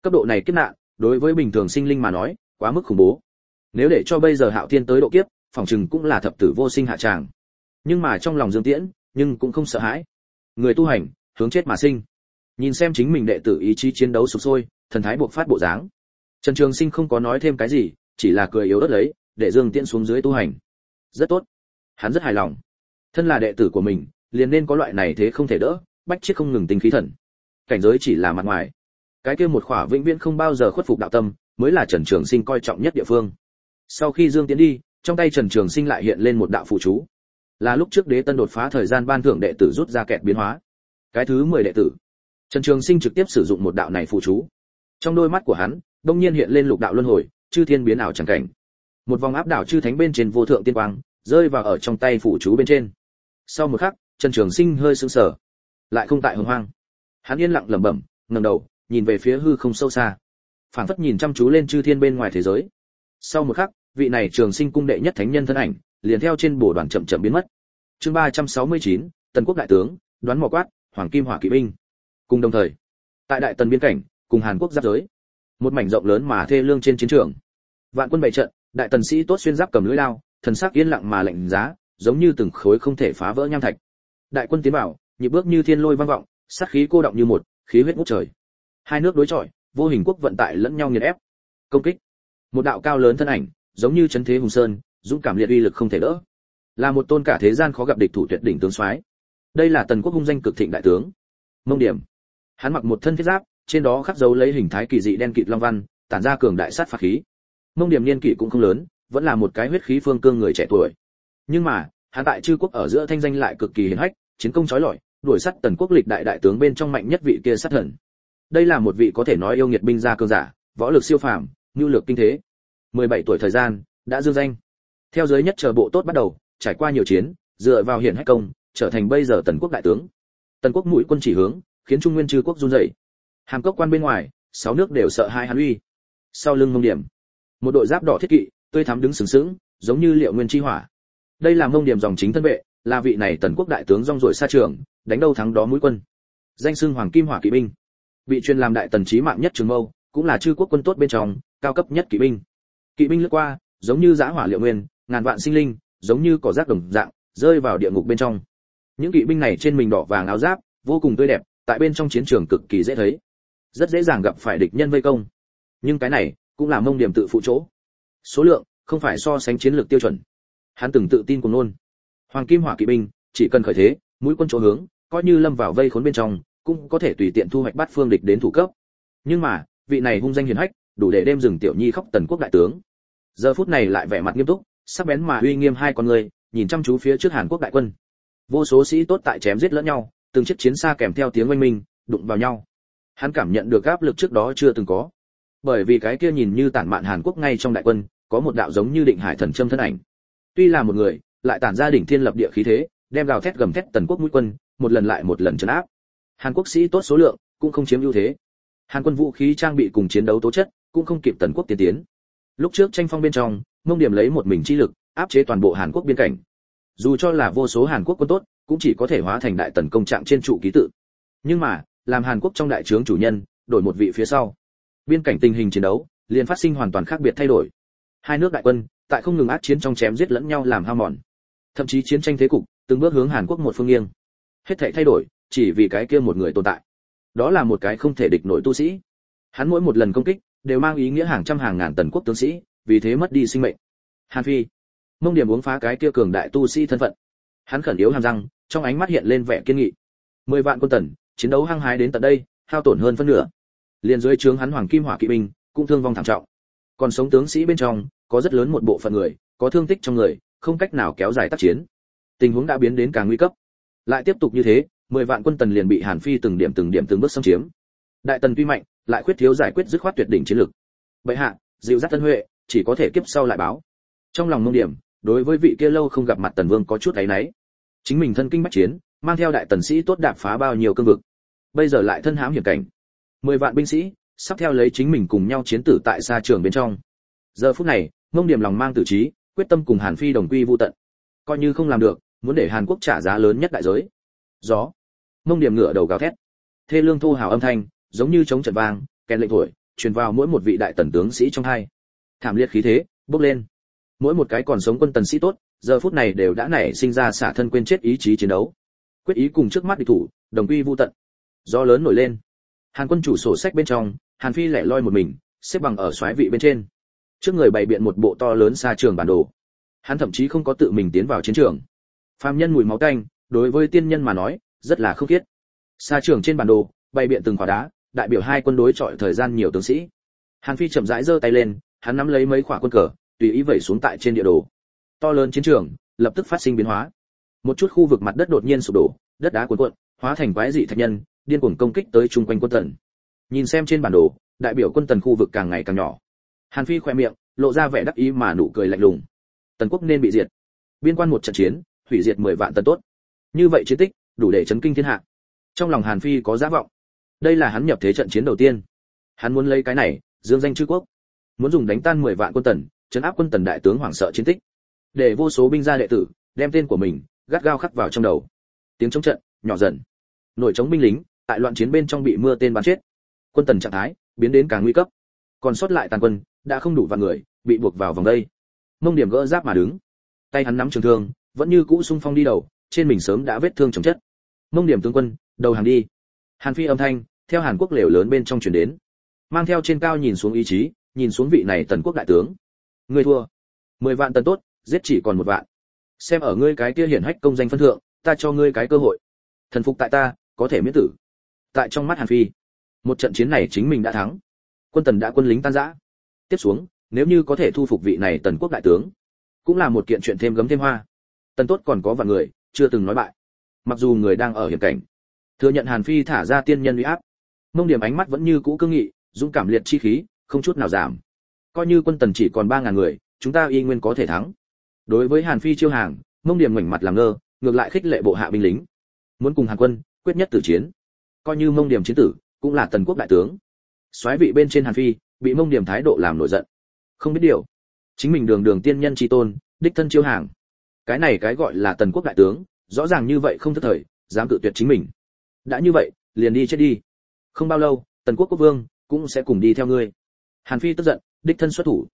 Cấp độ này kiếp nạn, đối với bình thường sinh linh mà nói, quá mức khủng bố. Nếu để cho bây giờ hạo thiên tới độ kiếp phòng chừng cũng là thập tử vô sinh hạ tràng. Nhưng mà trong lòng dương tiễn, nhưng cũng không sợ hãi. Người tu hành, hướng chết mà sinh. Nhìn xem chính mình đệ tử ý chí chiến đấu sục sôi, thần thái buộc phát bộ dáng. Trần trường sinh không có nói thêm cái gì, chỉ là cười yếu ớt lấy, để dương tiễn xuống dưới tu hành. Rất tốt. Hắn rất hài lòng. Thân là đệ tử của mình, liền nên có loại này thế không thể đỡ, bách chiết không ngừng tinh khí thần. Cảnh giới chỉ là mặt ngoài. Cái kia một khỏa vĩnh viễn không bao giờ khuất phục đạo tâm, mới là trần trường sinh coi trọng nhất địa phương. Sau khi dương tiến đi trong tay trần trường sinh lại hiện lên một đạo phụ chú. Là lúc trước đế tân đột phá thời gian ban thưởng đệ tử rút ra kẹt biến hóa. Cái thứ mười đệ tử. Trần trường sinh trực tiếp sử dụng một đạo này phụ chú. Trong đôi mắt của hắn, đông nhiên hiện lên lục đạo luân hồi, chư thiên biến ảo chẳng cảnh. Một vòng áp đảo chư thánh bên trên vô thượng tiên quang, rơi vào ở trong tay phụ chú bên trên. Sau một khắc, trần trường sinh hơi sững sờ, lại không tại hồng hoang. Hắn yên lặng lẩm bẩm, ngẩng đầu, nhìn về phía hư không sâu xa. Phảng phất nhìn chăm chú lên chư thiên bên ngoài thế giới. Sau một khắc vị này trường sinh cung đệ nhất thánh nhân thân ảnh liền theo trên bồ đoàn chậm chậm biến mất. Chương ba trăm sáu mươi chín tần quốc đại tướng đoán mò quát hoàng kim hỏa kỵ binh. Cùng đồng thời tại đại tần biên cảnh cùng hàn quốc giáp giới một mảnh rộng lớn mà thê lương trên chiến trường. Vạn quân bày trận đại tần sĩ tốt xuyên giáp cầm lưỡi lao thần sắc yên lặng mà lạnh giá giống như từng khối không thể phá vỡ nham thạch. Đại quân tiến vào, nhịp bước như thiên lôi vang vọng sát khí cô động như một khí huyết ngút trời. Hai nước đối chọi vô hình quốc vận tải lẫn nhau nghiền ép. Công kích. Một đạo cao lớn thân ảnh giống như chấn thế hùng sơn, dũng cảm liệt uy lực không thể đỡ. Là một tôn cả thế gian khó gặp địch thủ tuyệt đỉnh tướng soái. Đây là tần quốc hung danh cực thịnh đại tướng. Mông điểm. Hắn mặc một thân thiết giáp, trên đó khắc dấu lấy hình thái kỳ dị đen kịt long văn, tản ra cường đại sát phạt khí. Mông điểm niên kỷ cũng không lớn, vẫn là một cái huyết khí phương cương người trẻ tuổi. Nhưng mà, hắn tại chư quốc ở giữa thanh danh lại cực kỳ hiển hách, chiến công chói lọi, đuổi sát tần quốc lịch đại đại tướng bên trong mạnh nhất vị kia sát thần. Đây là một vị có thể nói yêu nghiệt binh gia cường giả, võ lực siêu phàm nhu lược kinh thế. 17 tuổi thời gian, đã dương danh. Theo giới nhất chờ bộ tốt bắt đầu, trải qua nhiều chiến, dựa vào hiển hách công, trở thành bây giờ tần quốc đại tướng. Tần quốc mũi quân chỉ hướng, khiến trung nguyên chư quốc run rẩy. Hàm cốc quan bên ngoài, sáu nước đều sợ hai hắn uy. Sau lưng mông điểm một đội giáp đỏ thiết kỵ, tươi thắm đứng sừng sững, giống như liệu nguyên chi hỏa. Đây là mông điểm dòng chính thân vệ, là vị này tần quốc đại tướng rong ruổi xa trường, đánh đâu thắng đó mũi quân. Danh xưng hoàng kim hỏa kỵ binh. Bị truyền làm đại tần chí mạng nhất trường mâu, cũng là chư quốc quân tốt bên trong, cao cấp nhất kỵ binh kỵ binh lướt qua, giống như giã hỏa liệu nguyên, ngàn vạn sinh linh, giống như cỏ rác đồng dạng, rơi vào địa ngục bên trong. Những kỵ binh này trên mình đỏ vàng áo giáp, vô cùng tươi đẹp, tại bên trong chiến trường cực kỳ dễ thấy. Rất dễ dàng gặp phải địch nhân vây công. Nhưng cái này, cũng là mông điểm tự phụ chỗ. Số lượng, không phải so sánh chiến lược tiêu chuẩn. Hắn từng tự tin cùng luôn. Hoàng kim hỏa kỵ binh, chỉ cần khởi thế, mũi quân chỗ hướng, coi như lâm vào vây khốn bên trong, cũng có thể tùy tiện thu hoạch bắt phương địch đến thủ cấp. Nhưng mà, vị này hung danh hiền hách đủ để đem rừng tiểu nhi khóc tần quốc đại tướng. Giờ phút này lại vẻ mặt nghiêm túc, sắc bén mà uy nghiêm hai con người, nhìn chăm chú phía trước hàn quốc đại quân. Vô số sĩ tốt tại chém giết lẫn nhau, từng chiếc chiến xa kèm theo tiếng oanh minh, đụng vào nhau. Hắn cảm nhận được áp lực trước đó chưa từng có. Bởi vì cái kia nhìn như tản mạn hàn quốc ngay trong đại quân, có một đạo giống như định hải thần châm thân ảnh. Tuy là một người, lại tản ra đỉnh thiên lập địa khí thế, đem gào thét gầm thét tần quốc mũi quân, một lần lại một lần chấn áp. Hàn quốc sĩ tốt số lượng cũng không chiếm ưu thế. Hàn quân vũ khí trang bị cùng chiến đấu tố chất cũng không kịp tần quốc tiến tiến. Lúc trước tranh phong bên trong, mông điểm lấy một mình chi lực, áp chế toàn bộ hàn quốc biên cảnh. Dù cho là vô số hàn quốc quân tốt, cũng chỉ có thể hóa thành đại tần công trạng trên trụ ký tự. Nhưng mà, làm hàn quốc trong đại trướng chủ nhân, đổi một vị phía sau. Biên cảnh tình hình chiến đấu, liền phát sinh hoàn toàn khác biệt thay đổi. Hai nước đại quân, tại không ngừng át chiến trong chém giết lẫn nhau làm hao mòn. Thậm chí chiến tranh thế cục, từng bước hướng hàn quốc một phương nghiêng. Hết thảy thay đổi, chỉ vì cái kia một người tồn tại. Đó là một cái không thể địch nổi tu sĩ. Hắn mỗi một lần công kích đều mang ý nghĩa hàng trăm hàng ngàn tần quốc tướng sĩ, vì thế mất đi sinh mệnh. Hàn phi, mông điểm uống phá cái kia cường đại tu sĩ thân phận. Hắn khẩn yếu hàm răng, trong ánh mắt hiện lên vẻ kiên nghị. Mười vạn quân tần, chiến đấu hăng hái đến tận đây, hao tổn hơn phân nửa. Liền dưới trướng hắn hoàng kim hỏa kỵ binh, cũng thương vong thảm trọng. Còn sống tướng sĩ bên trong, có rất lớn một bộ phận người, có thương tích trong người, không cách nào kéo dài tác chiến. Tình huống đã biến đến càng nguy cấp. Lại tiếp tục như thế, mười vạn quân tần liền bị hàn phi từng điểm từng điểm từng bước xâm chiếm. Đại tần tuy mạnh lại khuyết thiếu giải quyết dứt khoát tuyệt đỉnh chiến lược. Bệ hạ, dịu dắt tân huệ, chỉ có thể kiếp sau lại báo. Trong lòng mông điểm, đối với vị kia lâu không gặp mặt tần vương có chút ấy nấy. chính mình thân kinh bách chiến, mang theo đại tần sĩ tốt đạp phá bao nhiêu cương vực. Bây giờ lại thân hãm hiểm cảnh. Mười vạn binh sĩ, sắp theo lấy chính mình cùng nhau chiến tử tại xa trường bên trong. Giờ phút này, mông điểm lòng mang tử trí, quyết tâm cùng hàn phi đồng quy vu tận. Coi như không làm được, muốn để hàn quốc trả giá lớn nhất đại giới. Gió. Mông điểm ngựa đầu gào thét. Thê lương thu hào âm thanh giống như chống trận vang, kèn lệnh thổi, truyền vào mỗi một vị đại tần tướng sĩ trong hai. Thảm liệt khí thế, bốc lên. Mỗi một cái còn sống quân tần sĩ tốt, giờ phút này đều đã nảy sinh ra xả thân quên chết ý chí chiến đấu. Quyết ý cùng trước mắt địch thủ, đồng quy vu tận. Do lớn nổi lên. Hàn quân chủ sổ sách bên trong, hàn phi lẻ loi một mình, xếp bằng ở xoáy vị bên trên. Trước người bày biện một bộ to lớn xa trường bản đồ. Hắn thậm chí không có tự mình tiến vào chiến trường. Phàm nhân mùi máu tanh, đối với tiên nhân mà nói, rất là khốc khiết. Xa trường trên bản đồ, bày biện từng quả đá đại biểu hai quân đối chọi thời gian nhiều tướng sĩ. Hàn phi chậm rãi giơ tay lên, hắn nắm lấy mấy quả quân cờ, tùy ý vẩy xuống tại trên địa đồ. To lớn chiến trường, lập tức phát sinh biến hóa. Một chút khu vực mặt đất đột nhiên sụp đổ, đất đá cuồn cuộn, hóa thành quái dị thạch nhân, điên cuồng công kích tới chung quanh quân tần. Nhìn xem trên bản đồ, đại biểu quân tần khu vực càng ngày càng nhỏ. Hàn phi khoe miệng, lộ ra vẻ đắc ý mà nụ cười lạnh lùng. Tần quốc nên bị diệt. Biên quan một trận chiến, hủy diệt mười vạn tần tốt. Như vậy chiến tích, đủ để chấn kinh thiên hạ. Trong lòng hàn phi có giá vọng đây là hắn nhập thế trận chiến đầu tiên. Hắn muốn lấy cái này, dương danh chư quốc. Muốn dùng đánh tan mười vạn quân tần, chấn áp quân tần đại tướng hoảng sợ chiến tích. Để vô số binh gia đệ tử, đem tên của mình, gắt gao khắc vào trong đầu. Tiếng chống trận, nhỏ dần. Nổi chống binh lính, tại loạn chiến bên trong bị mưa tên bắn chết. Quân tần trạng thái, biến đến càng nguy cấp. Còn sót lại tàn quân, đã không đủ vạn người, bị buộc vào vòng đây. Mông điểm gỡ giáp mà đứng. Tay hắn nắm trường thương, vẫn như cũ sung phong đi đầu, trên mình sớm đã vết thương chồng chất. Mông điểm tướng quân, đầu hàng đi hàn phi âm thanh, theo hàn quốc lều lớn bên trong truyền đến. Mang theo trên cao nhìn xuống ý chí, nhìn xuống vị này tần quốc đại tướng. Ngươi thua. Mười vạn tần tốt, giết chỉ còn một vạn. Xem ở ngươi cái kia hiển hách công danh phân thượng, ta cho ngươi cái cơ hội. Thần phục tại ta, có thể miễn tử. Tại trong mắt hàn phi, một trận chiến này chính mình đã thắng. Quân tần đã quân lính tan rã. Tiếp xuống, nếu như có thể thu phục vị này tần quốc đại tướng, cũng là một kiện chuyện thêm gấm thêm hoa. Tần tốt còn có vài người, chưa từng nói bại. Mặc dù người đang ở hiểm cảnh thừa nhận hàn phi thả ra tiên nhân uy áp. Mông điểm ánh mắt vẫn như cũ cương nghị, dũng cảm liệt chi khí, không chút nào giảm. Coi như quân tần chỉ còn ba ngàn người, chúng ta y nguyên có thể thắng. Đối với hàn phi chiêu hàng, mông điểm ngoảnh mặt làm ngơ, ngược lại khích lệ bộ hạ binh lính. Muốn cùng hàn quân, quyết nhất tử chiến. Coi như mông điểm chiến tử, cũng là tần quốc đại tướng. Soái vị bên trên hàn phi, bị mông điểm thái độ làm nổi giận. Không biết điều. Chính mình đường đường tiên nhân chi tôn, đích thân chiêu hàng. Cái này cái gọi là tần quốc đại tướng, rõ ràng như vậy không thất thời, dám cự tuyệt chính mình đã như vậy, liền đi chết đi. Không bao lâu, tần quốc quốc vương cũng sẽ cùng đi theo ngươi. Hàn phi tức giận, đích thân xuất thủ.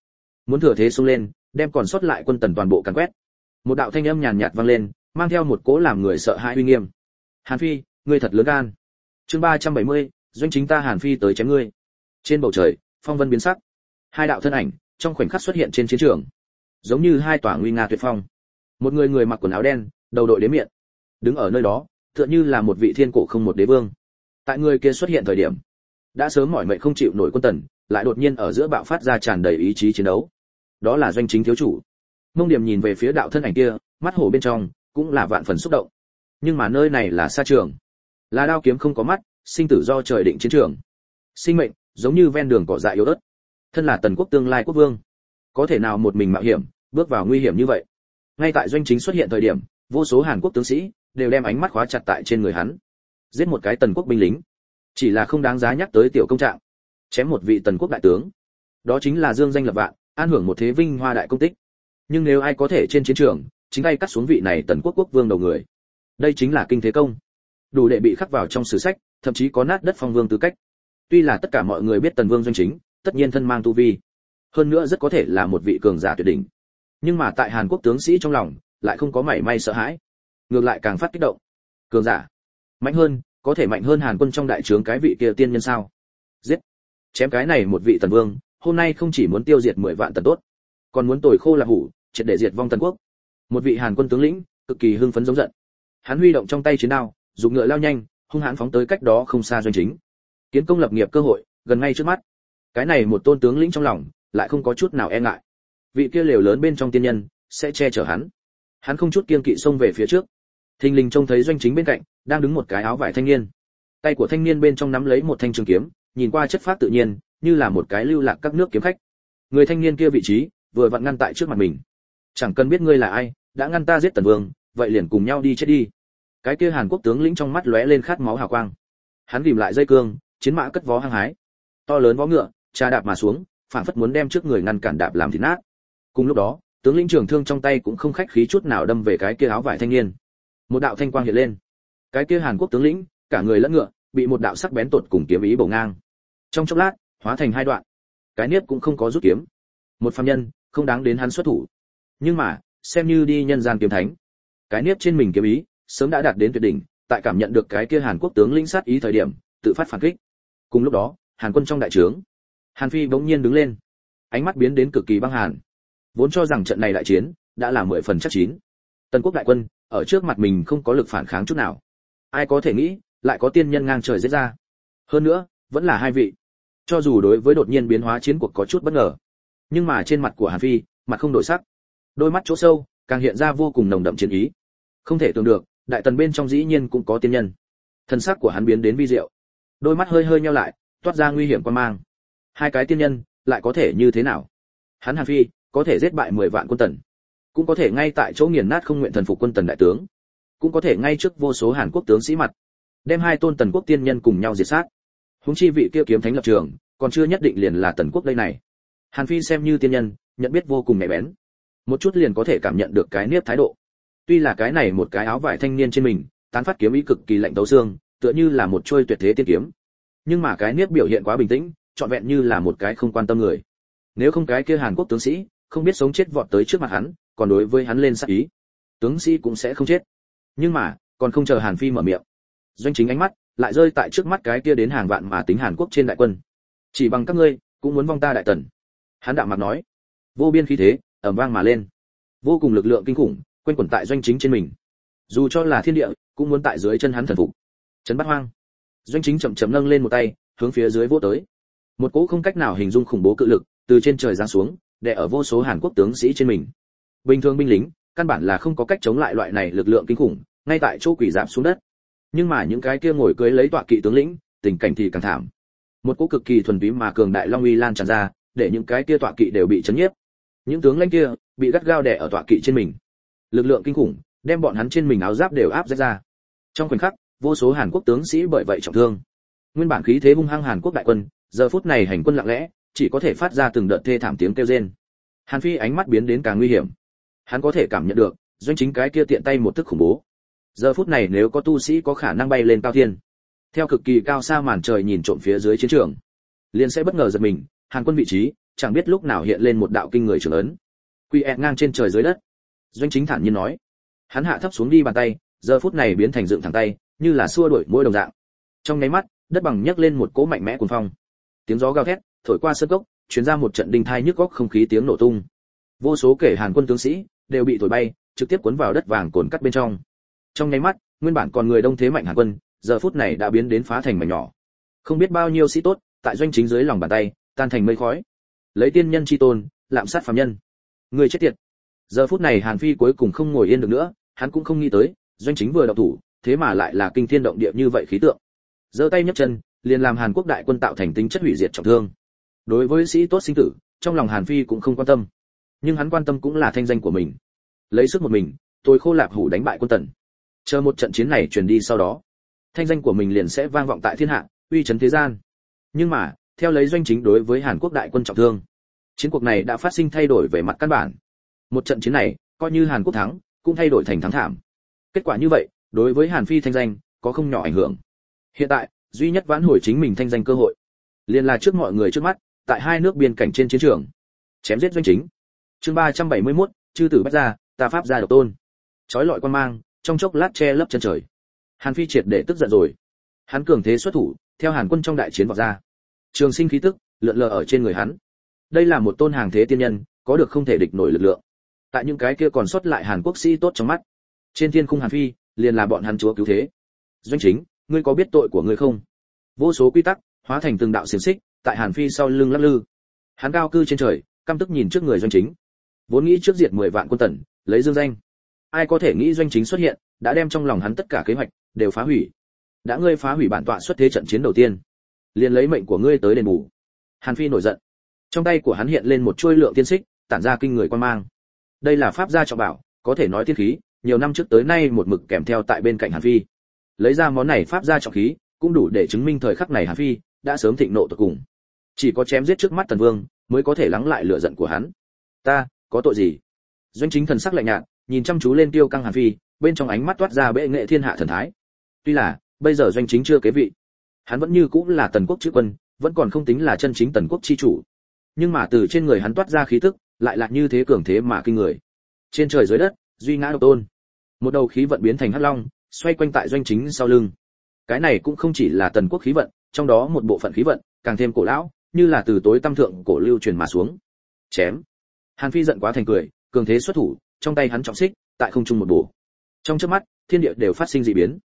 Muốn thừa thế xông lên, đem còn sót lại quân tần toàn bộ càn quét. Một đạo thanh âm nhàn nhạt vang lên, mang theo một cỗ làm người sợ hãi uy nghiêm. Hàn phi, ngươi thật lớn gan. Chương ba trăm bảy mươi, doanh chính ta hàn phi tới chém ngươi. Trên bầu trời, phong vân biến sắc. Hai đạo thân ảnh, trong khoảnh khắc xuất hiện trên chiến trường. Giống như hai tòa nguy nga tuyệt phong. Một người người mặc quần áo đen, đầu đội đế miệng đứng ở nơi đó tựa như là một vị thiên cổ không một đế vương. Tại người kia xuất hiện thời điểm, đã sớm mỏi mệt không chịu nổi quân tần, lại đột nhiên ở giữa bạo phát ra tràn đầy ý chí chiến đấu. Đó là doanh chính thiếu chủ. Mông điểm nhìn về phía đạo thân ảnh kia, mắt hổ bên trong cũng là vạn phần xúc động. Nhưng mà nơi này là xa trường. Là đao kiếm không có mắt, sinh tử do trời định chiến trường. Sinh mệnh, giống như ven đường cỏ dại yếu ớt. Thân là tần quốc tương lai quốc vương. Có thể nào một mình mạo hiểm, bước vào nguy hiểm như vậy? Ngay tại doanh chính xuất hiện thời điểm, vô số hàn quốc tướng sĩ đều đem ánh mắt khóa chặt tại trên người hắn. Giết một cái tần quốc binh lính. Chỉ là không đáng giá nhắc tới tiểu công trạng. Chém một vị tần quốc đại tướng. Đó chính là dương danh lập vạn, an hưởng một thế vinh hoa đại công tích. Nhưng nếu ai có thể trên chiến trường, chính tay cắt xuống vị này tần quốc quốc vương đầu người. Đây chính là kinh thế công. Đủ để bị khắc vào trong sử sách, thậm chí có nát đất phong vương tư cách. Tuy là tất cả mọi người biết tần vương doanh chính, tất nhiên thân mang tu vi. Hơn nữa rất có thể là một vị cường giả tuyệt đỉnh. Nhưng mà tại hàn quốc tướng sĩ trong lòng, lại không có mảy may sợ hãi ngược lại càng phát kích động. Cường giả. Mạnh hơn, có thể mạnh hơn hàn quân trong đại trướng cái vị kia tiên nhân sao? Giết. Chém cái này một vị tần vương, hôm nay không chỉ muốn tiêu diệt mười vạn tần tốt, còn muốn tồi khô là hủ, triệt để diệt vong tần quốc. Một vị hàn quân tướng lĩnh, cực kỳ hưng phấn giống giận. Hắn huy động trong tay chiến đao, dùng ngựa lao nhanh, hung hãn phóng tới cách đó không xa doanh chính. Kiến công lập nghiệp cơ hội, gần ngay trước mắt. Cái này một tôn tướng lĩnh trong lòng, lại không có chút nào e ngại. Vị kia lều lớn bên trong tiên nhân, sẽ che chở hắn. Hắn không chút kiên kỵ xông về phía trước thình lình trông thấy doanh chính bên cạnh, đang đứng một cái áo vải thanh niên. Tay của thanh niên bên trong nắm lấy một thanh trường kiếm, nhìn qua chất phát tự nhiên, như là một cái lưu lạc các nước kiếm khách. Người thanh niên kia vị trí, vừa vặn ngăn tại trước mặt mình. Chẳng cần biết ngươi là ai, đã ngăn ta giết tần vương, vậy liền cùng nhau đi chết đi. Cái kia hàn quốc tướng lĩnh trong mắt lóe lên khát máu hào quang. Hắn tìm lại dây cương, chiến mã cất vó hăng hái. To lớn vó ngựa cha đạp mà xuống phản phất muốn đem trước người ngăn cản đạp làm thịt nát. Cùng lúc đó, tướng lĩnh trường thương trong tay cũng không khách khí chút nào đâm về cái kia áo vải thanh niên một đạo thanh quang hiện lên. Cái kia hàn quốc tướng lĩnh, cả người lẫn ngựa, bị một đạo sắc bén tột cùng kiếm ý bổ ngang. Trong chốc lát, hóa thành hai đoạn. Cái nếp cũng không có rút kiếm. Một phàm nhân, không đáng đến hắn xuất thủ. Nhưng mà, xem như đi nhân gian kiếm thánh. Cái nếp trên mình kiếm ý, sớm đã đạt đến tuyệt đỉnh, tại cảm nhận được cái kia hàn quốc tướng lĩnh sát ý thời điểm, tự phát phản kích. Cùng lúc đó, hàn quân trong đại trướng, hàn phi bỗng nhiên đứng lên. Ánh mắt biến đến cực kỳ băng hàn. Vốn cho rằng trận này đại chiến, đã là mười phần chắc chín tần quốc đại quân, ở trước mặt mình không có lực phản kháng chút nào. Ai có thể nghĩ, lại có tiên nhân ngang trời giết ra. Hơn nữa, vẫn là hai vị. Cho dù đối với đột nhiên biến hóa chiến cuộc có chút bất ngờ, nhưng mà trên mặt của hàn phi, mặt không đổi sắc. Đôi mắt chỗ sâu, càng hiện ra vô cùng nồng đậm chiến ý. Không thể tưởng được, đại tần bên trong dĩ nhiên cũng có tiên nhân. Thân sắc của hắn biến đến vi diệu. Đôi mắt hơi hơi nheo lại, toát ra nguy hiểm quan mang. Hai cái tiên nhân, lại có thể như thế nào? Hắn hàn phi, có thể giết bại mười vạn quân tần cũng có thể ngay tại chỗ nghiền nát không nguyện thần phục quân tần đại tướng, cũng có thể ngay trước vô số hàn quốc tướng sĩ mặt, đem hai tôn tần quốc tiên nhân cùng nhau diệt sát. Húng chi vị kia kiếm thánh lập trường, còn chưa nhất định liền là tần quốc đây này. Hàn phi xem như tiên nhân, nhận biết vô cùng nhạy bén. Một chút liền có thể cảm nhận được cái nếp thái độ. Tuy là cái này một cái áo vải thanh niên trên mình, tán phát kiếm ý cực kỳ lạnh tấu xương, tựa như là một trôi tuyệt thế tiên kiếm. Nhưng mà cái nếp biểu hiện quá bình tĩnh, trọn vẹn như là một cái không quan tâm người. Nếu không cái kia hàn quốc tướng sĩ, không biết sống chết vọt tới trước mặt hắn còn đối với hắn lên sát ý. Tướng sĩ cũng sẽ không chết. Nhưng mà, còn không chờ hàn phi mở miệng. Doanh chính ánh mắt lại rơi tại trước mắt cái kia đến hàng vạn mà tính hàn quốc trên đại quân. Chỉ bằng các ngươi, cũng muốn vong ta đại tần. Hắn đạo mặt nói. Vô biên khí thế ẩm vang mà lên. Vô cùng lực lượng kinh khủng, quanh quẩn tại doanh chính trên mình. Dù cho là thiên địa, cũng muốn tại dưới chân hắn thần phục. Chấn bắt hoang. Doanh chính chậm chậm nâng lên một tay, hướng phía dưới vô tới. Một cỗ không cách nào hình dung khủng bố cự lực từ trên trời giáng xuống, đè ở vô số hàn quốc tướng sĩ trên mình bình thường binh lính, căn bản là không có cách chống lại loại này lực lượng kinh khủng, ngay tại chỗ quỷ giảm xuống đất. Nhưng mà những cái kia ngồi cưới lấy tọa kỵ tướng lĩnh, tình cảnh thì càng thảm. Một cỗ cực kỳ thuần túy mà cường đại long uy lan tràn ra, để những cái kia tọa kỵ đều bị chấn nhiếp. Những tướng lãnh kia bị gắt gao đè ở tọa kỵ trên mình. Lực lượng kinh khủng đem bọn hắn trên mình áo giáp đều áp rách ra. Trong khoảnh khắc, vô số hàn quốc tướng sĩ bởi vậy trọng thương. Nguyên bản khí thế hung hăng hàn quốc đại quân, giờ phút này hành quân lặng lẽ, chỉ có thể phát ra từng đợt thê thảm tiếng kêu rên. Hàn phi ánh mắt biến đến càng nguy hiểm hắn có thể cảm nhận được, doanh chính cái kia tiện tay một thức khủng bố. Giờ phút này nếu có tu sĩ có khả năng bay lên cao thiên. Theo cực kỳ cao xa màn trời nhìn trộm phía dưới chiến trường, liền sẽ bất ngờ giật mình, hàng quân vị trí, chẳng biết lúc nào hiện lên một đạo kinh người trưởng ấn. Quy e ngang trên trời dưới đất. Doanh chính thản nhiên nói. Hắn hạ thấp xuống đi bàn tay, giờ phút này biến thành dựng thẳng tay, như là xua đuổi mỗi đồng dạng. Trong nháy mắt, đất bằng nhấc lên một cỗ mạnh mẽ cuồng phong. Tiếng gió gào thét, thổi qua sân gốc truyền ra một trận đinh thai nhức góc không khí tiếng nổ tung. Vô số kể hàn quân tướng sĩ đều bị thổi bay, trực tiếp cuốn vào đất vàng cồn cắt bên trong. Trong nháy mắt, nguyên bản còn người đông thế mạnh hàn quân, giờ phút này đã biến đến phá thành mảnh nhỏ. Không biết bao nhiêu sĩ tốt, tại doanh chính dưới lòng bàn tay, tan thành mây khói. Lấy tiên nhân chi tôn, lạm sát phàm nhân. Người chết tiệt. Giờ phút này hàn phi cuối cùng không ngồi yên được nữa, hắn cũng không nghĩ tới, doanh chính vừa động thủ, thế mà lại là kinh thiên động địa như vậy khí tượng. Giơ tay nhấc chân, liền làm hàn quốc đại quân tạo thành tính chất hủy diệt trọng thương. Đối với sĩ tốt sinh tử, trong lòng hàn phi cũng không quan tâm nhưng hắn quan tâm cũng là thanh danh của mình. Lấy sức một mình, tôi khô lạp hủ đánh bại quân tần. Chờ một trận chiến này truyền đi sau đó, thanh danh của mình liền sẽ vang vọng tại thiên hạ, uy chấn thế gian. Nhưng mà, theo lấy doanh chính đối với hàn quốc đại quân trọng thương, chiến cuộc này đã phát sinh thay đổi về mặt căn bản. Một trận chiến này, coi như hàn quốc thắng, cũng thay đổi thành thắng thảm. Kết quả như vậy, đối với hàn phi thanh danh, có không nhỏ ảnh hưởng. Hiện tại, duy nhất vãn hồi chính mình thanh danh cơ hội, liền là trước mọi người trước mắt, tại hai nước biên cảnh trên chiến trường, chém giết doanh chính chương ba trăm bảy mươi 371, chư tử bách gia ta pháp gia độc tôn. Chói lọi quan mang trong chốc lát che lấp chân trời. Hàn phi triệt để tức giận rồi. Hắn cường thế xuất thủ theo hàn quân trong đại chiến vọt ra. Trường sinh khí tức lượn lờ ở trên người hắn. Đây là một tôn hàng thế tiên nhân có được không thể địch nổi lực lượng. Tại những cái kia còn sót lại hàn quốc sĩ tốt trong mắt. Trên thiên khung hàn phi liền là bọn hắn chúa cứu thế. Doanh chính ngươi có biết tội của ngươi không? Vô số quy tắc hóa thành từng đạo xiềng xích tại hàn phi sau lưng lắc lư. Hắn cao cư trên trời căm tức nhìn trước người doanh chính vốn nghĩ trước diệt mười vạn quân tần, lấy dương danh. Ai có thể nghĩ doanh chính xuất hiện, đã đem trong lòng hắn tất cả kế hoạch, đều phá hủy. Đã ngươi phá hủy bản tọa xuất thế trận chiến đầu tiên, liền lấy mệnh của ngươi tới đền bù. Hàn phi nổi giận. Trong tay của hắn hiện lên một chuôi lượng tiên xích, tản ra kinh người quan mang. Đây là pháp gia trọng bảo, có thể nói tiên khí, nhiều năm trước tới nay một mực kèm theo tại bên cạnh hàn phi. Lấy ra món này pháp gia trọng khí, cũng đủ để chứng minh thời khắc này hàn phi đã sớm thịnh nộ tột cùng. Chỉ có chém giết trước mắt tần vương, mới có thể lắng lại lửa giận của hắn. Ta có tội gì? Doanh chính thần sắc lạnh nhạt, nhìn chăm chú lên tiêu căng hàn phi, bên trong ánh mắt toát ra bệ nghệ thiên hạ thần thái. Tuy là, bây giờ doanh chính chưa kế vị, hắn vẫn như cũng là tần quốc chữ quân, vẫn còn không tính là chân chính tần quốc chi chủ. Nhưng mà từ trên người hắn toát ra khí tức, lại là như thế cường thế mà kinh người. Trên trời dưới đất, duy ngã độc tôn. Một đầu khí vận biến thành hắc long, xoay quanh tại doanh chính sau lưng. Cái này cũng không chỉ là tần quốc khí vận, trong đó một bộ phận khí vận, càng thêm cổ lão, như là từ tối tâm thượng cổ lưu truyền mà xuống. Chém hàn phi giận quá thành cười, cường thế xuất thủ, trong tay hắn trọng xích, tại không trung một bổ. Trong chớp mắt, thiên địa đều phát sinh dị biến.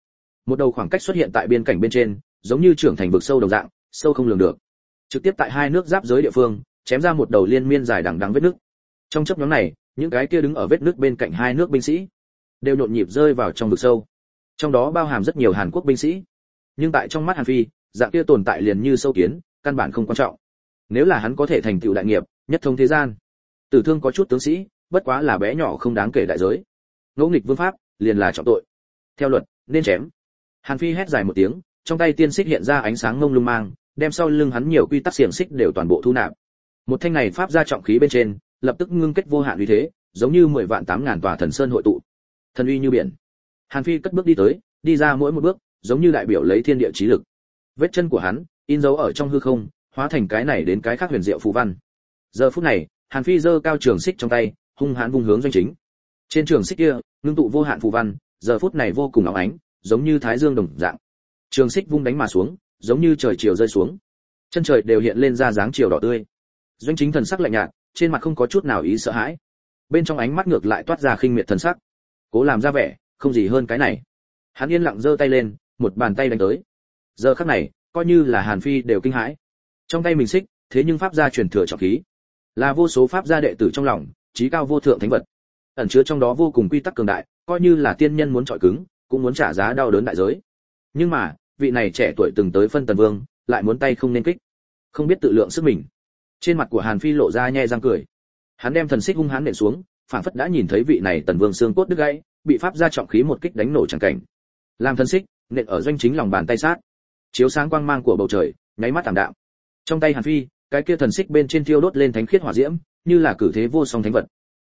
Một đầu khoảng cách xuất hiện tại biên cảnh bên trên, giống như trưởng thành vực sâu đồng dạng, sâu không lường được. Trực tiếp tại hai nước giáp giới địa phương, chém ra một đầu liên miên dài đằng đằng vết nước. Trong chớp nhóm này, những cái kia đứng ở vết nước bên cạnh hai nước binh sĩ, đều nhộn nhịp rơi vào trong vực sâu. Trong đó bao hàm rất nhiều hàn quốc binh sĩ. Nhưng tại trong mắt hàn phi, dạng kia tồn tại liền như sâu kiến, căn bản không quan trọng. Nếu là hắn có thể thành tựu đại nghiệp, nhất thông thế gian tử thương có chút tướng sĩ, bất quá là bé nhỏ không đáng kể đại giới. Ngẫu nghịch vương pháp, liền là trọng tội. Theo luật, nên chém. Hàn phi hét dài một tiếng, trong tay tiên xích hiện ra ánh sáng ngông lung mang, đem sau lưng hắn nhiều quy tắc xiềng xích đều toàn bộ thu nạp. Một thanh này pháp ra trọng khí bên trên, lập tức ngưng kết vô hạn uy thế, giống như mười vạn tám ngàn tòa thần sơn hội tụ. Thần uy như biển. Hàn phi cất bước đi tới, đi ra mỗi một bước, giống như đại biểu lấy thiên địa trí lực. Vết chân của hắn, in dấu ở trong hư không, hóa thành cái này đến cái khác huyền diệu phù văn. Giờ phút này hàn phi giơ cao trường xích trong tay, hung hãn vung hướng doanh chính. Trên trường xích kia, ngưng tụ vô hạn phù văn, giờ phút này vô cùng óng ánh, giống như thái dương đồng dạng. Trường xích vung đánh mà xuống, giống như trời chiều rơi xuống. Chân trời đều hiện lên ra dáng chiều đỏ tươi. Doanh chính thần sắc lạnh nhạt, trên mặt không có chút nào ý sợ hãi. Bên trong ánh mắt ngược lại toát ra khinh miệt thần sắc. Cố làm ra vẻ, không gì hơn cái này. Hắn yên lặng giơ tay lên, một bàn tay đánh tới. Giờ khắc này, coi như là hàn phi đều kinh hãi. Trong tay mình xích, thế nhưng pháp gia truyền thừa trọng khí là vô số pháp gia đệ tử trong lòng, trí cao vô thượng thánh vật. Ẩn chứa trong đó vô cùng quy tắc cường đại, coi như là tiên nhân muốn trọi cứng, cũng muốn trả giá đau đớn đại giới. Nhưng mà, vị này trẻ tuổi từng tới phân tần vương, lại muốn tay không nên kích. Không biết tự lượng sức mình. Trên mặt của hàn phi lộ ra nhe răng cười. Hắn đem thần xích hung hãn nện xuống, phảng phất đã nhìn thấy vị này tần vương xương cốt đứt gãy, bị pháp gia trọng khí một kích đánh nổ chẳng cảnh. Làm thần xích, nện ở doanh chính lòng bàn tay sát. Chiếu sáng quang mang của bầu trời, nháy mắt tạm đạm. Trong tay hàn phi cái kia thần xích bên trên thiêu đốt lên thánh khiết hỏa diễm, như là cử thế vô song thánh vật.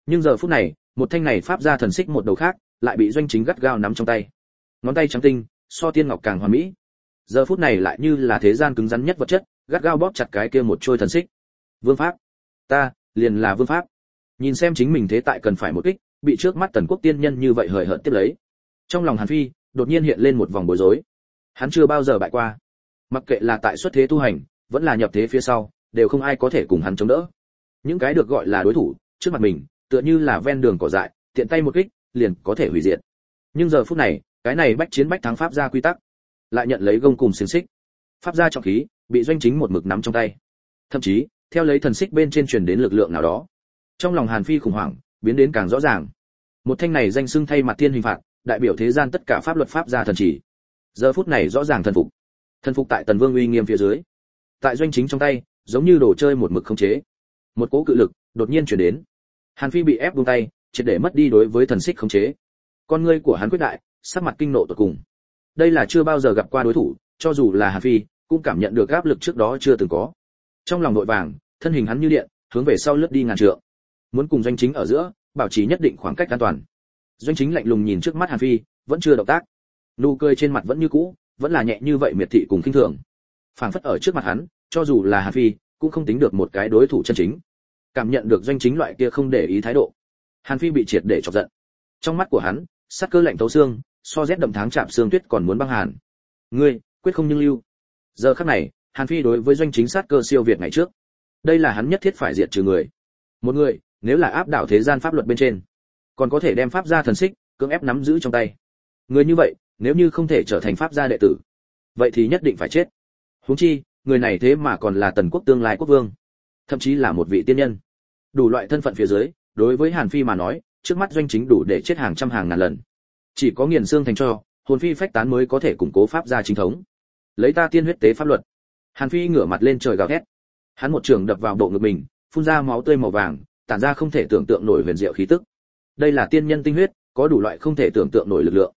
Nhưng giờ phút này, một thanh này pháp ra thần xích một đầu khác, lại bị doanh chính gắt gao nắm trong tay. Ngón tay trắng tinh, so tiên ngọc càng hoàn mỹ. Giờ phút này lại như là thế gian cứng rắn nhất vật chất, gắt gao bóp chặt cái kia một trôi thần xích. Vương pháp, ta, liền là vương pháp. Nhìn xem chính mình thế tại cần phải một kích, bị trước mắt tần quốc tiên nhân như vậy hời hợt tiếp lấy. Trong lòng hàn phi, đột nhiên hiện lên một vòng bối rối. Hắn chưa bao giờ bại qua. Mặc kệ là tại xuất thế tu hành, vẫn là nhập thế phía sau đều không ai có thể cùng hắn chống đỡ. Những cái được gọi là đối thủ, trước mặt mình, tựa như là ven đường cỏ dại, tiện tay một kích, liền có thể hủy diệt. Nhưng giờ phút này, cái này bách chiến bách thắng pháp gia quy tắc, lại nhận lấy gông cùng xiềng xích. Pháp gia trọng khí, bị doanh chính một mực nắm trong tay. Thậm chí, theo lấy thần xích bên trên truyền đến lực lượng nào đó. Trong lòng hàn phi khủng hoảng, biến đến càng rõ ràng. Một thanh này danh xưng thay mặt tiên hình phạt, đại biểu thế gian tất cả pháp luật pháp gia thần chỉ. Giờ phút này rõ ràng thần phục. Thần phục tại tần vương uy nghiêm phía dưới. Tại doanh chính trong tay giống như đồ chơi một mực không chế. Một cỗ cự lực đột nhiên chuyển đến. Hàn phi bị ép buông tay, triệt để mất đi đối với thần xích không chế. Con ngươi của hắn quyết đại, sắc mặt kinh nộ tột cùng. Đây là chưa bao giờ gặp qua đối thủ, cho dù là hàn phi, cũng cảm nhận được áp lực trước đó chưa từng có. Trong lòng nội vàng, thân hình hắn như điện, hướng về sau lướt đi ngàn trượng. Muốn cùng doanh chính ở giữa, bảo trì nhất định khoảng cách an toàn. Doanh chính lạnh lùng nhìn trước mắt hàn phi, vẫn chưa động tác. Nụ cười trên mặt vẫn như cũ, vẫn là nhẹ như vậy miệt thị cùng kinh thường. Phảng phất ở trước mặt hắn cho dù là hàn phi, cũng không tính được một cái đối thủ chân chính. Cảm nhận được doanh chính loại kia không để ý thái độ, hàn phi bị triệt để chọc giận. Trong mắt của hắn, sát cơ lạnh tấu xương, so rét đậm tháng chạm xương tuyết còn muốn băng hàn. Ngươi, quyết không nhưng lưu. Giờ khắc này, hàn phi đối với doanh chính sát cơ siêu việt ngày trước. Đây là hắn nhất thiết phải diệt trừ người. Một người, nếu là áp đảo thế gian pháp luật bên trên, còn có thể đem pháp gia thần xích, cưỡng ép nắm giữ trong tay. Người như vậy, nếu như không thể trở thành pháp gia đệ tử, vậy thì nhất định phải chết. Huống chi người này thế mà còn là tần quốc tương lai quốc vương, thậm chí là một vị tiên nhân. Đủ loại thân phận phía dưới, đối với hàn phi mà nói, trước mắt doanh chính đủ để chết hàng trăm hàng ngàn lần. Chỉ có nghiền xương thành cho, hồn phi phách tán mới có thể củng cố pháp gia chính thống. Lấy ta tiên huyết tế pháp luật. Hàn phi ngửa mặt lên trời gào thét. Hắn một trường đập vào bộ ngực mình, phun ra máu tươi màu vàng, tản ra không thể tưởng tượng nổi huyền diệu khí tức. Đây là tiên nhân tinh huyết, có đủ loại không thể tưởng tượng nổi lực lượng.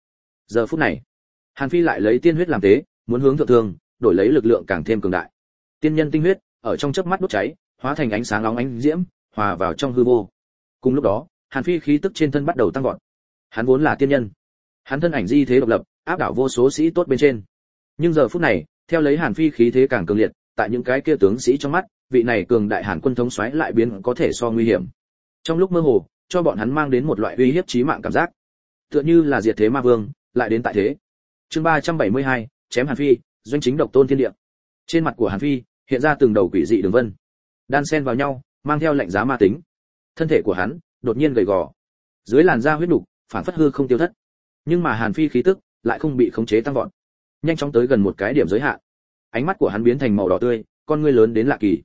Giờ phút này, hàn phi lại lấy tiên huyết làm tế, muốn hướng thượng thương đổi lấy lực lượng càng thêm cường đại. Tiên nhân tinh huyết, ở trong chớp mắt đốt cháy, hóa thành ánh sáng nóng ánh diễm, hòa vào trong hư vô. Cùng lúc đó, hàn phi khí tức trên thân bắt đầu tăng vọt. Hắn vốn là tiên nhân. Hắn thân ảnh di thế độc lập, áp đảo vô số sĩ tốt bên trên. Nhưng giờ phút này, theo lấy hàn phi khí thế càng cường liệt, tại những cái kia tướng sĩ trong mắt, vị này cường đại hàn quân thống xoáy lại biến có thể so nguy hiểm. Trong lúc mơ hồ, cho bọn hắn mang đến một loại uy hiếp chí mạng cảm giác. Tựa như là diệt thế ma vương, lại đến tại thế. Chương ba trăm bảy mươi hai, chém hàn phi doanh chính độc tôn thiên địa. Trên mặt của hàn phi, hiện ra từng đầu quỷ dị đường vân. Đan xen vào nhau, mang theo lệnh giá ma tính. Thân thể của hắn, đột nhiên gầy gò. Dưới làn da huyết nục phản phất hư không tiêu thất. Nhưng mà hàn phi khí tức lại không bị khống chế tăng vọt. Nhanh chóng tới gần một cái điểm giới hạn. Ánh mắt của hắn biến thành màu đỏ tươi, con ngươi lớn đến lạ kỳ.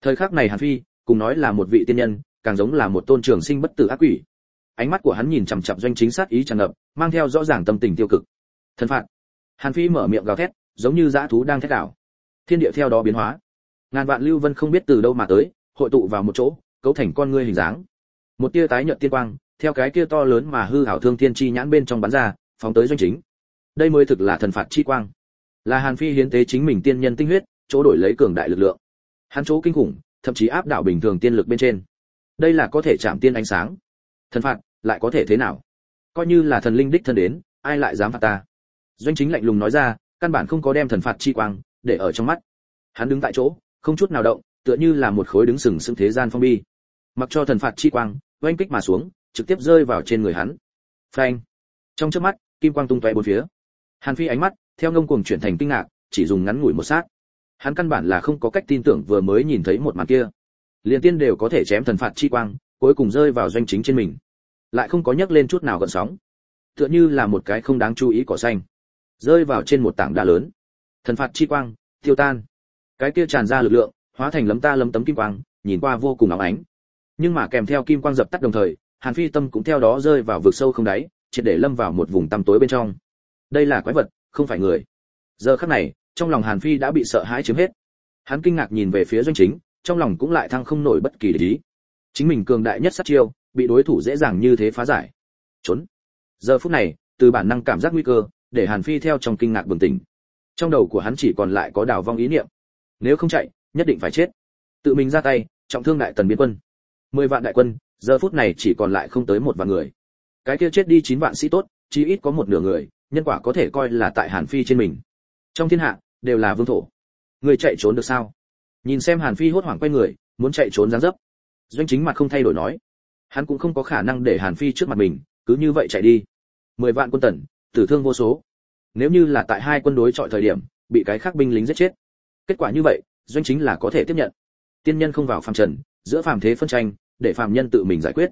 Thời khắc này hàn phi, cùng nói là một vị tiên nhân, càng giống là một tôn trường sinh bất tử ác quỷ. Ánh mắt của hắn nhìn chằm chằm doanh chính sát ý tràn ngập, mang theo rõ ràng tâm tình tiêu cực. Thân phạt. Hàn phi mở miệng gào thét giống như dã thú đang thét đảo thiên địa theo đó biến hóa. Ngàn vạn lưu vân không biết từ đâu mà tới, hội tụ vào một chỗ, cấu thành con ngươi hình dáng. Một tia tái nhợt tiên quang, theo cái kia to lớn mà hư hảo thương thiên chi nhãn bên trong bắn ra, phóng tới doanh chính. Đây mới thực là thần phạt chi quang. Là hàn phi hiến tế chính mình tiên nhân tinh huyết, chỗ đổi lấy cường đại lực lượng. Hắn chỗ kinh khủng, thậm chí áp đảo bình thường tiên lực bên trên. Đây là có thể chạm tiên ánh sáng. Thần phạt, lại có thể thế nào? Coi như là thần linh đích thân đến, ai lại dám phạt ta? Doanh chính lạnh lùng nói ra căn bản không có đem thần phạt chi quang để ở trong mắt. Hắn đứng tại chỗ, không chút nào động, tựa như là một khối đứng sừng sững thế gian phong bi. Mặc cho thần phạt chi quang oanh kích mà xuống, trực tiếp rơi vào trên người hắn. Phanh! Trong chớp mắt, kim quang tung tóe bốn phía. Hàn phi ánh mắt, theo ngông cuồng chuyển thành kinh ngạc, chỉ dùng ngắn ngủi một sát. Hắn căn bản là không có cách tin tưởng vừa mới nhìn thấy một màn kia. Liền tiên đều có thể chém thần phạt chi quang, cuối cùng rơi vào doanh chính trên mình. Lại không có nhấc lên chút nào gợn sóng. Tựa như là một cái không đáng chú ý cỏ xanh rơi vào trên một tảng đá lớn. Thần phạt chi quang, tiêu tan. Cái kia tràn ra lực lượng, hóa thành lấm ta lấm tấm kim quang, nhìn qua vô cùng óng ánh. Nhưng mà kèm theo kim quang dập tắt đồng thời, hàn phi tâm cũng theo đó rơi vào vực sâu không đáy, triệt để lâm vào một vùng tăm tối bên trong. Đây là quái vật, không phải người. Giờ khắc này, trong lòng hàn phi đã bị sợ hãi chiếm hết. Hắn kinh ngạc nhìn về phía doanh chính, trong lòng cũng lại thăng không nổi bất kỳ lý chính mình cường đại nhất sát chiêu, bị đối thủ dễ dàng như thế phá giải. Trốn. Giờ phút này, từ bản năng cảm giác nguy cơ để hàn phi theo trong kinh ngạc bừng tỉnh. Trong đầu của hắn chỉ còn lại có đào vong ý niệm. Nếu không chạy, nhất định phải chết. Tự mình ra tay, trọng thương đại tần biên quân. Mười vạn đại quân, giờ phút này chỉ còn lại không tới một vạn người. Cái kia chết đi chín vạn sĩ tốt, chí ít có một nửa người, nhân quả có thể coi là tại hàn phi trên mình. Trong thiên hạ, đều là vương thổ. Người chạy trốn được sao? Nhìn xem hàn phi hốt hoảng quay người, muốn chạy trốn dáng dấp. Doanh chính mặt không thay đổi nói. Hắn cũng không có khả năng để hàn phi trước mặt mình, cứ như vậy chạy đi. Mười vạn quân tần tử thương vô số. Nếu như là tại hai quân đối chọi thời điểm, bị cái khác binh lính giết chết, kết quả như vậy, doanh chính là có thể tiếp nhận. Tiên nhân không vào phàm trần, giữa phàm thế phân tranh, để phàm nhân tự mình giải quyết.